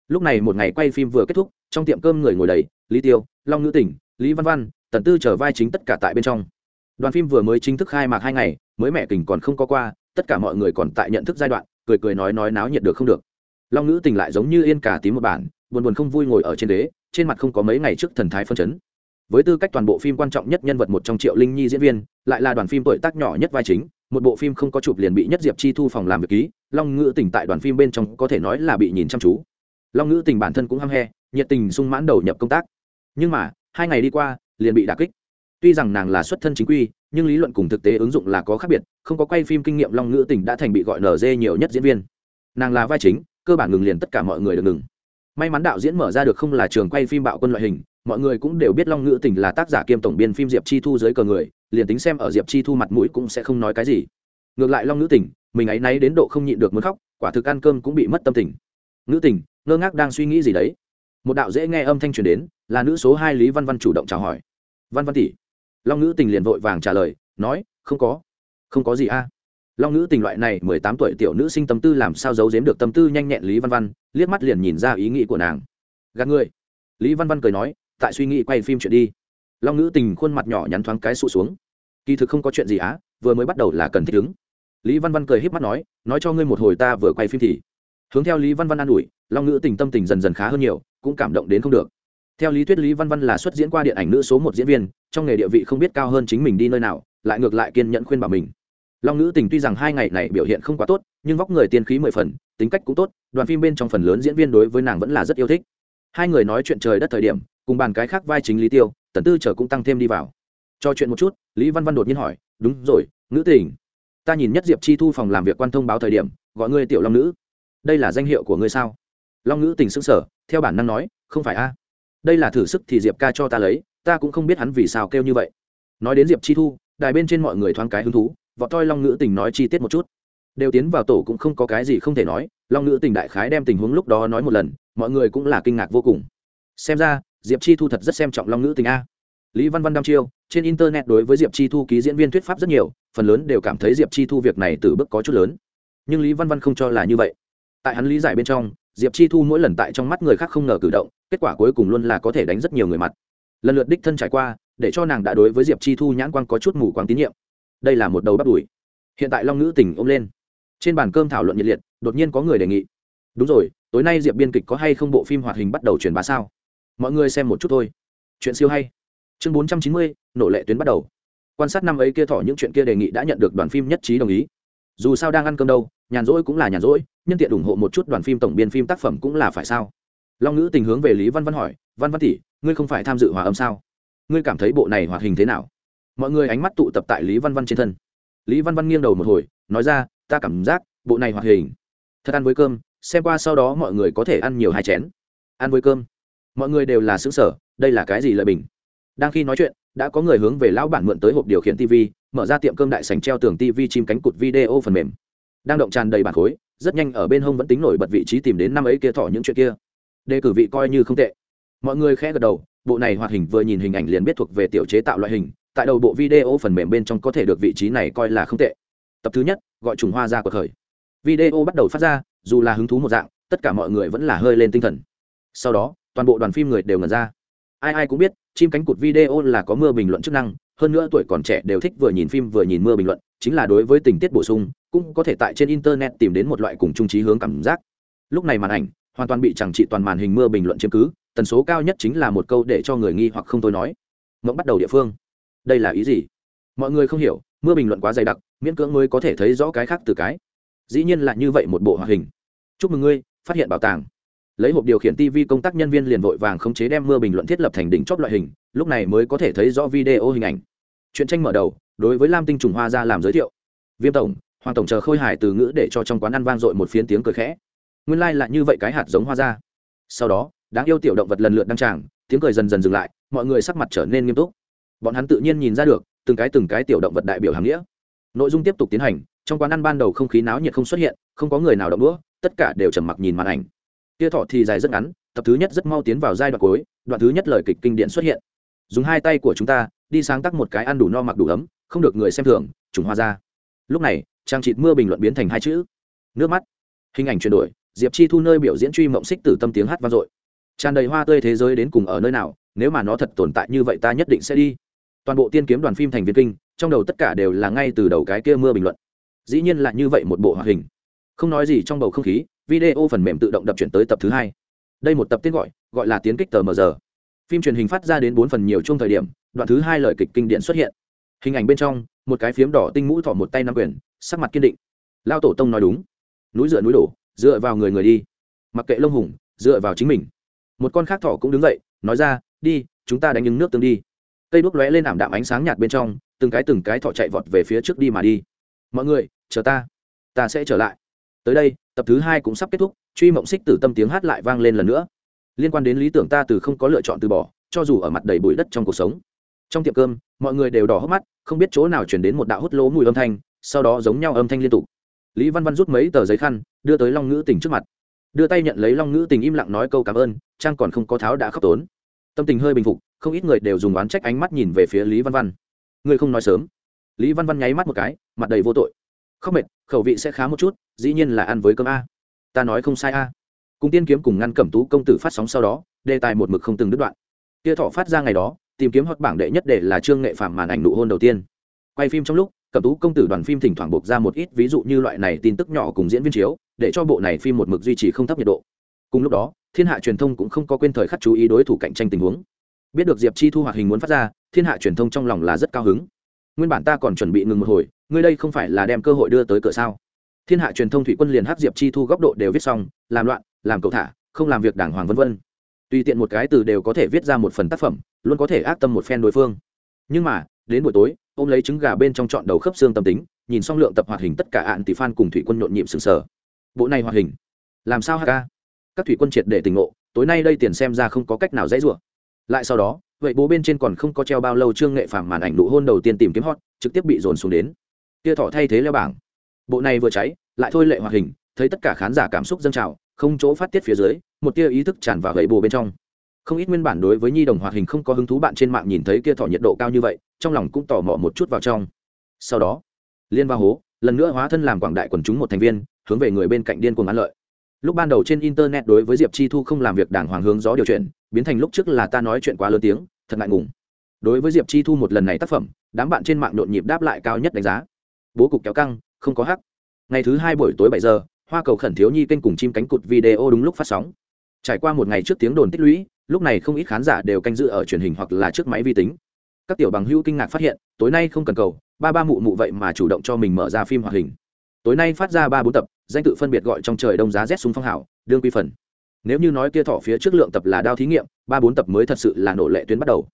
Lúc này một ngày quay phim vừa kết thúc, trong tiệm cơm người ngồi đầy, lý tiêu, long nữ tỉnh, lý văn văn, tần tư trở vai chính tất cả tại bên trong. Đoàn phim vừa mới chính thức khai mạc hai ngày, mới mẹ kình còn không có qua tất cả mọi người còn tại nhận thức giai đoạn, cười cười nói nói náo nhiệt được không được. Long nữ tình lại giống như yên cả tím một bản, buồn buồn không vui ngồi ở trên đế, trên mặt không có mấy ngày trước thần thái phân chấn. Với tư cách toàn bộ phim quan trọng nhất nhân vật một trong triệu linh nhi diễn viên, lại là đoàn phim tuổi tác nhỏ nhất vai chính, một bộ phim không có chụp liền bị nhất diệp chi thu phòng làm việc ký, long ngữ tình tại đoàn phim bên trong có thể nói là bị nhìn chăm chú. Long ngữ tình bản thân cũng hăng he, nhiệt tình sung mãn đầu nhập công tác. Nhưng mà, hai ngày đi qua, liền bị đà kích. Tuy rằng nàng là xuất thân chính quy nhưng lý luận cùng thực tế ứng dụng là có khác biệt, không có quay phim kinh nghiệm long ngữ tình đã thành bị gọi nở dê nhiều nhất diễn viên. Nàng là vai chính, cơ bản ngừng liền tất cả mọi người được ngừng. May mắn đạo diễn mở ra được không là trường quay phim bạo quân loại hình, mọi người cũng đều biết long ngữ tình là tác giả kiêm tổng biên phim diệp chi thu dưới cờ người, liền tính xem ở diệp chi thu mặt mũi cũng sẽ không nói cái gì. Ngược lại long ngữ tình, mình ấy náy đến độ không nhịn được muốn khóc, quả thực ăn cơm cũng bị mất tâm tình. Ngữ tình, ngơ ngác đang suy nghĩ gì đấy? Một đạo dễ nghe âm thanh truyền đến, là nữ số hai lý văn văn chủ động chào hỏi. Văn văn tỷ long ngữ tình liền vội vàng trả lời, nói, không có không có gì a. Long nữ tình loại này mười tám tuổi tiểu nữ sinh tâm tư làm sao giấu giếm được tâm tư nhanh nhẹn lý văn văn, liếc mắt liền nhìn ra ý nghĩ của nàng. Gạt người lý văn văn cười nói, tại suy nghĩ quay phim chuyện đi. Long nữ tình khuôn mặt nhỏ nhắn thoáng cái sụ xuống. Kỳ thực không có chuyện gì á, vừa mới bắt đầu là cần thích ứng. Lý văn văn cười h í p mắt nói nói cho ngươi một hồi ta vừa quay phim thì. Hướng theo lý văn văn an ủi, long nữ tình tâm tình dần dần khá hơn nhiều, cũng cảm động đến không được theo lý thuyết lý văn văn là xuất diễn qua điện ảnh nữ số một diễn viên, trong nghề địa vị không biết cao hơn chính mình đi nơi nào, lại ngược lại kiên nhẫn khuyên bảo mình. Long nữ tình tuy rằng hai ngày này biểu hiện không quá tốt, nhưng vóc người tiên khí mười phần, tính cách cũng tốt, đoàn phim bên trong phần lớn diễn viên đối với nàng vẫn là rất yêu thích. Hai người nói chuyện trời đất thời điểm, cùng bàn cái khác vai chính lý tiêu, tần tư trở cũng tăng thêm đi vào. Cho chuyện một chút, lý văn văn đột nhiên hỏi, đúng rồi nữ tình, ta nhìn nhất diệp chi thu phòng làm việc quan thông báo thời điểm, gọi ngươi tiểu long nữ đây là danh hiệu của ngươi sao? Long nữ tình s sở theo bản năng nói, không phải a đây là thử sức thì diệp ca cho ta lấy, ta cũng không biết hắn vì sao kêu như vậy. Nói đến diệp chi thu, đài bên trên mọi người thoáng cái hứng thú võ toi long nữ tình nói chi tiết một chút. Đều tiến vào tổ cũng không có cái gì không thể nói, long nữ tình đại khái đem tình huống lúc đó nói một lần, mọi người cũng là kinh ngạc vô cùng. Xem ra, diệp chi thu thật rất xem trọng long nữ tình a. Lý văn văn đăm chiêu, trên internet đối với diệp chi thu ký diễn viên thuyết pháp rất nhiều, phần lớn đều cảm thấy diệp chi thu việc này từ bước có chút lớn. Nhưng lý văn văn không cho là như vậy. Tại hắn lý giải bên trong, diệp chi thu mỗi lần tại trong mắt người khác không ngờ cử động kết quả cuối cùng luôn là có thể đánh rất nhiều người mặt. Lần lượt đích thân trải qua, để cho nàng đã đối với diệp chi thu nhãn quan có chút mù quáng tín nhiệm. Đây là một đầu bắt đùi. Hiện tại long nữ tỉnh ôm lên. Trên bàn cơm thảo luận nhiệt liệt, đột nhiên có người đề nghị. Đúng rồi, tối nay diệp biên kịch có hay không bộ phim hoạt hình bắt đầu truyền bá sao? Mọi người xem một chút thôi. Chuyện siêu hay. Chương bốn trăm chín mươi, nổ lệ tuyến bắt đầu. Quan sát năm ấy kia thỏ những chuyện kia đề nghị đã nhận được đoàn phim nhất trí đồng ý. Dù sao đang ăn cơm đâu, nhàn rỗi cũng là nhàn rỗi nhân tiện ủng hộ một chút đoàn phim tổng biên phim tác phẩm cũng là phải sao? Long ngữ tình hướng về lý văn văn hỏi, văn văn tỷ, ngươi không phải tham dự hòa âm sao? Ngươi cảm thấy bộ này hoạt hình thế nào? Mọi người ánh mắt tụ tập tại lý văn văn trên thân. Lý văn văn nghiêng đầu một hồi, nói ra, ta cảm giác bộ này hoạt hình thật ăn với cơm, xem qua sau đó mọi người có thể ăn nhiều hai chén. Ăn với cơm? Mọi người đều là xứng sở đây là cái gì lợi bình? Đang khi nói chuyện, đã có người hướng về lão bản mượn tới hộp điều khiển tv mở ra tiệm cơm đại sành treo tường tv chim cánh cụt video phần mềm. Đang động tràn đầy bản khối, rất nhanh ở bên hông vẫn tính nổi bật vị trí tìm đến năm ấy kia thỏ những chuyện kia đề cử vị coi như không tệ. Mọi người khẽ gật đầu, bộ này hoạt hình vừa nhìn hình ảnh liền biết thuộc về tiểu chế tạo loại hình, tại đầu bộ video phần mềm bên trong có thể được vị trí này coi là không tệ. Tập thứ nhất, gọi trùng hoa ra của khởi video bắt đầu phát ra, dù là hứng thú một dạng, tất cả mọi người vẫn là hơi lên tinh thần. Sau đó, toàn bộ đoàn phim người đều ngẩn ra. Ai ai cũng biết, chim cánh cụt video là có mưa bình luận chức năng, hơn nữa tuổi còn trẻ đều thích vừa nhìn phim vừa nhìn mưa bình luận, chính là đối với tình tiết bổ sung, cũng có thể tại trên internet tìm đến một loại cùng trung trí hướng cảm giác. Lúc này màn ảnh hoàn toàn bị chẳng trị toàn màn hình mưa bình luận chiếm cứ, tần số cao nhất chính là một câu để cho người nghi hoặc không tôi nói. Mộng bắt đầu địa phương. Đây là ý gì? Mọi người không hiểu, mưa bình luận quá dày đặc, miễn cưỡng mới có thể thấy rõ cái khác từ cái. Dĩ nhiên là như vậy một bộ hoạt hình. Chúc mừng ngươi, phát hiện bảo tàng. Lấy hộp điều khiển tv công tác nhân viên liền vội vàng khống chế đem mưa bình luận thiết lập thành đỉnh chóp loại hình, lúc này mới có thể thấy rõ video hình ảnh. Chuyện tranh mở đầu, đối với lam tinh trùng hoa ra làm giới thiệu. Viêm tổng, hoàng tổng chờ khôi hài từ ngữ để cho trong quán ăn vang dội một phiến tiếng cười khẽ nguyên lai、like、là như vậy cái hạt giống hoa ra. Sau đó, đáng yêu tiểu động vật lần lượt đăng tràng, tiếng cười dần dần dừng lại, mọi người sắc mặt trở nên nghiêm túc. Bọn hắn tự nhiên nhìn ra được, từng cái từng cái tiểu động vật đại biểu hàm nghĩa. Nội dung tiếp tục tiến hành, trong quán ăn ban đầu không khí náo nhiệt không xuất hiện, không có người nào động đũa, tất cả đều trầm mặc nhìn màn ảnh. Tia thọ thì dài rất ngắn, tập thứ nhất rất mau tiến vào giai đoạn cuối, đoạn thứ nhất lời kịch kinh điển xuất hiện. Dùng hai tay của chúng ta, đi sáng tác một cái ăn đủ no mặc đủ ấm, không được người xem thường, trùng hoa ra. Lúc này, trang trịt mưa bình luận biến thành hai chữ. Nước mắt. Hình ảnh chuyển đổi diệp chi thu nơi biểu diễn truy mộng xích từ tâm tiếng hát vang dội. Tràn đầy hoa tươi thế giới đến cùng ở nơi nào, nếu mà nó thật tồn tại như vậy ta nhất định sẽ đi. Toàn bộ tiên kiếm đoàn phim thành viên kinh, trong đầu tất cả đều là ngay từ đầu cái kia mưa bình luận. Dĩ nhiên là như vậy một bộ hoạt hình. Không nói gì trong bầu không khí, video phần mềm tự động đập chuyển tới tập thứ hai. Đây một tập tên gọi gọi là tiến kích tờ mờ giờ. Phim truyền hình phát ra đến bốn phần nhiều chung thời điểm, đoạn thứ hai lời kịch kinh điển xuất hiện. Hình ảnh bên trong, một cái phiếm đỏ tinh mũ thỏ một tay nắm quyền, sắc mặt kiên định. Lao tổ tông nói đúng. Núi dựa núi đổ dựa vào người người đi. Mặc kệ lông hùng, dựa vào chính mình. Một con khác thỏ cũng đứng dậy, nói ra, đi, chúng ta đánh những nước tương đi. Cây đuốc lóe lên ảm đạm ánh sáng nhạt bên trong, từng cái từng cái thỏ chạy vọt về phía trước đi mà đi. Mọi người, chờ ta ta sẽ trở lại. Tới đây, tập thứ hai cũng sắp kết thúc, truy mộng xích tử tâm tiếng hát lại vang lên lần nữa. Liên quan đến lý tưởng ta từ không có lựa chọn từ bỏ, cho dù ở mặt đầy bụi đất trong cuộc sống. Trong tiệm cơm, mọi người đều đỏ hốc mắt, không biết chỗ nào chuyển đến một đạo hút lỗ mùi âm thanh, sau đó giống nhau âm thanh liên tục. Lý văn văn rút mấy tờ giấy khăn đưa tới long ngữ tình trước mặt đưa tay nhận lấy long ngữ tình im lặng nói câu cảm ơn trang còn không có tháo đã khóc tốn tâm tình hơi bình phục không ít người đều dùng oán trách ánh mắt nhìn về phía lý văn văn ngươi không nói sớm lý văn văn nháy mắt một cái mặt đầy vô tội khóc mệt khẩu vị sẽ khá một chút dĩ nhiên là ăn với cơm a ta nói không sai a cùng tiên kiếm cùng ngăn cẩm tú công tử phát sóng sau đó đề tài một mực không từng đứt đoạn kia thọ phát ra ngày đó tìm kiếm hoặc bảng đệ nhất để là trương nghệ phạm màn ảnh nụ hôn đầu tiên quay phim trong lúc cẩm tú công tử đoàn phim thỉnh thoảng buộc ra một ít ví dụ như loại này tin tức nhỏ cùng diễn viên chiếu để cho bộ này phim một mực duy trì không thấp nhiệt độ. Cùng lúc đó, thiên hạ truyền thông cũng không có quên thời khắc chú ý đối thủ cạnh tranh tình huống. Biết được diệp chi thu hoạt hình muốn phát ra, thiên hạ truyền thông trong lòng là rất cao hứng. Nguyên bản ta còn chuẩn bị ngừng một hồi, ngươi đây không phải là đem cơ hội đưa tới cửa sao? Thiên hạ truyền thông thủy quân liền hát diệp chi thu góc độ đều viết xong, làm loạn, làm cầu thả, không làm việc đàng hoàng vân vân. Tùy tiện một cái từ đều có thể viết ra một phần tác phẩm, luôn có thể ác tâm một phen đối phương. Nhưng mà, đến buổi tối ô m lấy trứng gà bên trong trọn đầu khớp xương tâm tính, nhìn xong lượng tập hoạt hình tất cả ạn tỷ phan cùng thủy quân nhộn nhịp sừng sờ bộ này hoạt hình. Làm sao hk các thủy quân triệt để tỉnh ngộ, tối nay đây tiền xem ra không có cách nào dễ rủa. Lại sau đó, vậy bố bên trên còn không có treo bao lâu trương nghệ phàm màn ảnh nụ hôn đầu tiên tìm kiếm hot, trực tiếp bị dồn xuống đến. Kia thỏ thay thế leo bảng. Bộ này vừa cháy, lại thôi lệ hoạt hình, thấy tất cả khán giả cảm xúc dâng trào, không chỗ phát tiết phía dưới, một tia ý thức tràn vào gậy bồ bên trong. Không ít nguyên bản đối với nhi đồng hoạt hình không có hứng thú bạn trên mạng nhìn thấy kia thỏ nhiệt độ cao như vậy, trong lòng cũng tò mò một chút vào trong. Sau đó, liên va hố, lần nữa hóa thân làm quảng đại quần chúng một thành viên hướng về người bên cạnh điên cuồng ăn lợi. Lúc ban đầu trên internet đối với diệp chi thu không làm việc đảng hoàng hướng gió điều chuyển, biến thành lúc trước là ta nói chuyện quá lớn tiếng, thật ngại ngùng. Đối với diệp chi thu một lần này tác phẩm, đám bạn trên mạng nhộn nhịp đáp lại cao nhất đánh giá. Bố cục kéo căng, không có hắc. Ngày thứ hai buổi tối bảy giờ, hoa cầu khẩn thiếu nhi kênh cùng chim cánh cụt video đúng lúc phát sóng. Trải qua một ngày trước tiếng đồn tích lũy, lúc này không ít khán giả đều canh dự ở truyền hình hoặc là trước máy vi tính. Các tiểu bằng hữu kinh ngạc phát hiện, tối nay không cần cầu, ba ba mụ mụ vậy mà chủ động cho mình mở ra phim hoạt hình tối nay phát ra ba bốn tập, danh tự phân biệt gọi trong trời đông giá rét súng phong hảo đương quy phần. Nếu như nói kia thỏ phía trước lượng tập là đao thí nghiệm, ba bốn tập mới thật sự là nổ lệ tuyến bắt đầu.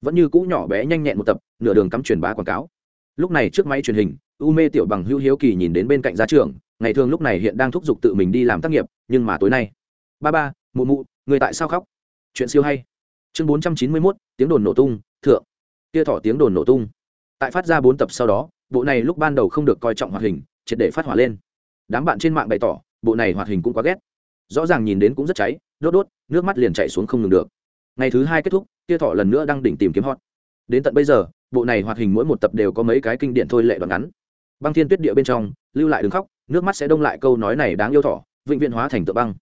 Vẫn như cũ nhỏ bé nhanh nhẹn một tập, nửa đường cắm truyền bá quảng cáo. Lúc này trước máy truyền hình, u mê tiểu bằng hữu hiếu kỳ nhìn đến bên cạnh gia trưởng, ngày thường lúc này hiện đang thúc giục tự mình đi làm tác nghiệp, nhưng mà tối nay. Ba ba, mụ mụ, người tại sao khóc? Chuyện siêu hay. Chương bốn trăm chín mươi mốt, tiếng đồn nổ tung, thượng. Kia thỏ tiếng đồn nổ tung. Tại phát ra bốn tập sau đó, bộ này lúc ban đầu không được coi trọng hoạt hình triệt để phát hỏa lên. Đám bạn trên mạng bày tỏ, bộ này hoạt hình cũng quá ghét. Rõ ràng nhìn đến cũng rất cháy, đốt đốt, nước mắt liền chạy xuống không ngừng được. Ngày thứ hai kết thúc, kia thọ lần nữa đang đỉnh tìm kiếm hot. Đến tận bây giờ, bộ này hoạt hình mỗi một tập đều có mấy cái kinh điển thôi lệ đoạn ngắn. Băng thiên tuyết địa bên trong, lưu lại đừng khóc, nước mắt sẽ đông lại câu nói này đáng yêu thỏ, vĩnh viễn hóa thành tự băng.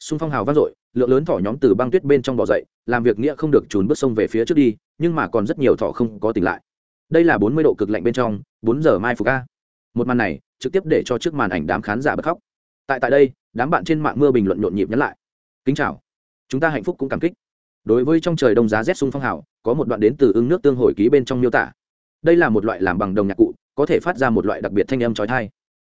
Xung phong hào vang dội, lượng lớn thỏ nhóm từ băng tuyết bên trong bỏ dậy, làm việc nghĩa không được trốn bước sông về phía trước đi, nhưng mà còn rất nhiều thỏ không có tỉnh lại. Đây là bốn mươi độ cực lạnh bên trong, bốn giờ mai phục ca một màn này trực tiếp để cho trước màn ảnh đám khán giả bật khóc. Tại tại đây, đám bạn trên mạng mưa bình luận nhộn nhịp nhắn lại. Kính chào. Chúng ta hạnh phúc cũng cảm kích. Đối với trong trời đông giá rét sung phong hào, có một đoạn đến từ ứng nước tương hồi ký bên trong miêu tả. Đây là một loại làm bằng đồng nhạc cụ, có thể phát ra một loại đặc biệt thanh âm trói thai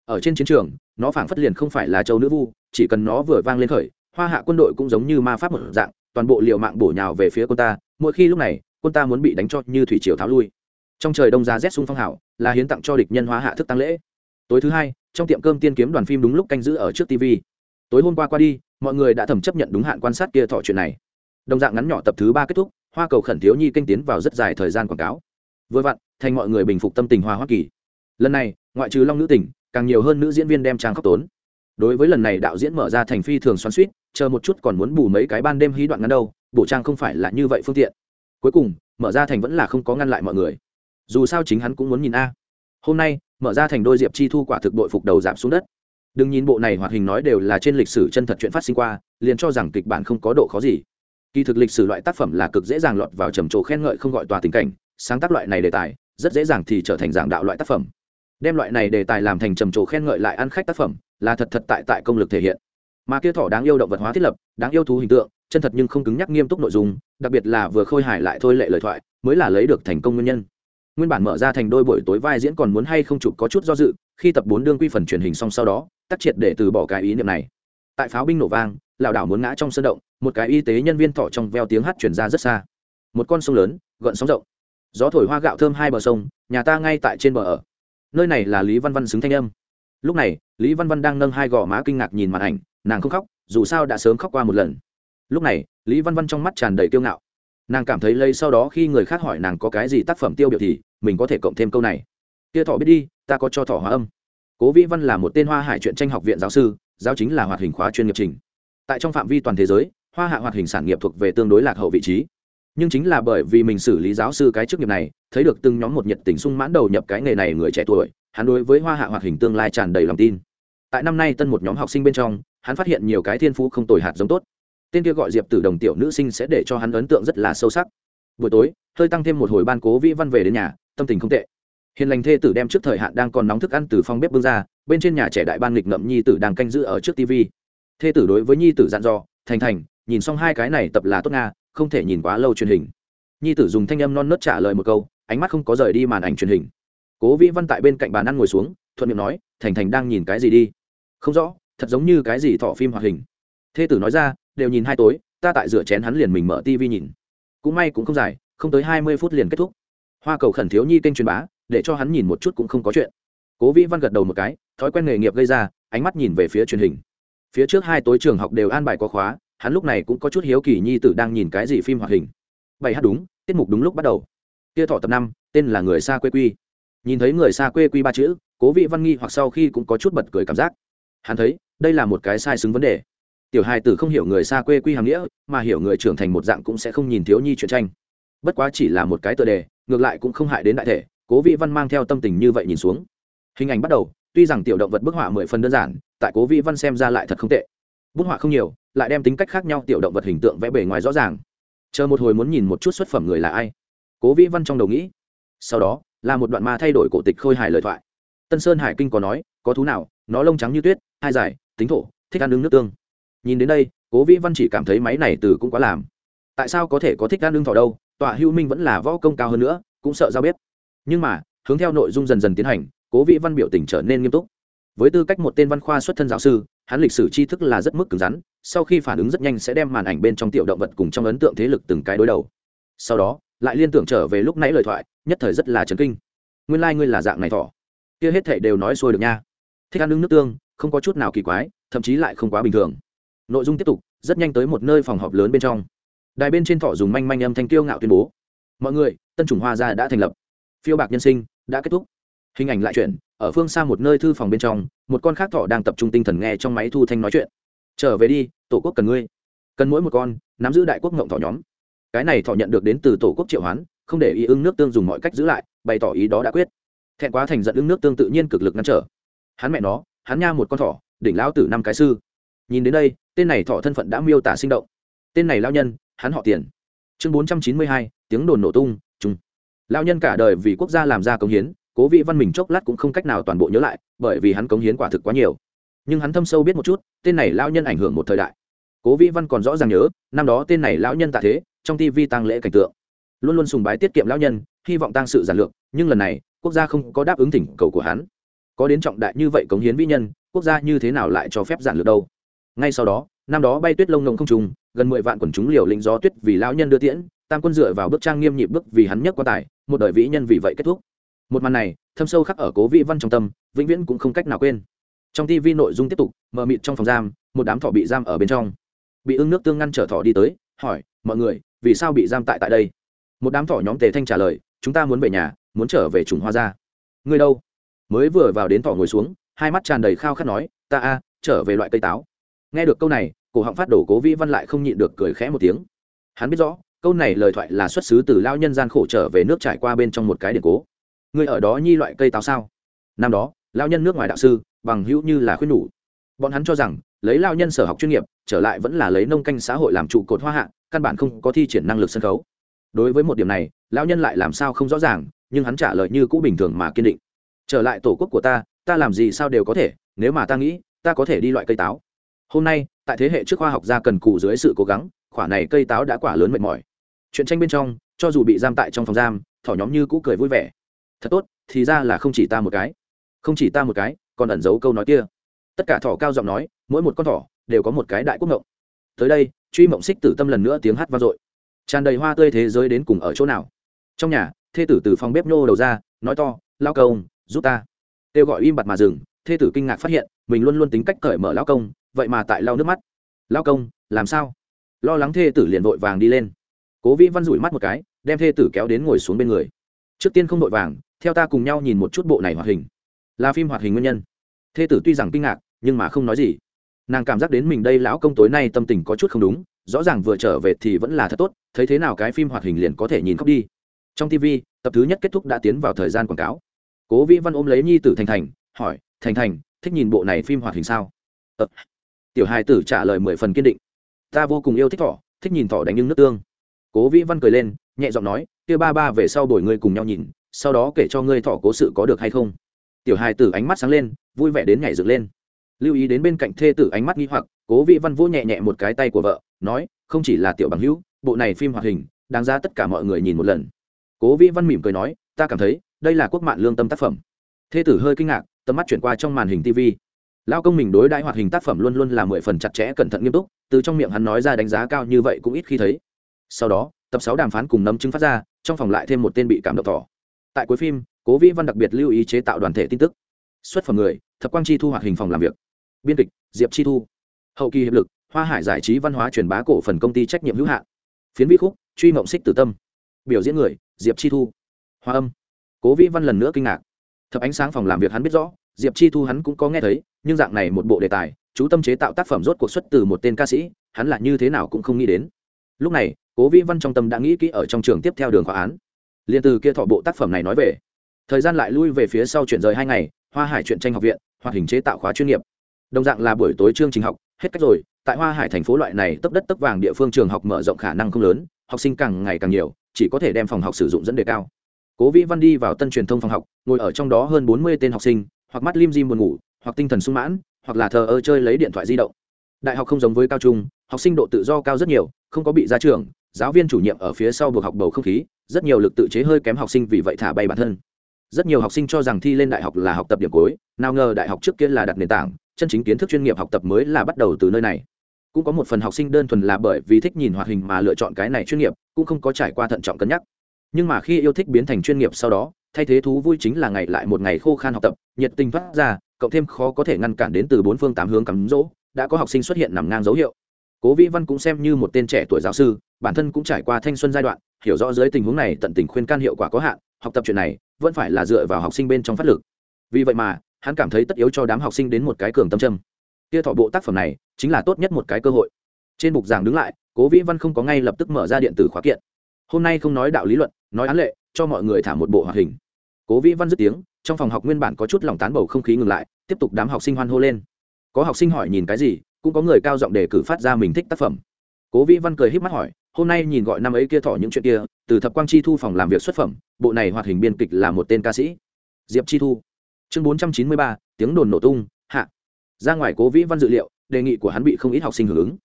ở trên chiến trường, nó phảng phất liền không phải là châu nữ vu, chỉ cần nó vừa vang lên khởi, hoa hạ quân đội cũng giống như ma pháp một dạng, toàn bộ liệu mạng bổ nhào về phía quân ta, mỗi khi lúc này, quân ta muốn bị đánh cho như thủy triều tháo lui trong trời đông giá rét sung phong hảo, là hiến tặng cho địch nhân hóa hạ thức tăng lễ. Tối thứ hai, trong tiệm cơm tiên kiếm đoàn phim đúng lúc canh giữ ở trước tv tối hôm qua qua đi, mọi người đã thẩm chấp nhận đúng hạn quan sát kia thọ chuyện này. Đồng dạng ngắn nhỏ tập thứ ba kết thúc, hoa cầu khẩn thiếu nhi kênh tiến vào rất dài thời gian quảng cáo. Vừa vặn, thành mọi người bình phục tâm tình hoa hoa kỳ. Lần này, ngoại trừ long nữ tỉnh, càng nhiều hơn nữ diễn viên đem trang khóc tốn. Đối với lần này đạo diễn mở ra thành phi thường xoắn suýt chờ một chút còn muốn bù mấy cái ban đêm hí đoạn ngắn đâu bổ trang không phải là như vậy phương tiện. Cuối cùng, mở ra thành vẫn là không có ngăn lại mọi người dù sao chính hắn cũng muốn nhìn a. Hôm nay, mở ra thành đôi diệp chi thu quả thực đội phục đầu giảm xuống đất. Đừng nhìn bộ này hoạt hình nói đều là trên lịch sử chân thật chuyện phát sinh qua, liền cho rằng kịch bản không có độ khó gì. Kỳ thực lịch sử loại tác phẩm là cực dễ dàng lọt vào trầm trồ khen ngợi không gọi tòa tình cảnh, sáng tác loại này đề tài, rất dễ dàng thì trở thành dạng đạo loại tác phẩm. Đem loại này đề tài làm thành trầm trồ khen ngợi lại ăn khách tác phẩm, là thật thật tại tại công lực thể hiện. Mà kia thỏ đáng yêu động vật hóa thiết lập, đáng yêu thú hình tượng, chân thật nhưng không cứng nhắc nghiêm túc nội dung, đặc biệt là vừa khôi hài lại thôi lệ lời thoại, mới là lấy được thành công nguyên nhân nguyên bản mở ra thành đôi buổi tối vai diễn còn muốn hay không chụp có chút do dự, khi tập bốn đương quy phần truyền hình xong sau đó, tắt triệt để từ bỏ cái ý niệm này. Tại pháo binh nổ vang, lảo đảo muốn ngã trong sân động, một cái y tế nhân viên thọ trong veo tiếng hát chuyển ra rất xa. Một con sông lớn, gợn sóng rộng. Gió thổi hoa gạo thơm hai bờ sông, nhà ta ngay tại trên bờ ở. Nơi này là lý văn văn xứng thanh âm. Lúc này, lý văn văn đang nâng hai gò má kinh ngạc nhìn màn ảnh, nàng không khóc, dù sao đã sớm khóc qua một lần. Lúc này, lý văn văn trong mắt tràn đầy kiêu ngạo. Nàng cảm thấy lây sau đó khi người khác hỏi nàng có cái gì tác phẩm tiêu biểu thì mình có thể cộng thêm câu này. Kia thọ biết đi, ta có cho thọ hóa âm. Cố vĩ văn là một tên hoa hải truyện tranh học viện giáo sư, giáo chính là hoạt hình khóa chuyên nghiệp trình. Tại trong phạm vi toàn thế giới, hoa hạ hoạt hình sản nghiệp thuộc về tương đối lạc hậu vị trí. Nhưng chính là bởi vì mình xử lý giáo sư cái chức nghiệp này, thấy được từng nhóm một nhiệt tình sung mãn đầu nhập cái nghề này người trẻ tuổi, hắn đối với hoa hạ hoạt hình tương lai tràn đầy lòng tin. Tại năm nay tân một nhóm học sinh bên trong, hắn phát hiện nhiều cái thiên phú không tồi hạt giống tốt. Tên kia gọi diệp tử đồng tiểu nữ sinh sẽ để cho hắn ấn tượng rất là sâu sắc. Buổi tối, hơi tăng thêm một hồi ban cố vĩ văn về đến nhà tâm tình không tệ. Hiền lành thê tử đem trước thời hạn đang còn nóng thức ăn từ phòng bếp bưng ra, bên trên nhà trẻ đại ban nghịch ngậm nhi tử đang canh giữ ở trước tv thê tử đối với nhi tử dặn dò, thành thành, nhìn xong hai cái này tập là tốt nga, không thể nhìn quá lâu truyền hình. Nhi tử dùng thanh âm non nớt trả lời một câu, ánh mắt không có rời đi màn ảnh truyền hình. Cố vĩ văn tại bên cạnh bàn ăn ngồi xuống, thuận miệng nói, thành thành đang nhìn cái gì đi? Không rõ, thật giống như cái gì thọ phim hoạt hình. Thê tử nói ra, đều nhìn hai tối, ta tại rửa chén hắn liền mình mở tv nhìn. Cũng may cũng không dài, không tới hai mươi phút liền kết thúc hoa cầu khẩn thiếu nhi kênh truyền bá, để cho hắn nhìn một chút cũng không có chuyện. Cố vĩ văn gật đầu một cái, thói quen nghề nghiệp gây ra, ánh mắt nhìn về phía truyền hình. Phía trước hai tối trường học đều an bài có khóa, hắn lúc này cũng có chút hiếu kỳ nhi tử đang nhìn cái gì phim hoạt hình. Bảy h đúng, tiết mục đúng lúc bắt đầu. Kia thọ tập năm, tên là người xa quê quy. Nhìn thấy người xa quê quy ba chữ, cố vị văn nghi hoặc sau khi cũng có chút bật cười cảm giác. Hắn thấy, đây là một cái sai xứng vấn đề. Tiểu hài tử không hiểu người xa quê quy hàm nghĩa, mà hiểu người trưởng thành một dạng cũng sẽ không nhìn thiếu nhi chuyện tranh bất quá chỉ là một cái tựa đề, ngược lại cũng không hại đến đại thể, cố vị văn mang theo tâm tình như vậy nhìn xuống. Hình ảnh bắt đầu, tuy rằng tiểu động vật bức họa mười phần đơn giản, tại cố vị văn xem ra lại thật không tệ. Bức họa không nhiều, lại đem tính cách khác nhau tiểu động vật hình tượng vẽ bề ngoài rõ ràng. Chờ một hồi muốn nhìn một chút xuất phẩm người là ai. Cố vĩ văn trong đầu nghĩ. Sau đó, là một đoạn ma thay đổi cổ tịch khôi hài lời thoại. Tân sơn hải kinh có nói, có thú nào, nó lông trắng như tuyết, hai dài, tính thổ, thích ăn đứng nước tương. Nhìn đến đây, cố vĩ văn chỉ cảm thấy máy này từ cũng quá làm. Tại sao có thể có thích ăn đứng thỏ đâu? Tọa hữu minh vẫn là võ công cao hơn nữa, cũng sợ giao biết nhưng mà, hướng theo nội dung dần dần tiến hành, cố vĩ văn biểu tình trở nên nghiêm túc. Với tư cách một tên văn khoa xuất thân giáo sư, hắn lịch sử tri thức là rất mức cứng rắn, sau khi phản ứng rất nhanh sẽ đem màn ảnh bên trong tiểu động vật cùng trong ấn tượng thế lực từng cái đối đầu. Sau đó, lại liên tưởng trở về lúc nãy lời thoại, nhất thời rất là chấn kinh. Nguyên lai、like、ngươi là dạng này thỏ. Kia hết thệ đều nói xuôi được nha. Thích ăn nước nước tương, không có chút nào kỳ quái, thậm chí lại không quá bình thường. Nội dung tiếp tục, rất nhanh tới một nơi phòng họp lớn bên trong đài bên trên thỏ dùng manh manh âm thanh tiêu ngạo tuyên bố. Mọi người, tân chủng hoa gia đã thành lập. Phiêu bạc nhân sinh đã kết thúc. Hình ảnh lại chuyển, ở phương xa một nơi thư phòng bên trong, một con khác thỏ đang tập trung tinh thần nghe trong máy thu thanh nói chuyện. Trở về đi, tổ quốc cần ngươi. Cần mỗi một con, nắm giữ đại quốc ngộng thỏ nhóm. Cái này thỏ nhận được đến từ tổ quốc triệu hoán, không để ý ứng nước tương dùng mọi cách giữ lại, bày tỏ ý đó đã quyết. Thẹn quá thành giận ứng nước tương tự nhiên cực lực ngăn trở. Hắn mẹ nó, hắn nha một con thỏ, đỉnh lão tử năm cái sư. Nhìn đến đây, tên này thỏ thân phận đã miêu tả sinh động. Tên này lao nhân hắn họ tiền. Chương bốn trăm chín mươi hai, tiếng đồn nổ tung chung lao nhân cả đời vì quốc gia làm ra công hiến, cố vị văn mình chốc lát cũng không cách nào toàn bộ nhớ lại, bởi vì hắn cống hiến quả thực quá nhiều. Nhưng hắn thâm sâu biết một chút, tên này lão nhân ảnh hưởng một thời đại. Cố vĩ văn còn rõ ràng nhớ, năm đó tên này lão nhân tạ thế, trong tv tăng lễ cảnh tượng. Luôn luôn sùng bái tiết kiệm lão nhân, hy vọng tăng sự giản lược, nhưng lần này, quốc gia không có đáp ứng thỉnh cầu của hắn. Có đến trọng đại như vậy cống hiến vĩ nhân, quốc gia như thế nào lại cho phép giản lược đâu? Ngay sau đó năm đó bay tuyết lông ngông không trùng, gần mười vạn quần chúng liều lĩnh gió tuyết vì lão nhân đưa tiễn, tam quân dựa vào bước trang nghiêm nhịp bước vì hắn nhất quan tài, một đời vĩ nhân vì vậy kết thúc. Một màn này, thâm sâu khắc ở cố vĩ văn trong tâm, vĩnh viễn cũng không cách nào quên. Trong tv nội dung tiếp tục, mờ mịt trong phòng giam, một đám thỏ bị giam ở bên trong. Bị ưng nước tương ngăn trở thỏ đi tới, hỏi, mọi người, vì sao bị giam tại tại đây? Một đám thỏ nhóm tề thanh trả lời, chúng ta muốn về nhà, muốn trở về trùng hoa ra. Ngươi đâu? Mới vừa vào đến thỏ ngồi xuống, hai mắt tràn đầy khao khát nói, ta a, trở về loại cây táo. Nghe được câu này cổ họng phát đổ cố vĩ văn lại không nhịn được cười khẽ một tiếng. Hắn biết rõ, câu này lời thoại là xuất xứ từ lao nhân gian khổ trở về nước trải qua bên trong một cái điện cố. Người ở đó nhi loại cây táo sao? Năm đó lao nhân nước ngoài đạo sư, bằng hữu như là khuyên nhủ. Bọn hắn cho rằng, lấy lao nhân sở học chuyên nghiệp, trở lại vẫn là lấy nông canh xã hội làm trụ cột hoa hạ, căn bản không có thi triển năng lực sân khấu. Đối với một điểm này lao nhân lại làm sao không rõ ràng, nhưng hắn trả lời như cũ bình thường mà kiên định. Trở lại tổ quốc của ta ta làm gì sao đều có thể, nếu mà ta nghĩ, ta có thể đi loại cây táo. Hôm nay tại thế hệ trước khoa học gia cần cù dưới sự cố gắng khoả này cây táo đã quả lớn mệt mỏi. Chuyện tranh bên trong, cho dù bị giam tại trong phòng giam, thỏ nhóm như cũ cười vui vẻ. Thật tốt, thì ra là không chỉ ta một cái. Không chỉ ta một cái, còn ẩn giấu câu nói kia. Tất cả thỏ cao giọng nói, mỗi một con thỏ đều có một cái đại quốc mộng tới đây, truy mộng xích tử tâm lần nữa tiếng hát vang dội. Tràn đầy hoa tươi thế giới đến cùng ở chỗ nào? Trong nhà, thê tử từ phòng bếp nhô đầu ra, nói to lao công, giúp ta. Kêu gọi im bặt mà dừng, thê tử kinh ngạc phát hiện, mình luôn luôn tính cách cởi mở lao công vậy mà tại lau nước mắt. Lao công, làm sao? Lo lắng thê tử liền vội vàng đi lên. Cố vĩ văn rủi mắt một cái, đem thê tử kéo đến ngồi xuống bên người. Trước tiên không vội vàng, theo ta cùng nhau nhìn một chút bộ này hoạt hình. Là phim hoạt hình nguyên nhân. Thê tử tuy rằng kinh ngạc, nhưng mà không nói gì. Nàng cảm giác đến mình đây lão công tối nay tâm tình có chút không đúng, rõ ràng vừa trở về thì vẫn là thật tốt, thấy thế nào cái phim hoạt hình liền có thể nhìn khóc đi. Trong tv tập thứ nhất kết thúc đã tiến vào thời gian quảng cáo. Cố vĩ văn ôm lấy nhi tử thành thành, hỏi, thành thành, thích nhìn bộ này phim hoạt hình sao? Ờ tiểu hai tử trả lời mười phần kiên định. Ta vô cùng yêu thích thỏ, thích nhìn thỏ đánh nhưng nước tương. Cố vĩ văn cười lên, nhẹ giọng nói, kia ba ba về sau đổi ngươi cùng nhau nhìn, sau đó kể cho ngươi thỏ cố sự có được hay không. Tiểu hai tử ánh mắt sáng lên, vui vẻ đến nhảy dựng lên. Lưu ý đến bên cạnh thê tử ánh mắt nghi hoặc, cố vĩ văn vỗ nhẹ nhẹ một cái tay của vợ, nói, không chỉ là tiểu bằng hữu, bộ này phim hoạt hình, đáng ra tất cả mọi người nhìn một lần. Cố vĩ văn mỉm cười nói, ta cảm thấy, đây là quốc mạng lương tâm tác phẩm. Thê tử hơi kinh ngạc, tầm mắt chuyển qua trong màn hình tv lao công mình đối đại hoạt hình tác phẩm luôn luôn là mười phần chặt chẽ, cẩn thận nghiêm túc, từ trong miệng hắn nói ra đánh giá cao như vậy cũng ít khi thấy. Sau đó, tập sáu đàm phán cùng nấm chứng phát ra, trong phòng lại thêm một tên bị cảm động tỏ tại cuối phim, cố vĩ văn đặc biệt lưu ý chế tạo đoàn thể tin tức. Xuất phẩm người, thập quang chi thu hoạt hình phòng làm việc. Biên kịch, diệp chi thu. Hậu kỳ hiệp lực, hoa hải giải trí văn hóa truyền bá cổ phần công ty trách nhiệm hữu hạn. Phiến vi khúc, truy mộng xích tử tâm. Biểu diễn người, diệp chi thu. Hoa âm. Cố vĩ văn lần nữa kinh ngạc. Thập ánh sáng phòng làm việc hắn biết rõ diệp chi thu hắn cũng có nghe thấy, nhưng dạng này một bộ đề tài, chú tâm chế tạo tác phẩm rốt cuộc xuất từ một tên ca sĩ, hắn là như thế nào cũng không nghĩ đến. Lúc này, cố vĩ văn trong tâm đã nghĩ kỹ ở trong trường tiếp theo đường khóa án. Liền từ kia thọ bộ tác phẩm này nói về, thời gian lại lui về phía sau chuyển rời hai ngày, hoa hải truyện tranh học viện, hoạt hình chế tạo khóa chuyên nghiệp. Đồng dạng là buổi tối chương trình học, hết cách rồi, tại hoa hải thành phố loại này tấp đất tấp vàng địa phương trường học mở rộng khả năng không lớn, học sinh càng ngày càng nhiều, chỉ có thể đem phòng học sử dụng dẫn đề cao. Cố vĩ văn đi vào tân truyền thông phòng học, ngồi ở trong đó hơn bốn mươi tên học sinh hoặc mắt lim dim buồn ngủ, hoặc tinh thần sung mãn, hoặc là thờ ơ chơi lấy điện thoại di động. Đại học không giống với cao trung, học sinh độ tự do cao rất nhiều, không có bị ra trường giáo viên chủ nhiệm ở phía sau buộc học bầu không khí, rất nhiều lực tự chế hơi kém học sinh vì vậy thả bay bản thân. Rất nhiều học sinh cho rằng thi lên đại học là học tập điểm cuối, nào ngờ đại học trước kia là đặt nền tảng, chân chính kiến thức chuyên nghiệp học tập mới là bắt đầu từ nơi này. Cũng có một phần học sinh đơn thuần là bởi vì thích nhìn hoạt hình mà lựa chọn cái này chuyên nghiệp, cũng không có trải qua thận trọng cân nhắc nhưng mà khi yêu thích biến thành chuyên nghiệp sau đó, thay thế thú vui chính là ngày lại một ngày khô khan học tập, nhiệt tình thoát ra, cộng thêm khó có thể ngăn cản đến từ bốn phương tám hướng cắm rỗ đã có học sinh xuất hiện nằm ngang dấu hiệu. Cố vĩ văn cũng xem như một tên trẻ tuổi giáo sư, bản thân cũng trải qua thanh xuân giai đoạn, hiểu rõ dưới tình huống này tận tình khuyên can hiệu quả có hạn, học tập chuyện này vẫn phải là dựa vào học sinh bên trong phát lực. Vì vậy mà, hắn cảm thấy tất yếu cho đám học sinh đến một cái cường tâm trâm kia thọ bộ tác phẩm này chính là tốt nhất một cái cơ hội. Trên bục giảng đứng lại, cố vĩ văn không có ngay lập tức mở ra điện tử khóa kiện hôm nay không nói đạo lý luận, nói án lệ, cho mọi người thả một bộ hoạt hình. Cố vĩ văn dứt tiếng, trong phòng học nguyên bản có chút lòng tán bầu không khí ngừng lại, tiếp tục đám học sinh hoan hô lên. Có học sinh hỏi nhìn cái gì, cũng có người cao giọng đề cử phát ra mình thích tác phẩm. Cố vĩ văn cười h í p mắt hỏi, hôm nay nhìn gọi năm ấy kia thỏ những chuyện kia, từ thập quang chi thu phòng làm việc xuất phẩm, bộ này hoạt hình biên kịch là một tên ca sĩ. Diệp chi thu. Chương bốn trăm chín mươi ba, tiếng đồn nổ tung, hạ. Ra ngoài cố vĩ văn dự liệu, đề nghị của hắn bị không ít học sinh hưởng ứng.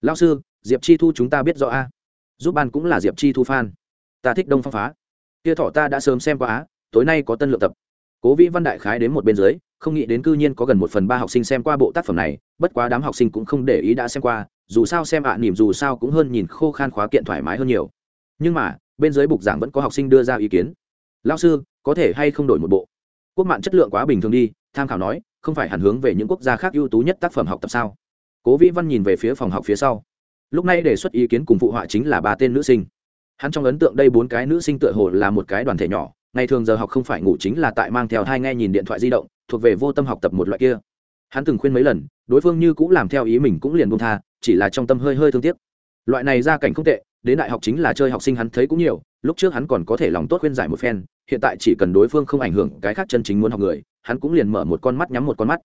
Lao sư, diệp chi thu chúng ta biết rõ a? Giúp ban cũng là diệp chi thu phan. Ta thích đông phong phá. Kia thỏ ta đã sớm xem qua á tối nay có tân lượng tập. Cố vĩ văn đại khái đến một bên dưới không nghĩ đến cư nhiên có gần một phần ba học sinh xem qua bộ tác phẩm này bất quá đám học sinh cũng không để ý đã xem qua dù sao xem ạ à, nỉm dù sao cũng hơn nhìn khô khan khóa kiện thoải mái hơn nhiều. Nhưng mà bên dưới bục giảng vẫn có học sinh đưa ra ý kiến. Lao sư có thể hay không đổi một bộ? Quốc mạng chất lượng quá bình thường đi tham khảo nói không phải hẳn hướng về những quốc gia khác ưu tú nhất tác phẩm học tập sao? Cố vĩ văn nhìn về phía phòng học phía sau lúc này đề xuất ý kiến cùng phụ họa chính là ba tên nữ sinh. Hắn trong ấn tượng đây bốn cái nữ sinh tựa hồ là một cái đoàn thể nhỏ, ngày thường giờ học không phải ngủ chính là tại mang theo hai nghe nhìn điện thoại di động, thuộc về vô tâm học tập một loại kia. Hắn từng khuyên mấy lần, đối phương như cũng làm theo ý mình cũng liền buông tha, chỉ là trong tâm hơi hơi thương tiếc. Loại này ra cảnh không tệ, đến đại học chính là chơi học sinh hắn thấy cũng nhiều, lúc trước hắn còn có thể lòng tốt khuyên giải một phen, hiện tại chỉ cần đối phương không ảnh hưởng cái khác chân chính muốn học người, hắn cũng liền mở một con mắt nhắm một con mắt.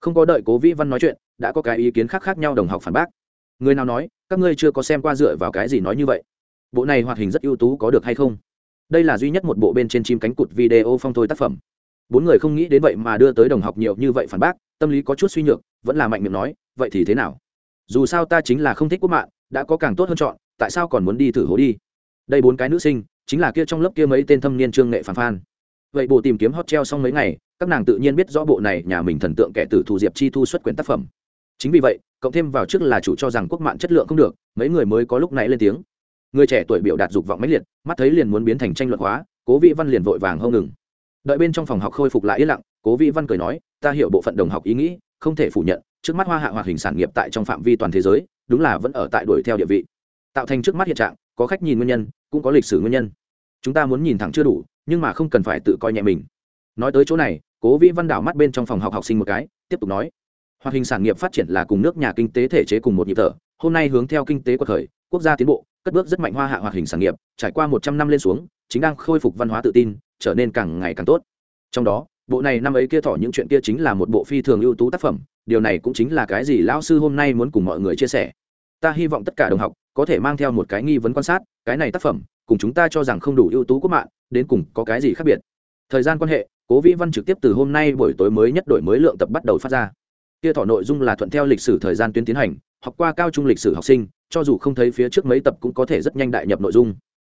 Không có đợi cố vĩ văn nói chuyện, đã có cái ý kiến khác khác nhau đồng học phản bác người nào nói, các ngươi chưa có xem qua dựa vào cái gì nói như vậy? Bộ này hoạt hình rất ưu tú có được hay không? Đây là duy nhất một bộ bên trên chim cánh cụt video phong thôi tác phẩm. Bốn người không nghĩ đến vậy mà đưa tới đồng học nhiều như vậy phản bác, tâm lý có chút suy nhược, vẫn là mạnh miệng nói, vậy thì thế nào? Dù sao ta chính là không thích quốc mạng, đã có càng tốt hơn chọn, tại sao còn muốn đi thử hố đi? Đây bốn cái nữ sinh, chính là kia trong lớp kia mấy tên thâm niên trương nghệ phản phan. Vậy bộ tìm kiếm hot treo xong mấy ngày, các nàng tự nhiên biết rõ bộ này nhà mình thần tượng kẻ tử thủ diệp chi thu xuất quyển tác phẩm. Chính vì vậy cộng thêm vào trước là chủ cho rằng quốc mạng chất lượng không được, mấy người mới có lúc nãy lên tiếng. Người trẻ tuổi biểu đạt dục vọng mãnh liệt, mắt thấy liền muốn biến thành tranh luận hóa, cố vĩ văn liền vội vàng hông ngừng. Đợi bên trong phòng học khôi phục lại yên lặng, cố vĩ văn cười nói, ta hiểu bộ phận đồng học ý nghĩ, không thể phủ nhận, trước mắt hoa hạ hoạt hình sản nghiệp tại trong phạm vi toàn thế giới, đúng là vẫn ở tại đuổi theo địa vị. Tạo thành trước mắt hiện trạng, có khách nhìn nguyên nhân, cũng có lịch sử nguyên nhân. Chúng ta muốn nhìn thẳng chưa đủ, nhưng mà không cần phải tự coi nhẹ mình. Nói tới chỗ này, cố vĩ văn đảo mắt bên trong phòng học học sinh một cái, tiếp tục nói hoạt hình sản nghiệp phát triển là cùng nước nhà kinh tế thể chế cùng một nhịp thở. Hôm nay hướng theo kinh tế của thời, quốc gia tiến bộ, cất bước rất mạnh hoa hạ hoạt hình sản nghiệp, trải qua một trăm năm lên xuống, chính đang khôi phục văn hóa tự tin, trở nên càng ngày càng tốt. Trong đó, bộ này năm ấy kia thỏ những chuyện kia chính là một bộ phi thường ưu tú tác phẩm, điều này cũng chính là cái gì lão sư hôm nay muốn cùng mọi người chia sẻ. Ta hy vọng tất cả đồng học có thể mang theo một cái nghi vấn quan sát, cái này tác phẩm, cùng chúng ta cho rằng không đủ ưu tú của mạng, đến cùng có cái gì khác biệt. Thời gian quan hệ, cố vĩ văn trực tiếp từ hôm nay buổi tối mới nhất đổi mới lượng tập bắt đầu phát ra kia thỏ nội dung là thuận theo lịch sử thời gian tuyến tiến hành, học qua cao trung lịch sử học sinh, cho dù không thấy phía trước mấy tập cũng có thể rất nhanh đại nhập nội dung.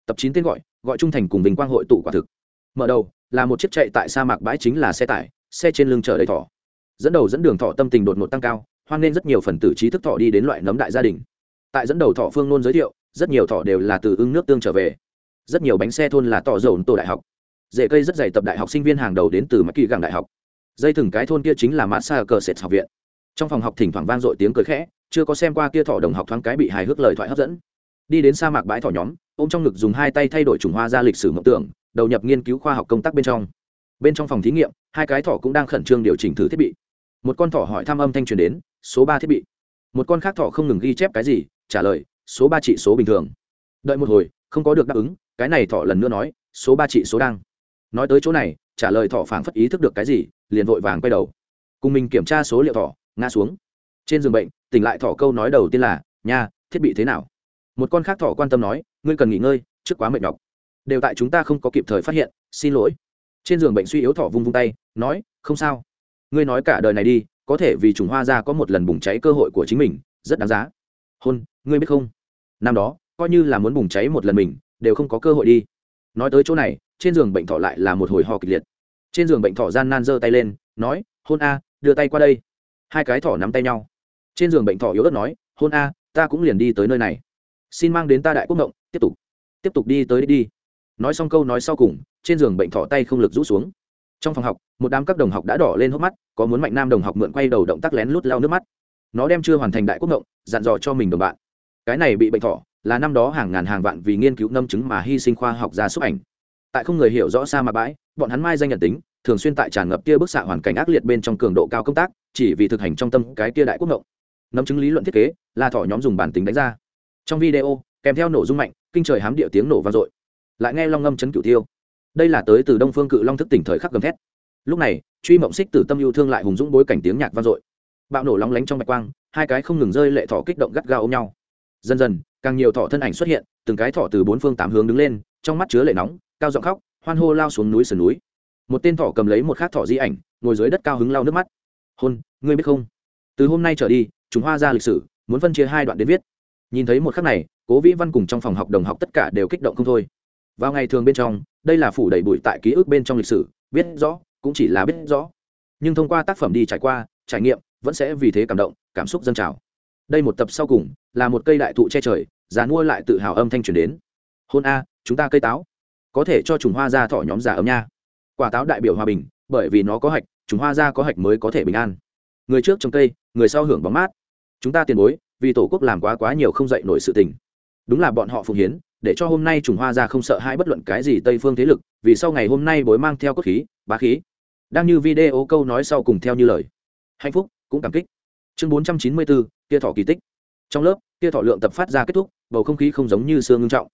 Tập chín tên gọi gọi trung thành cùng bình quang hội tụ quả thực. Mở đầu, là một chiếc chạy tại sa mạc bãi chính là xe tải, xe trên lưng chở đầy thỏ. Dẫn đầu dẫn đường thọ tâm tình đột ngột tăng cao, hoan nên rất nhiều phần tử trí thức thọ đi đến loại nấm đại gia đình. Tại dẫn đầu thọ phương nôn giới thiệu, rất nhiều thọ đều là từ ưng nước tương trở về. Rất nhiều bánh xe thôn là tỏ dầu tổ đại học. Rễ cây rất dày tập đại học sinh viên hàng đầu đến từ mắc kỳ gàng đại học dây thừng cái thôn kia chính là mã xa cờ sệt học viện. Trong phòng học thỉnh thoảng vang dội tiếng cười khẽ, chưa có xem qua kia thỏ đồng học thoáng cái bị hài hước lời thoại hấp dẫn. Đi đến sa mạc bãi thỏ nhóm ô m trong ngực dùng hai tay thay đổi trùng hoa ra lịch sử mộng tưởng, đầu nhập nghiên cứu khoa học công tác bên trong. Bên trong phòng thí nghiệm, hai cái thỏ cũng đang khẩn trương điều chỉnh thử thiết bị. Một con thỏ hỏi thăm âm thanh truyền đến, số ba thiết bị. Một con khác thỏ không ngừng ghi chép cái gì, trả lời, số ba trị số bình thường. Đợi một hồi, không có được đáp ứng, cái này thỏ lần nữa nói, số ba trị số đang. Nói tới chỗ này, trả lời thỏ phảng phất ý thức được cái gì liền vội vàng quay đầu. Cùng mình kiểm tra số liệu thỏ, ngã xuống. Trên giường bệnh, tỉnh lại thỏ câu nói đầu tiên là, nha, thiết bị thế nào? Một con khác thỏ quan tâm nói, ngươi cần nghỉ ngơi, trước quá mệt nhọc. Đều tại chúng ta không có kịp thời phát hiện, xin lỗi. Trên giường bệnh suy yếu thỏ vung vung tay, nói, không sao. Ngươi nói cả đời này đi, có thể vì trùng hoa ra có một lần bùng cháy cơ hội của chính mình, rất đáng giá. Hôn, ngươi biết không? Năm đó, coi như là muốn bùng cháy một lần mình, đều không có cơ hội đi. Nói tới chỗ này, trên giường bệnh thọ lại là một hồi ho kịch liệt trên giường bệnh thọ gian nan giơ tay lên nói hôn a đưa tay qua đây. Hai cái thỏ nắm tay nhau. Trên giường bệnh thọ yếu ớt nói hôn a ta cũng liền đi tới nơi này. Xin mang đến ta đại quốc động tiếp tục. Tiếp tục đi tới đi, đi. nói xong câu nói sau cùng trên giường bệnh thọ tay không lực rũ xuống. Trong phòng học một đám các đồng học đã đỏ lên hốc mắt có muốn mạnh nam đồng học mượn quay đầu động tác lén lút lao nước mắt. Nó đem chưa hoàn thành đại quốc động dặn dò cho mình đồng bạn. Cái này bị bệnh thọ là năm đó hàng ngàn hàng vạn vì nghiên cứu nâm chứng mà hy sinh khoa học ra xúc ảnh. Tại không người hiểu rõ xa mà bãi bọn hắn mai danh nhận tính, thường xuyên tại tràn ngập kia bức xạ hoàn cảnh ác liệt bên trong cường độ cao công tác, chỉ vì thực hành trong tâm cái kia đại quốc ngộng. Nắm chứng lý luận thiết kế, là thỏ nhóm dùng bản tính đánh ra. Trong video, kèm theo nổ rung mạnh, kinh trời hám địa tiếng nổ vang dội. Lại nghe long ngâm chấn cửu tiêu. Đây là tới từ đông phương cự long thức tỉnh thời khắc gầm thét. Lúc này, truy mộng xích từ tâm yêu thương lại hùng dũng bối cảnh tiếng nhạc vang dội. Bạo nổ lóng lánh trong bạch quang, hai cái không ngừng rơi lệ thỏ kích động gắt gao ôm nhau. Dần dần, càng nhiều thỏ thân ảnh xuất hiện, từng cái thỏ từ bốn phương tám hướng đứng lên, trong mắt chứa lệ nóng, cao giọng khóc hoan hô lao xuống núi sườn núi. Một tên thỏ cầm lấy một khác thỏ di ảnh, ngồi dưới đất cao hứng lau nước mắt. Hôn, ngươi biết không? Từ hôm nay trở đi chúng hoa ra lịch sử, muốn phân chia hai đoạn đến viết. Nhìn thấy một khắc này, cố vĩ văn cùng trong phòng học đồng học tất cả đều kích động không thôi. Vào ngày thường bên trong, đây là phủ đầy bụi tại ký ức bên trong lịch sử, biết rõ, cũng chỉ là biết rõ. Nhưng thông qua tác phẩm đi trải qua, trải nghiệm, vẫn sẽ vì thế cảm động, cảm xúc dâng trào. Đây một tập sau cùng, là một cây đại thụ che trời già mua lại tự hào âm thanh truyền đến. Hôn a, chúng ta cây táo có thể cho trùng hoa ra thọ nhóm giả ấm nha. Quả táo đại biểu hòa bình, bởi vì nó có hạch, trùng hoa ra có hạch mới có thể bình an. Người trước trồng cây, người sau hưởng bóng mát. Chúng ta tiền bối, vì tổ quốc làm quá quá nhiều không dạy nổi sự tình. Đúng là bọn họ phụng hiến, để cho hôm nay trùng hoa ra không sợ hai bất luận cái gì tây phương thế lực, vì sau ngày hôm nay bối mang theo cốt khí, bá khí. Đang như video câu nói sau cùng theo như lời. Hạnh phúc, cũng cảm kích. Chương bốn trăm chín mươi bốn kia thọ kỳ tích. Trong lớp kia thọ lượng tập phát ra kết thúc, bầu không khí không giống như xưa ngưng trọng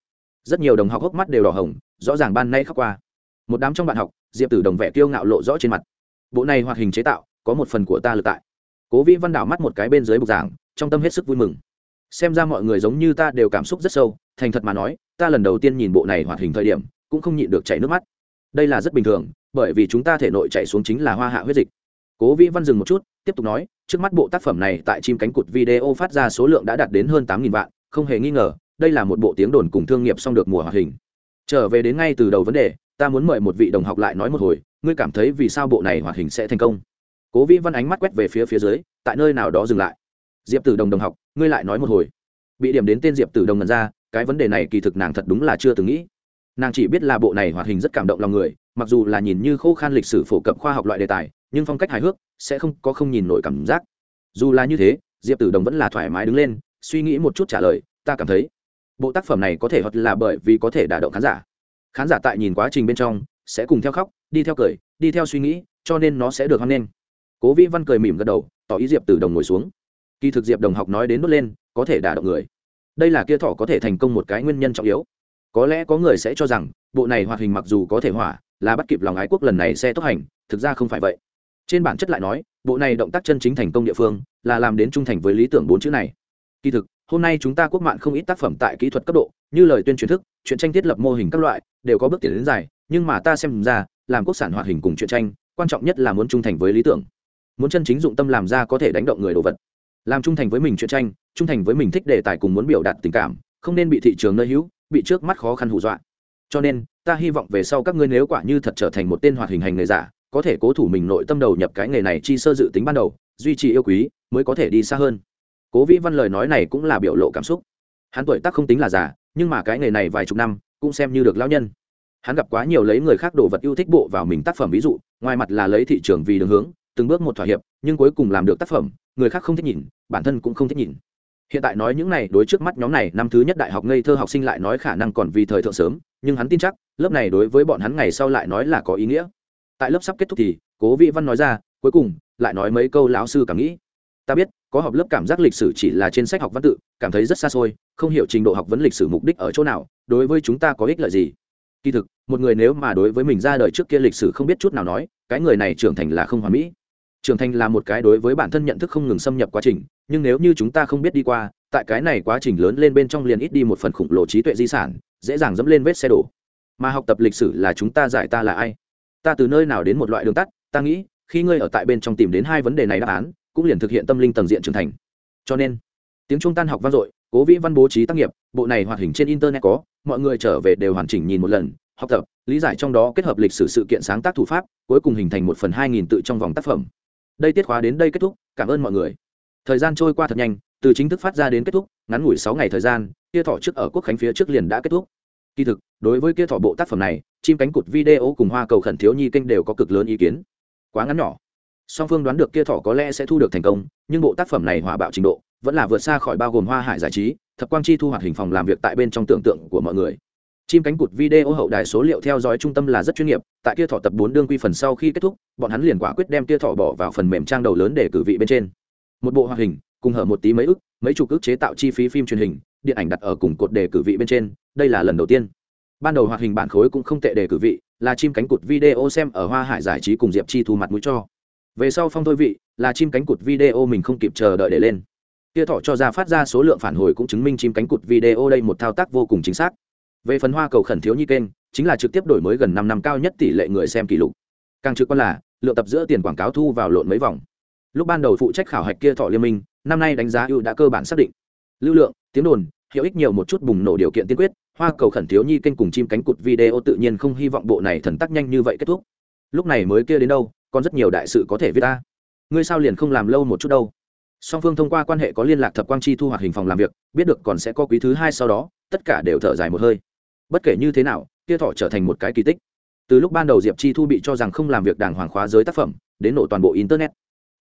rất nhiều đồng học hốc mắt đều đỏ hồng, rõ ràng ban nay khắc qua. Một đám trong bạn học, diệp tử đồng vẻ kiêu ngạo lộ rõ trên mặt. Bộ này hoạt hình chế tạo, có một phần của ta lực tại. Cố vĩ văn đảo mắt một cái bên dưới bục giảng, trong tâm hết sức vui mừng. Xem ra mọi người giống như ta đều cảm xúc rất sâu, thành thật mà nói, ta lần đầu tiên nhìn bộ này hoạt hình thời điểm, cũng không nhịn được chảy nước mắt. Đây là rất bình thường, bởi vì chúng ta thể nội chảy xuống chính là hoa hạ huyết dịch. Cố vĩ văn dừng một chút, tiếp tục nói, trước mắt bộ tác phẩm này tại chim cánh cụt video phát ra số lượng đã đạt đến hơn tám vạn, không hề nghi ngờ đây là một bộ tiếng đồn cùng thương nghiệp xong được mùa hoạt hình. Trở về đến ngay từ đầu vấn đề, ta muốn mời một vị đồng học lại nói một hồi, ngươi cảm thấy vì sao bộ này hoạt hình sẽ thành công? Cố vĩ văn ánh mắt quét về phía phía dưới, tại nơi nào đó dừng lại. Diệp tử đồng đồng học, ngươi lại nói một hồi. Bị điểm đến tên diệp tử đồng ngần ra, cái vấn đề này kỳ thực nàng thật đúng là chưa từng nghĩ. Nàng chỉ biết là bộ này hoạt hình rất cảm động lòng người, mặc dù là nhìn như khô khan lịch sử phổ cập khoa học loại đề tài, nhưng phong cách hài hước, sẽ không, có không nhìn nổi cảm giác. Dù là như thế, diệp tử đồng vẫn là thoải mái đứng lên, suy nghĩ một chút trả lời, ta cảm thấy bộ tác phẩm này có thể hoặc là bởi vì có thể đả động khán giả. Khán giả tại nhìn quá trình bên trong sẽ cùng theo khóc, đi theo cười, đi theo suy nghĩ, cho nên nó sẽ được hoan nghênh. Cố vĩ văn cười mỉm gật đầu, tỏ ý diệp tử đồng ngồi xuống. Kỳ thực diệp đồng học nói đến nốt lên, có thể đả động người. Đây là kia thỏ có thể thành công một cái nguyên nhân trọng yếu. Có lẽ có người sẽ cho rằng, bộ này hoạt hình mặc dù có thể hỏa, là bắt kịp lòng ái quốc lần này xe tốc hành, thực ra không phải vậy. Trên bản chất lại nói, bộ này động tác chân chính thành công địa phương, là làm đến trung thành với lý tưởng bốn chữ này. Kỳ thực hôm nay chúng ta quốc mạng không ít tác phẩm tại kỹ thuật cấp độ, như lời tuyên truyền thức, chuyện tranh thiết lập mô hình các loại, đều có bước tiến đến dài, nhưng mà ta xem ra, làm quốc sản hoạt hình cùng chuyện tranh, quan trọng nhất là muốn trung thành với lý tưởng. Muốn chân chính dụng tâm làm ra có thể đánh động người đồ vật. Làm trung thành với mình chuyện tranh, trung thành với mình thích đề tài cùng muốn biểu đạt tình cảm, không nên bị thị trường nơi hữu, bị trước mắt khó khăn hù dọa. Cho nên, ta hy vọng về sau các ngươi nếu quả như thật trở thành một tên hoạt hình hành nghề giả, có thể cố thủ mình nội tâm đầu nhập cái nghề này chi sơ dự tính ban đầu, duy trì yêu quý, mới có thể đi xa hơn cố vĩ văn lời nói này cũng là biểu lộ cảm xúc. Hắn tuổi tác không tính là già, nhưng mà cái nghề này vài chục năm, cũng xem như được lao nhân. Hắn gặp quá nhiều lấy người khác đồ vật yêu thích bộ vào mình tác phẩm ví dụ, ngoài mặt là lấy thị trường vì đường hướng, từng bước một thỏa hiệp, nhưng cuối cùng làm được tác phẩm, người khác không thích nhìn, bản thân cũng không thích nhìn. Hiện tại nói những này, đối trước mắt nhóm này, năm thứ nhất đại học ngây thơ học sinh lại nói khả năng còn vì thời thượng sớm, nhưng hắn tin chắc, lớp này đối với bọn hắn ngày sau lại nói là có ý nghĩa. Tại lớp sắp kết thúc thì, cố vị văn nói ra, cuối cùng, lại nói mấy câu lão sư cảm nghĩ. Ta biết có học lớp cảm giác lịch sử chỉ là trên sách học văn tự, cảm thấy rất xa xôi, không hiểu trình độ học vấn lịch sử mục đích ở chỗ nào, đối với chúng ta có ích lợi gì? Kỳ thực, một người nếu mà đối với mình ra đời trước kia lịch sử không biết chút nào nói, cái người này trưởng thành là không hoàn mỹ. Trưởng thành là một cái đối với bản thân nhận thức không ngừng xâm nhập quá trình, nhưng nếu như chúng ta không biết đi qua, tại cái này quá trình lớn lên bên trong liền ít đi một phần khủng lồ trí tuệ di sản, dễ dàng dẫm lên vết xe đổ. Mà học tập lịch sử là chúng ta giải ta là ai? Ta từ nơi nào đến một loại đường tắt? Ta nghĩ, khi ngươi ở tại bên trong tìm đến hai vấn đề này đáp án cũng liền thực hiện tâm linh tầng diện trưởng thành. Cho nên, tiếng trung tan học vang dội, cố vĩ văn bố trí tác nghiệp, bộ này hoạt hình trên internet có, mọi người trở về đều hoàn chỉnh nhìn một lần, học tập, lý giải trong đó kết hợp lịch sử sự kiện sáng tác thủ pháp, cuối cùng hình thành một phần hai nghìn tự trong vòng tác phẩm. Đây tiết khóa đến đây kết thúc, cảm ơn mọi người. Thời gian trôi qua thật nhanh, từ chính thức phát ra đến kết thúc, ngắn ngủi sáu ngày thời gian, kia thọ trước ở quốc khánh phía trước liền đã kết thúc. Kỳ thực, đối với kia thọ bộ tác phẩm này, chim cánh cụt video cùng hoa cầu khẩn thiếu nhi kênh đều có cực lớn ý kiến. Quá ngắn nhỏ song phương đoán được kia thọ có lẽ sẽ thu được thành công, nhưng bộ tác phẩm này hòa bạo trình độ vẫn là vượt xa khỏi bao gồm hoa hải giải trí, thập quang chi thu hoạt hình phòng làm việc tại bên trong tưởng tượng của mọi người. Chim cánh cụt video hậu đài số liệu theo dõi trung tâm là rất chuyên nghiệp, tại kia thọ tập bốn đương quy phần sau khi kết thúc, bọn hắn liền quả quyết đem kia thọ bỏ vào phần mềm trang đầu lớn để cử vị bên trên. Một bộ hoạt hình, cùng hở một tí mấy ức, mấy chục ức chế tạo chi phí phim truyền hình, điện ảnh đặt ở cùng cột đề cử vị bên trên, đây là lần đầu tiên. Ban đầu hoạt hình bản khối cũng không tệ đề cử vị, là chim cánh cụt video xem ở hoa hải giải trí cùng diệp chi thu mặt mũi cho về sau phong thôi vị, là chim cánh cụt video mình không kịp chờ đợi để lên. Kia thọ cho ra phát ra số lượng phản hồi cũng chứng minh chim cánh cụt video đây một thao tác vô cùng chính xác. Về phần hoa cầu khẩn thiếu nhi kênh, chính là trực tiếp đổi mới gần năm năm cao nhất tỷ lệ người xem kỷ lục. Càng trực quan là, lượng tập giữa tiền quảng cáo thu vào lộn mấy vòng. Lúc ban đầu phụ trách khảo hạch kia thọ liên minh, năm nay đánh giá ưu đã cơ bản xác định. Lưu lượng, tiếng đồn, hiệu ích nhiều một chút bùng nổ điều kiện tiên quyết, hoa cầu khẩn thiếu nhi kênh cùng chim cánh cụt video tự nhiên không hy vọng bộ này thần tắc nhanh như vậy kết thúc. Lúc này mới kia đến đâu còn rất nhiều đại sự có thể viết ta. Ngươi sao liền không làm lâu một chút đâu? Song phương thông qua quan hệ có liên lạc thập quang chi thu hoạch hình phòng làm việc, biết được còn sẽ có quý thứ hai sau đó, tất cả đều thở dài một hơi. Bất kể như thế nào, kia thọ trở thành một cái kỳ tích. Từ lúc ban đầu diệp chi thu bị cho rằng không làm việc đàng hoàng khóa giới tác phẩm, đến nổ toàn bộ internet.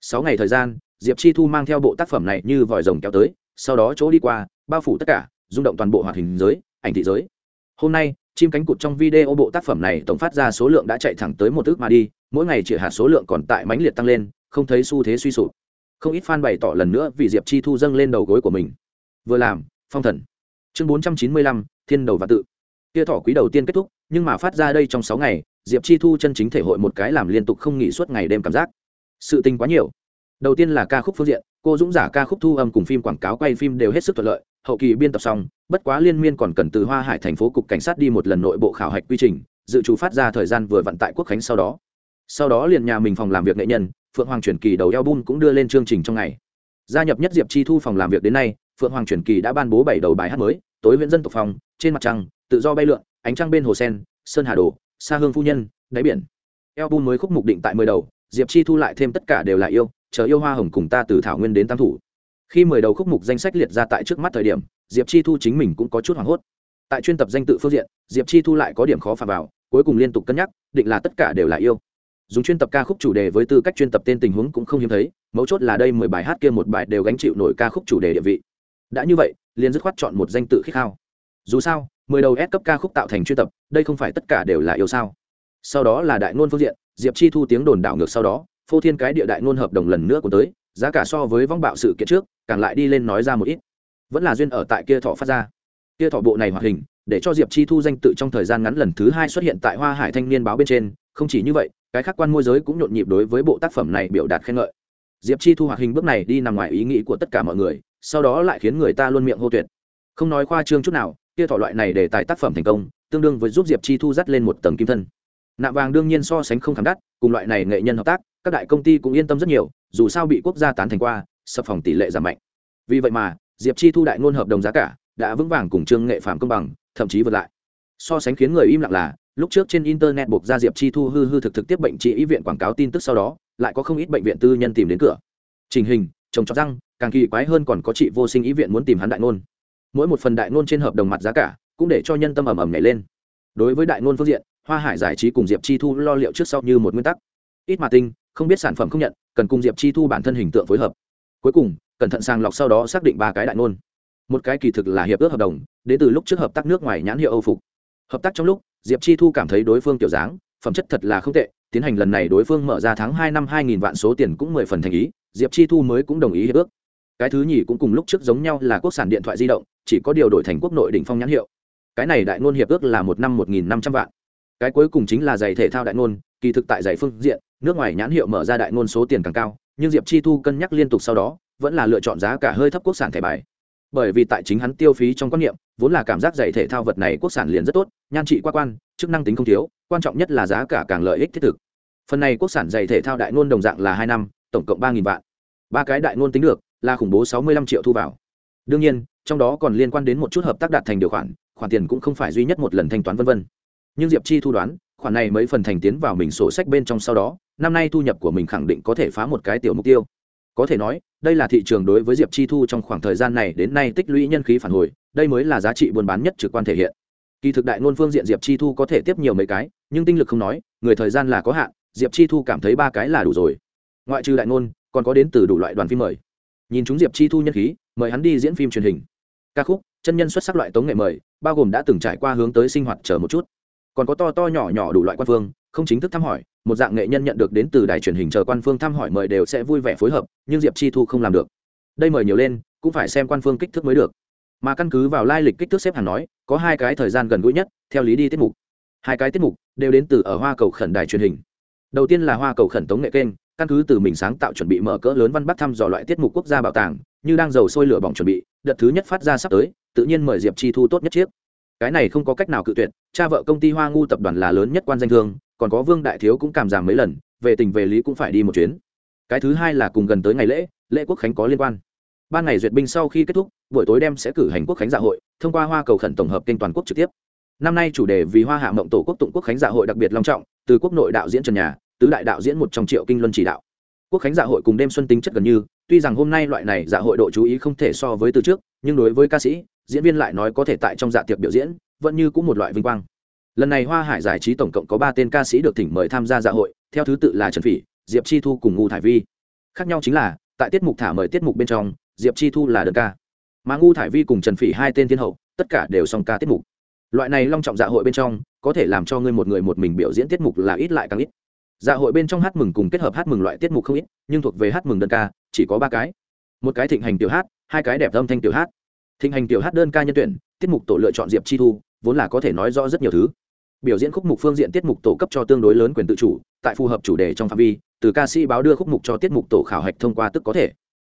Sáu ngày thời gian, diệp chi thu mang theo bộ tác phẩm này như vòi rồng kéo tới, sau đó chỗ đi qua, bao phủ tất cả, rung động toàn bộ hoạt hình giới, ảnh thị giới. Hôm nay chim cánh cụt trong video bộ tác phẩm này tổng phát ra số lượng đã chạy thẳng tới một ước mà đi, mỗi ngày chỉ hạt số lượng còn tại mãnh liệt tăng lên, không thấy xu thế suy sụp. Không ít fan bày tỏ lần nữa vì diệp chi thu dâng lên đầu gối của mình. Vừa làm, phong thần. Chương bốn trăm chín mươi lăm, thiên đầu và tự. Tia thỏ quý đầu tiên kết thúc, nhưng mà phát ra đây trong sáu ngày, diệp chi thu chân chính thể hội một cái làm liên tục không nghỉ suốt ngày đêm cảm giác. Sự tình quá nhiều. Đầu tiên là ca khúc phương diện, cô dũng giả ca khúc thu âm cùng phim quảng cáo quay phim đều hết sức thuận lợi hậu kỳ biên tập xong, bất quá liên miên còn cần từ hoa hải thành phố cục cảnh sát đi một lần nội bộ khảo hạch quy trình, dự trù phát ra thời gian vừa vận tại quốc khánh sau đó. Sau đó liền nhà mình phòng làm việc nghệ nhân, phượng hoàng truyền kỳ đầu eo bun cũng đưa lên chương trình trong ngày. Gia nhập nhất diệp chi thu phòng làm việc đến nay, phượng hoàng truyền kỳ đã ban bố bảy đầu bài hát mới, tối huyện dân tộc phòng trên mặt trăng, tự do bay lượn, ánh trăng bên hồ sen, sơn hà đồ xa hương phu nhân, đáy biển. Eo bun mới khúc mục định tại mười đầu, diệp chi thu lại thêm tất cả đều là yêu, chờ yêu hoa hồng cùng ta từ thảo nguyên đến tam thủ khi mười đầu khúc mục danh sách liệt ra tại trước mắt thời điểm, diệp chi thu chính mình cũng có chút hoảng hốt. Tại chuyên tập danh tự phương diện, diệp chi thu lại có điểm khó phà vào, cuối cùng liên tục cân nhắc, định là tất cả đều là yêu. Dùng chuyên tập ca khúc chủ đề với tư cách chuyên tập tên tình huống cũng không hiếm thấy, mấu chốt là đây mười bài hát kia một bài đều gánh chịu nổi ca khúc chủ đề địa vị. Đã như vậy, liền dứt khoát chọn một danh tự khích khao. Dù sao, mười đầu S cấp ca khúc tạo thành chuyên tập, đây không phải tất cả đều là yêu sao? Sau đó là đại ngôn phương diện, diệp chi thu tiếng đồn đảo ngược sau đó, phô thiên cái địa đại ngôn hợp đồng lần nữa của tới giá cả so với vong bạo sự kiện trước, càng lại đi lên nói ra một ít. Vẫn là duyên ở tại kia thọ phát ra. Kia thọ bộ này hoạt hình, để cho diệp chi thu danh tự trong thời gian ngắn lần thứ hai xuất hiện tại hoa hải thanh niên báo bên trên, không chỉ như vậy, cái khác quan môi giới cũng nhộn nhịp đối với bộ tác phẩm này biểu đạt khen ngợi. Diệp chi thu hoạt hình bước này đi nằm ngoài ý nghĩ của tất cả mọi người, sau đó lại khiến người ta luôn miệng hô tuyệt. Không nói khoa trương chút nào, kia thọ loại này để tài tác phẩm thành công, tương đương với giúp diệp chi thu dắt lên một tầng kim thân. Nạm vàng đương nhiên so sánh không khảm đắt, cùng loại này nghệ nhân hợp tác các đại công ty cũng yên tâm rất nhiều, dù sao bị quốc gia tán thành qua, sập phòng tỷ lệ giảm mạnh. Vì vậy mà, diệp chi thu đại ngôn hợp đồng giá cả, đã vững vàng cùng trương nghệ phạm công bằng, thậm chí vượt lại. So sánh khiến người im lặng là, lúc trước trên internet buộc ra diệp chi thu hư hư thực thực tiếp bệnh trị y viện quảng cáo tin tức sau đó, lại có không ít bệnh viện tư nhân tìm đến cửa. Trình hình trồng trọt răng, càng kỳ quái hơn còn có chị vô sinh ý viện muốn tìm hắn đại ngôn. Mỗi một phần đại ngôn trên hợp đồng mặt giá cả, cũng để cho nhân tâm ầm ầm nhảy lên. Đối với đại ngôn phương diện, hoa hải giải trí cùng diệp chi thu lo liệu trước sau như một nguyên tắc. Ít mà tinh không biết sản phẩm không nhận, cần cùng diệp chi thu bản thân hình tượng phối hợp. Cuối cùng, cẩn thận sàng lọc sau đó xác định ba cái đại ngôn. Một cái kỳ thực là hiệp ước hợp đồng, đến từ lúc trước hợp tác nước ngoài nhãn hiệu âu phục. Hợp tác trong lúc, diệp chi thu cảm thấy đối phương kiểu dáng, phẩm chất thật là không tệ, tiến hành lần này đối phương mở ra tháng hai năm hai nghìn vạn số tiền cũng mười phần thành ý, diệp chi thu mới cũng đồng ý hiệp ước. Cái thứ nhì cũng cùng lúc trước giống nhau là quốc sản điện thoại di động, chỉ có điều đổi thành quốc nội đỉnh phong nhãn hiệu. Cái này đại ngôn hiệp ước là một năm một nghìn năm trăm vạn. Cái cuối cùng chính là giày thể thao đại ngôn, kỳ thực tại giày phương diện nước ngoài nhãn hiệu mở ra đại ngôn số tiền càng cao, nhưng diệp chi thu cân nhắc liên tục sau đó, vẫn là lựa chọn giá cả hơi thấp quốc sản thẻ bài. Bởi vì tại chính hắn tiêu phí trong quan niệm, vốn là cảm giác giày thể thao vật này quốc sản liền rất tốt, nhan trị qua quan, chức năng tính không thiếu, quan trọng nhất là giá cả càng lợi ích thiết thực. Phần này quốc sản giày thể thao đại ngôn đồng dạng là hai năm, tổng cộng ba vạn. Ba cái đại ngôn tính được, là khủng bố sáu mươi lăm triệu thu vào. Đương nhiên, trong đó còn liên quan đến một chút hợp tác đạt thành điều khoản khoản tiền cũng không phải duy nhất một lần thanh toán vân vân. Nhưng diệp chi thu đoán khoản này mấy phần thành tiến vào mình sổ sách bên trong sau đó, năm nay thu nhập của mình khẳng định có thể phá một cái tiểu mục tiêu. Có thể nói, đây là thị trường đối với diệp chi thu trong khoảng thời gian này đến nay tích lũy nhân khí phản hồi, đây mới là giá trị buôn bán nhất trực quan thể hiện. Kỳ thực đại ngôn phương diện diệp chi thu có thể tiếp nhiều mấy cái, nhưng tinh lực không nói, người thời gian là có hạn, diệp chi thu cảm thấy ba cái là đủ rồi. Ngoại trừ đại ngôn, còn có đến từ đủ loại đoàn phim mời. Nhìn chúng diệp chi thu nhân khí, mời hắn đi diễn phim truyền hình. Ca khúc, chân nhân xuất sắc loại tống nghệ mời, bao gồm đã từng trải qua hướng tới sinh hoạt chờ một chút còn có to to nhỏ nhỏ đủ loại quan phương, không chính thức thăm hỏi, một dạng nghệ nhân nhận được đến từ đài truyền hình chờ quan phương thăm hỏi mời đều sẽ vui vẻ phối hợp, nhưng diệp chi thu không làm được. Đây mời nhiều lên, cũng phải xem quan phương kích thước mới được. Mà căn cứ vào lai lịch kích thước xếp hàng nói, có hai cái thời gian gần gũi nhất, theo lý đi tiết mục. Hai cái tiết mục đều đến từ ở hoa cầu khẩn đài truyền hình. Đầu tiên là hoa cầu khẩn tống nghệ kênh, căn cứ từ mình sáng tạo chuẩn bị mở cỡ lớn văn bắc thăm dò loại tiết mục quốc gia bảo tàng, như đang dầu sôi lửa bỏng chuẩn bị, đợt thứ nhất phát ra sắp tới, tự nhiên mời diệp chi thu tốt nhất chiếc cái này không có cách nào cự tuyệt, cha vợ công ty hoa ngu tập đoàn là lớn nhất quan danh thương, còn có vương đại thiếu cũng cảm giảm mấy lần, về tình về lý cũng phải đi một chuyến. Cái thứ hai là cùng gần tới ngày lễ lễ quốc khánh có liên quan. Ban ngày duyệt binh sau khi kết thúc, buổi tối đêm sẽ cử hành quốc khánh dạ hội, thông qua hoa cầu khẩn tổng hợp kênh toàn quốc trực tiếp. Năm nay chủ đề vì hoa hạ mộng tổ quốc tụng quốc khánh dạ hội đặc biệt long trọng, từ quốc nội đạo diễn trần nhà, tứ đại đạo diễn một trong triệu kinh luân chỉ đạo. Quốc khánh dạ hội cùng đêm xuân tính chất gần như, tuy rằng hôm nay loại này dạ hội độ chú ý không thể so với từ trước, nhưng đối với ca sĩ diễn viên lại nói có thể tại trong dạ tiệc biểu diễn, vẫn như cũng một loại vinh quang. Lần này hoa hải giải trí tổng cộng có ba tên ca sĩ được thỉnh mời tham gia dạ hội, theo thứ tự là trần phỉ, diệp chi thu cùng ngu thải vi. Khác nhau chính là, tại tiết mục thả mời tiết mục bên trong, diệp chi thu là đơn ca, mà ngu thải vi cùng trần phỉ hai tên thiên hậu, tất cả đều song ca tiết mục. Loại này long trọng dạ hội bên trong, có thể làm cho ngươi một người một mình biểu diễn tiết mục là ít lại càng ít. Dạ hội bên trong hát mừng cùng kết hợp hát mừng loại tiết mục không ít, nhưng thuộc về hát mừng đơn ca, chỉ có ba cái. Một cái thịnh hành tiểu hát, hai cái đẹp âm thanh tiểu hát thịnh hành tiểu hát đơn ca nhân tuyển, tiết mục tổ lựa chọn diệp chi thu, vốn là có thể nói rõ rất nhiều thứ. Biểu diễn khúc mục phương diện tiết mục tổ cấp cho tương đối lớn quyền tự chủ, tại phù hợp chủ đề trong phạm vi, từ ca sĩ báo đưa khúc mục cho tiết mục tổ khảo hạch thông qua tức có thể.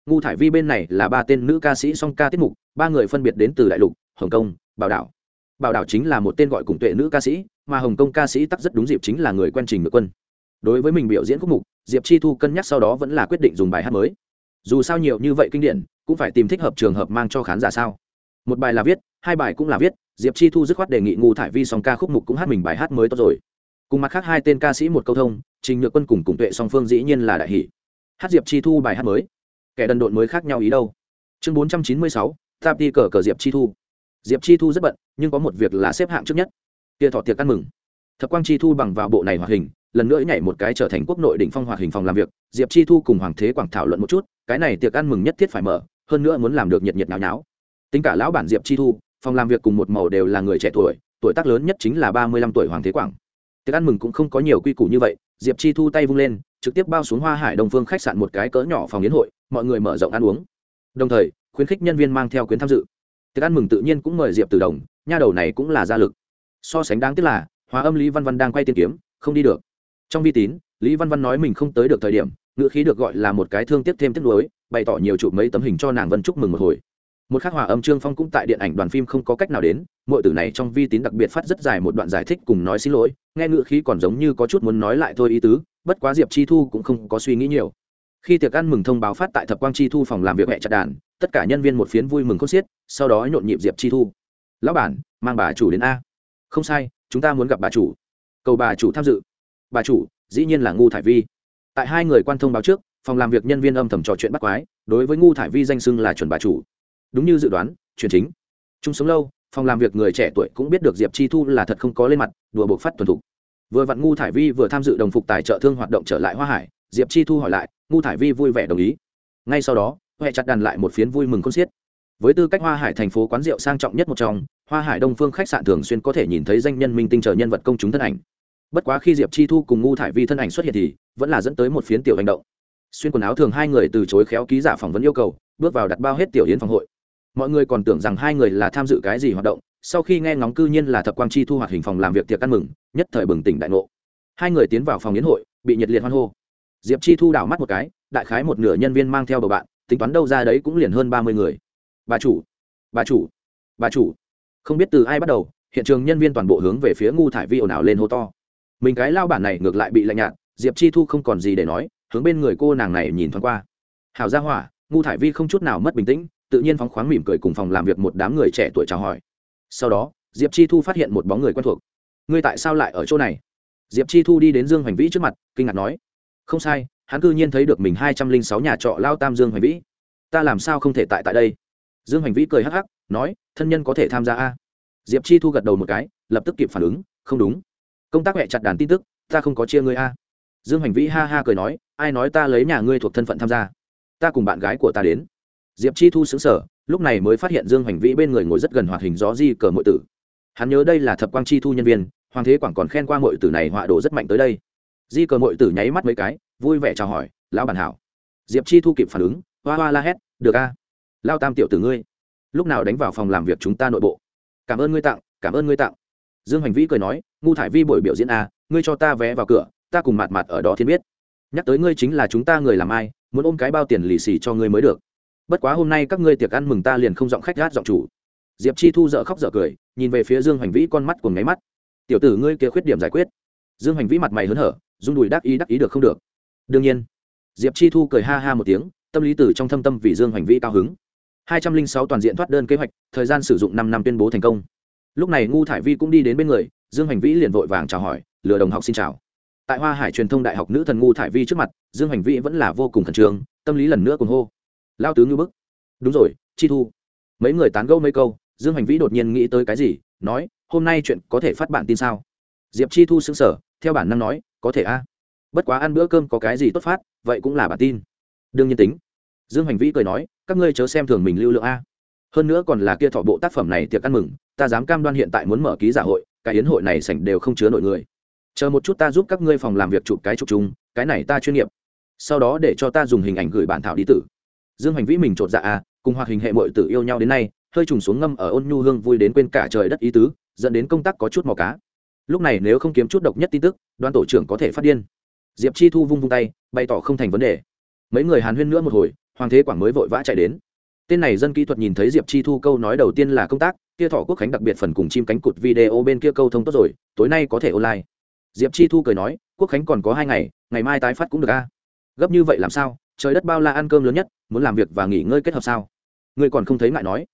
Ngu thải vi bên này là ba tên nữ ca sĩ song ca tiết mục, ba người phân biệt đến từ đại lục, hồng kông, bảo đảo. Bảo đảo chính là một tên gọi cùng tuệ nữ ca sĩ, mà hồng kông ca sĩ tắc rất đúng dịp chính là người quen trình ngự quân. Đối với mình biểu diễn khúc mục, diệp chi thu cân nhắc sau đó vẫn là quyết định dùng bài hát mới. Dù sao nhiều như vậy kinh điển cũng phải tìm thích hợp trường hợp mang cho khán giả sao? Một bài là viết, hai bài cũng là viết, diệp chi thu dứt khoát đề nghị ngu thải vi song ca khúc mục cũng hát mình bài hát mới tốt rồi. Cùng mặt khác hai tên ca sĩ một câu thông, trình nhược quân cùng cùng tuệ song phương dĩ nhiên là đại hỷ. Hát diệp chi thu bài hát mới. Kẻ đần độn mới khác nhau ý đâu. Chương bốn trăm chín mươi sáu, tạp đi cờ cờ diệp chi thu. Diệp chi thu rất bận, nhưng có một việc là xếp hạng trước nhất. Kia thọ tiệc ăn mừng. Thập quang chi thu bằng vào bộ này hoạt hình, lần nữa nhảy một cái trở thành quốc nội đỉnh phong hoạt hình phòng làm việc. Diệp chi thu cùng hoàng thế quảng thảo luận một chút, cái này tiệc ăn mừng nhất thiết phải mở hơn nữa muốn làm được nhiệt nhiệt nháo nháo. Tính cả lão bản diệp chi thu, phòng làm việc cùng một màu đều là người trẻ tuổi tuổi tác lớn nhất chính là ba mươi lăm tuổi hoàng thế quảng. Tiệc ăn mừng cũng không có nhiều quy củ như vậy, diệp chi thu tay vung lên, trực tiếp bao xuống hoa hải đồng phương khách sạn một cái cỡ nhỏ phòng yến hội, mọi người mở rộng ăn uống. Đồng thời, khuyến khích nhân viên mang theo quyến tham dự. Tiệc ăn mừng tự nhiên cũng mời diệp từ đồng, nha đầu này cũng là gia lực. So sánh đáng tiếc là hóa âm lý văn văn đang quay tiên kiếm, không đi được. Trong vi tín, lý văn văn nói mình không tới được thời điểm, ngữ khí được gọi là một cái thương tiếc thêm tiếc nuối bày tỏ nhiều chụp mấy tấm hình cho nàng vân chúc mừng một hồi. Một khắc hòa âm trương phong cũng tại điện ảnh đoàn phim không có cách nào đến mọi tử này trong vi tín đặc biệt phát rất dài một đoạn giải thích cùng nói xin lỗi, nghe ngựa khí còn giống như có chút muốn nói lại thôi ý tứ, bất quá diệp chi thu cũng không có suy nghĩ nhiều. Khi tiệc ăn mừng thông báo phát tại thập quang chi thu phòng làm việc mẹ chặt đàn, tất cả nhân viên một phiến vui mừng khôn xiết, sau đó nhộn nhịp diệp chi thu. Lão bản, mang bà chủ đến a. Không sai, chúng ta muốn gặp bà chủ. Cầu bà chủ tham dự. Bà chủ, dĩ nhiên là ngu thải vi. Tại hai người quan thông báo trước phòng làm việc nhân viên âm thầm trò chuyện bắt quái, đối với ngu thải vi danh xưng là chuẩn bà chủ. Đúng như dự đoán chuyển chính. Chung sống lâu, phòng làm việc người trẻ tuổi cũng biết được diệp chi thu là thật không có lên mặt, đùa buộc phát tuần thục. Vừa vặn ngu thải vi vừa tham dự đồng phục tài trợ thương hoạt động trở lại hoa hải, diệp chi thu hỏi lại, ngu thải vi vui vẻ đồng ý. Ngay sau đó huệ chặt đàn lại một phiến vui mừng con xiết. Với tư cách hoa hải thành phố quán rượu sang trọng nhất một trong, hoa hải đông phương khách sạn thường xuyên có thể nhìn thấy danh nhân minh tinh chờ nhân vật công chúng thân ảnh. Bất quá khi diệp chi thu cùng ngu thải vi thân ảnh xuất hiện thì, vẫn là dẫn tới một phiến tiểu hành động xuyên quần áo thường hai người từ chối khéo ký giả phỏng vấn yêu cầu, bước vào đặt bao hết tiểu yến phòng hội. Mọi người còn tưởng rằng hai người là tham dự cái gì hoạt động, sau khi nghe ngóng cư nhiên là thập quang chi thu hoạch hình phòng làm việc tiệc ăn mừng, nhất thời bừng tỉnh đại ngộ. Hai người tiến vào phòng yến hội, bị nhiệt liệt hoan hô. Diệp chi thu đảo mắt một cái, đại khái một nửa nhân viên mang theo bầu bạn, tính toán đâu ra đấy cũng liền hơn ba mươi người. Bà chủ bà chủ bà chủ. Không biết từ ai bắt đầu, hiện trường nhân viên toàn bộ hướng về phía ngu thải vi ồn ào lên hô to. Mình cái lao bản này ngược lại bị lạnh nhạt, diệp chi thu không còn gì để nói hướng bên người cô nàng này nhìn thoáng qua. Hào ra hỏa, ngu thải vi không chút nào mất bình tĩnh, tự nhiên phóng khoáng mỉm cười cùng phòng làm việc một đám người trẻ tuổi chào hỏi. Sau đó, diệp chi thu phát hiện một bóng người quen thuộc. Ngươi tại sao lại ở chỗ này? Diệp chi thu đi đến dương hoành vĩ trước mặt, kinh ngạc nói. Không sai, hắn cư nhiên thấy được mình hai trăm linh sáu nhà trọ lao tam dương hoành vĩ. Ta làm sao không thể tại tại đây? Dương hoành vĩ cười hắc hắc, nói, thân nhân có thể tham gia a. Diệp chi thu gật đầu một cái, lập tức kịp phản ứng, không đúng. Công tác mẹ chặt đàn tin tức, ta không có chia ngươi a dương hoành vĩ ha ha cười nói, ai nói ta lấy nhà ngươi thuộc thân phận tham gia? Ta cùng bạn gái của ta đến. Diệp chi thu xứng sở lúc này mới phát hiện dương hoành vĩ bên người ngồi rất gần hoạt hình gió di cờ mọi tử. Hắn nhớ đây là thập quang chi thu nhân viên, hoàng thế quảng còn khen qua mọi tử này họa đồ rất mạnh tới đây. Di cờ mọi tử nháy mắt mấy cái, vui vẻ chào hỏi, lão bản hảo. Diệp chi thu kịp phản ứng, hoa hoa la hét, được a lao tam tiểu tử ngươi. Lúc nào đánh vào phòng làm việc chúng ta nội bộ. Cảm ơn ngươi tặng, cảm ơn ngươi tặng. Dương hành vĩ cười nói, ngu thải vi buổi biểu diễn a ngươi cho ta vé vào cửa ta cùng mạt mạt ở đó thiên biết. Nhắc tới ngươi chính là chúng ta người làm ai, muốn ôm cái bao tiền lì xì cho ngươi mới được. Bất quá hôm nay các ngươi tiệc ăn mừng ta liền không giọng khách gát giọng chủ. Diệp chi thu dợ khóc dợ cười, nhìn về phía dương Hoành vĩ con mắt cùng nháy mắt. Tiểu tử ngươi kia khuyết điểm giải quyết. Dương Hoành vĩ mặt mày hớn hở rung đùi đắc ý đắc ý được không được. Đương nhiên. Diệp chi thu cười ha ha một tiếng, tâm lý tử trong thâm tâm vì dương Hoành vĩ cao hứng. Hai trăm linh sáu toàn diện thoát đơn kế hoạch, thời gian sử dụng năm năm tuyên bố thành công. Lúc này ngu thải vi cũng đi đến bên người, dương Hoành vĩ liền vội vàng chào hỏi, lừa đồng học xin chào tại hoa hải truyền thông đại học nữ thần ngu thải vi trước mặt, dương hành vĩ vẫn là vô cùng khẩn trương, tâm lý lần nữa cùng hô. Lao tướng ngư bức. Đúng rồi, chi thu. Mấy người tán gẫu mấy câu, dương hành vĩ đột nhiên nghĩ tới cái gì, nói, hôm nay chuyện có thể phát bản tin sao? Diệp chi thu xứng sở theo bản năng nói, có thể a. Bất quá ăn bữa cơm có cái gì tốt phát, vậy cũng là bản tin. Đương nhiên tính. Dương hành vĩ cười nói, các ngươi chớ xem thường mình lưu lượng a. Hơn nữa còn là kia thọ bộ tác phẩm này tiệc ăn mừng, ta dám cam đoan hiện tại muốn mở ký giả hội, cái yến hội này sảnh đều không chứa nổi người chờ một chút ta giúp các ngươi phòng làm việc chụp cái chụp chung, cái này ta chuyên nghiệp. Sau đó để cho ta dùng hình ảnh gửi bản thảo đi tử. Dương hành vĩ mình chột dạ à cùng hoạt hình hệ mội tử yêu nhau đến nay, hơi trùng xuống ngâm ở ôn nhu hương vui đến quên cả trời đất ý tứ, dẫn đến công tác có chút màu cá. Lúc này nếu không kiếm chút độc nhất tin tức, đoàn tổ trưởng có thể phát điên. Diệp chi thu vung vung tay, bày tỏ không thành vấn đề. Mấy người hàn huyên nữa một hồi, hoàng thế quảng mới vội vã chạy đến. Tên này dân kỹ thuật nhìn thấy diệp chi thu câu nói đầu tiên là công tác kia thỏ quốc khánh đặc biệt phần cùng chim cánh cụt video bên kia câu thông tốt rồi, tối nay có thể online diệp chi thu cười nói, quốc khánh còn có hai ngày ngày mai tái phát cũng được a. Gấp như vậy làm sao? Trời đất bao la ăn cơm lớn nhất, muốn làm việc và nghỉ ngơi kết hợp sao? Ngươi còn không thấy ngại nói.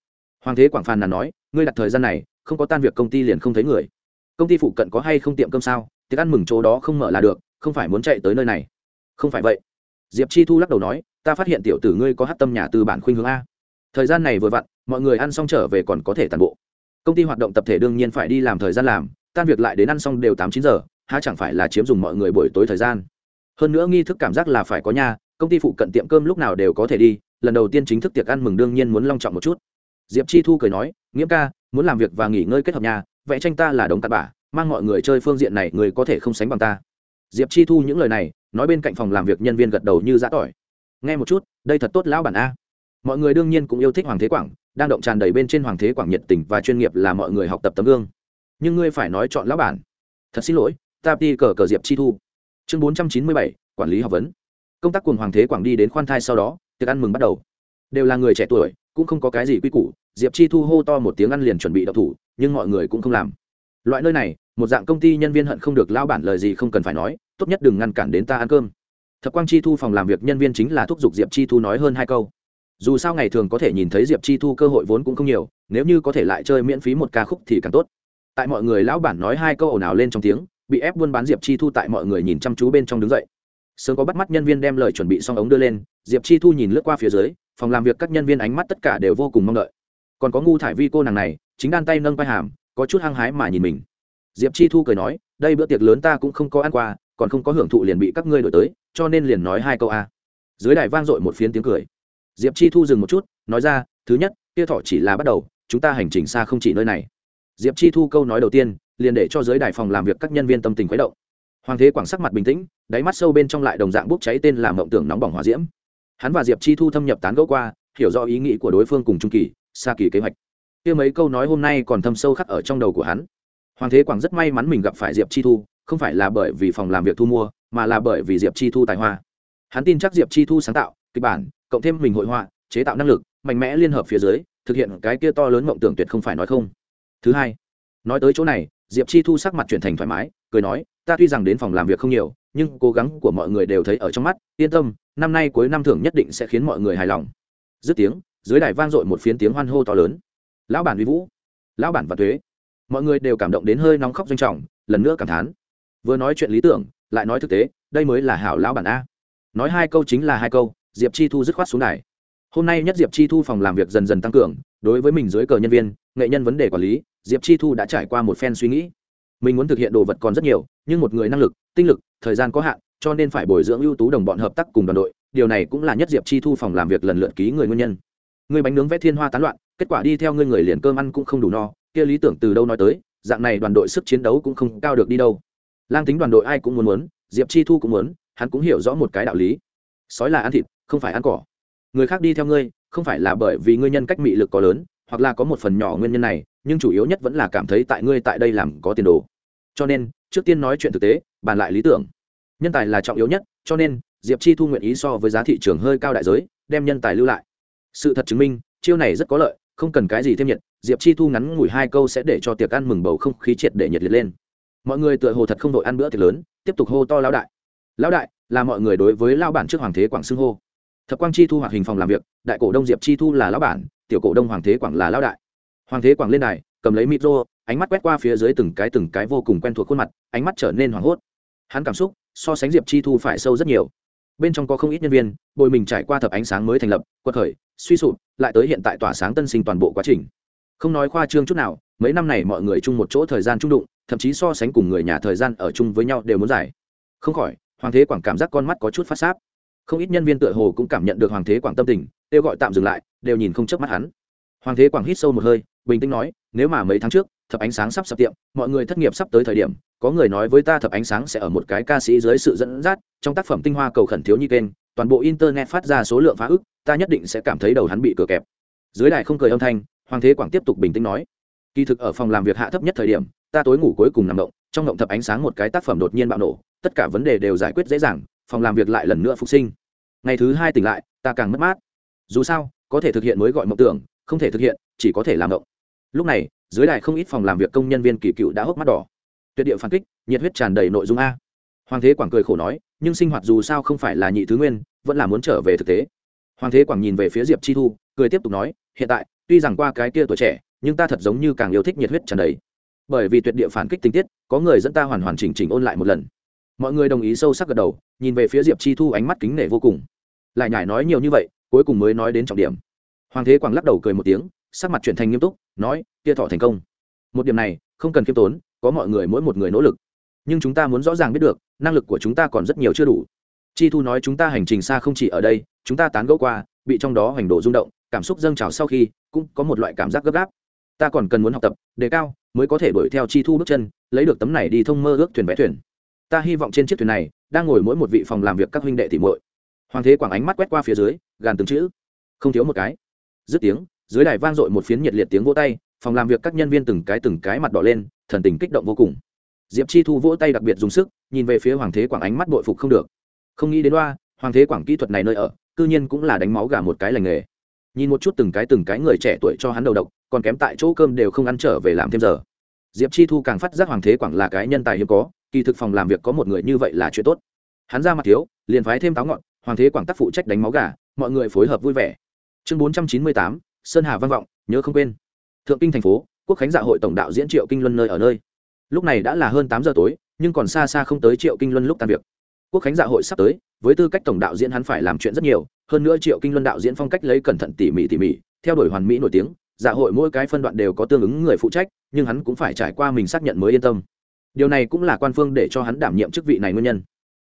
Hoàng thế quảng phàn là nói, ngươi đặt thời gian này, không có tan việc công ty liền không thấy người. Công ty phụ cận có hay không tiệm cơm sao? Tiệc ăn mừng chỗ đó không mở là được, không phải muốn chạy tới nơi này. Không phải vậy. Diệp chi thu lắc đầu nói, ta phát hiện tiểu tử ngươi có hát tâm nhà từ bản khuynh hướng a. Thời gian này vừa vặn, mọi người ăn xong trở về còn có thể tàn bộ. Công ty hoạt động tập thể đương nhiên phải đi làm thời gian làm, tan việc lại đến ăn xong đều tám chín giờ há chẳng phải là chiếm dùng mọi người buổi tối thời gian? Hơn nữa nghi thức cảm giác là phải có nhà công ty phụ cận tiệm cơm lúc nào đều có thể đi, lần đầu tiên chính thức tiệc ăn mừng đương nhiên muốn long trọng một chút. Diệp chi thu cười nói nghiễm ca, muốn làm việc và nghỉ ngơi kết hợp nhà vẽ tranh ta là đống cặn bả mang mọi người chơi phương diện này người có thể không sánh bằng ta. Diệp chi thu những lời này, nói bên cạnh phòng làm việc nhân viên gật đầu như giã tỏi. Nghe một chút, đây thật tốt lão bản a. Mọi người đương nhiên cũng yêu thích hoàng thế quảng, đang động tràn đầy bên trên hoàng thế quảng nhiệt tình và chuyên nghiệp là mọi người học tập tấm gương. Nhưng ngươi phải nói chọn lão bản. Thật xin lỗi ta đi cờ cờ diệp chi thu. Chương bốn trăm chín mươi bảy, quản lý học vấn. Công tác cùng hoàng thế quảng đi đến khoan thai sau đó, tiệc ăn mừng bắt đầu. Đều là người trẻ tuổi, cũng không có cái gì quy củ, diệp chi thu hô to một tiếng ăn liền chuẩn bị đậu thủ, nhưng mọi người cũng không làm. Loại nơi này, một dạng công ty nhân viên hận không được lao bản lời gì không cần phải nói, tốt nhất đừng ngăn cản đến ta ăn cơm. Thập quang chi thu phòng làm việc nhân viên chính là thúc giục diệp chi thu nói hơn hai câu. Dù sao ngày thường có thể nhìn thấy diệp chi thu cơ hội vốn cũng không nhiều, nếu như có thể lại chơi miễn phí một ca khúc thì càng tốt. Tại mọi người lão bản nói hai câu ồn ào lên trong tiếng bị ép buôn bán diệp chi thu tại mọi người nhìn chăm chú bên trong đứng dậy. Sớm có bắt mắt nhân viên đem lời chuẩn bị xong ống đưa lên, diệp chi thu nhìn lướt qua phía dưới, phòng làm việc các nhân viên ánh mắt tất cả đều vô cùng mong đợi. Còn có ngu thải vi cô nàng này, chính đan tay nâng vai hàm, có chút hăng hái mà nhìn mình. Diệp chi thu cười nói, đây bữa tiệc lớn ta cũng không có ăn qua, còn không có hưởng thụ liền bị các ngươi đổi tới, cho nên liền nói hai câu a. Dưới đài vang dội một phiến tiếng cười. Diệp chi thu dừng một chút, nói ra, thứ nhất kia thọ chỉ là bắt đầu, chúng ta hành trình xa không chỉ nơi này. Diệp chi thu câu nói đầu tiên liền để cho giới đài phòng làm việc các nhân viên tâm tình khuấy động. Hoàng thế quảng sắc mặt bình tĩnh, đáy mắt sâu bên trong lại đồng dạng bốc cháy tên làm mộng tưởng nóng bỏng hỏa diễm. Hắn và diệp chi thu thâm nhập tán gẫu qua, hiểu rõ ý nghĩ của đối phương cùng trung kỳ xa kỳ kế hoạch. Kia mấy câu nói hôm nay còn thâm sâu khắc ở trong đầu của hắn. Hoàng thế quảng rất may mắn mình gặp phải diệp chi thu, không phải là bởi vì phòng làm việc thu mua, mà là bởi vì diệp chi thu tài hoa. Hắn tin chắc diệp chi thu sáng tạo, kịch bản, cộng thêm mình hội họa, chế tạo năng lực, mạnh mẽ liên hợp phía dưới, thực hiện cái kia to lớn mộng tưởng tuyệt không phải nói không. Thứ hai, nói tới chỗ này diệp chi thu sắc mặt chuyển thành thoải mái, cười nói, ta tuy rằng đến phòng làm việc không nhiều, nhưng cố gắng của mọi người đều thấy ở trong mắt, yên tâm, năm nay cuối năm thưởng nhất định sẽ khiến mọi người hài lòng. Dứt tiếng, dưới đài vang dội một phiến tiếng hoan hô to lớn. Lão bản vi vũ, lão bản và thuế. Mọi người đều cảm động đến hơi nóng khóc doanh trọng, lần nữa cảm thán. Vừa nói chuyện lý tưởng, lại nói thực tế, đây mới là hảo lão bản a. Nói hai câu chính là hai câu, diệp chi thu dứt khoát xuống đài. Hôm nay nhất diệp chi thu phòng làm việc dần dần tăng cường, đối với mình dưới cờ nhân viên, nghệ nhân vấn đề quản lý diệp chi thu đã trải qua một phen suy nghĩ. Mình muốn thực hiện đồ vật còn rất nhiều, nhưng một người năng lực, tinh lực, thời gian có hạn, cho nên phải bồi dưỡng ưu tú đồng bọn hợp tác cùng đoàn đội. Điều này cũng là nhất diệp chi thu phòng làm việc lần lượt ký người nguyên nhân. Người bánh nướng vẽ thiên hoa tán loạn, kết quả đi theo ngươi người liền cơm ăn cũng không đủ no, kia lý tưởng từ đâu nói tới, dạng này đoàn đội sức chiến đấu cũng không cao được đi đâu. Lang tính đoàn đội ai cũng muốn muốn, diệp chi thu cũng muốn, hắn cũng hiểu rõ một cái đạo lý. Sói là ăn thịt, không phải ăn cỏ. Người khác đi theo ngươi, không phải là bởi vì ngươi nhân cách mị lực có lớn, hoặc là có một phần nhỏ nguyên nhân này nhưng chủ yếu nhất vẫn là cảm thấy tại ngươi tại đây làm có tiền đồ. Cho nên, trước tiên nói chuyện thực tế, bàn lại lý tưởng. Nhân tài là trọng yếu nhất, cho nên, diệp chi thu nguyện ý so với giá thị trường hơi cao đại giới, đem nhân tài lưu lại. Sự thật chứng minh, chiêu này rất có lợi, không cần cái gì thêm nhiệt, diệp chi thu ngắn ngủi hai câu sẽ để cho tiệc ăn mừng bầu không khí triệt để nhiệt liệt lên. Mọi người tựa hồ thật không đội ăn bữa tiệc lớn, tiếp tục hô to lão đại. Lão đại, là mọi người đối với lao bản trước hoàng thế quảng xưng hô. Thập quang chi thu hoạt hình phòng làm việc, đại cổ đông diệp chi thu là lão bản, tiểu cổ đông hoàng thế quảng là lão đại hoàng thế quảng lên đài, cầm lấy micro, ánh mắt quét qua phía dưới từng cái từng cái vô cùng quen thuộc khuôn mặt, ánh mắt trở nên hoảng hốt. Hắn cảm xúc so sánh diệp chi thu phải sâu rất nhiều. Bên trong có không ít nhân viên, bồi mình trải qua thập ánh sáng mới thành lập, quật khởi, suy sụp, lại tới hiện tại tỏa sáng tân sinh toàn bộ quá trình. Không nói khoa trương chút nào, mấy năm này mọi người chung một chỗ thời gian trung đụng, thậm chí so sánh cùng người nhà thời gian ở chung với nhau đều muốn giải không khỏi, hoàng thế quảng cảm giác con mắt có chút phát sáp. Không ít nhân viên tựa hồ cũng cảm nhận được hoàng thế quảng tâm tình, kêu gọi tạm dừng lại, đều nhìn không chớp mắt hắn. Hoàng thế quảng hít sâu một hơi bình tĩnh nói, nếu mà mấy tháng trước, thập ánh sáng sắp sập tiệm, mọi người thất nghiệp sắp tới thời điểm, có người nói với ta thập ánh sáng sẽ ở một cái ca sĩ dưới sự dẫn dắt, trong tác phẩm tinh hoa cầu khẩn thiếu nhi kênh, toàn bộ internet phát ra số lượng phá ức, ta nhất định sẽ cảm thấy đầu hắn bị cửa kẹp. Dưới đài không cười âm thanh, hoàng thế quảng tiếp tục bình tĩnh nói, kỳ thực ở phòng làm việc hạ thấp nhất thời điểm, ta tối ngủ cuối cùng nằm động, trong động thập ánh sáng một cái tác phẩm đột nhiên bạo nổ, tất cả vấn đề đều giải quyết dễ dàng, phòng làm việc lại lần nữa phục sinh. Ngày thứ hai tỉnh lại, ta càng mất mát. Dù sao, có thể thực hiện mới gọi mộng tưởng, không thể thực hiện, chỉ có thể làm động lúc này, dưới đài không ít phòng làm việc công nhân viên kỳ cựu đã hốc mắt đỏ. Tuyệt địa phản kích, nhiệt huyết tràn đầy nội dung a. Hoàng thế quảng cười khổ nói, nhưng sinh hoạt dù sao không phải là nhị thứ nguyên, vẫn là muốn trở về thực tế. Hoàng thế quảng nhìn về phía diệp chi thu, cười tiếp tục nói, hiện tại, tuy rằng qua cái kia tuổi trẻ, nhưng ta thật giống như càng yêu thích nhiệt huyết tràn đầy. Bởi vì tuyệt địa phản kích tình tiết, có người dẫn ta hoàn hoàn chỉnh chỉnh ôn lại một lần. Mọi người đồng ý sâu sắc gật đầu, nhìn về phía diệp chi thu ánh mắt kính nể vô cùng. Lại nhải nói nhiều như vậy, cuối cùng mới nói đến trọng điểm. Hoàng thế quảng lắc đầu cười một tiếng sắc mặt chuyển thành nghiêm túc, nói kia thọ thành công. Một điểm này, không cần kiêm tốn, có mọi người mỗi một người nỗ lực. Nhưng chúng ta muốn rõ ràng biết được, năng lực của chúng ta còn rất nhiều chưa đủ. Chi thu nói chúng ta hành trình xa không chỉ ở đây, chúng ta tán gẫu qua, bị trong đó hành độ rung động, cảm xúc dâng trào sau khi, cũng có một loại cảm giác gấp gáp. Ta còn cần muốn học tập, đề cao, mới có thể đuổi theo chi thu bước chân, lấy được tấm này đi thông mơ ước thuyền vẽ thuyền. Ta hy vọng trên chiếc thuyền này, đang ngồi mỗi một vị phòng làm việc các huynh đệ tỉ muội. Hoàng thế quảng ánh mắt quét qua phía dưới, gàn từng chữ. Không thiếu một cái. Dứt tiếng dưới đài vang dội một phiến nhiệt liệt tiếng vỗ tay, phòng làm việc các nhân viên từng cái từng cái mặt đỏ lên, thần tình kích động vô cùng. Diệp chi thu vỗ tay đặc biệt dùng sức, nhìn về phía hoàng thế quảng ánh mắt bội phục không được. Không nghĩ đến đoa hoàng thế quảng kỹ thuật này nơi ở, cư nhiên cũng là đánh máu gà một cái lành nghề. Nhìn một chút từng cái từng cái người trẻ tuổi cho hắn đầu độc, còn kém tại chỗ cơm đều không ăn trở về làm thêm giờ. Diệp chi thu càng phát giác hoàng thế quảng là cái nhân tài hiếm có, kỳ thực phòng làm việc có một người như vậy là chuyện tốt. Hắn ra mặt thiếu, liền phái thêm táo ngọn, hoàng thế quảng tác phụ trách đánh máu gà, mọi người phối hợp vui vẻ. Chương bốn trăm chín mươi tám sơn hà vang vọng, nhớ không quên. Thượng kinh thành phố, quốc khánh dạ hội tổng đạo diễn triệu kinh luân nơi ở nơi. Lúc này đã là hơn tám giờ tối, nhưng còn xa xa không tới triệu kinh luân lúc tan việc. Quốc khánh dạ hội sắp tới, với tư cách tổng đạo diễn hắn phải làm chuyện rất nhiều, hơn nữa triệu kinh luân đạo diễn phong cách lấy cẩn thận tỉ mỉ tỉ mỉ, theo đuổi hoàn mỹ nổi tiếng dạ hội mỗi cái phân đoạn đều có tương ứng người phụ trách, nhưng hắn cũng phải trải qua mình xác nhận mới yên tâm. Điều này cũng là quan phương để cho hắn đảm nhiệm chức vị này nguyên nhân.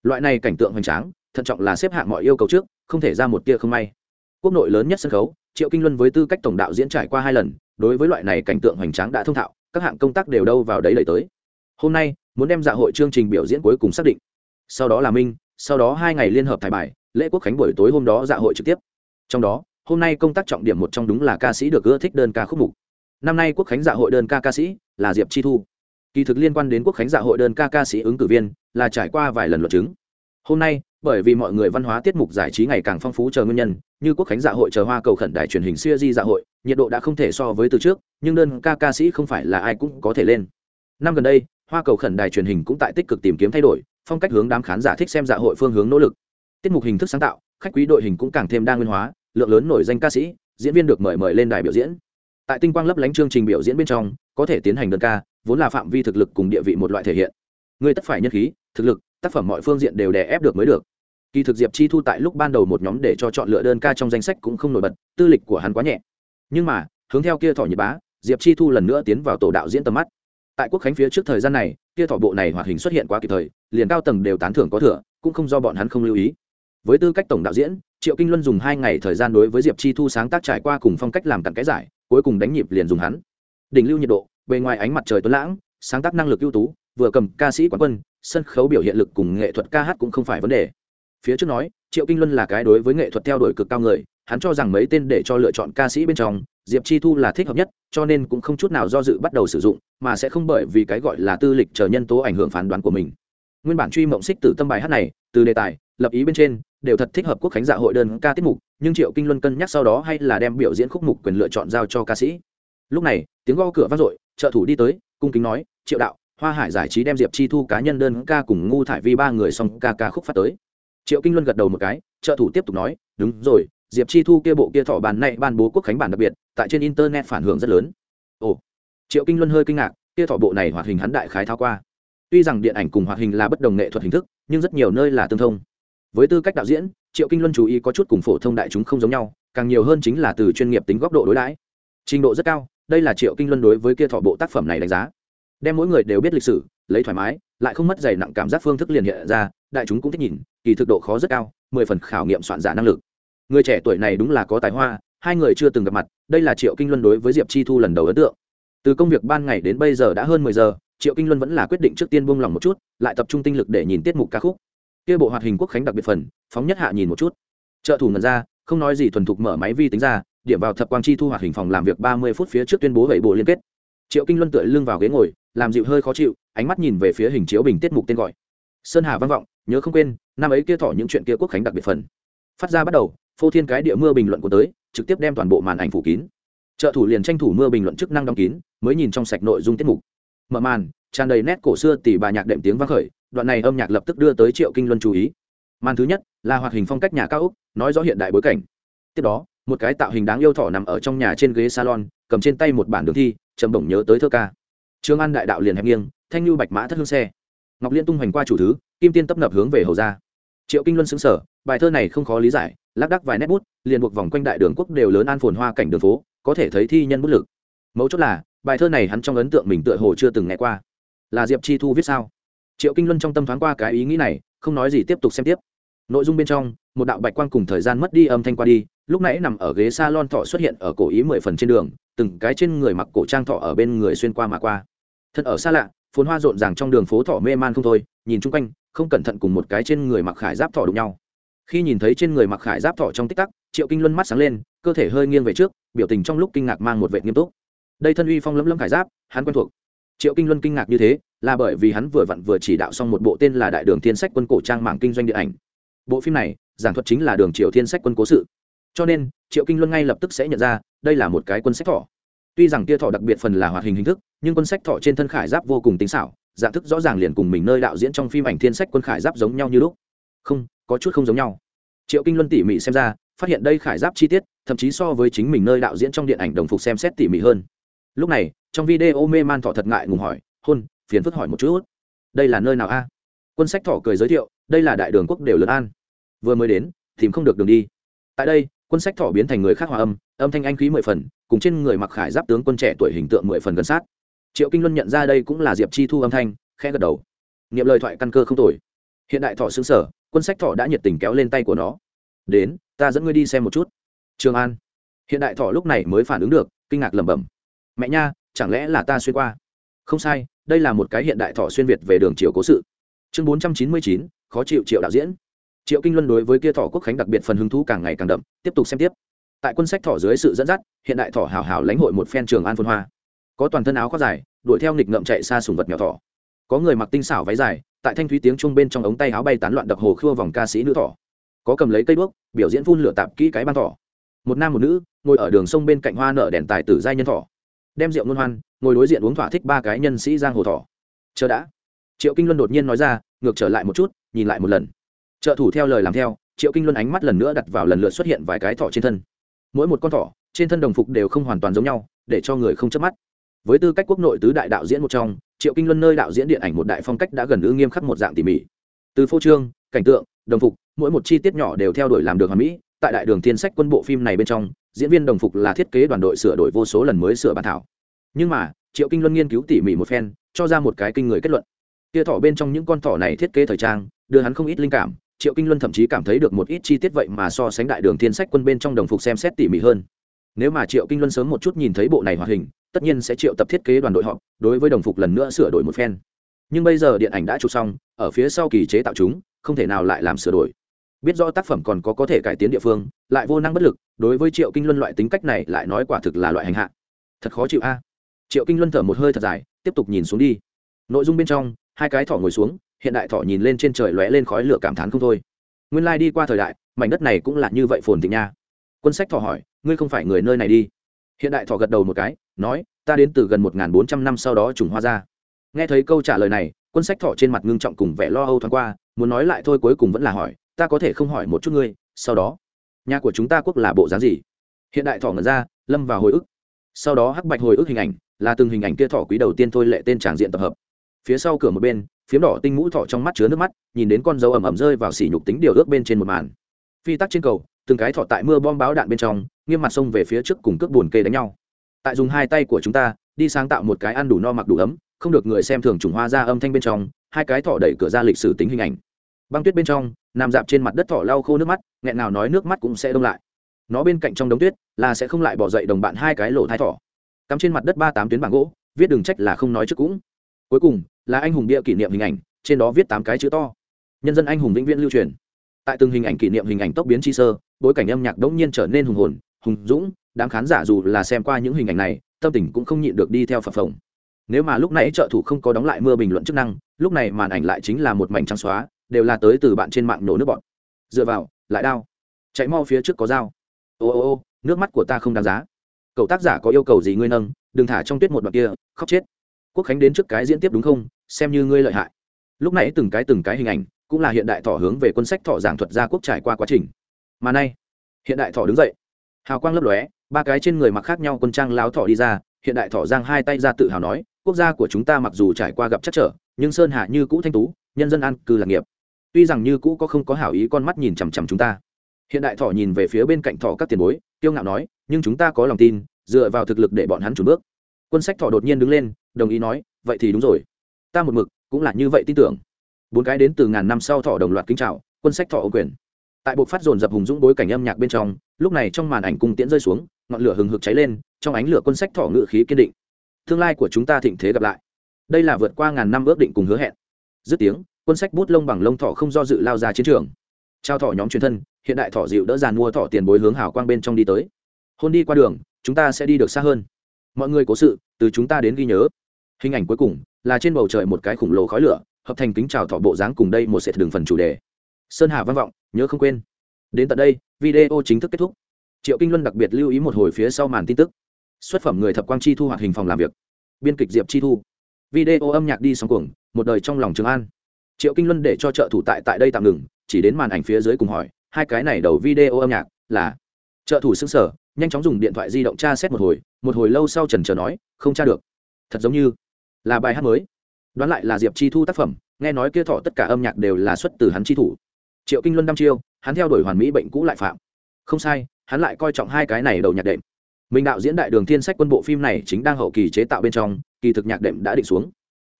Loại này cảnh tượng hoành tráng, thận trọng là xếp hạng mọi yêu cầu trước, không thể ra một tia không may. Quốc nội lớn nhất sân khấu triệu kinh luân với tư cách tổng đạo diễn trải qua hai lần, đối với loại này cảnh tượng hoành tráng đã thông thạo, các hạng công tác đều đâu vào đấy đẩy tới. Hôm nay, muốn đem dạ hội chương trình biểu diễn cuối cùng xác định. Sau đó là minh, sau đó hai ngày liên hợp thải bài, lễ quốc khánh buổi tối hôm đó dạ hội trực tiếp. Trong đó, hôm nay công tác trọng điểm một trong đúng là ca sĩ được ưa thích đơn ca khúc mục. Năm nay quốc khánh dạ hội đơn ca ca sĩ là diệp chi thu. Kỳ thực liên quan đến quốc khánh dạ hội đơn ca ca sĩ ứng cử viên là trải qua vài lần luận chứng hôm nay, bởi vì mọi người văn hóa tiết mục giải trí ngày càng phong phú chờ nguyên nhân, như quốc khánh dạ hội chờ hoa cầu khẩn đài truyền hình siêu di dạ hội, nhiệt độ đã không thể so với từ trước, nhưng đơn ca ca sĩ không phải là ai cũng có thể lên. Năm gần đây, hoa cầu khẩn đài truyền hình cũng tại tích cực tìm kiếm thay đổi, phong cách hướng đám khán giả thích xem dạ hội phương hướng nỗ lực. Tiết mục hình thức sáng tạo, khách quý đội hình cũng càng thêm đa nguyên hóa, lượng lớn nổi danh ca sĩ, diễn viên được mời mời lên đài biểu diễn. Tại tinh quang lấp lánh chương trình biểu diễn bên trong, có thể tiến hành đơn ca, vốn là phạm vi thực lực cùng địa vị một loại thể hiện. Người tất phải nhân khí, thực lực tác phẩm mọi phương diện đều đè ép được mới được. Kỳ thực diệp chi thu tại lúc ban đầu một nhóm để cho chọn lựa đơn ca trong danh sách cũng không nổi bật, tư lịch của hắn quá nhẹ. Nhưng mà, hướng theo kia thỏ nhật bá, diệp chi thu lần nữa tiến vào tổ đạo diễn tầm mắt. Tại quốc khánh phía trước thời gian này, kia thỏ bộ này hoạt hình xuất hiện quá kịp thời, liền cao tầng đều tán thưởng có thừa, cũng không do bọn hắn không lưu ý. Với tư cách tổng đạo diễn, triệu kinh luân dùng hai ngày thời gian đối với diệp chi thu sáng tác trải qua cùng phong cách làm tặng cái giải, cuối cùng đánh nhịp liền dùng hắn. Đỉnh lưu nhiệt độ, bề ngoài ánh mặt trời tuấn lãng, sáng tác năng lực ưu tú, vừa cầm ca sĩ quán quân sân khấu biểu hiện lực cùng nghệ thuật ca hát cũng không phải vấn đề. Phía trước nói, triệu kinh luân là cái đối với nghệ thuật theo đuổi cực cao người, hắn cho rằng mấy tên để cho lựa chọn ca sĩ bên trong, diệp chi thu là thích hợp nhất, cho nên cũng không chút nào do dự bắt đầu sử dụng, mà sẽ không bởi vì cái gọi là tư lịch chờ nhân tố ảnh hưởng phán đoán của mình. Nguyên bản truy mộng xích từ tâm bài hát này, từ đề tài, lập ý bên trên, đều thật thích hợp quốc khánh dạ hội đơn ca tiết mục, nhưng triệu kinh luân cân nhắc sau đó hay là đem biểu diễn khúc mục quyền lựa chọn giao cho ca sĩ. Lúc này, tiếng gõ cửa vang dội, trợ thủ đi tới, cung kính nói, triệu đạo hoa hải giải trí đem diệp chi thu cá nhân đơn ca cùng ngu thải vi ba người xong ca ca khúc phát tới. Triệu kinh luân gật đầu một cái, trợ thủ tiếp tục nói, đúng rồi, diệp chi thu kia bộ kia thọ bàn này ban bố quốc khánh bản đặc biệt, tại trên internet phản hưởng rất lớn. Ồ. Triệu kinh luân hơi kinh ngạc, kia thọ bộ này hoạt hình hắn đại khái thao qua. Tuy rằng điện ảnh cùng hoạt hình là bất đồng nghệ thuật hình thức, nhưng rất nhiều nơi là tương thông. Với tư cách đạo diễn, triệu kinh luân chú ý có chút cùng phổ thông đại chúng không giống nhau, càng nhiều hơn chính là từ chuyên nghiệp tính góc độ đối đãi. Trình độ rất cao, đây là triệu kinh luân đối với kia thọ bộ tác phẩm này đánh giá đem mỗi người đều biết lịch sử, lấy thoải mái, lại không mất dày nặng cảm giác phương thức liền hiện ra, đại chúng cũng thích nhìn, kỳ thực độ khó rất cao, mười phần khảo nghiệm soạn giả năng lực. Người trẻ tuổi này đúng là có tài hoa, hai người chưa từng gặp mặt, đây là triệu kinh luân đối với diệp chi thu lần đầu ấn tượng. Từ công việc ban ngày đến bây giờ đã hơn mười giờ, triệu kinh luân vẫn là quyết định trước tiên buông lỏng một chút, lại tập trung tinh lực để nhìn tiết mục ca khúc. Kia bộ hoạt hình quốc khánh đặc biệt phần, phóng nhất hạ nhìn một chút. Trợ thủ ngần ra, không nói gì thuần thục mở máy vi tính ra, điểm vào thập quang chi thu hoạt hình phòng làm việc ba mươi phút phía trước tuyên bố bảy bộ liên kết triệu kinh luân tựa lưng vào ghế ngồi, làm dịu hơi khó chịu, ánh mắt nhìn về phía hình chiếu bình tiết mục tên gọi. Sơn hà văn vọng, nhớ không quên, năm ấy kia thỏ những chuyện kia quốc khánh đặc biệt phần. Phát ra bắt đầu, phô thiên cái địa mưa bình luận của tới, trực tiếp đem toàn bộ màn ảnh phủ kín. Trợ thủ liền tranh thủ mưa bình luận chức năng đóng kín, mới nhìn trong sạch nội dung tiết mục. Mở màn, tràn đầy nét cổ xưa tỉ bà nhạc đệm tiếng vang khởi, đoạn này âm nhạc lập tức đưa tới triệu kinh luân chú ý. Màn thứ nhất là hoạt hình phong cách nhà cao úc, nói rõ hiện đại bối cảnh. Tiếp đó một cái tạo hình đáng yêu thỏ nằm ở trong nhà trên ghế salon, cầm trên tay một bản đường thi, trầm bổng nhớ tới thơ ca. Trương an đại đạo liền hẹp nghiêng, thanh lưu bạch mã thất hương xe. Ngọc liên tung hoành qua chủ thứ, kim tiên tấp nập hướng về hầu ra. Triệu kinh luân xứng sở, bài thơ này không khó lý giải, lác đắc vài nét bút, liền buộc vòng quanh đại đường quốc đều lớn an phồn hoa cảnh đường phố, có thể thấy thi nhân bút lực. Mấu chốt là, bài thơ này hắn trong ấn tượng mình tựa hồ chưa từng nghe qua. Là diệp chi thu viết sao? Triệu kinh luân trong tâm thoáng qua cái ý nghĩ này, không nói gì tiếp tục xem tiếp. Nội dung bên trong, một đạo bạch quang cùng thời gian mất đi âm thanh qua đi lúc nãy nằm ở ghế s a lon thọ xuất hiện ở cổ ý mười phần trên đường, từng cái trên người mặc cổ trang thọ ở bên người xuyên qua mà qua. Thật ở xa lạ phốn hoa rộn ràng trong đường phố thọ mê man không thôi, nhìn chung quanh, không cẩn thận cùng một cái trên người mặc khải giáp thọ đụng nhau. Khi nhìn thấy trên người mặc khải giáp thọ trong tích tắc, triệu kinh luân mắt sáng lên, cơ thể hơi nghiêng về trước, biểu tình trong lúc kinh ngạc mang một vệ nghiêm túc. Đây thân uy phong lấm lấm khải giáp, hắn quen thuộc. Triệu kinh luân kinh ngạc như thế, là bởi vì hắn vừa vặn vừa chỉ đạo xong một bộ tên là đại đường thiên sách quân cổ trang mạng kinh doanh điện ảnh. Bộ phim này, giảng thuật chính là đường triều thiên sách quân cố sự cho nên triệu kinh luân ngay lập tức sẽ nhận ra đây là một cái quân sách thỏ tuy rằng tia thỏ đặc biệt phần là hoạt hình hình thức, nhưng quân sách thỏ trên thân khải giáp vô cùng tinh xảo, dạng thức rõ ràng liền cùng mình nơi đạo diễn trong phim ảnh thiên sách quân khải giáp giống nhau như lúc. không, có chút không giống nhau. triệu kinh luân tỉ mỉ xem ra, phát hiện đây khải giáp chi tiết, thậm chí so với chính mình nơi đạo diễn trong điện ảnh đồng phục xem xét tỉ mỉ hơn. lúc này, trong video mê man thọ thật ngại ngùng hỏi, hôn, phiền phức hỏi một chút, đây là nơi nào a? Quân sách thọ cười giới thiệu, đây là đại đường quốc đều lớn an. Vừa mới đến, tìm không được đường đi. Tại đây quân sách thỏ biến thành người khác hòa âm âm thanh anh khí mười phần, cùng trên người mặc khải giáp tướng quân trẻ tuổi hình tượng mười phần gần sát. Triệu kinh luân nhận ra đây cũng là diệp chi thu âm thanh, khẽ gật đầu. Niệm lời thoại căn cơ không tồi. Hiện đại thọ xứng sở, quân sách thọ đã nhiệt tình kéo lên tay của nó. Đến, ta dẫn ngươi đi xem một chút. Trường an. Hiện đại thọ lúc này mới phản ứng được, kinh ngạc lẩm bẩm. Mẹ nha, chẳng lẽ là ta xuyên qua? Không sai, đây là một cái hiện đại thọ xuyên việt về đường triều cố sự. Chương bốn trăm chín mươi chín, khó chịu triệu đạo diễn triệu kinh luân đối với kia thỏ quốc khánh đặc biệt phần hứng thú càng ngày càng đậm, tiếp tục xem tiếp. Tại quân sách thỏ dưới sự dẫn dắt, hiện đại thỏ hảo hảo lãnh hội một phen trường an phân hoa. Có toàn thân áo khoác dài, đuổi theo nghịch ngậm chạy xa sùng vật nhỏ thỏ. Có người mặc tinh xảo váy dài, tại thanh thúy tiếng trung bên trong ống tay áo bay tán loạn đập hồ khua vòng ca sĩ nữ thỏ. Có cầm lấy cây đuốc, biểu diễn phun lửa tạp kỹ cái ban thỏ. Một nam một nữ, ngồi ở đường sông bên cạnh hoa nở đèn tài tử giai nhân thỏ. Đem rượu ngôn hoan, ngồi đối diện uống thỏa thích ba cái nhân sĩ giang hồ thỏ. Chờ đã. Triệu kinh luân đột nhiên nói ra, ngược trở lại một chút, nhìn lại một lần trợ thủ theo lời làm theo, triệu kinh luân ánh mắt lần nữa đặt vào lần lượt xuất hiện vài cái thỏ trên thân. Mỗi một con thỏ, trên thân đồng phục đều không hoàn toàn giống nhau, để cho người không chớp mắt. Với tư cách quốc nội tứ đại đạo diễn một trong, triệu kinh luân nơi đạo diễn điện ảnh một đại phong cách đã gần ư nghiêm khắc một dạng tỉ mỉ. Từ phô trương, cảnh tượng, đồng phục, mỗi một chi tiết nhỏ đều theo đuổi làm được hoàn mỹ, tại đại đường thiên sách quân bộ phim này bên trong, diễn viên đồng phục là thiết kế đoàn đội sửa đổi vô số lần mới sửa bản thảo. Nhưng mà, triệu kinh luân nghiên cứu tỉ mỉ một phen, cho ra một cái kinh người kết luận. Tia thỏ bên trong những con thỏ này thiết kế thời trang, đưa hắn không ít linh cảm triệu kinh luân thậm chí cảm thấy được một ít chi tiết vậy mà so sánh đại đường thiên sách quân bên trong đồng phục xem xét tỉ mỉ hơn. Nếu mà triệu kinh luân sớm một chút nhìn thấy bộ này hoạt hình, tất nhiên sẽ triệu tập thiết kế đoàn đội họ đối với đồng phục lần nữa sửa đổi một phen. Nhưng bây giờ điện ảnh đã chụp xong, ở phía sau kỳ chế tạo chúng, không thể nào lại làm sửa đổi. Biết rõ tác phẩm còn có có thể cải tiến địa phương, lại vô năng bất lực, đối với triệu kinh luân loại tính cách này lại nói quả thực là loại hành hạ. Thật khó chịu a. Triệu kinh luân thở một hơi thật dài, tiếp tục nhìn xuống đi. Nội dung bên trong, hai cái thỏ ngồi xuống hiện đại thỏ nhìn lên trên trời lóe lên khói lửa cảm thán không thôi. Nguyên lai đi qua thời đại, mảnh đất này cũng là như vậy phồn thịnh nha. Quân sách thỏ hỏi, ngươi không phải người nơi này đi? Hiện đại thỏ gật đầu một cái, nói, ta đến từ gần một bốn trăm năm sau đó trùng hoa ra. Nghe thấy câu trả lời này, quân sách thỏ trên mặt ngưng trọng cùng vẻ lo âu thoáng qua, muốn nói lại thôi cuối cùng vẫn là hỏi, ta có thể không hỏi một chút ngươi, sau đó, nhà của chúng ta quốc là bộ dáng gì? Hiện đại thỏ ngẩn ra, lâm vào hồi ức. Sau đó hắc bạch hồi ức hình ảnh, là từng hình ảnh kia thỏ quý đầu tiên thôi lệ tên tràng diện tập hợp. Phía sau cửa một bên phiếm đỏ tinh mũ thọ trong mắt chứa nước mắt, nhìn đến con dấu ẩm ẩm rơi vào xỉ nhục tính điều ước bên trên một màn. Phi tắc trên cầu, từng cái thọ tại mưa bom báo đạn bên trong, nghiêm mặt xông về phía trước cùng cước bùn kê đánh nhau. Tại dùng hai tay của chúng ta, đi sáng tạo một cái ăn đủ no mặc đủ ấm, không được người xem thường trùng hoa ra âm thanh bên trong, hai cái thọ đẩy cửa ra lịch sử tính hình ảnh. Băng tuyết bên trong, nằm dạp trên mặt đất thỏ lau khô nước mắt, nghẹn nào nói nước mắt cũng sẽ đông lại. Nó bên cạnh trong đống tuyết, là sẽ không lại bỏ dậy đồng bạn hai cái lỗ thai thỏ cắm trên mặt đất ba tám tuyến bảng gỗ, viết đường trách là không nói trước cũng cuối cùng, là anh hùng bia kỷ niệm hình ảnh, trên đó viết tám cái chữ to. Nhân dân anh hùng vĩnh viễn lưu truyền. Tại từng hình ảnh kỷ niệm hình ảnh tốc biến chi sơ, bối cảnh âm nhạc đống nhiên trở nên hùng hồn, hùng dũng, đám khán giả dù là xem qua những hình ảnh này, tâm tình cũng không nhịn được đi theo phập phồng. Nếu mà lúc nãy trợ thủ không có đóng lại mưa bình luận chức năng, lúc này màn ảnh lại chính là một mảnh trắng xóa, đều là tới từ bạn trên mạng nổ nước bọn dựa vào, lại đao chạy mau phía trước có dao. Ô ô ô, nước mắt của ta không đáng giá. Cậu tác giả có yêu cầu gì ngươi nâng, đừng thả trong tuyết một đoạn kia, khóc chết quốc khánh đến trước cái diễn tiếp đúng không? Xem như ngươi lợi hại. Lúc nãy từng cái từng cái hình ảnh, cũng là hiện đại thọ hướng về quân sách thọ giảng thuật gia quốc trải qua quá trình. Mà nay, hiện đại thọ đứng dậy. Hào quang lấp lóe, ba cái trên người mặc khác nhau quân trang láo thọ đi ra, hiện đại thọ giang hai tay ra tự hào nói, quốc gia của chúng ta mặc dù trải qua gặp chắc trở, nhưng sơn hạ như cũ thanh tú, nhân dân an cư lạc nghiệp. Tuy rằng như cũ có không có hảo ý con mắt nhìn chằm chằm chúng ta. Hiện đại thọ nhìn về phía bên cạnh thọ các tiền bối tiêu ngạo nói, nhưng chúng ta có lòng tin, dựa vào thực lực để bọn hắn chủ bước quân sách thọ đột nhiên đứng lên, đồng ý nói, vậy thì đúng rồi. Ta một mực cũng là như vậy tin tưởng. Bốn cái đến từ ngàn năm sau thọ đồng loạt kính trào quân sách thọ ô quyền. Tại bộ phát dồn dập hùng dũng bối cảnh âm nhạc bên trong, lúc này trong màn ảnh cung tiễn rơi xuống, ngọn lửa hừng hực cháy lên, trong ánh lửa quân sách thọ ngự khí kiên định. Tương lai của chúng ta thịnh thế gặp lại. Đây là vượt qua ngàn năm ước định cùng hứa hẹn. Dứt tiếng, quân sách bút lông bằng lông thọ không do dự lao ra chiến trường. Trao thọ nhóm truyền thân, hiện đại thọ dịu đỡ giàn mua thọ tiền bối hướng hào quang bên trong đi tới. Hôn đi qua đường, chúng ta sẽ đi được xa hơn. Mọi người cố sự từ chúng ta đến ghi nhớ. Hình ảnh cuối cùng là trên bầu trời một cái khủng lồ khói lửa, hợp thành kính chào thọ bộ dáng cùng đây một sệt đường phần chủ đề. Sơn hà văn vọng, nhớ không quên. Đến tận đây, video chính thức kết thúc. Triệu kinh luân đặc biệt lưu ý một hồi phía sau màn tin tức. Xuất phẩm người thập quang chi thu hoạt hình phòng làm việc. Biên kịch diệp chi thu. Video âm nhạc đi sóng cuồng, một đời trong lòng trường an. Triệu kinh luân để cho trợ thủ tại tại đây tạm ngừng, chỉ đến màn ảnh phía dưới cùng hỏi, hai cái này đầu video âm nhạc là trợ thủ xứng sở nhanh chóng dùng điện thoại di động tra xét một hồi một hồi lâu sau trần trờ nói, không tra được. Thật giống như là bài hát mới. Đoán lại là diệp chi thu tác phẩm, nghe nói kia thọ tất cả âm nhạc đều là xuất từ hắn chi thủ. Triệu kinh luân đăm chiêu, hắn theo đuổi hoàn mỹ bệnh cũ lại phạm. Không sai, hắn lại coi trọng hai cái này đầu nhạc đệm. Mình đạo diễn đại đường thiên sách quân bộ phim này chính đang hậu kỳ chế tạo bên trong, kỳ thực nhạc đệm đã định xuống.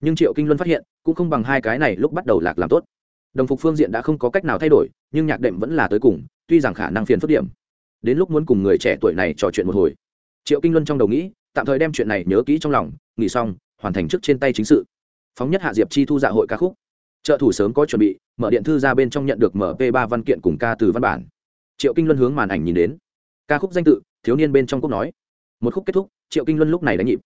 Nhưng triệu kinh luân phát hiện, cũng không bằng hai cái này lúc bắt đầu lạc làm tốt. Đồng phục phương diện đã không có cách nào thay đổi, nhưng nhạc đệm vẫn là tới cùng, tuy rằng khả năng phiền phức điểm đến lúc muốn cùng người trẻ tuổi này trò chuyện một hồi. Triệu kinh luân trong đầu nghĩ, tạm thời đem chuyện này nhớ kỹ trong lòng, nghỉ xong, hoàn thành trước trên tay chính sự. Phóng nhất hạ diệp chi thu dạ hội ca khúc. Trợ thủ sớm có chuẩn bị, mở điện thư ra bên trong nhận được mp ba văn kiện cùng ca từ văn bản. Triệu kinh luân hướng màn ảnh nhìn đến. Ca khúc danh tự, thiếu niên bên trong cúc nói. Một khúc kết thúc, triệu kinh luân lúc này đánh nhịp.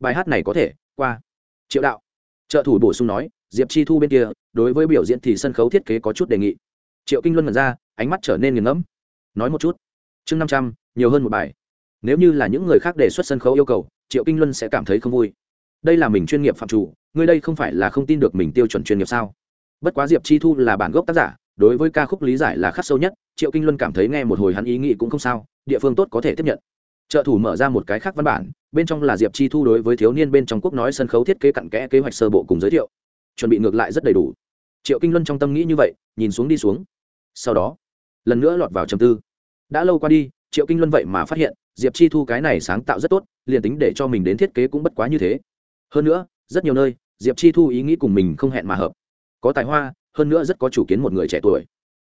Bài hát này có thể, qua. Triệu đạo. Trợ thủ bổ sung nói, diệp chi thu bên kia, đối với biểu diễn thì sân khấu thiết kế có chút đề nghị. Triệu kinh luân mở ra, ánh mắt trở nên nghiền ngẫm. Nói một chút chương năm trăm, nhiều hơn một bài. Nếu như là những người khác đề xuất sân khấu yêu cầu, triệu kinh luân sẽ cảm thấy không vui. Đây là mình chuyên nghiệp phạm chủ, ngươi đây không phải là không tin được mình tiêu chuẩn chuyên nghiệp sao? Bất quá diệp chi thu là bản gốc tác giả, đối với ca khúc lý giải là khắc sâu nhất, triệu kinh luân cảm thấy nghe một hồi hắn ý nghĩ cũng không sao, địa phương tốt có thể tiếp nhận. Trợ thủ mở ra một cái khác văn bản, bên trong là diệp chi thu đối với thiếu niên bên trong quốc nói sân khấu thiết kế cặn kẽ kế hoạch sơ bộ cùng giới thiệu. Chuẩn bị ngược lại rất đầy đủ. Triệu kinh luân trong tâm nghĩ như vậy, nhìn xuống đi xuống. Sau đó, lần nữa lọt vào trầm tư đã lâu qua đi, triệu kinh luân vậy mà phát hiện, diệp chi thu cái này sáng tạo rất tốt, liền tính để cho mình đến thiết kế cũng bất quá như thế. Hơn nữa, rất nhiều nơi, diệp chi thu ý nghĩ cùng mình không hẹn mà hợp. Có tài hoa, hơn nữa rất có chủ kiến một người trẻ tuổi.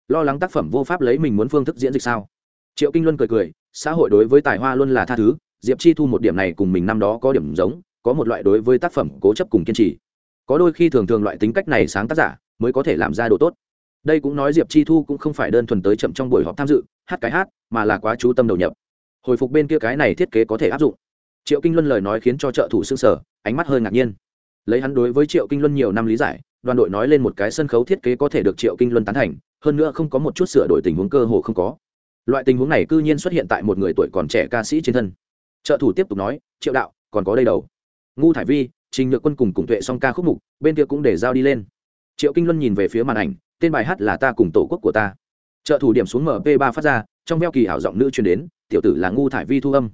Lo lắng tác phẩm vô pháp lấy mình muốn phương thức diễn dịch sao? Triệu kinh luân cười cười, xã hội đối với tài hoa luôn là tha thứ, diệp chi thu một điểm này cùng mình năm đó có điểm giống, có một loại đối với tác phẩm cố chấp cùng kiên trì. Có đôi khi thường thường loại tính cách này sáng tác giả mới có thể làm ra đồ tốt đây cũng nói diệp chi thu cũng không phải đơn thuần tới chậm trong buổi họp tham dự, hát cái hát, mà là quá chú tâm đầu nhập. Hồi phục bên kia cái này thiết kế có thể áp dụng. Triệu kinh luân lời nói khiến cho trợ thủ xương sở ánh mắt hơi ngạc nhiên. Lấy hắn đối với triệu kinh luân nhiều năm lý giải, đoàn đội nói lên một cái sân khấu thiết kế có thể được triệu kinh luân tán thành, hơn nữa không có một chút sửa đổi tình huống cơ hồ không có. Loại tình huống này c ư nhiên xuất hiện tại một người tuổi còn trẻ ca sĩ trên thân. Trợ thủ tiếp tục nói, triệu đạo, còn có đây đầu. Ngu thải vi, trình nhược quân cùng cùng tuệ song ca khúc mục, bên kia cũng để giao đi lên. Triệu kinh luân nhìn về phía màn ảnh tên bài hát là ta cùng tổ quốc của ta. Trợ thủ điểm xuống mp 3 phát ra, trong veo kỳ hảo giọng nữ truyền đến, tiểu tử là ngu thải vi thu âm.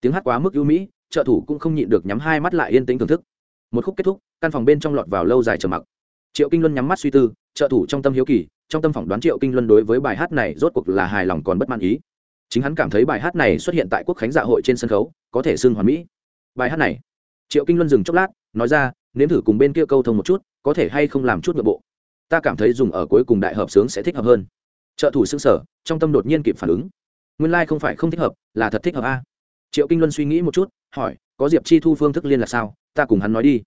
Tiếng hát quá mức ưu mỹ, trợ thủ cũng không nhịn được nhắm hai mắt lại yên tĩnh thưởng thức. Một khúc kết thúc, căn phòng bên trong lọt vào lâu dài trầm mặc. Triệu kinh luân nhắm mắt suy tư, trợ thủ trong tâm hiếu kỳ, trong tâm phỏng đoán triệu kinh luân đối với bài hát này rốt cuộc là hài lòng còn bất mãn ý. Chính hắn cảm thấy bài hát này xuất hiện tại quốc khánh dạ hội trên sân khấu, có thể xưng hoàn mỹ. Bài hát này, triệu kinh luân dừng chốc lát, nói ra, nếm thử cùng bên kia câu thông một chút, có thể hay không làm chút nội bộ? Ta cảm thấy dùng ở cuối cùng đại hợp sướng sẽ thích hợp hơn. Trợ thủ xương sở, trong tâm đột nhiên kịp phản ứng. Nguyên lai、like、không phải không thích hợp, là thật thích hợp a. Triệu kinh luân suy nghĩ một chút, hỏi, có diệp chi thu phương thức liên là sao? Ta cùng hắn nói đi.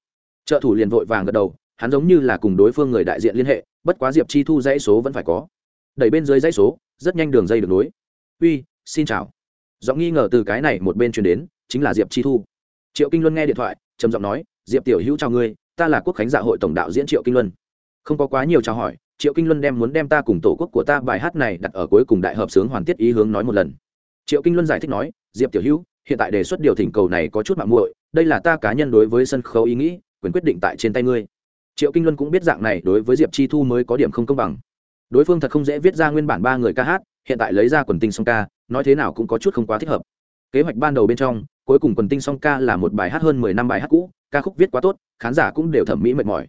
Trợ thủ liền vội vàng gật đầu, hắn giống như là cùng đối phương người đại diện liên hệ, bất quá diệp chi thu dãy số vẫn phải có. Đẩy bên dưới dãy số, rất nhanh đường dây được nối. Uy, xin chào. Giọng nghi ngờ từ cái này một bên truyền đến, chính là diệp chi thu. Triệu kinh luân nghe điện thoại, trầm giọng nói, diệp tiểu hữu chào ngươi, ta là quốc khánh dạ hội tổng đạo diễn triệu kinh luân không có quá nhiều trao hỏi, triệu kinh luân đem muốn đem ta cùng tổ quốc của ta bài hát này đặt ở cuối cùng đại hợp sướng hoàn tiết ý hướng nói một lần. Triệu kinh luân giải thích nói, diệp tiểu hữu, hiện tại đề xuất điều thỉnh cầu này có chút mạng muội, đây là ta cá nhân đối với sân khấu ý nghĩ, quyền quyết định tại trên tay ngươi. Triệu kinh luân cũng biết dạng này đối với diệp chi thu mới có điểm không công bằng. Đối phương thật không dễ viết ra nguyên bản ba người ca hát, hiện tại lấy ra quần tinh song ca, nói thế nào cũng có chút không quá thích hợp. Kế hoạch ban đầu bên trong, cuối cùng quần tinh song ca là một bài hát hơn mười năm bài hát cũ, ca khúc viết quá tốt, khán giả cũng đều thẩm mỹ mệt mỏi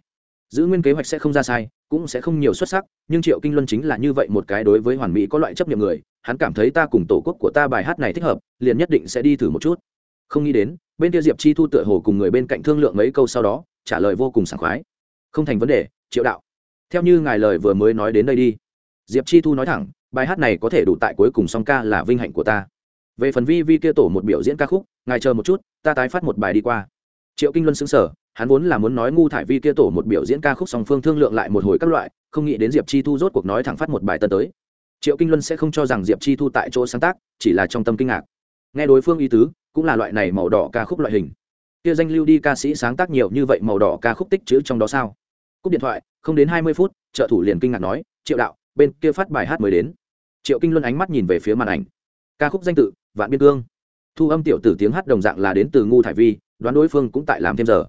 giữ nguyên kế hoạch sẽ không ra sai, cũng sẽ không nhiều xuất sắc, nhưng triệu kinh luân chính là như vậy một cái đối với hoàn mỹ có loại chấp nhận người, hắn cảm thấy ta cùng tổ quốc của ta bài hát này thích hợp, liền nhất định sẽ đi thử một chút. Không nghĩ đến, bên kia diệp chi thu tựa hồ cùng người bên cạnh thương lượng mấy câu sau đó, trả lời vô cùng sảng khoái. Không thành vấn đề, triệu đạo. Theo như ngài lời vừa mới nói đến đây đi. Diệp chi thu nói thẳng, bài hát này có thể đủ tại cuối cùng song ca là vinh hạnh của ta. Về phần vi vi kia tổ một biểu diễn ca khúc, ngài chờ một chút, ta tái phát một bài đi qua. Triệu kinh luân xứng sở hắn vốn là muốn nói ngu thải vi kia tổ một biểu diễn ca khúc song phương thương lượng lại một hồi các loại, không nghĩ đến diệp chi thu rốt cuộc nói thẳng phát một bài tân tới. Triệu kinh luân sẽ không cho rằng diệp chi thu tại chỗ sáng tác, chỉ là trong tâm kinh ngạc. Nghe đối phương ý tứ, cũng là loại này màu đỏ ca khúc loại hình. Kia danh lưu đi ca sĩ sáng tác nhiều như vậy màu đỏ ca khúc tích chữ trong đó sao? Cúp điện thoại, không đến hai mươi phút, trợ thủ liền kinh ngạc nói, triệu đạo, bên kia phát bài hát mới đến. Triệu kinh luân ánh mắt nhìn về phía màn ảnh. Ca khúc danh tự, vạn biên cương. Thu âm tiểu tử tiếng hát đồng dạng là đến từ ngu thải vi, đoán đối phương cũng tại làm thêm giờ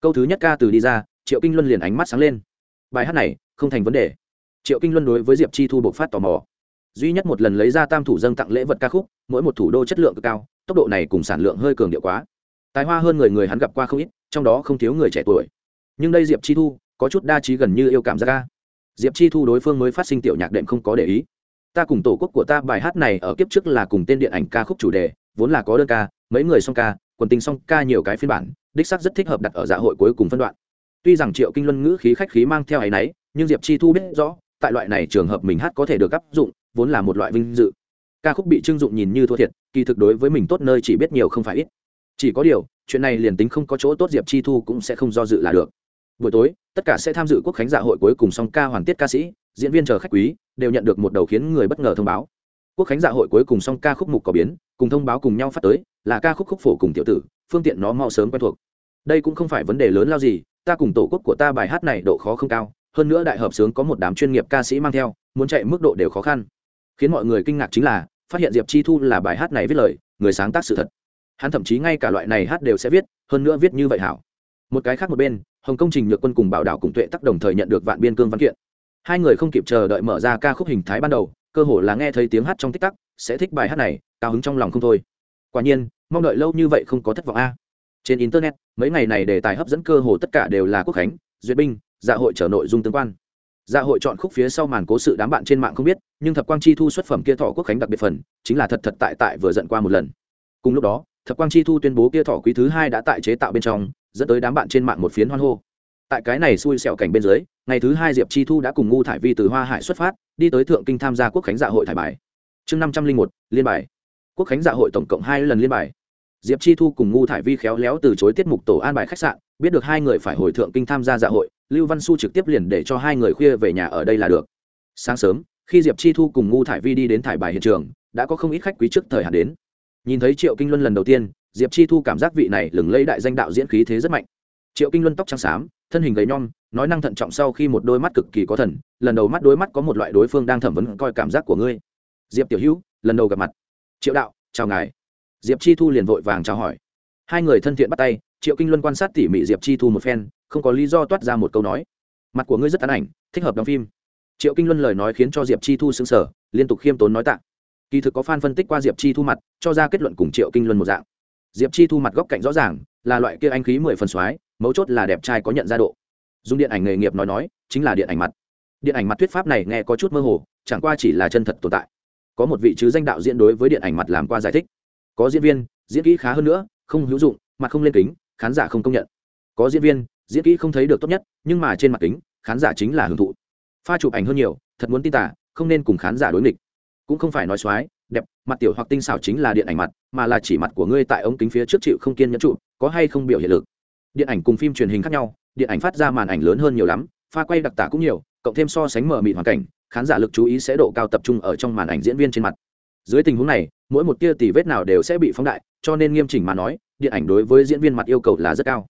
câu thứ nhất ca từ đi ra, triệu kinh luân liền ánh mắt sáng lên. Bài hát này, không thành vấn đề. Triệu kinh luân đối với diệp chi thu bộc phát tò mò. Duy nhất một lần lấy ra tam thủ dâng tặng lễ vật ca khúc, mỗi một thủ đô chất lượng cực cao, tốc độ này cùng sản lượng hơi cường điệu quá. Tài hoa hơn người người hắn gặp qua không ít, trong đó không thiếu người trẻ tuổi. Nhưng đây diệp chi thu, có chút đa trí gần như yêu cảm giác ca. Diệp chi thu đối phương mới phát sinh tiểu nhạc đệm không có để ý. Ta cùng tổ quốc của ta bài hát này ở kiếp trước là cùng tên điện ảnh ca khúc chủ đề, vốn là có đơn ca, mấy người song ca, quần tình song ca nhiều cái phiên bản đích xác rất thích hợp đặt ở dạ hội cuối cùng phân đoạn. Tuy rằng triệu kinh luân ngữ khí khách khí mang theo áy náy, nhưng diệp chi thu biết rõ, tại loại này trường hợp mình hát có thể được áp dụng, vốn là một loại vinh dự. Ca khúc bị trưng dụng nhìn như thua thiệt, kỳ thực đối với mình tốt nơi chỉ biết nhiều không phải ít. Chỉ có điều, chuyện này liền tính không có chỗ tốt diệp chi thu cũng sẽ không do dự là được. Buổi tối, tất cả sẽ tham dự quốc khánh dạ hội cuối cùng song ca hoàn tiết ca sĩ, diễn viên chờ khách quý, đều nhận được một đầu khiến người bất ngờ thông báo. Quốc khánh dạ hội cuối cùng song ca khúc mục có biến, cùng thông báo cùng nhau phát tới, là ca khúc khúc phổ cùng tiểu tử, phương tiện nó mau sớm quen thuộc đây cũng không phải vấn đề lớn lao gì, ta cùng tổ quốc của ta bài hát này độ khó không cao, hơn nữa đại hợp sướng có một đám chuyên nghiệp ca sĩ mang theo, muốn chạy mức độ đều khó khăn. Khiến mọi người kinh ngạc chính là, phát hiện diệp chi thu là bài hát này viết lời, người sáng tác sự thật. Hắn thậm chí ngay cả loại này hát đều sẽ viết, hơn nữa viết như vậy hảo. Một cái khác một bên, hồng công trình nhược quân cùng bảo đảo cùng tuệ tắc đồng thời nhận được vạn biên cương văn kiện. Hai người không kịp chờ đợi mở ra ca khúc hình thái ban đầu, cơ hồ là nghe thấy tiếng hát trong tích tắc, sẽ thích bài hát này, cao hứng trong lòng không thôi. Quả nhiên, mong đợi lâu như vậy không có thất vọng a trên internet, mấy ngày này đề tài hấp dẫn cơ hồ tất cả đều là quốc khánh, duyệt binh dạ hội trở nội dung tương quan. Dạ hội chọn khúc phía sau màn cố sự đám bạn trên mạng không biết, nhưng thập quang chi thu xuất phẩm kia thọ quốc khánh đặc biệt phần, chính là thật thật tại tại vừa giận qua một lần. Cùng lúc đó, thập quang chi thu tuyên bố kia thọ quý thứ hai đã tại chế tạo bên trong, dẫn tới đám bạn trên mạng một phiến hoan hô. Tại cái này xui xẻo cảnh bên dưới, ngày thứ hai diệp chi thu đã cùng ngu thải vi từ hoa hải xuất phát, đi tới thượng kinh tham gia quốc khánh dạ hội thải bài. Chương năm trăm linh một, liên bài. Quốc khánh dạ hội tổng cộng hai lần liên bài diệp chi thu cùng ngu thải vi khéo léo từ chối tiết mục tổ an bài khách sạn, biết được hai người phải hồi thượng kinh tham gia dạ hội, lưu văn su trực tiếp liền để cho hai người khuya về nhà ở đây là được. Sáng sớm, khi diệp chi thu cùng ngu thải vi đi đến thải bài hiện trường, đã có không ít khách quý trước thời hạn đến. Nhìn thấy triệu kinh luân lần đầu tiên, diệp chi thu cảm giác vị này lừng lấy đại danh đạo diễn khí thế rất mạnh. Triệu kinh luân tóc trắng xám, thân hình gầy nhom, nói năng thận trọng sau khi một đôi mắt cực kỳ có thần, lần đầu mắt đối mắt có một loại đối phương đang thẩm vấn coi cảm giác của ngươi. Diệp tiểu hữu, lần đầu gặp mặt. Triệu đạo, chào ngài diệp chi thu liền vội vàng chào hỏi. Hai người thân thiện bắt tay, triệu kinh luân quan sát tỉ mỉ diệp chi thu một phen, không có lý do toát ra một câu nói. Mặt của ngươi rất tán ảnh, thích hợp đóng phim. Triệu kinh luân lời nói khiến cho diệp chi thu xứng sở liên tục khiêm tốn nói tạ. Kỳ thực có f a n phân tích qua diệp chi thu mặt, cho ra kết luận cùng triệu kinh luân một dạng. Diệp chi thu mặt góc cạnh rõ ràng, là loại kia anh khí mười phần x mấu chốt là đẹp trai có nhận ra độ. Dùng điện ảnh nghề nghiệp nói nói, chính là điện ảnh mặt. Điện ảnh mặt thuyết pháp này nghe có chút mơ hồ, chẳng qua chỉ là chân thật tồn tại. Có một vị chứ danh đạo diễn đối với điện ảnh mặt làm qua giải thích có diễn viên, diễn kỹ khá hơn nữa, không hữu dụng, mặt không lên kính, khán giả không công nhận. Có diễn viên, diễn kỹ không thấy được tốt nhất, nhưng mà trên mặt kính, khán giả chính là hưởng thụ. Pha chụp ảnh hơn nhiều, thật muốn tin tả, không nên cùng khán giả đối nghịch. Cũng không phải nói x đẹp, mặt tiểu hoặc tinh xảo chính là điện ảnh mặt, mà là chỉ mặt của ngươi tại ống kính phía trước chịu không kiên nhẫn trụ có hay không biểu hiện lực. Điện ảnh cùng phim truyền hình khác nhau, điện ảnh phát ra màn ảnh lớn hơn nhiều lắm, pha quay đặc tả cũng nhiều, cộng thêm so sánh mở mịt hoàn cảnh, khán giả lực chú ý sẽ độ cao tập trung ở trong màn ảnh diễn viên trên mặt dưới tình huống này, mỗi một tia tỉ vết nào đều sẽ bị phóng đại, cho nên nghiêm chỉnh mà nói, điện ảnh đối với diễn viên mặt yêu cầu là rất cao.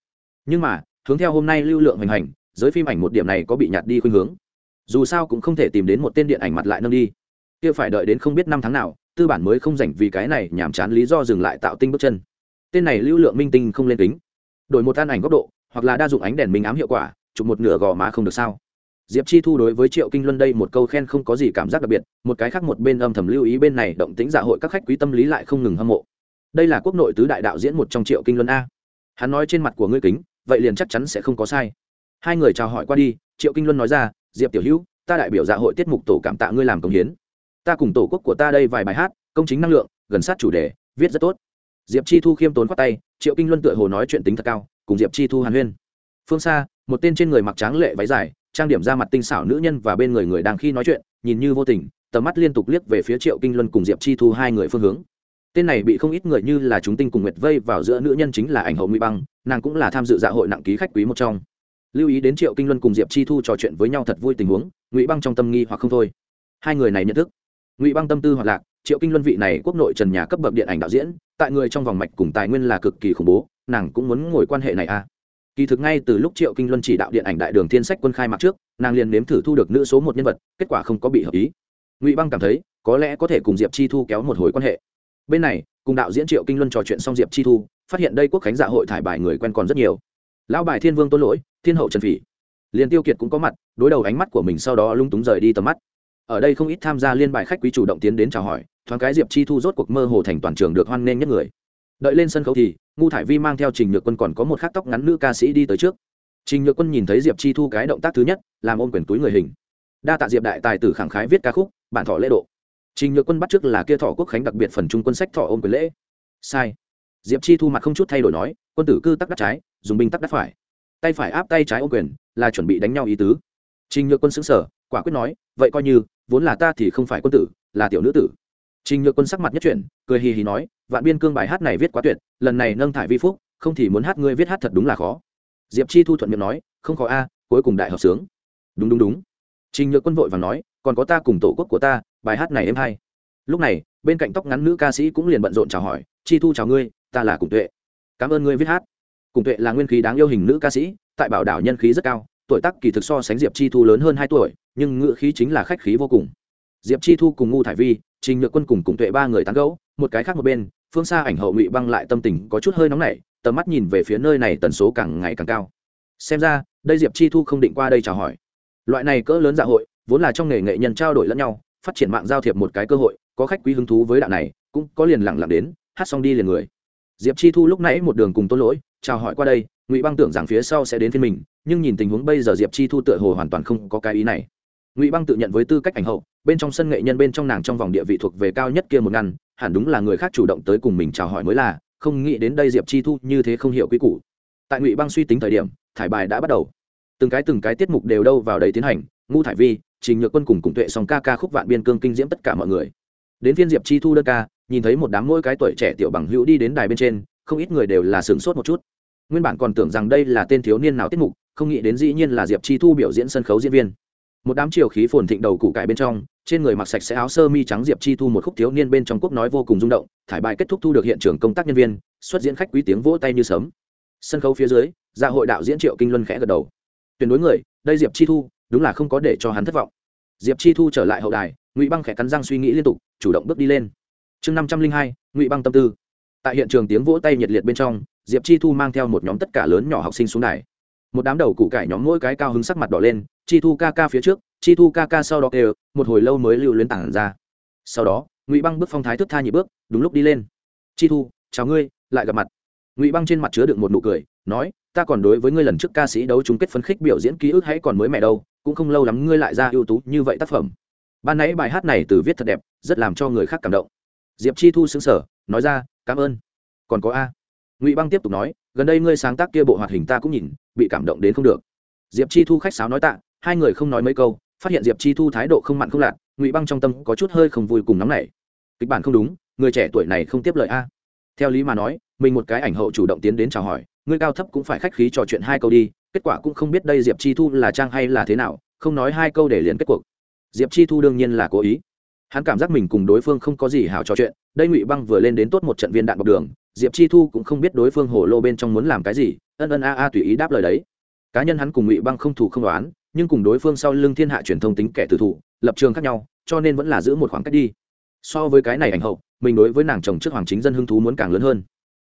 Nhưng mà, hướng theo hôm nay lưu lượng hình hành, giới phim ảnh một điểm này có bị nhạt đi khuynh hướng. Dù sao cũng không thể tìm đến một tên điện ảnh mặt lại nâng đi. Kia phải đợi đến không biết năm tháng nào, tư bản mới không dành vì cái này nhàm chán lý do dừng lại tạo tinh bước chân. Tên này lưu lượng minh tinh không lên kính. Đổi một tan ảnh góc độ, hoặc là đa dụng ánh đèn minh ám hiệu quả, chụp một nửa gò má không được sao diệp chi thu đối với triệu kinh luân đây một câu khen không có gì cảm giác đặc biệt, một cái khác một bên âm thầm lưu ý bên này động tính dạ hội các khách quý tâm lý lại không ngừng hâm mộ. Đây là quốc nội tứ đại đạo diễn một trong triệu kinh luân a. Hắn nói trên mặt của ngươi kính, vậy liền chắc chắn sẽ không có sai. Hai người chào hỏi qua đi, triệu kinh luân nói ra, diệp tiểu hữu, ta đại biểu dạ hội tiết mục tổ cảm tạ ngươi làm công hiến. Ta cùng tổ quốc của ta đây vài bài hát, công chính năng lượng, gần sát chủ đề, viết rất tốt. Diệp chi thu khiêm tốn khoát tay, triệu kinh luân tựa hồ nói chuyện tính thật cao, cùng diệp chi thu hàn huyên. Phương xa, một tên trên người mặc tráng lệ váy dài trang điểm ra mặt tinh xảo nữ nhân và bên người người đang khi nói chuyện, nhìn như vô tình, tầm mắt liên tục liếc về phía triệu kinh luân cùng diệp chi thu hai người phương hướng. Tên này bị không ít người như là chúng tinh cùng nguyệt vây vào giữa nữ nhân chính là ảnh hậu nguy băng, nàng cũng là tham dự dạ hội nặng ký khách quý một trong. Lưu ý đến triệu kinh luân cùng diệp chi thu trò chuyện với nhau thật vui tình huống, ngụy băng trong tâm nghi hoặc không thôi. Hai người này nhận thức. Ngụy băng tâm tư hoạt lạc, triệu kinh luân vị này quốc nội trần nhà cấp bậc điện ảnh đạo diễn, tại người trong vòng mạch cùng tài nguyên là cực kỳ khủng bố, nàng cũng muốn ngồi quan hệ này à kỳ thực ngay từ lúc triệu kinh luân chỉ đạo điện ảnh đại đường thiên sách quân khai mạc trước, nàng liền nếm thử thu được nữ số một nhân vật, kết quả không có bị hợp ý. Ngụy băng cảm thấy, có lẽ có thể cùng diệp chi thu kéo một hồi quan hệ. Bên này, cùng đạo diễn triệu kinh luân trò chuyện xong diệp chi thu, phát hiện đây quốc khánh dạ hội thải bài người quen còn rất nhiều. Lão bài thiên vương tôn lỗi, thiên hậu trần phỉ. Liền tiêu kiệt cũng có mặt, đối đầu ánh mắt của mình sau đó lung túng rời đi tầm mắt. Ở đây không ít tham gia liên bài khách quý chủ động tiến đến chào hỏi, thoáng cái diệp chi thu rốt cuộc mơ hồ thành toàn trường được hoan nghênh nhất người đợi lên sân khấu thì, ngu thải vi mang theo trình nhược quân còn có một khát tóc ngắn nữ ca sĩ đi tới trước. Trình nhược quân nhìn thấy diệp chi thu cái động tác thứ nhất, làm ôm quyền túi người hình. Đa tạ diệp đại tài tử khẳng khái viết ca khúc, bản thọ lễ độ. Trình nhược quân bắt trước là kia thọ quốc khánh đặc biệt phần trung quân sách thọ ôm quyền lễ. Sai. Diệp chi thu mặt không chút thay đổi nói, quân tử cư tắc đắc trái, dùng binh tắc đắc phải. Tay phải áp tay trái ôm quyền, là chuẩn bị đánh nhau ý tứ. Trình nhược quân xứng sở quả quyết nói, vậy coi như, vốn là ta thì không phải quân tử, là tiểu nữ tử trình nhược quân sắc mặt nhất chuyển, cười hì hì nói, vạn biên cương bài hát này viết quá tuyệt, lần này nâng thải vi phúc, không thì muốn hát ngươi viết hát thật đúng là khó. Diệp chi thu thuận miệng nói, không khó a, cuối cùng đại hợp sướng. Đúng đúng đúng. Trình nhược quân vội vàng nói, còn có ta cùng tổ quốc của ta, bài hát này em hay. Lúc này, bên cạnh tóc ngắn nữ ca sĩ cũng liền bận rộn chào hỏi, chi thu chào ngươi, ta là cùng tuệ. Cảm ơn ngươi viết hát. Cùng tuệ là nguyên khí đáng yêu hình nữ ca sĩ, tại bảo đảo nhân khí rất cao, tuổi tác kỳ thực so sánh diệp chi thu lớn hơn hai tuổi, nhưng ngữ khí chính là khách khí vô cùng. Diệp chi thu cùng ngu thải vi trình nhược quân cùng cùng tuệ ba người tán gẫu, một cái khác một bên, phương xa ảnh hậu ngụy băng lại tâm tình có chút hơi nóng nảy, tầm mắt nhìn về phía nơi này tần số càng ngày càng cao. Xem ra, đây diệp chi thu không định qua đây chào hỏi. Loại này cỡ lớn dạ hội, vốn là trong nghề nghệ nhân trao đổi lẫn nhau, phát triển mạng giao thiệp một cái cơ hội, có khách quý hứng thú với đạo này, cũng có liền lặng lặng đến, hát xong đi liền người. Diệp chi thu lúc nãy một đường cùng tôn lỗi, chào hỏi qua đây, ngụy băng tưởng rằng phía sau sẽ đến phiên mình, nhưng nhìn tình huống bây giờ diệp chi thu tựa hồ hoàn toàn không có cái ý này ngụy băng tự nhận với tư cách ảnh hậu bên trong sân nghệ nhân bên trong nàng trong vòng địa vị thuộc về cao nhất kia một ngăn hẳn đúng là người khác chủ động tới cùng mình chào hỏi mới là không nghĩ đến đây diệp chi thu như thế không hiểu quy củ tại ngụy băng suy tính thời điểm thải bài đã bắt đầu từng cái từng cái tiết mục đều đâu vào đấy tiến hành ngu thải vi trình nhược quân cùng cùng tuệ song ca ca khúc vạn biên cương kinh diễm tất cả mọi người đến phiên diệp chi thu đơn ca nhìn thấy một đám mỗi cái tuổi trẻ tiểu bằng hữu đi đến đài bên trên không ít người đều là sửng sốt một chút nguyên bản còn tưởng rằng đây là tên thiếu niên nào tiết mục không nghĩ đến dĩ nhiên là diệp chi thu biểu diễn sân khấu diễn viên một đám chiều khí phồn thịnh đầu củ cải bên trong, trên người mặc sạch sẽ áo sơ mi trắng diệp chi thu một khúc thiếu niên bên trong quốc nói vô cùng rung động, thải bài kết thúc thu được hiện trường công tác nhân viên, xuất diễn khách quý tiếng vỗ tay như sớm sân khấu phía dưới dạ hội đạo diễn triệu kinh luân khẽ gật đầu. Tuyệt đối người, đây diệp chi thu, đúng là không có để cho hắn thất vọng. Diệp chi thu trở lại hậu đài, ngụy băng khẽ cắn răng suy nghĩ liên tục, chủ động bước đi lên. Chương năm trăm linh hai, ngụy băng tâm tư. Tại hiện trường tiếng vỗ tay nhiệt liệt bên trong, diệp chi thu mang theo một nhóm tất cả lớn nhỏ học sinh xuống đài một đám đầu củ cải nhóm mỗi cái cao hứng sắc mặt đỏ lên, chi thu ca ca phía trước, chi thu ca ca sau đó kêu, một hồi lâu mới lưu luyến tảng ra. Sau đó, ngụy băng bước phong thái thức tha nhị bước, đúng lúc đi lên. Chi thu, chào ngươi, lại gặp mặt. Ngụy băng trên mặt chứa đựng một nụ cười, nói, ta còn đối với ngươi lần trước ca sĩ đấu chung kết phấn khích biểu diễn ký ức hãy còn mới mẹ đâu, cũng không lâu lắm ngươi lại ra ưu tú như vậy tác phẩm. Ban nãy bài hát này từ viết thật đẹp, rất làm cho người khác cảm động. Diệp chi thu xứng sở nói ra, cảm ơn. Còn có a ngụy băng tiếp tục nói gần đây ngươi sáng tác kia bộ hoạt hình ta cũng nhìn bị cảm động đến không được diệp chi thu khách sáo nói tạ hai người không nói mấy câu phát hiện diệp chi thu thái độ không mặn không lạt ngụy băng trong tâm có chút hơi không vui cùng nóng này kịch bản không đúng người trẻ tuổi này không tiếp lời a theo lý mà nói mình một cái ảnh hậu chủ động tiến đến chào hỏi người cao thấp cũng phải khách khí trò chuyện hai câu đi kết quả cũng không biết đây diệp chi thu là trang hay là thế nào không nói hai câu để liền kết cuộc diệp chi thu đương nhiên là cố ý hắn cảm giác mình cùng đối phương không có gì hảo trò chuyện đây ngụy băng vừa lên đến tốt một trận viên đạn bọc đường diệp chi thu cũng không biết đối phương hồ lô bên trong muốn làm cái gì, ân ân a a tùy ý đáp lời đấy. Cá nhân hắn cùng ngụy băng không thủ không đoán, nhưng cùng đối phương sau lưng thiên hạ truyền thông tính kẻ từ thủ, lập trường khác nhau, cho nên vẫn là giữ một khoảng cách đi. So với cái này ảnh hậu, mình đối với nàng chồng trước hoàng chính dân hưng thú muốn càng lớn hơn.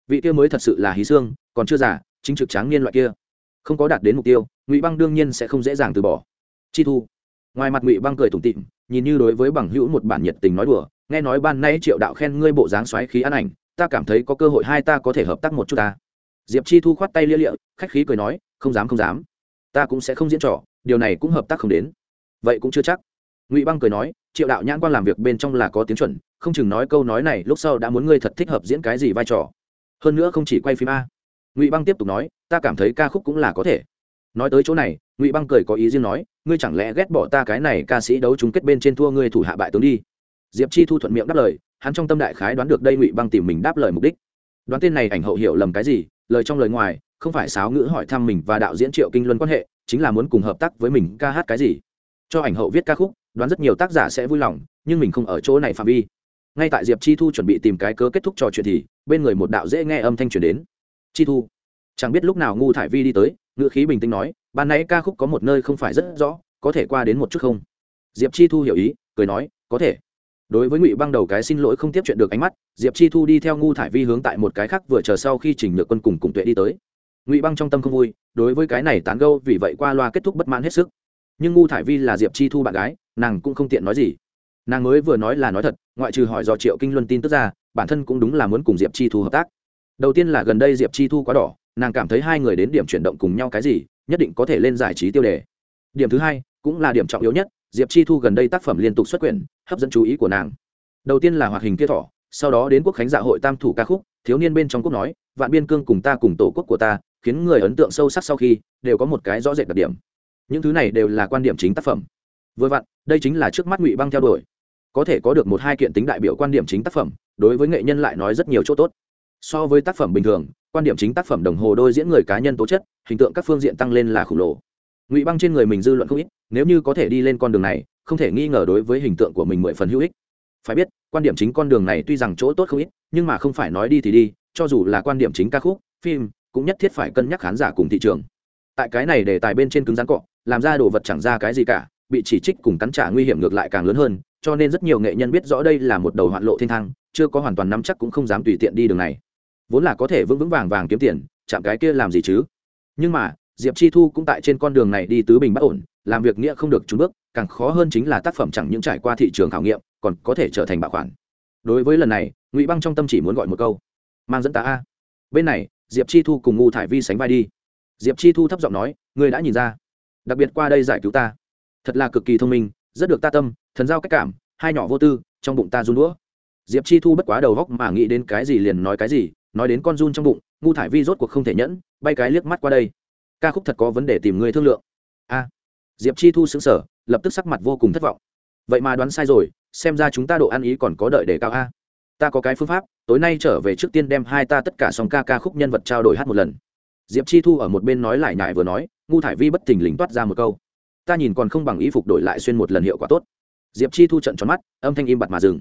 Vị kia mới thật sự là hí xương, còn chưa già, chính trực tráng niên loại kia. Không có đạt đến mục tiêu, ngụy băng đương nhiên sẽ không dễ dàng từ bỏ. Chi thu. Ngoài mặt ngụy băng cười tủm tịm nhìn như đối với bằng hữu một bản nhiệt tình nói đùa, nghe nói ban nay triệu đạo khen ngươi bộ dáng xoáy khí ăn ảnh ta cảm thấy có cơ hội hai ta có thể hợp tác một chút ta. Diệp chi thu khoát tay lia lịa, khách khí cười nói, không dám không dám. Ta cũng sẽ không diễn trò, điều này cũng hợp tác không đến. Vậy cũng chưa chắc. Ngụy băng cười nói, triệu đạo nhãn quan làm việc bên trong là có tiếng chuẩn, không chừng nói câu nói này lúc sau đã muốn ngươi thật thích hợp diễn cái gì vai trò. Hơn nữa không chỉ quay phim a. Ngụy băng tiếp tục nói, ta cảm thấy ca khúc cũng là có thể. Nói tới chỗ này, ngụy băng cười có ý riêng nói, ngươi chẳng lẽ ghét bỏ ta cái này ca sĩ đấu chung kết bên trên thua ngươi thủ hạ bại tướng đi. Diệp chi thu thuận miệng đáp lời hắn trong tâm đại khái đoán được đây ngụy băng tìm mình đáp lời mục đích đoán tên này ảnh hậu hiểu lầm cái gì lời trong lời ngoài không phải sáo ngữ hỏi thăm mình và đạo diễn triệu kinh luân quan hệ chính là muốn cùng hợp tác với mình ca hát cái gì cho ảnh hậu viết ca khúc đoán rất nhiều tác giả sẽ vui lòng nhưng mình không ở chỗ này phạm vi ngay tại diệp chi thu chuẩn bị tìm cái cớ kết thúc trò chuyện thì bên người một đạo dễ nghe âm thanh truyền đến chi thu chẳng biết lúc nào ngu thải vi đi tới ngữ khí bình tĩnh nói ban nãy ca khúc có một nơi không phải rất rõ có thể qua đến một chút không diệp chi thu hiểu ý cười nói có thể đối với ngụy băng đầu cái xin lỗi không tiếp chuyện được ánh mắt, diệp chi thu đi theo ngu thải vi hướng tại một cái khác vừa chờ sau khi chỉnh được quân cùng cùng tuệ đi tới. Ngụy băng trong tâm không vui, đối với cái này tán gâu vì vậy qua loa kết thúc bất mãn hết sức. Nhưng ngu thải vi là diệp chi thu bạn gái, nàng cũng không tiện nói gì. Nàng mới vừa nói là nói thật, ngoại trừ hỏi do triệu kinh luân tin tức ra, bản thân cũng đúng là muốn cùng diệp chi thu hợp tác. Đầu tiên là gần đây diệp chi thu quá đỏ, nàng cảm thấy hai người đến điểm chuyển động cùng nhau cái gì, nhất định có thể lên giải trí tiêu đề. Điểm thứ hai, cũng là điểm trọng yếu nhất diệp chi thu gần đây tác phẩm liên tục xuất quyển, hấp dẫn chú ý của nàng. Đầu tiên là hoạt hình kia thỏ, sau đó đến quốc khánh dạ hội tam thủ ca khúc, thiếu niên bên trong quốc nói, vạn biên cương cùng ta cùng tổ quốc của ta, khiến người ấn tượng sâu sắc sau khi, đều có một cái rõ rệt đặc điểm. Những thứ này đều là quan điểm chính tác phẩm. Vừa vặn, đây chính là trước mắt ngụy băng theo đuổi. Có thể có được một hai kiện tính đại biểu quan điểm chính tác phẩm, đối với nghệ nhân lại nói rất nhiều chỗ tốt. So với tác phẩm bình thường, quan điểm chính tác phẩm đồng hồ đôi diễn người cá nhân tố chất, hình tượng các phương diện tăng lên là khổng lồ ngụy băng trên người mình dư luận không ít, nếu như có thể đi lên con đường này, không thể nghi ngờ đối với hình tượng của mình mười phần hữu ích. Phải biết, quan điểm chính con đường này tuy rằng chỗ tốt không ít, nhưng mà không phải nói đi thì đi, cho dù là quan điểm chính ca khúc, phim, cũng nhất thiết phải cân nhắc khán giả cùng thị trường. Tại cái này để tài bên trên cứng rắn cọ, làm ra đồ vật chẳng ra cái gì cả, bị chỉ trích cùng cắn trả nguy hiểm ngược lại càng lớn hơn, cho nên rất nhiều nghệ nhân biết rõ đây là một đầu hoạn lộ thiên thang, chưa có hoàn toàn nắm chắc cũng không dám tùy tiện đi đường này. Vốn là có thể vững vững vàng vàng kiếm tiền, chạm cái kia làm gì chứ? Nhưng mà diệp chi thu cũng tại trên con đường này đi tứ bình bất ổn, làm việc nghĩa không được trúng bước, càng khó hơn chính là tác phẩm chẳng những trải qua thị trường khảo nghiệm, còn có thể trở thành bảo khoản. Đối với lần này, ngụy băng trong tâm chỉ muốn gọi một câu, mang dẫn ta a. Bên này, diệp chi thu cùng ngu thải vi sánh vai đi. Diệp chi thu thấp giọng nói, ngươi đã nhìn ra, đặc biệt qua đây giải cứu ta. Thật là cực kỳ thông minh, rất được ta tâm, thần giao cách cảm, hai nhỏ vô tư, trong bụng ta run đũa. Diệp chi thu bất quá đầu góc mà nghĩ đến cái gì liền nói cái gì, nói đến con run trong bụng, ngu thải vi rốt cuộc không thể nhẫn, bay cái liếc mắt qua đây ca khúc thật có vấn đề tìm người thương lượng. A, diệp chi thu xứng sở lập tức sắc mặt vô cùng thất vọng. Vậy mà đoán sai rồi, xem ra chúng ta độ ăn ý còn có đợi để cao a. Ta có cái phương pháp, tối nay trở về trước tiên đem hai ta tất cả song ca ca khúc nhân vật trao đổi hát một lần. Diệp chi thu ở một bên nói lại nhại vừa nói, ngu thải vi bất thình lình toát ra một câu. Ta nhìn còn không bằng y phục đổi lại xuyên một lần hiệu quả tốt. Diệp chi thu trận tròn mắt, âm thanh im bặt mà dừng.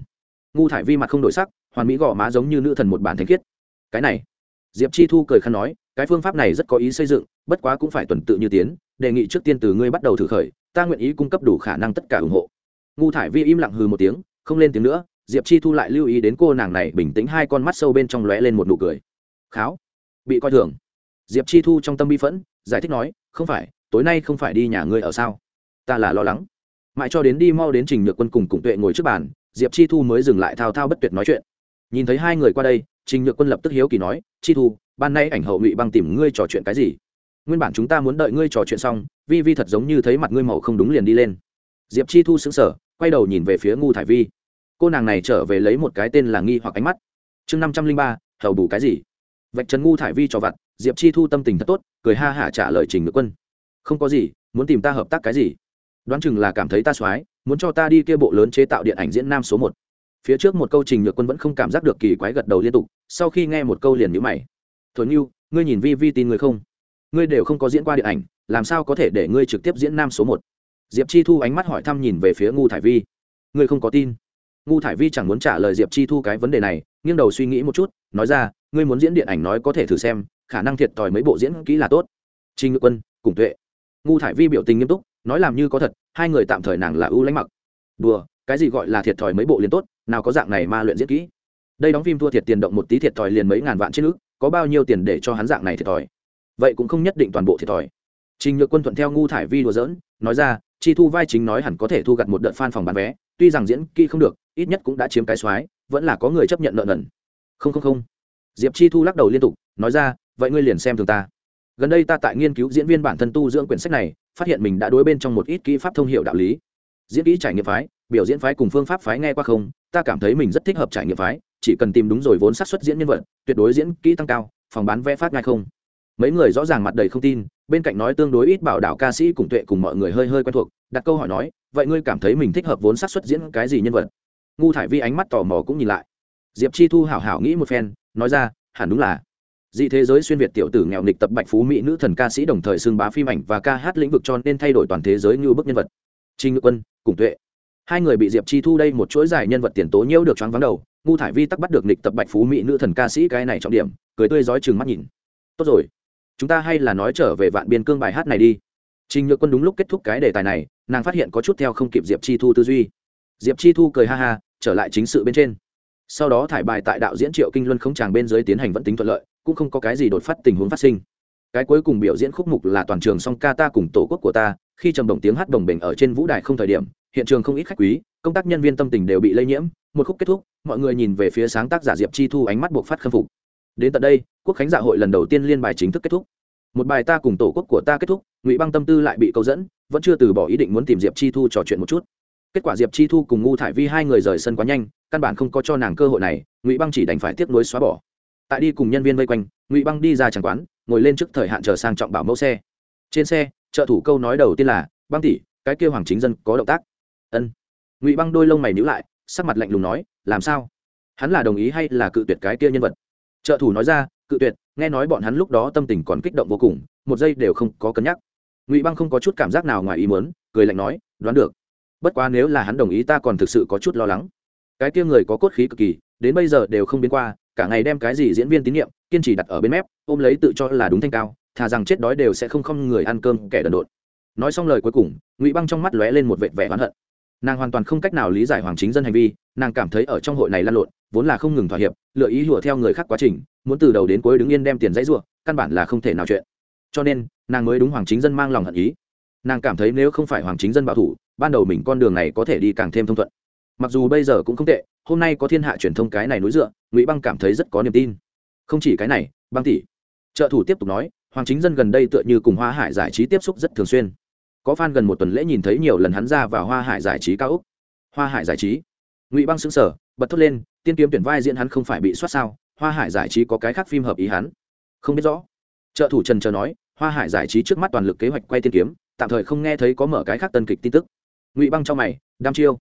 Ngu thải vi mặt không đổi sắc, hoàn mỹ gõ má giống như nữ thần một bản thanh khiết. Cái này, diệp chi thu cười khăn nói, cái phương pháp này rất có ý xây dựng bất quá cũng phải tuần tự như tiến, đề nghị trước tiên từ ngươi bắt đầu thử khởi, ta nguyện ý cung cấp đủ khả năng tất cả ủng hộ. Ngu thải vi im lặng hừ một tiếng, không lên tiếng nữa, diệp chi thu lại lưu ý đến cô nàng này bình tĩnh hai con mắt sâu bên trong lóe lên một nụ cười. Kháo, bị coi thường. Diệp chi thu trong tâm bi phẫn, giải thích nói, không phải, tối nay không phải đi nhà ngươi ở sao? Ta là lo lắng. Mãi cho đến đi mau đến trình nhược quân cùng cùng tuệ ngồi trước bàn, diệp chi thu mới dừng lại thao thao bất tuyệt nói chuyện. Nhìn thấy hai người qua đây, trình nhược quân lập tức hiếu kỳ nói, chi thu, ban nay ảnh hậu ngụy băng tìm ngươi trò chuyện cái gì? Nguyên bản chúng ta muốn đợi ngươi trò chuyện xong, vi vi thật giống như thấy mặt ngươi màu không đúng liền đi lên. Diệp chi thu xứng sở quay đầu nhìn về phía ngu thải vi. Cô nàng này trở về lấy một cái tên là nghi hoặc ánh mắt. Chương năm trăm linh ba, hầu đủ cái gì? Vạch trần ngu thải vi cho vặt, diệp chi thu tâm tình thật tốt, cười ha hả trả lời trình ngữ quân. Không có gì, muốn tìm ta hợp tác cái gì? Đoán chừng là cảm thấy ta soái muốn cho ta đi kia bộ lớn chế tạo điện ảnh diễn nam số một. Phía trước một câu trình nhược quân vẫn không cảm giác được kỳ quái gật đầu liên tục, sau khi nghe một câu liền nhữ mày. Thuần như ngươi nhìn vi vi tin người không? Ngươi đều không có diễn qua điện ảnh, làm sao có thể để ngươi trực tiếp diễn nam số một? Diệp chi thu ánh mắt hỏi thăm nhìn về phía ngu thải vi. Ngươi không có tin. Ngu thải vi chẳng muốn trả lời diệp chi thu cái vấn đề này, nghiêng đầu suy nghĩ một chút, nói ra, ngươi muốn diễn điện ảnh nói có thể thử xem, khả năng thiệt thòi mấy bộ diễn kỹ là tốt. Trinh ngự quân, cùng tuệ. Ngu thải vi biểu tình nghiêm túc, nói làm như có thật, hai người tạm thời nàng là ưu lãnh mặc. Đùa, cái gì gọi là thiệt thòi mấy bộ liền tốt, nào có dạng này mà luyện diễn kỹ. Đây đóng phim thua thiệt tiền động một tí thiệt thòi liền mấy ngàn vạn trên ước có bao nhiêu tiền để cho hắn dạng này thiệt thòi? Vậy cũng không nhất định toàn bộ thiệt thòi. Trình nhược quân thuận theo ngu thải vi đùa dỡn nói ra, chi thu vai chính nói hẳn có thể thu gặt một đợt fan phòng bán vé, tuy rằng diễn kỹ không được, ít nhất cũng đã chiếm cái soái, vẫn là có người chấp nhận nợ nần. Không không không. Diệp chi thu lắc đầu liên tục, nói ra, vậy ngươi liền xem thường ta. Gần đây ta tại nghiên cứu diễn viên bản thân tu dưỡng quyển sách này, phát hiện mình đã đối bên trong một ít kỹ pháp thông hiệu đạo lý. Diễn kỹ trải nghiệm phái, biểu diễn phái cùng phương pháp phái nghe qua không, ta cảm thấy mình rất thích hợp trải nghiệm phái, chỉ cần tìm đúng rồi vốn sát xuất diễn nhân vật, tuyệt đối diễn kỹ tăng cao, phòng bán vé phát ngay không mấy người rõ ràng mặt đầy không tin, bên cạnh nói tương đối ít bảo đạo ca sĩ cùng tuệ cùng mọi người hơi hơi quen thuộc, đặt câu hỏi nói, vậy ngươi cảm thấy mình thích hợp vốn sát xuất diễn cái gì nhân vật? Ngu thải vi ánh mắt tò mò cũng nhìn lại. Diệp chi thu hảo hảo nghĩ một phen, nói ra, hẳn đúng là. Dị thế giới xuyên việt tiểu tử nghèo nịch tập bạch phú mỹ nữ thần ca sĩ đồng thời xưng bá phim ảnh và ca hát lĩnh vực cho nên thay đổi toàn thế giới như bức nhân vật. Trinh ngự quân, cùng tuệ. Hai người bị diệp chi thu đây một chuỗi dài nhân vật tiền tố nhiễu được choáng vắng đầu, ngu thải vi tắc bắt được nịch tập bạch phú mỹ nữ thần ca sĩ cái này trọng điểm, cười tươi rói chừng mắt nhìn. Tốt rồi chúng ta hay là nói trở về vạn biên cương bài hát này đi. Trình nhược quân đúng lúc kết thúc cái đề tài này, nàng phát hiện có chút theo không kịp diệp chi thu tư duy. Diệp chi thu cười ha ha, trở lại chính sự bên trên. Sau đó thải bài tại đạo diễn triệu kinh luân không tràng bên dưới tiến hành vẫn tính thuận lợi, cũng không có cái gì đột phát tình huống phát sinh. Cái cuối cùng biểu diễn khúc mục là toàn trường song ca ta cùng tổ quốc của ta, khi trầm đồng tiếng hát đồng bình ở trên vũ đài không thời điểm, hiện trường không ít khách quý, công tác nhân viên tâm tình đều bị lây nhiễm. Một khúc kết thúc, mọi người nhìn về phía sáng tác giả diệp chi thu ánh mắt buộc phát khâm phục đến tận đây, quốc khánh dạ hội lần đầu tiên liên bài chính thức kết thúc. Một bài ta cùng tổ quốc của ta kết thúc, ngụy băng tâm tư lại bị câu dẫn, vẫn chưa từ bỏ ý định muốn tìm diệp chi thu trò chuyện một chút. Kết quả diệp chi thu cùng ngu thải vi hai người rời sân quá nhanh, căn bản không có cho nàng cơ hội này, ngụy băng chỉ đành phải tiếp nối xóa bỏ. Tại đi cùng nhân viên vây quanh, ngụy băng đi ra tràng quán, ngồi lên trước thời hạn chờ sang trọng bảo mẫu xe. Trên xe, trợ thủ câu nói đầu tiên là, băng tỷ, cái kêu hoàng chính dân có động tác. Ân. Ngụy băng đôi lông mày nhữ lại, sắc mặt lạnh lùng nói, làm sao? Hắn là đồng ý hay là cự tuyệt cái kia nhân vật? Trợ thủ nói ra, cự tuyệt. Nghe nói bọn hắn lúc đó tâm tình còn kích động vô cùng, một giây đều không có cân nhắc. Ngụy băng không có chút cảm giác nào ngoài ý muốn, cười lạnh nói, đoán được. Bất quá nếu là hắn đồng ý ta còn thực sự có chút lo lắng. Cái tia người có cốt khí cực kỳ, đến bây giờ đều không biến qua, cả ngày đem cái gì diễn viên tín nhiệm, kiên trì đặt ở bên mép, ôm lấy tự cho là đúng thanh cao, thà rằng chết đói đều sẽ không không người ăn cơm kẻ đần độn. Nói xong lời cuối cùng, ngụy băng trong mắt lóe lên một vệt vẻ oán hận. Nàng hoàn toàn không cách nào lý giải hoàng chính dân hành vi nàng cảm thấy ở trong hội này lan lộn, vốn là không ngừng thỏa hiệp, lựa ý lụa theo người khác quá trình, muốn từ đầu đến cuối đứng yên đem tiền dãy ruộng căn bản là không thể nào chuyện. Cho nên, nàng mới đúng hoàng chính dân mang lòng hận ý. Nàng cảm thấy nếu không phải hoàng chính dân bảo thủ, ban đầu mình con đường này có thể đi càng thêm thông thuận. Mặc dù bây giờ cũng không tệ, hôm nay có thiên hạ truyền thông cái này núi dựa, ngụy băng cảm thấy rất có niềm tin. Không chỉ cái này, băng tỷ. Trợ thủ tiếp tục nói, hoàng chính dân gần đây tựa như cùng hoa hải giải trí tiếp xúc rất thường xuyên. Có fan gần một tuần lễ nhìn thấy nhiều lần hắn ra vào hoa hải giải trí cao úc. Hoa hải giải trí ngụy băng xứng sở, bật thốt lên, tiên kiếm tuyển vai diễn hắn không phải bị soát sao, hoa hải giải trí có cái khác phim hợp ý hắn. Không biết rõ. Trợ thủ trần chờ nói, hoa hải giải trí trước mắt toàn lực kế hoạch quay tiên kiếm, tạm thời không nghe thấy có mở cái khác tân kịch tin tức. Ngụy băng cho mày, đam chiêu.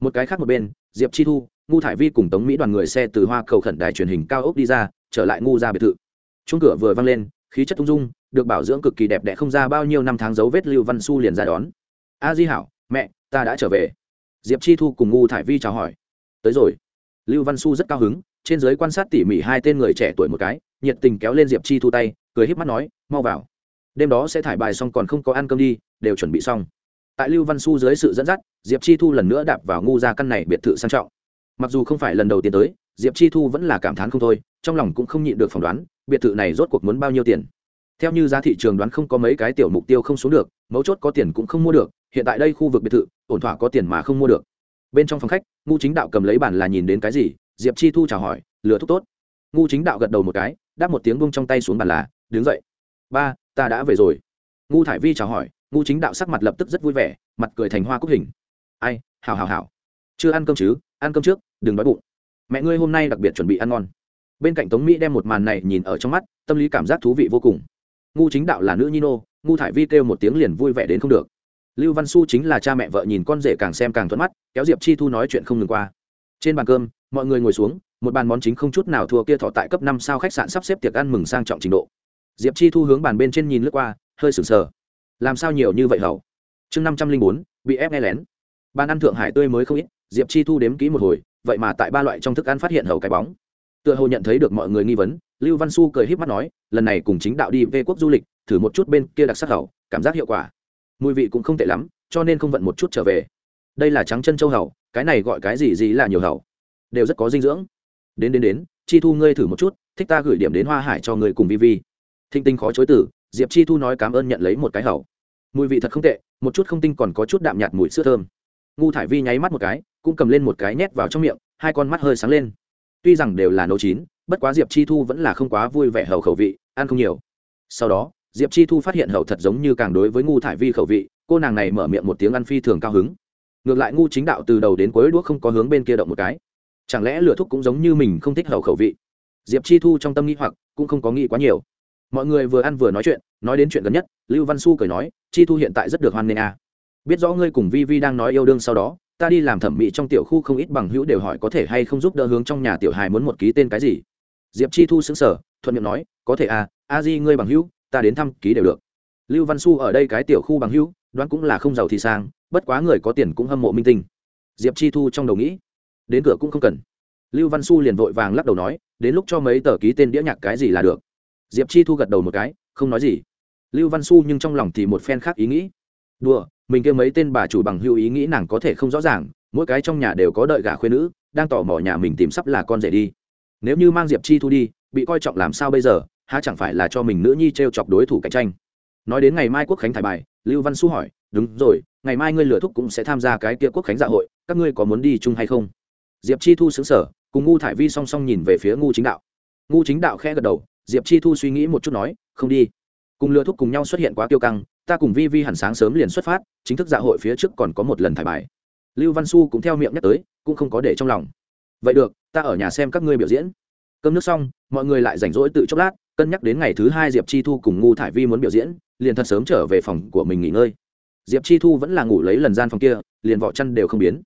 Một cái khác một bên, diệp chi thu, ngu thải vi cùng tống mỹ đoàn người xe từ hoa cầu khẩn đài truyền hình cao ốc đi ra, trở lại ngu ra biệt thự. Chung cửa vừa văng lên, khí chất ung dung, được bảo dưỡng cực kỳ đẹp đẽ không ra bao nhiêu năm tháng dấu vết lưu văn su liền ra đón. A di hảo, mẹ, ta đã trở về diệp chi thu cùng ngu thải vi chào hỏi. Tới rồi. Lưu văn su rất cao hứng, trên giới quan sát tỉ mỉ hai tên người trẻ tuổi một cái, nhiệt tình kéo lên diệp chi thu tay, cười híp mắt nói, mau vào. Đêm đó sẽ thải bài xong còn không có ăn cơm đi, đều chuẩn bị xong. Tại lưu văn su dưới sự dẫn dắt, diệp chi thu lần nữa đạp vào ngu ra căn này biệt thự sang trọng. Mặc dù không phải lần đầu tiên tới, diệp chi thu vẫn là cảm thán không thôi, trong lòng cũng không nhịn được phỏng đoán, biệt thự này rốt cuộc muốn bao nhiêu tiền. Theo như giá thị trường đoán không có mấy cái tiểu mục tiêu không xuống được, mấu chốt có tiền cũng không mua được hiện tại đây khu vực biệt thự, ổn thỏa có tiền mà không mua được. Bên trong phòng khách ngu chính đạo cầm lấy bản là nhìn đến cái gì, diệp chi thu chào hỏi lừa thúc tốt. Ngu chính đạo gật đầu một cái, đáp một tiếng bung trong tay xuống bàn là, đứng dậy. Ba, ta đã về rồi. Ngu thải vi chào hỏi ngu chính đạo sắc mặt lập tức rất vui vẻ, mặt cười thành hoa cúc hình. Ai hào hào hào chưa ăn cơm chứ? Ăn cơm trước, đừng đói bụng. Mẹ ngươi hôm nay đặc biệt chuẩn bị ăn ngon. Bên cạnh tống mỹ đem một màn này nhìn ở trong mắt, tâm lý cảm giác thú vị vô cùng. Ngu chính đạo là nữ nhi nô ngu thải vi kêu một tiếng liền vui vẻ đến không được lưu văn su chính là cha mẹ vợ nhìn con rể càng xem càng thuận mắt, kéo diệp chi thu nói chuyện không ngừng qua. Trên bàn cơm, mọi người ngồi xuống, một bàn món chính không chút nào thua kia thọ tại cấp năm sao khách sạn sắp xếp tiệc ăn mừng sang trọng trình độ. Diệp chi thu hướng bàn bên trên nhìn lướt qua, hơi sừng sờ. Làm sao nhiều như vậy hầu chương năm trăm linh bốn, bị ép nghe lén. Bàn ăn thượng hải tươi mới không ít, diệp chi thu đếm kỹ một hồi, vậy mà tại ba loại trong thức ăn phát hiện hầu cái bóng. Tựa hồ nhận thấy được mọi người nghi vấn, lưu văn su cười h í p mắt nói, lần này cùng chính đạo đi về quốc du lịch, thử một chút bên kia đặc sắc hầu cảm giác hiệu quả mùi vị cũng không tệ lắm, cho nên không vận một chút trở về. Đây là trắng chân châu hầu, cái này gọi cái gì gì là nhiều hầu? Đều rất có dinh dưỡng. Đến đến đến, chi thu ngươi thử một chút, thích ta gửi điểm đến hoa hải cho người cùng vi vi thinh tinh khó chối tử diệp chi thu nói cảm ơn nhận lấy một cái hầu. Mùi vị thật không tệ, một chút không tinh còn có chút đạm nhạt mùi sữa thơm. Ngu thải vi nháy mắt một cái, cũng cầm lên một cái nhét vào trong miệng, hai con mắt hơi sáng lên. Tuy rằng đều là nấu chín, bất quá diệp chi thu vẫn là không quá vui vẻ hầu khẩu vị, ăn không nhiều. Sau đó diệp chi thu phát hiện hậu thật giống như càng đối với ngu thải vi khẩu vị, cô nàng này mở miệng một tiếng ăn phi thường cao hứng. Ngược lại ngu chính đạo từ đầu đến cuối đuốc không có hướng bên kia động một cái. Chẳng lẽ lửa thúc cũng giống như mình không thích hậu khẩu vị? Diệp chi thu trong tâm nghĩ hoặc, cũng không có nghĩ quá nhiều. Mọi người vừa ăn vừa nói chuyện, nói đến chuyện gần nhất, lưu văn su cười nói, chi thu hiện tại rất được hoan nghênh à. biết rõ ngươi cùng vi vi đang nói yêu đương sau đó, ta đi làm thẩm mỹ trong tiểu khu không ít bằng hữu đều hỏi có thể hay không giúp đỡ hướng trong nhà tiểu hài muốn một ký tên cái gì. Diệp chi thu xứng sở thuận miệng nói, có thể à a di ngươi bằng hữu ta đến thăm ký đều được. Lưu văn su ở đây cái tiểu khu bằng hữu, đoán cũng là không giàu thì sang, bất quá người có tiền cũng hâm mộ minh tinh. Diệp chi thu trong đầu nghĩ, đến cửa cũng không cần. Lưu văn su liền vội vàng lắc đầu nói, đến lúc cho mấy tờ ký tên đĩa nhạc cái gì là được. Diệp chi thu gật đầu một cái, không nói gì. Lưu văn su nhưng trong lòng thì một phen khác ý nghĩ. Đùa, mình kêu mấy tên bà chủ bằng hữu ý nghĩ nàng có thể không rõ ràng, mỗi cái trong nhà đều có đợi gả khuyên nữ, đang tỏ mò nhà mình tìm sắp là con rể đi. Nếu như mang diệp chi thu đi, bị coi trọng làm sao bây giờ? Há chẳng phải là cho mình nữ nhi t r e o chọc đối thủ cạnh tranh? Nói đến ngày mai quốc khánh thải bài, lưu văn su hỏi, đúng rồi, ngày mai ngươi lửa thúc cũng sẽ tham gia cái kia quốc khánh dạ hội, các ngươi có muốn đi chung hay không? Diệp chi thu xứng sở cùng ngu thải vi song song nhìn về phía ngu chính đạo. Ngu chính đạo khẽ gật đầu, diệp chi thu suy nghĩ một chút nói, không đi. Cùng lừa thúc cùng nhau xuất hiện quá tiêu căng, ta cùng vi vi hẳn sáng sớm liền xuất phát, chính thức dạ hội phía trước còn có một lần thải bài. Lưu văn su cũng theo miệng nhắc tới, cũng không có để trong lòng. Vậy được, ta ở nhà xem các ngươi biểu diễn. Cơm nước xong, mọi người lại rảnh rỗi tự chốc lát cân nhắc đến ngày thứ hai diệp chi thu cùng ngu thải vi muốn biểu diễn, liền thật sớm trở về phòng của mình nghỉ ngơi. Diệp chi thu vẫn là ngủ lấy lần gian phòng kia, liền vỏ chăn đều không biến.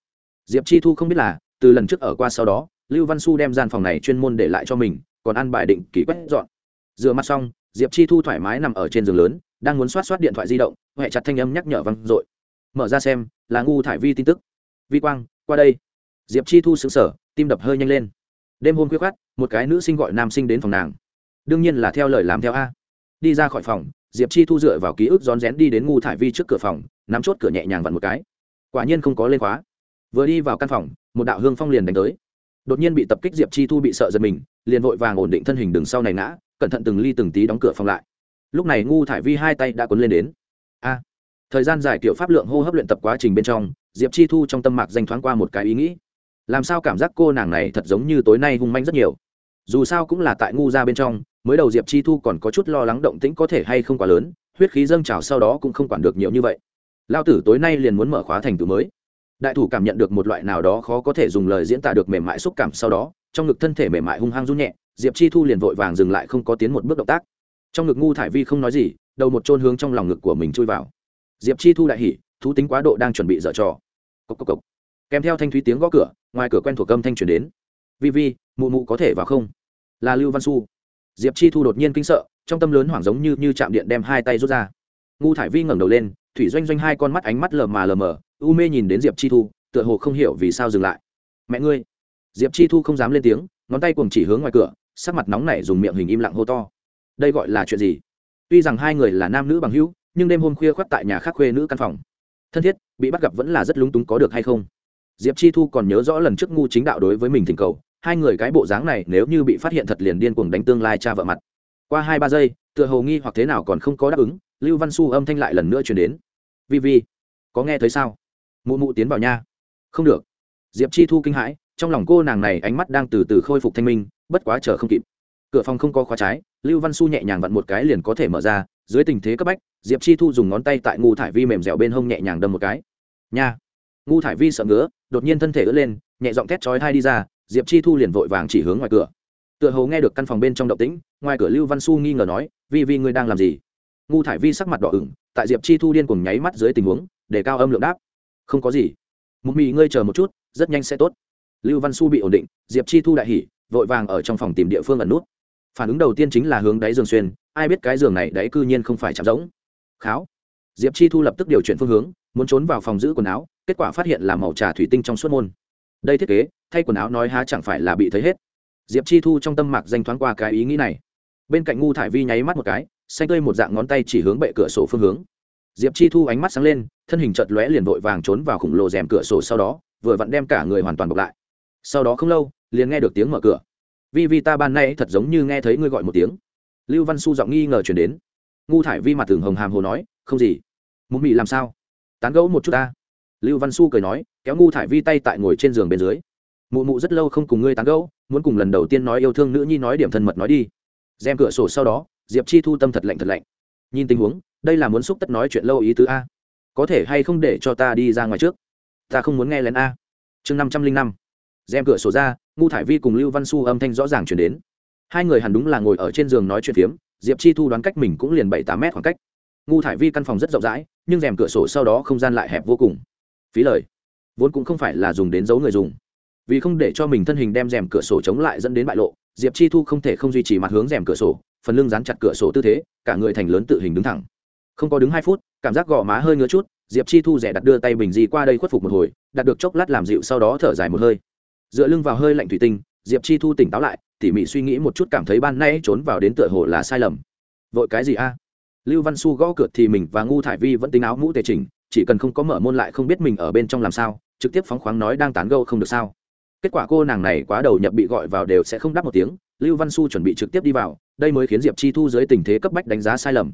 Diệp chi thu không biết là, từ lần trước ở qua sau đó, lưu văn su đem gian phòng này chuyên môn để lại cho mình, còn ăn bài định kỷ quét dọn. Rửa mặt xong, diệp chi thu thoải mái nằm ở trên giường lớn, đang muốn xoát xoát điện thoại di động huệ chặt thanh âm nhắc nhở văng r ộ i mở ra xem, là ngu thải vi tin tức. Vi quang, qua đây. Diệp chi thu xứng sở tim đập hơi nhanh lên. Đêm hôm khuya khoát một cái nữ sinh gọi nam sinh đến phòng nàng đương nhiên là theo lời làm theo a. Đi ra khỏi phòng, diệp chi thu dựa vào ký ức rón rén đi đến ngu thải vi trước cửa phòng, nắm chốt cửa nhẹ nhàng vặn một cái. Quả nhiên không có lên khóa. Vừa đi vào căn phòng, một đạo hương phong liền đánh tới. Đột nhiên bị tập kích diệp chi thu bị sợ giật mình, liền vội vàng ổn định thân hình đường sau này ngã, cẩn thận từng ly từng tí đóng cửa phòng lại. Lúc này ngu thải vi hai tay đã quấn lên đến. A! Thời gian dài kiểu pháp lượng hô hấp luyện tập quá trình bên trong, diệp chi thu trong tâm mạc danh thoáng qua một cái ý nghĩ. Làm sao cảm giác cô nàng này thật giống như tối nay hung manh rất nhiều? Dù sao cũng là tại ngu ra bên trong mới đầu diệp chi thu còn có chút lo lắng động tĩnh có thể hay không quá lớn, huyết khí dâng trào sau đó cũng không quản được nhiều như vậy. Lao tử tối nay liền muốn mở khóa thành tựu mới. Đại thủ cảm nhận được một loại nào đó khó có thể dùng lời diễn tả được mềm mại xúc cảm sau đó, trong ngực thân thể mềm mại hung hăng run nhẹ, diệp chi thu liền vội vàng dừng lại không có tiến một bước động tác. Trong ngực ngu thải vi không nói gì, đầu một trôn hướng trong lòng ngực của mình chui vào. Diệp chi thu đại hỉ, thú tính quá độ đang chuẩn bị dở trò. Cốc cốc cốc. kèm theo thanh thúy tiếng gõ cửa, ngoài cửa quen thuộc âm thanh chuyển đến. Vi vi, mụ mụ có thể vào không? Là lưu văn su diệp chi thu đột nhiên kinh sợ, trong tâm lớn hoảng giống như như chạm điện đem hai tay rút ra. Ngu thải vi ngẩng đầu lên, thủy doanh doanh hai con mắt ánh mắt lờ mà lờ mờ, u mê nhìn đến diệp chi thu, tựa hồ không hiểu vì sao dừng lại. Mẹ ngươi! Diệp chi thu không dám lên tiếng, ngón tay cùng chỉ hướng ngoài cửa, sắc mặt nóng nảy dùng miệng hình im lặng hô to. Đây gọi là chuyện gì? Tuy rằng hai người là nam nữ bằng hữu, nhưng đêm hôm khuya khoác tại nhà khác khuê nữ căn phòng. Thân thiết, bị bắt gặp vẫn là rất lúng túng có được hay không? Diệp chi thu còn nhớ rõ lần trước ngu chính đạo đối với mình thỉnh cầu hai người cái bộ dáng này nếu như bị phát hiện thật liền điên cuồng đánh tương lai cha vợ mặt. Qua hai ba giây, tựa hồ nghi hoặc thế nào còn không có đáp ứng, lưu văn su âm thanh lại lần nữa chuyển đến. Vi vi, có nghe thấy sao? Mụ mụ tiến vào nha. Không được. Diệp chi thu kinh hãi, trong lòng cô nàng này ánh mắt đang từ từ khôi phục thanh minh, bất quá chờ không kịp. Cửa phòng không có khóa trái, lưu văn su nhẹ nhàng vặn một cái liền có thể mở ra, dưới tình thế cấp bách, diệp chi thu dùng ngón tay tại ngu thải vi mềm dẻo bên hông nhẹ nhàng đâm một cái. Nha. Ngu thải vi sợ ngứa, đột nhiên thân thể ướt lên, nhẹ giọng thét chói thai đi ra diệp chi thu liền vội vàng chỉ hướng ngoài cửa. Tựa hồ nghe được căn phòng bên trong động tĩnh, ngoài cửa lưu văn su nghi ngờ nói, vi vi ngươi đang làm gì? Ngu thải vi sắc mặt đỏ ửng, tại diệp chi thu điên cùng nháy mắt dưới tình huống, để cao âm lượng đáp, không có gì. Một mì ngươi chờ một chút, rất nhanh sẽ tốt. Lưu văn su bị ổn định, diệp chi thu đại hỉ, vội vàng ở trong phòng tìm địa phương ẩn nút. Phản ứng đầu tiên chính là hướng đáy giường xuyên, ai biết cái giường này đáy cư nhiên không phải chạm rỗng. Kháo. Diệp chi thu lập tức điều chuyển phương hướng, muốn trốn vào phòng giữ quần áo, kết quả phát hiện là màu trà thủy tinh trong suốt môn đây thiết kế, thay quần áo nói há chẳng phải là bị thấy hết. Diệp chi thu trong tâm mạc danh thoáng qua cái ý nghĩ này. Bên cạnh ngu thải vi nháy mắt một cái, xanh tươi một dạng ngón tay chỉ hướng bệ cửa sổ phương hướng. Diệp chi thu ánh mắt sáng lên, thân hình chợt lóe liền vội vàng trốn vào khổng lồ rèm cửa sổ sau đó, vừa vặn đem cả người hoàn toàn bọc lại. Sau đó không lâu, liền nghe được tiếng mở cửa. Vi vi ta ban nay thật giống như nghe thấy ngươi gọi một tiếng. Lưu văn su giọng nghi ngờ chuyển đến. Ngu thải vi mặt thường hồng hàm hồ nói, không gì. Mụ mị làm sao? Tán gẫu một chút ta. Lưu văn su cười nói kéo ngu thải vi tay tại ngồi trên giường bên dưới. Mụ mụ rất lâu không cùng ngươi tán gẫu, muốn cùng lần đầu tiên nói yêu thương nữ nhi nói điểm thân mật nói đi. Rèm cửa sổ sau đó, diệp chi thu tâm thật lạnh thật lạnh. Nhìn tình huống, đây là muốn xúc tất nói chuyện lâu ý tứ a. Có thể hay không để cho ta đi ra ngoài trước? Ta không muốn nghe lén a. Chương năm trăm linh năm. Rèm cửa sổ ra, ngu thải vi cùng lưu văn su âm thanh rõ ràng chuyển đến. Hai người hẳn đúng là ngồi ở trên giường nói chuyện phiếm, diệp chi thu đoán cách mình cũng liền bảy tám mét khoảng cách. Ngu thải vi căn phòng rất rộng rãi, nhưng rèm cửa sổ sau đó không gian lại hẹp vô cùng. Phí lời vốn cũng không phải là dùng đến giấu người dùng. Vì không để cho mình thân hình đem rèm cửa sổ chống lại dẫn đến bại lộ, diệp chi thu không thể không duy trì mặt hướng rèm cửa sổ, phần lưng dán chặt cửa sổ tư thế, cả người thành lớn tự hình đứng thẳng. Không có đứng hai phút, cảm giác gò má hơi ngứa chút, diệp chi thu rẻ đặt đưa tay bình di qua đây khuất phục một hồi, đặt được chốc lát làm dịu sau đó thở dài một hơi. Dựa lưng vào hơi lạnh thủy tinh, diệp chi thu tỉnh táo lại, tỉ mỉ suy nghĩ một chút cảm thấy ban nay trốn vào đến tựa hồ là sai lầm. Vội cái gì a? Lưu văn su gõ cửa thì mình và ngu thải vi vẫn tính áo mũ tề chỉnh, chỉ cần không có mở môn lại không biết mình ở bên trong làm sao trực tiếp phóng khoáng nói đang tán gâu không được sao? Kết quả cô nàng này quá đầu nhập bị gọi vào đều sẽ không đáp một tiếng, lưu văn su chuẩn bị trực tiếp đi vào, đây mới khiến diệp chi thu dưới tình thế cấp bách đánh giá sai lầm.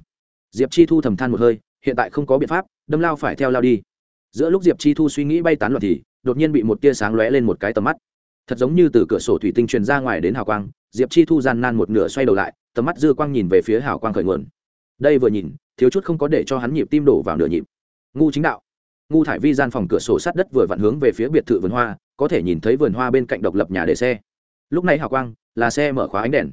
Diệp chi thu thầm than một hơi, hiện tại không có biện pháp, đâm lao phải theo lao đi. Giữa lúc diệp chi thu suy nghĩ bay tán loạn thì, đột nhiên bị một tia sáng lóe lên một cái tầm mắt. Thật giống như từ cửa sổ thủy tinh truyền ra ngoài đến hào quang, diệp chi thu gian nan một nửa xoay đầu lại, tầm mắt dư quang nhìn về phía hào quang khởi nguồn. Đây vừa nhìn, thiếu chút không có để cho hắn nhịp tim đổ vào nửa nhịp. Ngu chính đạo ngu thải vi gian phòng cửa sổ sát đất vừa vặn hướng về phía biệt thự vườn hoa, có thể nhìn thấy vườn hoa bên cạnh độc lập nhà để xe. Lúc này hào quang là xe mở khóa ánh đèn.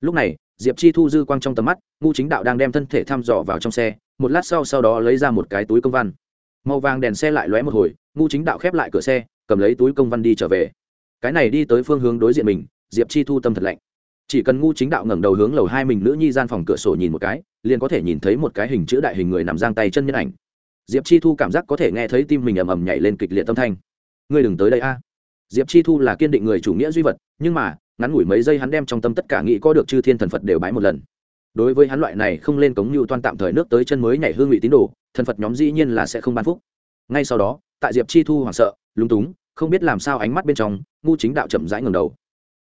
Lúc này, diệp chi thu dư quang trong tầm mắt, ngu chính đạo đang đem thân thể thăm dò vào trong xe, một lát sau sau đó lấy ra một cái túi công văn. Màu vàng đèn xe lại lóe một hồi, ngu chính đạo khép lại cửa xe, cầm lấy túi công văn đi trở về. Cái này đi tới phương hướng đối diện mình, diệp chi thu tâm thật lạnh. Chỉ cần ngu chính đạo ngẩng đầu hướng lầu hai mình nữ nhi gian phòng cửa sổ nhìn một cái, liền có thể nhìn thấy một cái hình chữ đại hình người nằm giang tay chân nhân ảnh diệp chi thu cảm giác có thể nghe thấy tim mình ầm ầm nhảy lên kịch liệt tâm thanh. Ngươi đừng tới đây a. Diệp chi thu là kiên định người chủ nghĩa duy vật, nhưng mà, ngắn ngủi mấy giây hắn đem trong tâm tất cả nghĩ có được chư thiên thần phật đều bái một lần. Đối với hắn loại này không lên cống như toan tạm thời nước tới chân mới nhảy hương vị tín đồ, thần phật nhóm dĩ nhiên là sẽ không ban phúc. Ngay sau đó, tại diệp chi thu hoảng sợ, lúng túng, không biết làm sao ánh mắt bên trong, ngu chính đạo chậm rãi ngầm đầu.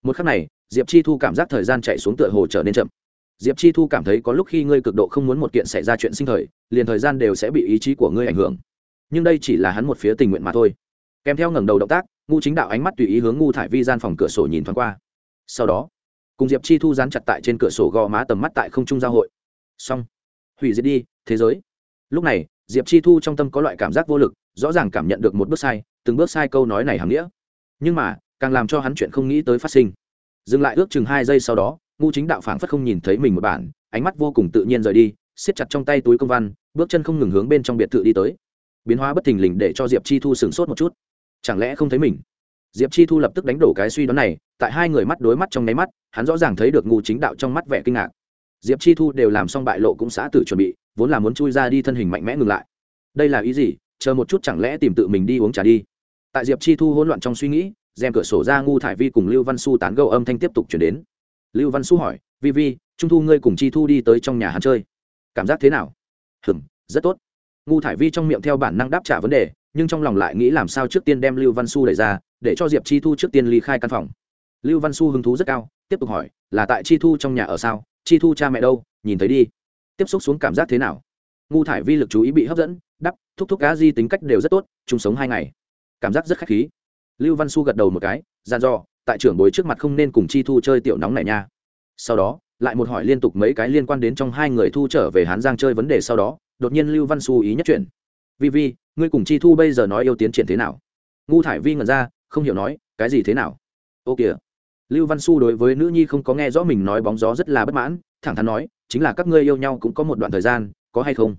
Một khắc này, diệp chi thu cảm giác thời gian chạy xuống tựa hồ trở nên chậm diệp chi thu cảm thấy có lúc khi ngươi cực độ không muốn một kiện xảy ra chuyện sinh thời, liền thời gian đều sẽ bị ý chí của ngươi ảnh hưởng. Nhưng đây chỉ là hắn một phía tình nguyện mà thôi. Kèm theo ngẩng đầu động tác ngu chính đạo ánh mắt tùy ý hướng ngu thải vi gian phòng cửa sổ nhìn thoáng qua. Sau đó, cùng diệp chi thu dán chặt tại trên cửa sổ gò má tầm mắt tại không trung giao hội. Xong. Hủy diệt đi, thế giới. Lúc này, diệp chi thu trong tâm có loại cảm giác vô lực, rõ ràng cảm nhận được một bước sai, từng bước sai câu nói này hàm nghĩa. Nhưng mà, càng làm cho hắn chuyện không nghĩ tới phát sinh. Dừng lại ước chừng hai giây sau đó ngu chính đạo phảng phất không nhìn thấy mình một bản, ánh mắt vô cùng tự nhiên rời đi, siết chặt trong tay túi công văn, bước chân không ngừng hướng bên trong biệt thự đi tới. Biến hóa bất thình lình để cho diệp chi thu sửng sốt một chút. Chẳng lẽ không thấy mình? Diệp chi thu lập tức đánh đổ cái suy đoán này, tại hai người mắt đối mắt trong nháy mắt, hắn rõ ràng thấy được ngu chính đạo trong mắt vẻ kinh ngạc. Diệp chi thu đều làm xong bại lộ cũng xã tự chuẩn bị, vốn là muốn chui ra đi thân hình mạnh mẽ ngừng lại. Đây là ý gì? Chờ một chút chẳng lẽ tìm tự mình đi uống trà đi? Tại diệp chi thu hỗn loạn trong suy nghĩ, rèm cửa sổ ra ngu thải vi cùng lưu văn su tán gẫu âm thanh tiếp tục chuyển đến lưu văn su hỏi, vi vi, trung thu ngươi cùng chi thu đi tới trong nhà hắn chơi. Cảm giác thế nào? Hừng rất tốt. Ngu thải vi trong miệng theo bản năng đáp trả vấn đề, nhưng trong lòng lại nghĩ làm sao trước tiên đem lưu văn su đẩy ra, để cho diệp chi thu trước tiên ly khai căn phòng. Lưu văn su hứng thú rất cao, tiếp tục hỏi, là tại chi thu trong nhà ở sao? Chi thu cha mẹ đâu? Nhìn thấy đi. Tiếp xúc xuống cảm giác thế nào? Ngu thải vi lực chú ý bị hấp dẫn đắp thúc thúc cá di tính cách đều rất tốt, chung sống hai ngày. Cảm giác rất khách khí. Lưu văn su gật đầu một cái gian dò tại trưởng bối trước mặt không nên cùng chi thu chơi tiểu nóng này nha. Sau đó, lại một hỏi liên tục mấy cái liên quan đến trong hai người thu trở về hán giang chơi vấn đề sau đó, đột nhiên lưu văn su ý nhất chuyển vi vi, ngươi cùng chi thu bây giờ nói yêu tiến triển thế nào? Ngu thải vi ngẩn ra, không hiểu nói, cái gì thế nào? Ô kìa. Lưu văn su đối với nữ nhi không có nghe rõ mình nói bóng gió rất là bất mãn, thẳng thắn nói, chính là các ngươi yêu nhau cũng có một đoạn thời gian, có hay không?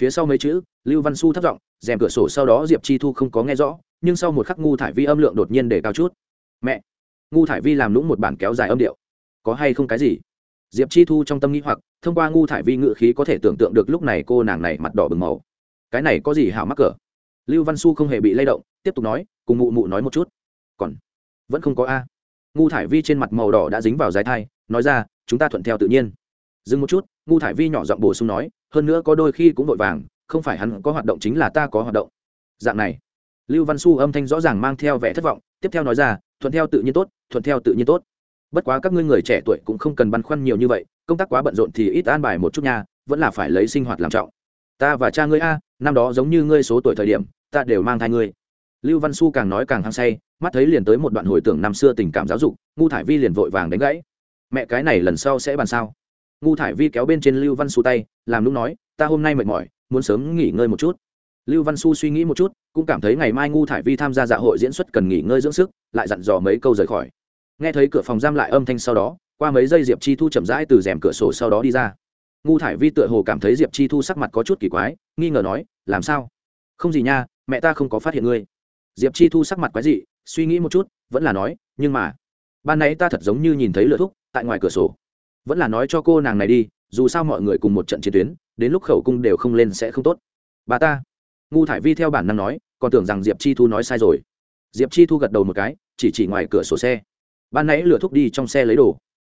Phía sau mấy chữ, lưu văn su thất giọng, rèm cửa sổ sau đó diệp chi thu không có nghe rõ, nhưng sau một khắc ngu thải vi âm lượng đột nhiên để cao chút. Mẹ ngu thải vi làm lũng một bản kéo dài âm điệu. Có hay không cái gì? Diệp chi thu trong tâm nghĩ hoặc, thông qua ngu thải vi ngự khí có thể tưởng tượng được lúc này cô nàng này mặt đỏ bừng màu. Cái này có gì hảo mắc cỡ? Lưu văn su không hề bị lay động, tiếp tục nói, cùng mụ mụ nói một chút. Còn vẫn không có a. Ngu thải vi trên mặt màu đỏ đã dính vào dài thai, nói ra, chúng ta thuận theo tự nhiên. Dừng một chút, ngu thải vi nhỏ giọng bổ sung nói, hơn nữa có đôi khi cũng vội vàng, không phải hắn có hoạt động chính là ta có hoạt động. Dạng này, lưu văn su âm thanh rõ ràng mang theo vẻ thất vọng, tiếp theo nói ra, thuận theo tự nhiên tốt thuận theo tự nhiên tốt. Bất quá các ngươi người trẻ tuổi cũng không cần băn khoăn nhiều như vậy, công tác quá bận rộn thì ít an bài một chút nha, vẫn là phải lấy sinh hoạt làm trọng. Ta và cha ngươi a, năm đó giống như ngươi số tuổi thời điểm, ta đều mang thai ngươi. Lưu văn su càng nói càng hăng say, mắt thấy liền tới một đoạn hồi tưởng năm xưa tình cảm giáo dục, ngu thải vi liền vội vàng đánh gãy. Mẹ cái này lần sau sẽ bàn sao? Ngu thải vi kéo bên trên lưu văn su tay, làm lúc nói, ta hôm nay mệt mỏi, muốn sớm nghỉ ngơi một chút. Lưu văn su suy nghĩ một chút, cũng cảm thấy ngày mai ngu thải vi tham gia dạ hội diễn xuất cần nghỉ ngơi dưỡng sức, lại dặn dò mấy câu rời khỏi nghe thấy cửa phòng giam lại âm thanh sau đó, qua mấy giây diệp chi thu chậm rãi từ rèm cửa sổ sau đó đi ra. Ngu thải vi tựa hồ cảm thấy diệp chi thu sắc mặt có chút kỳ quái, nghi ngờ nói, làm sao? Không gì nha, mẹ ta không có phát hiện ngươi. Diệp chi thu sắc mặt quái dị, suy nghĩ một chút, vẫn là nói, nhưng mà, ban nãy ta thật giống như nhìn thấy lửa thúc tại ngoài cửa sổ. Vẫn là nói cho cô nàng này đi, dù sao mọi người cùng một trận chiến tuyến, đến lúc khẩu cung đều không lên sẽ không tốt. Bà ta. Ngu thải vi theo bản năng nói, còn tưởng rằng diệp chi thu nói sai rồi. Diệp chi thu gật đầu một cái, chỉ chỉ ngoài cửa sổ xe ban nãy lửa thúc đi trong xe lấy đồ.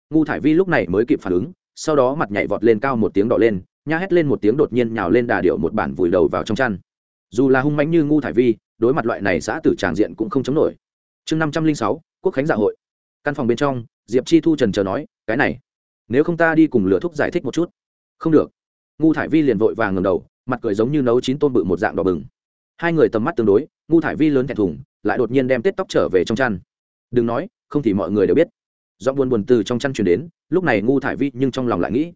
Ngu thải vi lúc này mới kịp phản ứng, sau đó mặt nhảy vọt lên cao một tiếng đỏ lên nha hét lên một tiếng đột nhiên nhào lên đà điệu một bản vùi đầu vào trong chăn. Dù là hung mãnh như ngu thải vi, đối mặt loại này xã tử tràng diện cũng không chống nổi. Chương năm trăm linh sáu, quốc khánh dạ hội. Căn phòng bên trong, diệp chi thu trần chờ nói, cái này, nếu không ta đi cùng lửa thúc giải thích một chút. Không được. Ngu thải vi liền vội vàng ngầm đầu, mặt cười giống như nấu chín tôm bự một dạng đỏ bừng. Hai người tầm mắt tương đối, ngu thải vi lớn thẹn thùng, lại đột nhiên đem tết tóc trở về trong chăn đừng nói, không thì mọi người đều biết. Do buồn buồn từ trong chăn chuyển đến, lúc này ngu thải vi nhưng trong lòng lại nghĩ,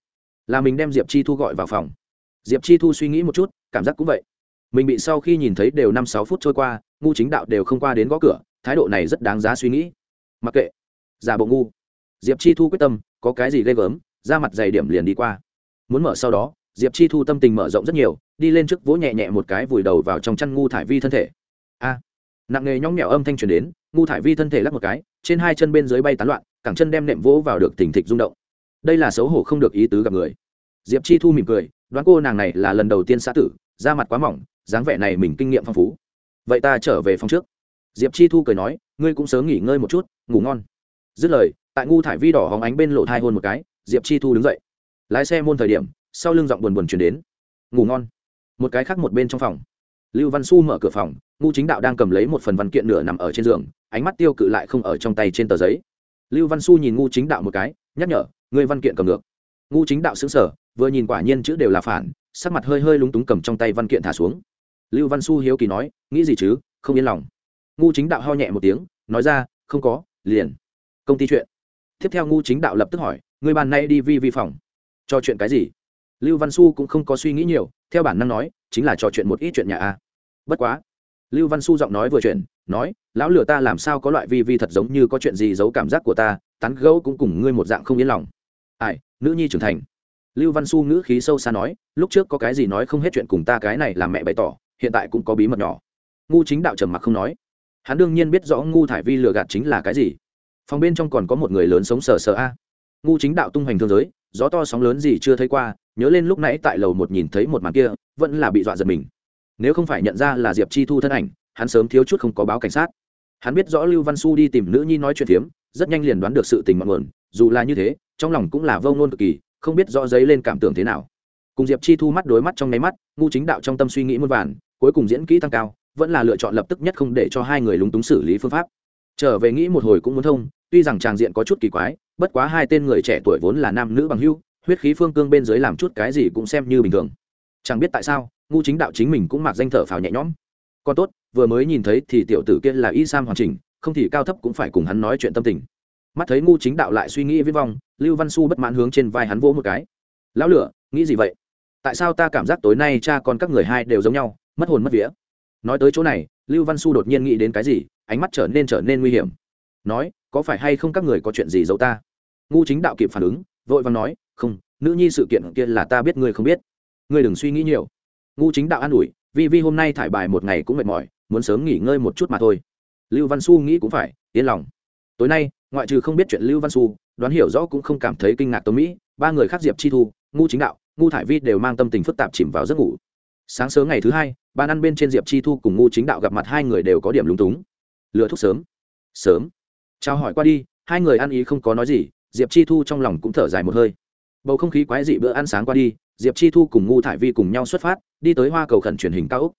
là mình đem diệp chi thu gọi vào phòng. Diệp chi thu suy nghĩ một chút, cảm giác cũng vậy. Mình bị sau khi nhìn thấy đều năm sáu phút trôi qua, ngu chính đạo đều không qua đến gõ cửa, thái độ này rất đáng giá suy nghĩ. Mặc kệ, giả bộ ngu. Diệp chi thu quyết tâm, có cái gì ghê gớm, ra mặt dày điểm liền đi qua. Muốn mở sau đó, diệp chi thu tâm tình mở rộng rất nhiều, đi lên trước vỗ nhẹ nhẹ một cái vùi đầu vào trong chăn ngu thải vi thân thể. A nặng nghề nhóng nhẽo âm thanh truyền đến, ngu thải vi thân thể lắc một cái, trên hai chân bên dưới bay tán loạn, cẳng chân đem nệm vỗ vào được thình thịch rung động. Đây là xấu hổ không được ý tứ gặp người. Diệp chi thu mỉm cười, đoán cô nàng này là lần đầu tiên xã tử, da mặt quá mỏng, dáng vẻ này mình kinh nghiệm phong phú. Vậy ta trở về phòng trước. Diệp chi thu cười nói, ngươi cũng sớm nghỉ ngơi một chút, ngủ ngon. Dứt lời, tại ngu thải vi đỏ hóng ánh bên lộ thai hôn một cái, diệp chi thu đứng dậy. Lái xe môn thời điểm, sau lưng giọng buồn buồn chuyển đến. Ngủ ngon. Một cái khác một bên trong phòng lưu văn su mở cửa phòng ngu chính đạo đang cầm lấy một phần văn kiện nửa nằm ở trên giường, ánh mắt tiêu cự lại không ở trong tay trên tờ giấy. Lưu văn su nhìn ngu chính đạo một cái, nhắc nhở người văn kiện cầm ngược ngu chính đạo xứng sở vừa nhìn quả nhiên chữ đều là phản, sắc mặt hơi hơi lúng túng cầm trong tay văn kiện thả xuống. Lưu văn su hiếu kỳ nói, nghĩ gì chứ, không yên lòng. Ngu chính đạo ho nhẹ một tiếng, nói ra, không có, liền, công ty chuyện. Tiếp theo ngu chính đạo lập tức hỏi người bàn nay đi vi vi phòng, cho chuyện cái gì? Lưu văn su cũng không có suy nghĩ nhiều theo bản năng nói, chính là trò chuyện một ít chuyện nhà a. Bất quá, lưu văn su giọng nói vừa chuyện nói, lão lừa ta làm sao có loại vi vi thật giống như có chuyện gì giấu cảm giác của ta, tán gẫu cũng cùng ngươi một dạng không yên lòng. Ai, nữ nhi trưởng thành. Lưu văn su ngữ khí sâu xa nói, lúc trước có cái gì nói không hết chuyện cùng ta cái này làm mẹ bày tỏ, hiện tại cũng có bí mật nhỏ. Ngu chính đạo trầm mặc không nói. Hắn đương nhiên biết rõ ngu thải vi lừa gạt chính là cái gì. Phòng bên trong còn có một người lớn sống sờ sờ a. Ngu chính đạo tung hoành thương giới, gió to sóng lớn gì chưa thấy qua nhớ lên lúc nãy tại lầu một nhìn thấy một màn kia, vẫn là bị dọa giật mình. Nếu không phải nhận ra là diệp chi thu thân ảnh, hắn sớm thiếu chút không có báo cảnh sát. Hắn biết rõ lưu văn su đi tìm nữ nhi nói chuyện phiếm rất nhanh liền đoán được sự tình mặn nguồn, dù là như thế, trong lòng cũng là vông nôn cực kỳ, không biết rõ giấy lên cảm tưởng thế nào. Cùng diệp chi thu mắt đối mắt trong nháy mắt, ngu chính đạo trong tâm suy nghĩ muôn vàn, cuối cùng diễn kỹ tăng cao, vẫn là lựa chọn lập tức nhất không để cho hai người lúng túng xử lý phương pháp. Trở về nghĩ một hồi cũng muốn thông, tuy rằng tràng diện có chút kỳ quái, bất quá hai tên người trẻ tuổi vốn là nam nữ bằng hưu huyết khí phương cương bên dưới làm chút cái gì cũng xem như bình thường. Chẳng biết tại sao, ngu chính đạo chính mình cũng mặc danh thở phào nhẹ nhõm. Còn tốt, vừa mới nhìn thấy thì tiểu tử kia là y sam hoàn chỉnh, không thì cao thấp cũng phải cùng hắn nói chuyện tâm tình. Mắt thấy ngu chính đạo lại suy nghĩ viết vong, lưu văn su bất mãn hướng trên vai hắn vỗ một cái. Lão lửa, nghĩ gì vậy? Tại sao ta cảm giác tối nay cha con các người hai đều giống nhau, mất hồn mất vía? Nói tới chỗ này, lưu văn su đột nhiên nghĩ đến cái gì, ánh mắt trở nên trở nên nguy hiểm. Nói, có phải hay không các người có chuyện gì giấu ta? Ngu chính đạo kịp phản ứng, vội vàng nói không, nữ nhi sự kiện kia là ta biết ngươi không biết. Ngươi đừng suy nghĩ nhiều. Ngu chính đạo an ủi vì vi hôm nay thải bài một ngày cũng mệt mỏi, muốn sớm nghỉ ngơi một chút mà thôi. Lưu văn su nghĩ cũng phải, yên lòng. Tối nay, ngoại trừ không biết chuyện lưu văn su đoán hiểu rõ cũng không cảm thấy kinh ngạc tống mỹ, ba người khác diệp chi thu, ngu chính đạo, ngu thải vi đều mang tâm tình phức tạp chìm vào giấc ngủ. Sáng sớm ngày thứ hai ban ăn bên trên diệp chi thu cùng ngu chính đạo gặp mặt hai người đều có điểm lúng túng. Lừa thuốc sớm. Sớm. Chào hỏi qua đi, hai người ăn ý không có nói gì. Diệp chi thu trong lòng cũng thở dài một hơi bầu không khí quái dị bữa ăn sáng qua đi, diệp chi thu cùng ngu thải vi cùng nhau xuất phát, đi tới hoa cầu khẩn truyền hình cao úc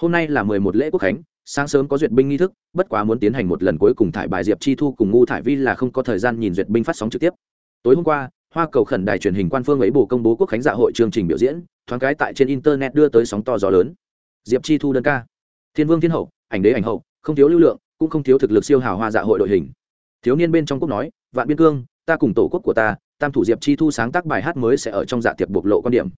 hôm nay là mười một lễ quốc khánh, sáng sớm có duyệt binh nghi thức, bất quá muốn tiến hành một lần cuối cùng thải bài diệp chi thu cùng ngu thải vi là không có thời gian nhìn duyệt binh phát sóng trực tiếp. Tối hôm qua, hoa cầu khẩn đài truyền hình quan phương ấy bổ công bố quốc khánh dạ hội chương trình biểu diễn, thoáng cái tại trên internet đưa tới sóng to gió lớn. Diệp chi thu đơn ca. Thiên vương thiên hậu, ảnh đế ảnh hậu, không thiếu lưu lượng, cũng không thiếu thực lực siêu hào hoa dạ hội đội hình. Thiếu niên bên trong quốc nói, vạn biên cương, ta cùng tổ quốc của ta tam thủ diệp chi thu sáng tác bài hát mới sẽ ở trong dạ tiệc bộc lộ quan điểm.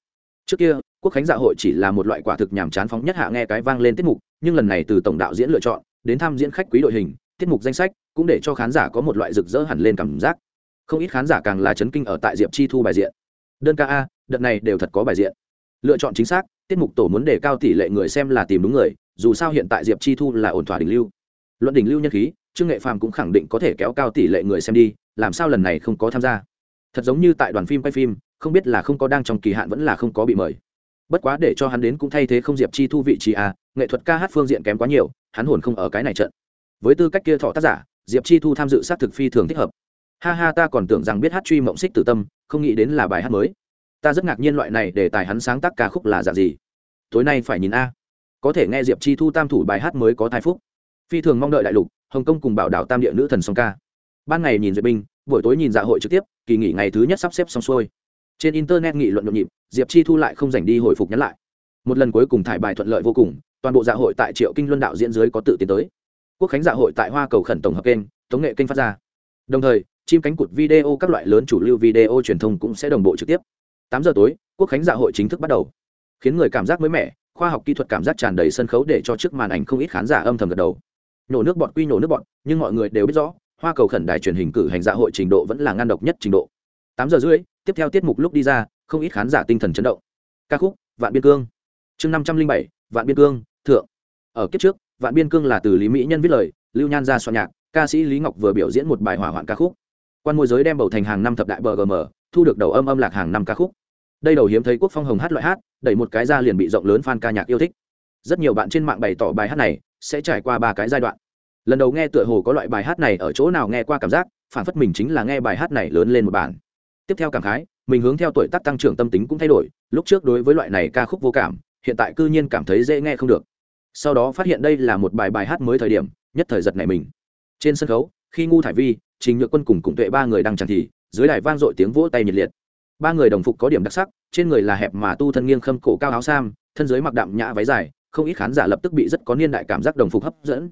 Trước kia, quốc khánh dạ hội chỉ là một loại quả thực nhàm chán phóng nhất hạ nghe cái vang lên tiết mục, nhưng lần này từ tổng đạo diễn lựa chọn, đến tham diễn khách quý đội hình, tiết mục danh sách, cũng để cho khán giả có một loại rực rỡ hẳn lên cảm giác. Không ít khán giả càng là chấn kinh ở tại diệp chi thu bài diện. Đơn ca a, đợt này đều thật có bài diện. Lựa chọn chính xác, tiết mục tổ muốn đề cao tỷ lệ người xem là tìm đúng người, dù sao hiện tại diệp chi thu là ổn thỏa đỉnh lưu. Luận đỉnh lưu nhân khí, trương nghệ phàm cũng khẳng định có thể kéo cao tỷ lệ người xem đi, làm sao lần này không có tham gia? Thật giống như tại đoàn phim quay phim, không biết là không có đang trong kỳ hạn vẫn là không có bị mời. Bất quá để cho hắn đến cũng thay thế không diệp chi thu vị trí à nghệ thuật ca hát phương diện kém quá nhiều, hắn hồn không ở cái này trận. Với tư cách kia thọ tác giả, diệp chi thu tham dự sát thực phi thường thích hợp. Ha ha, ta còn tưởng rằng biết hát truy mộng xích tử tâm, không nghĩ đến là bài hát mới. Ta rất ngạc nhiên loại này để tài hắn sáng tác ca khúc là dạng gì. Tối nay phải nhìn a. Có thể nghe diệp chi thu tam thủ bài hát mới có thai phúc. Phi thường mong đợi đại lục, hồng kông cùng bảo đảo tam địa nữ thần song ca. Ban ngày nhìn duyệt binh buổi tối nhìn dạ hội trực tiếp kỳ nghỉ ngày thứ nhất sắp xếp xong xuôi. Trên internet nghị luận nhộn nhịp, diệp chi thu lại không dành đi hồi phục nhắn lại. Một lần cuối cùng thải bài thuận lợi vô cùng, toàn bộ dạ hội tại triệu kinh luân đạo diễn dưới có tự tiến tới. Quốc khánh dạ hội tại hoa cầu khẩn tổng hợp kênh, tống nghệ kênh phát ra. Đồng thời, chim cánh cụt video các loại lớn chủ lưu video truyền thông cũng sẽ đồng bộ trực tiếp. Tám giờ tối, quốc khánh dạ hội chính thức bắt đầu. Khiến người cảm giác mới mẻ, khoa học kỹ thuật cảm giác tràn đầy sân khấu để cho trước màn ảnh không ít khán giả âm thầm gật đầu. Nổ nước bọt quy nổ nước bọt, nhưng mọi người đều biết rõ hoa cầu khẩn đài truyền hình cử hành dạ hội trình độ vẫn là ngăn độc nhất trình độ. Tám giờ rưỡi, tiếp theo tiết mục lúc đi ra, không ít khán giả tinh thần chấn động. Ca khúc vạn biên cương. Chương năm trăm linh bảy, vạn biên cương, thượng. Ở kiếp trước, vạn biên cương là từ lý mỹ nhân viết lời, lưu nhan ra soạn nhạc, ca sĩ lý ngọc vừa biểu diễn một bài hỏa hoạn ca khúc. Quan môi giới đem bầu thành hàng năm thập đại bờ gm thu được đầu âm âm lạc hàng năm ca khúc. Đây đầu hiếm thấy quốc phong hồng hát loại hát, đẩy một cái ra liền bị rộng lớn fan ca nhạc yêu thích. Rất nhiều bạn trên mạng bày tỏ bài hát này sẽ trải qua ba cái giai đoạn lần đầu nghe tựa hồ có loại bài hát này ở chỗ nào nghe qua cảm giác phản phất mình chính là nghe bài hát này lớn lên một bản. Tiếp theo cảm khái, mình hướng theo tuổi tác tăng trưởng tâm tính cũng thay đổi, lúc trước đối với loại này ca khúc vô cảm, hiện tại cư nhiên cảm thấy dễ nghe không được. Sau đó phát hiện đây là một bài bài hát mới thời điểm, nhất thời giật này mình. Trên sân khấu, khi ngu thải vi, trình nhược quân cùng cùng tuệ ba người đang chẳng thì, dưới đài vang dội tiếng vỗ tay nhiệt liệt. Ba người đồng phục có điểm đặc sắc, trên người là hẹp mà tu thân nghiêng khâm cổ cao áo sam, thân dưới mặc đạm nhã váy dài, không ít khán giả lập tức bị rất có niên đại cảm giác đồng phục hấp dẫn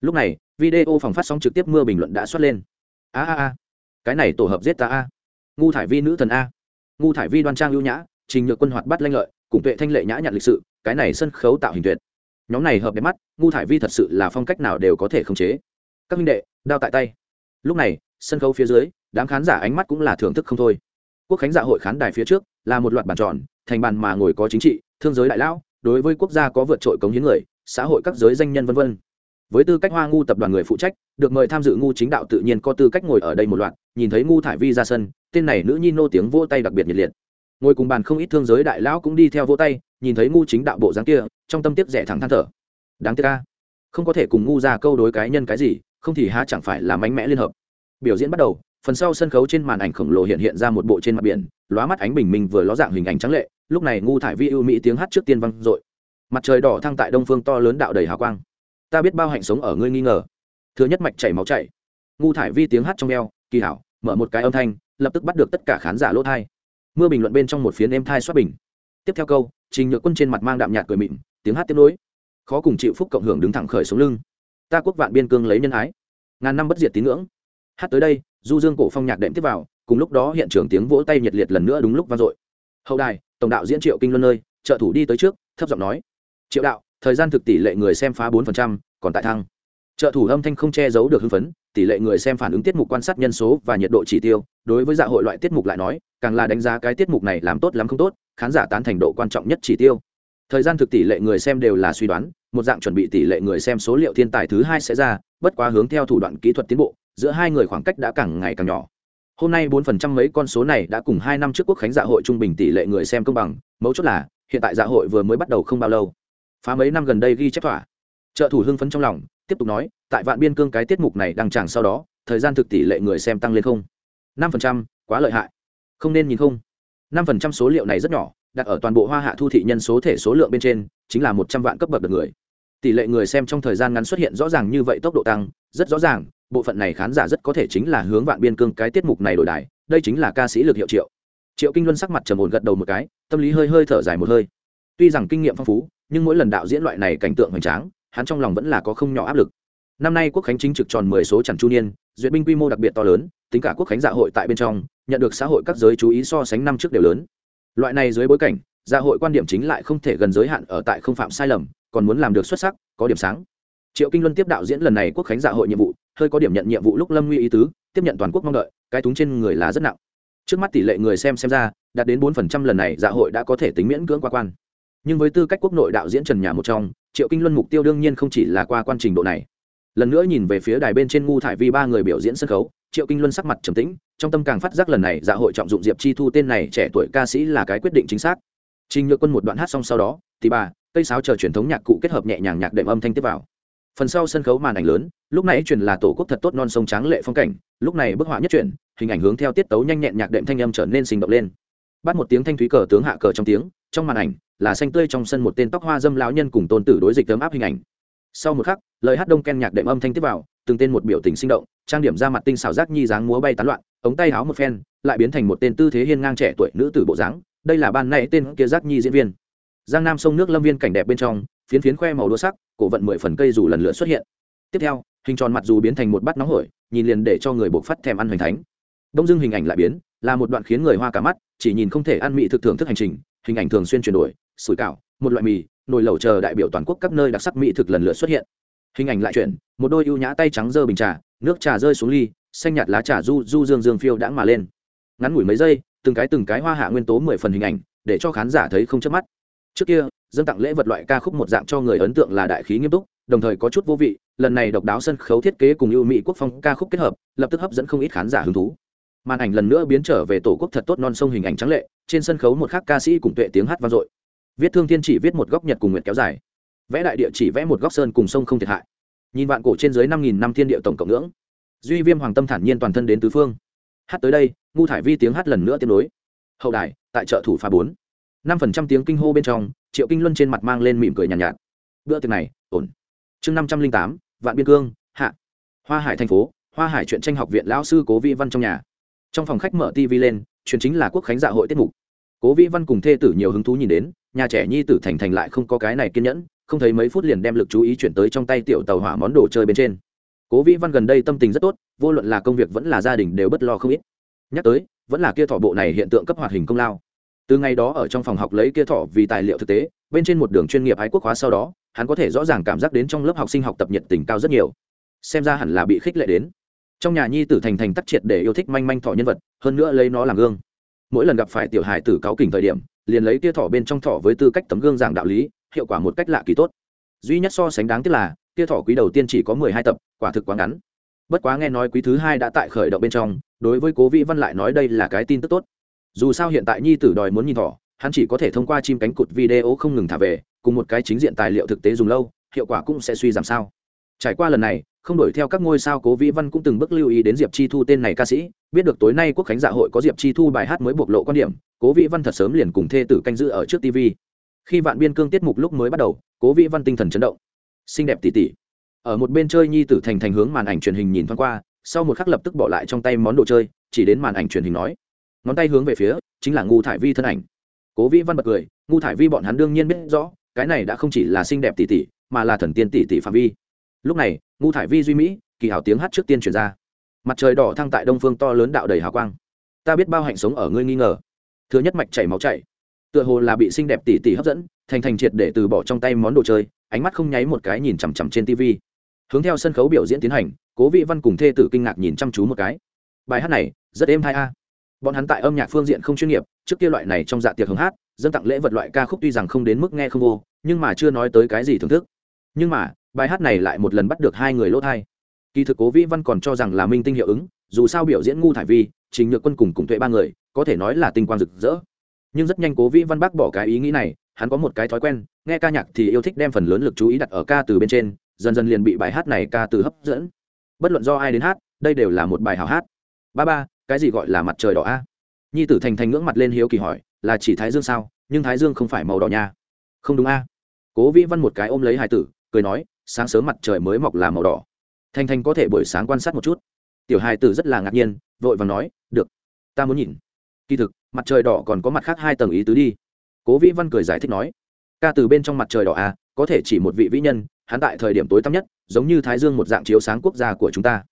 lúc này, video phòng phát sóng trực tiếp mưa bình luận đã xuất lên. A a a. Cái này tổ hợp giết ta a. Ngu thải vi nữ thần a. Ngu thải vi đoan trang ưu nhã, trình nhược quân hoạt bắt lanh lợi, cùng tuệ thanh lệ nhã nhặn lịch sự, cái này sân khấu tạo hình tuyệt. Nhóm này hợp đẹp mắt, ngu thải vi thật sự là phong cách nào đều có thể khống chế. Các minh đệ, đao tại tay. Lúc này, sân khấu phía dưới, đám khán giả ánh mắt cũng là thưởng thức không thôi. Quốc khánh dạ hội khán đài phía trước, là một loạt bàn tròn, thành bàn mà ngồi có chính trị, thương giới đại lão, đối với quốc gia có vượt trội cống hiến người, xã hội các giới danh nhân v v với tư cách hoa ngu tập đoàn người phụ trách, được mời tham dự ngu chính đạo tự nhiên có tư cách ngồi ở đây một loạt, nhìn thấy ngu thải vi ra sân, tên này nữ nhi nô tiếng vỗ tay đặc biệt nhiệt liệt. Ngồi cùng bàn không ít thương giới đại lão cũng đi theo vỗ tay, nhìn thấy ngu chính đạo bộ dáng kia, trong tâm tiếp rẻ thẳng than thở. Đáng tiếc ca không có thể cùng ngu ra câu đối cá nhân cái gì, không thì há chẳng phải là mạnh mẽ liên hợp. Biểu diễn bắt đầu, phần sau sân khấu trên màn ảnh khổng lồ hiện hiện ra một bộ trên mặt biển, lóa mắt ánh bình minh vừa ló dạng hình ảnh trắng lệ, lúc này ngu thải vi ưu mỹ tiếng hát trước tiên văng dội. Mặt trời đỏ thăng tại đông phương to lớn đạo đầy hào quang ta biết bao hạnh sống ở ngươi nghi ngờ. Thứ nhất mạch chảy máu chảy. Ngu thải vi tiếng hát trong eo, kỳ hảo, mở một cái âm thanh, lập tức bắt được tất cả khán giả lỗ thai. Mưa bình luận bên trong một phiến em thai xoát bình. Tiếp theo câu, trình nhược quân trên mặt mang đạm nhạt cười mịn, tiếng hát tiếp nối. Khó cùng chịu phúc cộng hưởng đứng thẳng khởi xuống lưng. Ta quốc vạn biên cương lấy nhân ái. Ngàn năm bất diệt tín ngưỡng. Hát tới đây, du dương cổ phong nhạc đệm tiếp vào, cùng lúc đó hiện trường tiếng vỗ tay nhiệt liệt lần nữa đúng lúc vang dội. Hậu đài, tổng đạo diễn triệu kinh luân nơi, trợ thủ đi tới trước, thấp giọng nói. Triệu đạo thời gian thực tỷ lệ người xem phá 4%, còn tại thăng. Trợ thủ âm thanh không che giấu được hưng phấn tỷ lệ người xem phản ứng tiết mục quan sát nhân số và nhiệt độ chỉ tiêu đối với dạ hội loại tiết mục lại nói càng là đánh giá cái tiết mục này làm tốt lắm không tốt khán giả tán thành độ quan trọng nhất chỉ tiêu. Thời gian thực tỷ lệ người xem đều là suy đoán một dạng chuẩn bị tỷ lệ người xem số liệu thiên tài thứ hai sẽ ra bất quá hướng theo thủ đoạn kỹ thuật tiến bộ giữa hai người khoảng cách đã càng ngày càng nhỏ. Hôm nay 4% mấy con số này đã cùng hai năm trước quốc khánh dạ hội trung bình tỷ lệ người xem công bằng mấu chốt là hiện tại dạ hội vừa mới bắt đầu không bao lâu phá mấy năm gần đây ghi chép thỏa. Trợ thủ hưng phấn trong lòng, tiếp tục nói, tại vạn biên cương cái tiết mục này đăng tràng sau đó, thời gian thực tỷ lệ người xem tăng lên không. năm phần trăm, quá lợi hại. Không nên nhìn không. năm phần trăm số liệu này rất nhỏ, đặt ở toàn bộ hoa hạ thu thị nhân số thể số lượng bên trên, chính là một trăm vạn cấp bậc được người. Tỷ lệ người xem trong thời gian ngắn xuất hiện rõ ràng như vậy tốc độ tăng, rất rõ ràng, bộ phận này khán giả rất có thể chính là hướng vạn biên cương cái tiết mục này đổi đài, đây chính là ca sĩ lực hiệu triệu. Triệu kinh luân sắc mặt trầm ổn gật đầu một cái, tâm lý hơi hơi thở dài một hơi. Tuy rằng kinh nghiệm phong phú nhưng mỗi lần đạo diễn loại này cảnh tượng hoành tráng, hắn trong lòng vẫn là có không nhỏ áp lực. Năm nay quốc khánh chính trực tròn mười số chẳng chu niên, duyệt binh quy mô đặc biệt to lớn, tính cả quốc khánh dạ hội tại bên trong, nhận được xã hội các giới chú ý so sánh năm trước đều lớn. Loại này dưới bối cảnh dạ hội quan điểm chính lại không thể gần giới hạn ở tại không phạm sai lầm, còn muốn làm được xuất sắc, có điểm sáng. Triệu kinh luân tiếp đạo diễn lần này quốc khánh dạ hội nhiệm vụ, hơi có điểm nhận nhiệm vụ lúc lâm nguy ý tứ, tiếp nhận toàn quốc mong đợi, cái túng trên người là rất nặng. Trước mắt tỷ lệ người xem xem ra, đạt đến bốn phần trăm lần này dạ hội đã có thể tính miễn cưỡng qua quan nhưng với tư cách quốc nội đạo diễn trần nhà một trong, triệu kinh luân mục tiêu đương nhiên không chỉ là qua quan trình độ này. Lần nữa nhìn về phía đài bên trên ngu thải vi ba người biểu diễn sân khấu, triệu kinh luân sắc mặt trầm tĩnh, trong tâm càng phát giác lần này dạ hội trọng dụng diệp chi thu tên này trẻ tuổi ca sĩ là cái quyết định chính xác. Trình nhược quân một đoạn hát xong sau đó, thì bà, cây sáo chờ truyền thống nhạc cụ kết hợp nhẹ nhàng nhạc đệm âm thanh tiếp vào. Phần sau sân khấu màn ảnh lớn, lúc này truyền là tổ quốc thật tốt non sông tráng lệ phong cảnh, lúc này bức họa nhất truyền hình ảnh hướng theo tiết tấu nhanh nhẹn nhạc đệm thanh âm trở nên sinh động lên. Bắt một tiếng thanh thúy cờ tướng hạ cờ trong tiếng, trong màn ảnh là xanh tươi trong sân một tên tóc hoa dâm lão nhân cùng tôn tử đối dịch tấm áp hình ảnh. Sau một khắc, lời hát đông ken nhạc đệm âm thanh tiếp vào, từng tên một biểu tình sinh động, trang điểm ra mặt tinh xảo giác nhi dáng múa bay tán loạn, ống tay háo một phen, lại biến thành một tên tư thế hiên ngang trẻ tuổi nữ tử bộ dáng, đây là ban nay tên kia giác nhi diễn viên. Giang nam sông nước lâm viên cảnh đẹp bên trong, phiến phiến khoe màu đua sắc, cổ vận mười phần cây dù lần lượt xuất hiện. Tiếp theo, hình tròn mặt dù biến thành một bát nóng hổi, nhìn liền để cho người buộc phát thèm ăn hoành thánh. Đông dưng hình ảnh lại biến, là một đoạn khiến người hoa cả mắt, chỉ nhìn không thể ăn mị thực thưởng thức hành trình, hình ảnh thường xuyên chuyển đổi sủi cảo, một loại mì, nồi lẩu chờ đại biểu toàn quốc các nơi đặc sắc mỹ thực lần lượt xuất hiện. Hình ảnh lại chuyển, một đôi ưu nhã tay trắng dơ bình trà, nước trà rơi xuống ly, xanh nhạt lá trà du du dương dương phiêu đãng mà lên. Ngắn ngủi mấy giây, từng cái từng cái hoa hạ nguyên tố mười phần hình ảnh, để cho khán giả thấy không chớp mắt. Trước kia, dân tặng lễ vật loại ca khúc một dạng cho người ấn tượng là đại khí nghiêm túc, đồng thời có chút vô vị, lần này độc đáo sân khấu thiết kế cùng ưu mỹ quốc phong ca khúc kết hợp, lập tức hấp dẫn không ít khán giả hứng thú. Màn ảnh lần nữa biến trở về tổ quốc thật tốt non sông hình ảnh trắng lệ, trên sân khấu một khắc ca sĩ cùng tuệ tiếng hát vang dội viết thương thiên chỉ viết một góc nhật cùng nguyện kéo dài. Vẽ đại địa chỉ vẽ một góc sơn cùng sông không thiệt hại. Nhìn vạn cổ trên dưới năm nghìn năm thiên địa tổng cộng ngưỡng. Duy viêm hoàng tâm thản nhiên toàn thân đến tứ phương. Hát tới đây ngu thải vi tiếng hát lần nữa tiếp nối. Hậu đài tại chợ thủ pha bốn. năm phần trăm tiếng kinh hô bên trong triệu kinh luân trên mặt mang lên mỉm cười nhàn nhạt, nhạt. Bữa tiệc này ổn. Chương năm trăm linh tám vạn biên cương hạ. Hoa hải thành phố hoa hải chuyện tranh học viện lão sư cố vi văn trong nhà. Trong phòng khách mở tv lên chuyện chính là quốc khánh dạ hội tiết mục. Cố vi văn cùng thê tử nhiều hứng thú nhìn đến nhà trẻ nhi tử thành thành lại không có cái này kiên nhẫn, không thấy mấy phút liền đem lực chú ý chuyển tới trong tay tiểu tàu hỏa món đồ chơi bên trên. Cố vĩ văn gần đây tâm tình rất tốt, vô luận là công việc vẫn là gia đình đều bất lo không ít. Nhắc tới, vẫn là kia thọ bộ này hiện tượng cấp hoạt hình công lao. Từ ngày đó ở trong phòng học lấy kia thọ vì tài liệu thực tế, bên trên một đường chuyên nghiệp ái quốc hóa sau đó, hắn có thể rõ ràng cảm giác đến trong lớp học sinh học tập nhiệt tình cao rất nhiều. Xem ra hẳn là bị khích lệ đến. Trong nhà nhi tử thành thành tắc triệt để yêu thích manh manh thọ nhân vật, hơn nữa lấy nó làm gương. Mỗi lần gặp phải tiểu hài tử cáo kỉnh thời điểm liền lấy tia thỏ bên trong thỏ với tư cách tấm gương giảng đạo lý, hiệu quả một cách lạ kỳ tốt. Duy nhất so sánh đáng tiếc là, tia thỏ quý đầu tiên chỉ có mười hai tập, quả thực quá ngắn. Bất quá nghe nói quý thứ hai đã tại khởi động bên trong, đối với cố vĩ văn lại nói đây là cái tin tức tốt. Dù sao hiện tại nhi tử đòi muốn nhìn thỏ, hắn chỉ có thể thông qua chim cánh cụt video không ngừng thả về, cùng một cái chính diện tài liệu thực tế dùng lâu, hiệu quả cũng sẽ suy giảm sao trải qua lần này, không đổi theo các ngôi sao cố vĩ văn cũng từng bước lưu ý đến diệp chi thu tên này ca sĩ, biết được tối nay quốc khánh dạ hội có diệp chi thu bài hát mới bộc lộ quan điểm, cố vĩ văn thật sớm liền cùng thê tử canh giữ ở trước tv khi vạn biên cương tiết mục lúc mới bắt đầu, cố vĩ văn tinh thần chấn động. Xinh đẹp tỉ tỉ. Ở một bên chơi nhi tử thành thành hướng màn ảnh truyền hình nhìn thoáng qua, sau một khắc lập tức bỏ lại trong tay món đồ chơi, chỉ đến màn ảnh truyền hình nói. Ngón tay hướng về phía, chính là ngu thải vi thân ảnh. Cố vĩ văn bật cười ngu thải vi bọn hắn đương nhiên biết rõ, cái này đã không chỉ là xinh đẹp tỉ tỉ, mà là thần tiên tỉ tỉ phạm vi lúc này, ngu thải vi duy mỹ, kỳ hảo tiếng hát trước tiên truyền ra. Mặt trời đỏ thăng tại đông phương to lớn đạo đầy hào quang. Ta biết bao hạnh sống ở ngươi nghi ngờ. Thứ nhất mạch chảy máu chảy. Tựa hồ là bị xinh đẹp tỉ tỉ hấp dẫn, thành thành triệt để từ bỏ trong tay món đồ chơi, ánh mắt không nháy một cái nhìn chằm chằm trên tv hướng theo sân khấu biểu diễn tiến hành, cố vị văn cùng thê tử kinh ngạc nhìn chăm chú một cái. Bài hát này, rất êm hai a. Bọn hắn tại âm nhạc phương diện không chuyên nghiệp, trước kia loại này trong dạ tiệc hứng hát dân tặng lễ vật loại ca khúc tuy rằng không đến mức nghe không vô, nhưng mà chưa nói tới cái gì thưởng thức. Nhưng mà bài hát này lại một lần bắt được hai người lỗ thai. Kỳ thực cố vĩ văn còn cho rằng là minh tinh hiệu ứng, dù sao biểu diễn ngu thải vi, trình nhược quân cùng cùng tuệ ba người, có thể nói là tinh quang rực rỡ. Nhưng rất nhanh cố vĩ văn bác bỏ cái ý nghĩ này, hắn có một cái thói quen, nghe ca nhạc thì yêu thích đem phần lớn lực chú ý đặt ở ca từ bên trên, dần dần liền bị bài hát này ca từ hấp dẫn. Bất luận do ai đến hát, đây đều là một bài hào hát. Ba ba, cái gì gọi là mặt trời đỏ a? Nhi tử thành thành ngưỡng mặt lên hiếu kỳ hỏi, là chỉ thái dương sao? Nhưng thái dương không phải màu đỏ nha. Không đúng a. Cố vĩ văn một cái ôm lấy hải tử, cười nói sáng sớm mặt trời mới mọc là màu đỏ. Thành thành có thể buổi sáng quan sát một chút. Tiểu Hai tử rất là ngạc nhiên, vội và nói, được, ta muốn nhìn. Kỳ thực, mặt trời đỏ còn có mặt khác hai tầng ý tứ đi. Cố vĩ văn cười giải thích nói, ca từ bên trong mặt trời đỏ à có thể chỉ một vị vĩ nhân, hắn tại thời điểm tối tăm nhất, giống như thái dương một dạng chiếu sáng quốc gia của chúng ta.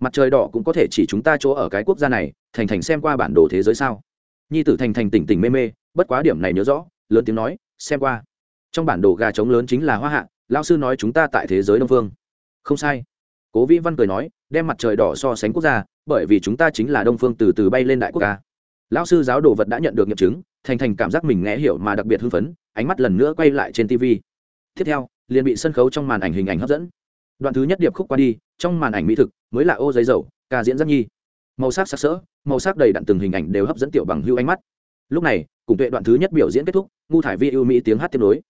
Mặt trời đỏ cũng có thể chỉ chúng ta chỗ ở cái quốc gia này, thành thành xem qua bản đồ thế giới sao? Nhi tử thành thành tỉnh tỉnh mê mê, bất quá điểm này nhớ rõ, lớn tiếng nói, xem qua. Trong bản đồ gà trống lớn chính là hoa hạ lao sư nói chúng ta tại thế giới đông phương. Không sai. Cố vĩ văn cười nói, đem mặt trời đỏ so sánh quốc gia, bởi vì chúng ta chính là đông phương từ từ bay lên đại quốc ca lão sư giáo đồ vật đã nhận được nghiệm chứng, thành thành cảm giác mình nghe hiểu mà đặc biệt hưng phấn, ánh mắt lần nữa quay lại trên tv tiếp theo, liền bị sân khấu trong màn ảnh hình ảnh hấp dẫn. Đoạn thứ nhất điệp khúc qua đi, trong màn ảnh mỹ thực, mới là ô giấy dầu, ca diễn rất nhi. Màu sắc sắc sỡ, màu sắc đầy đặn từng hình ảnh đều hấp dẫn tiểu bằng hưu ánh mắt. Lúc này, cùng tuệ đoạn thứ nhất biểu diễn kết thúc, ngu thải vi ưu mỹ tiếng hát tiếp nối.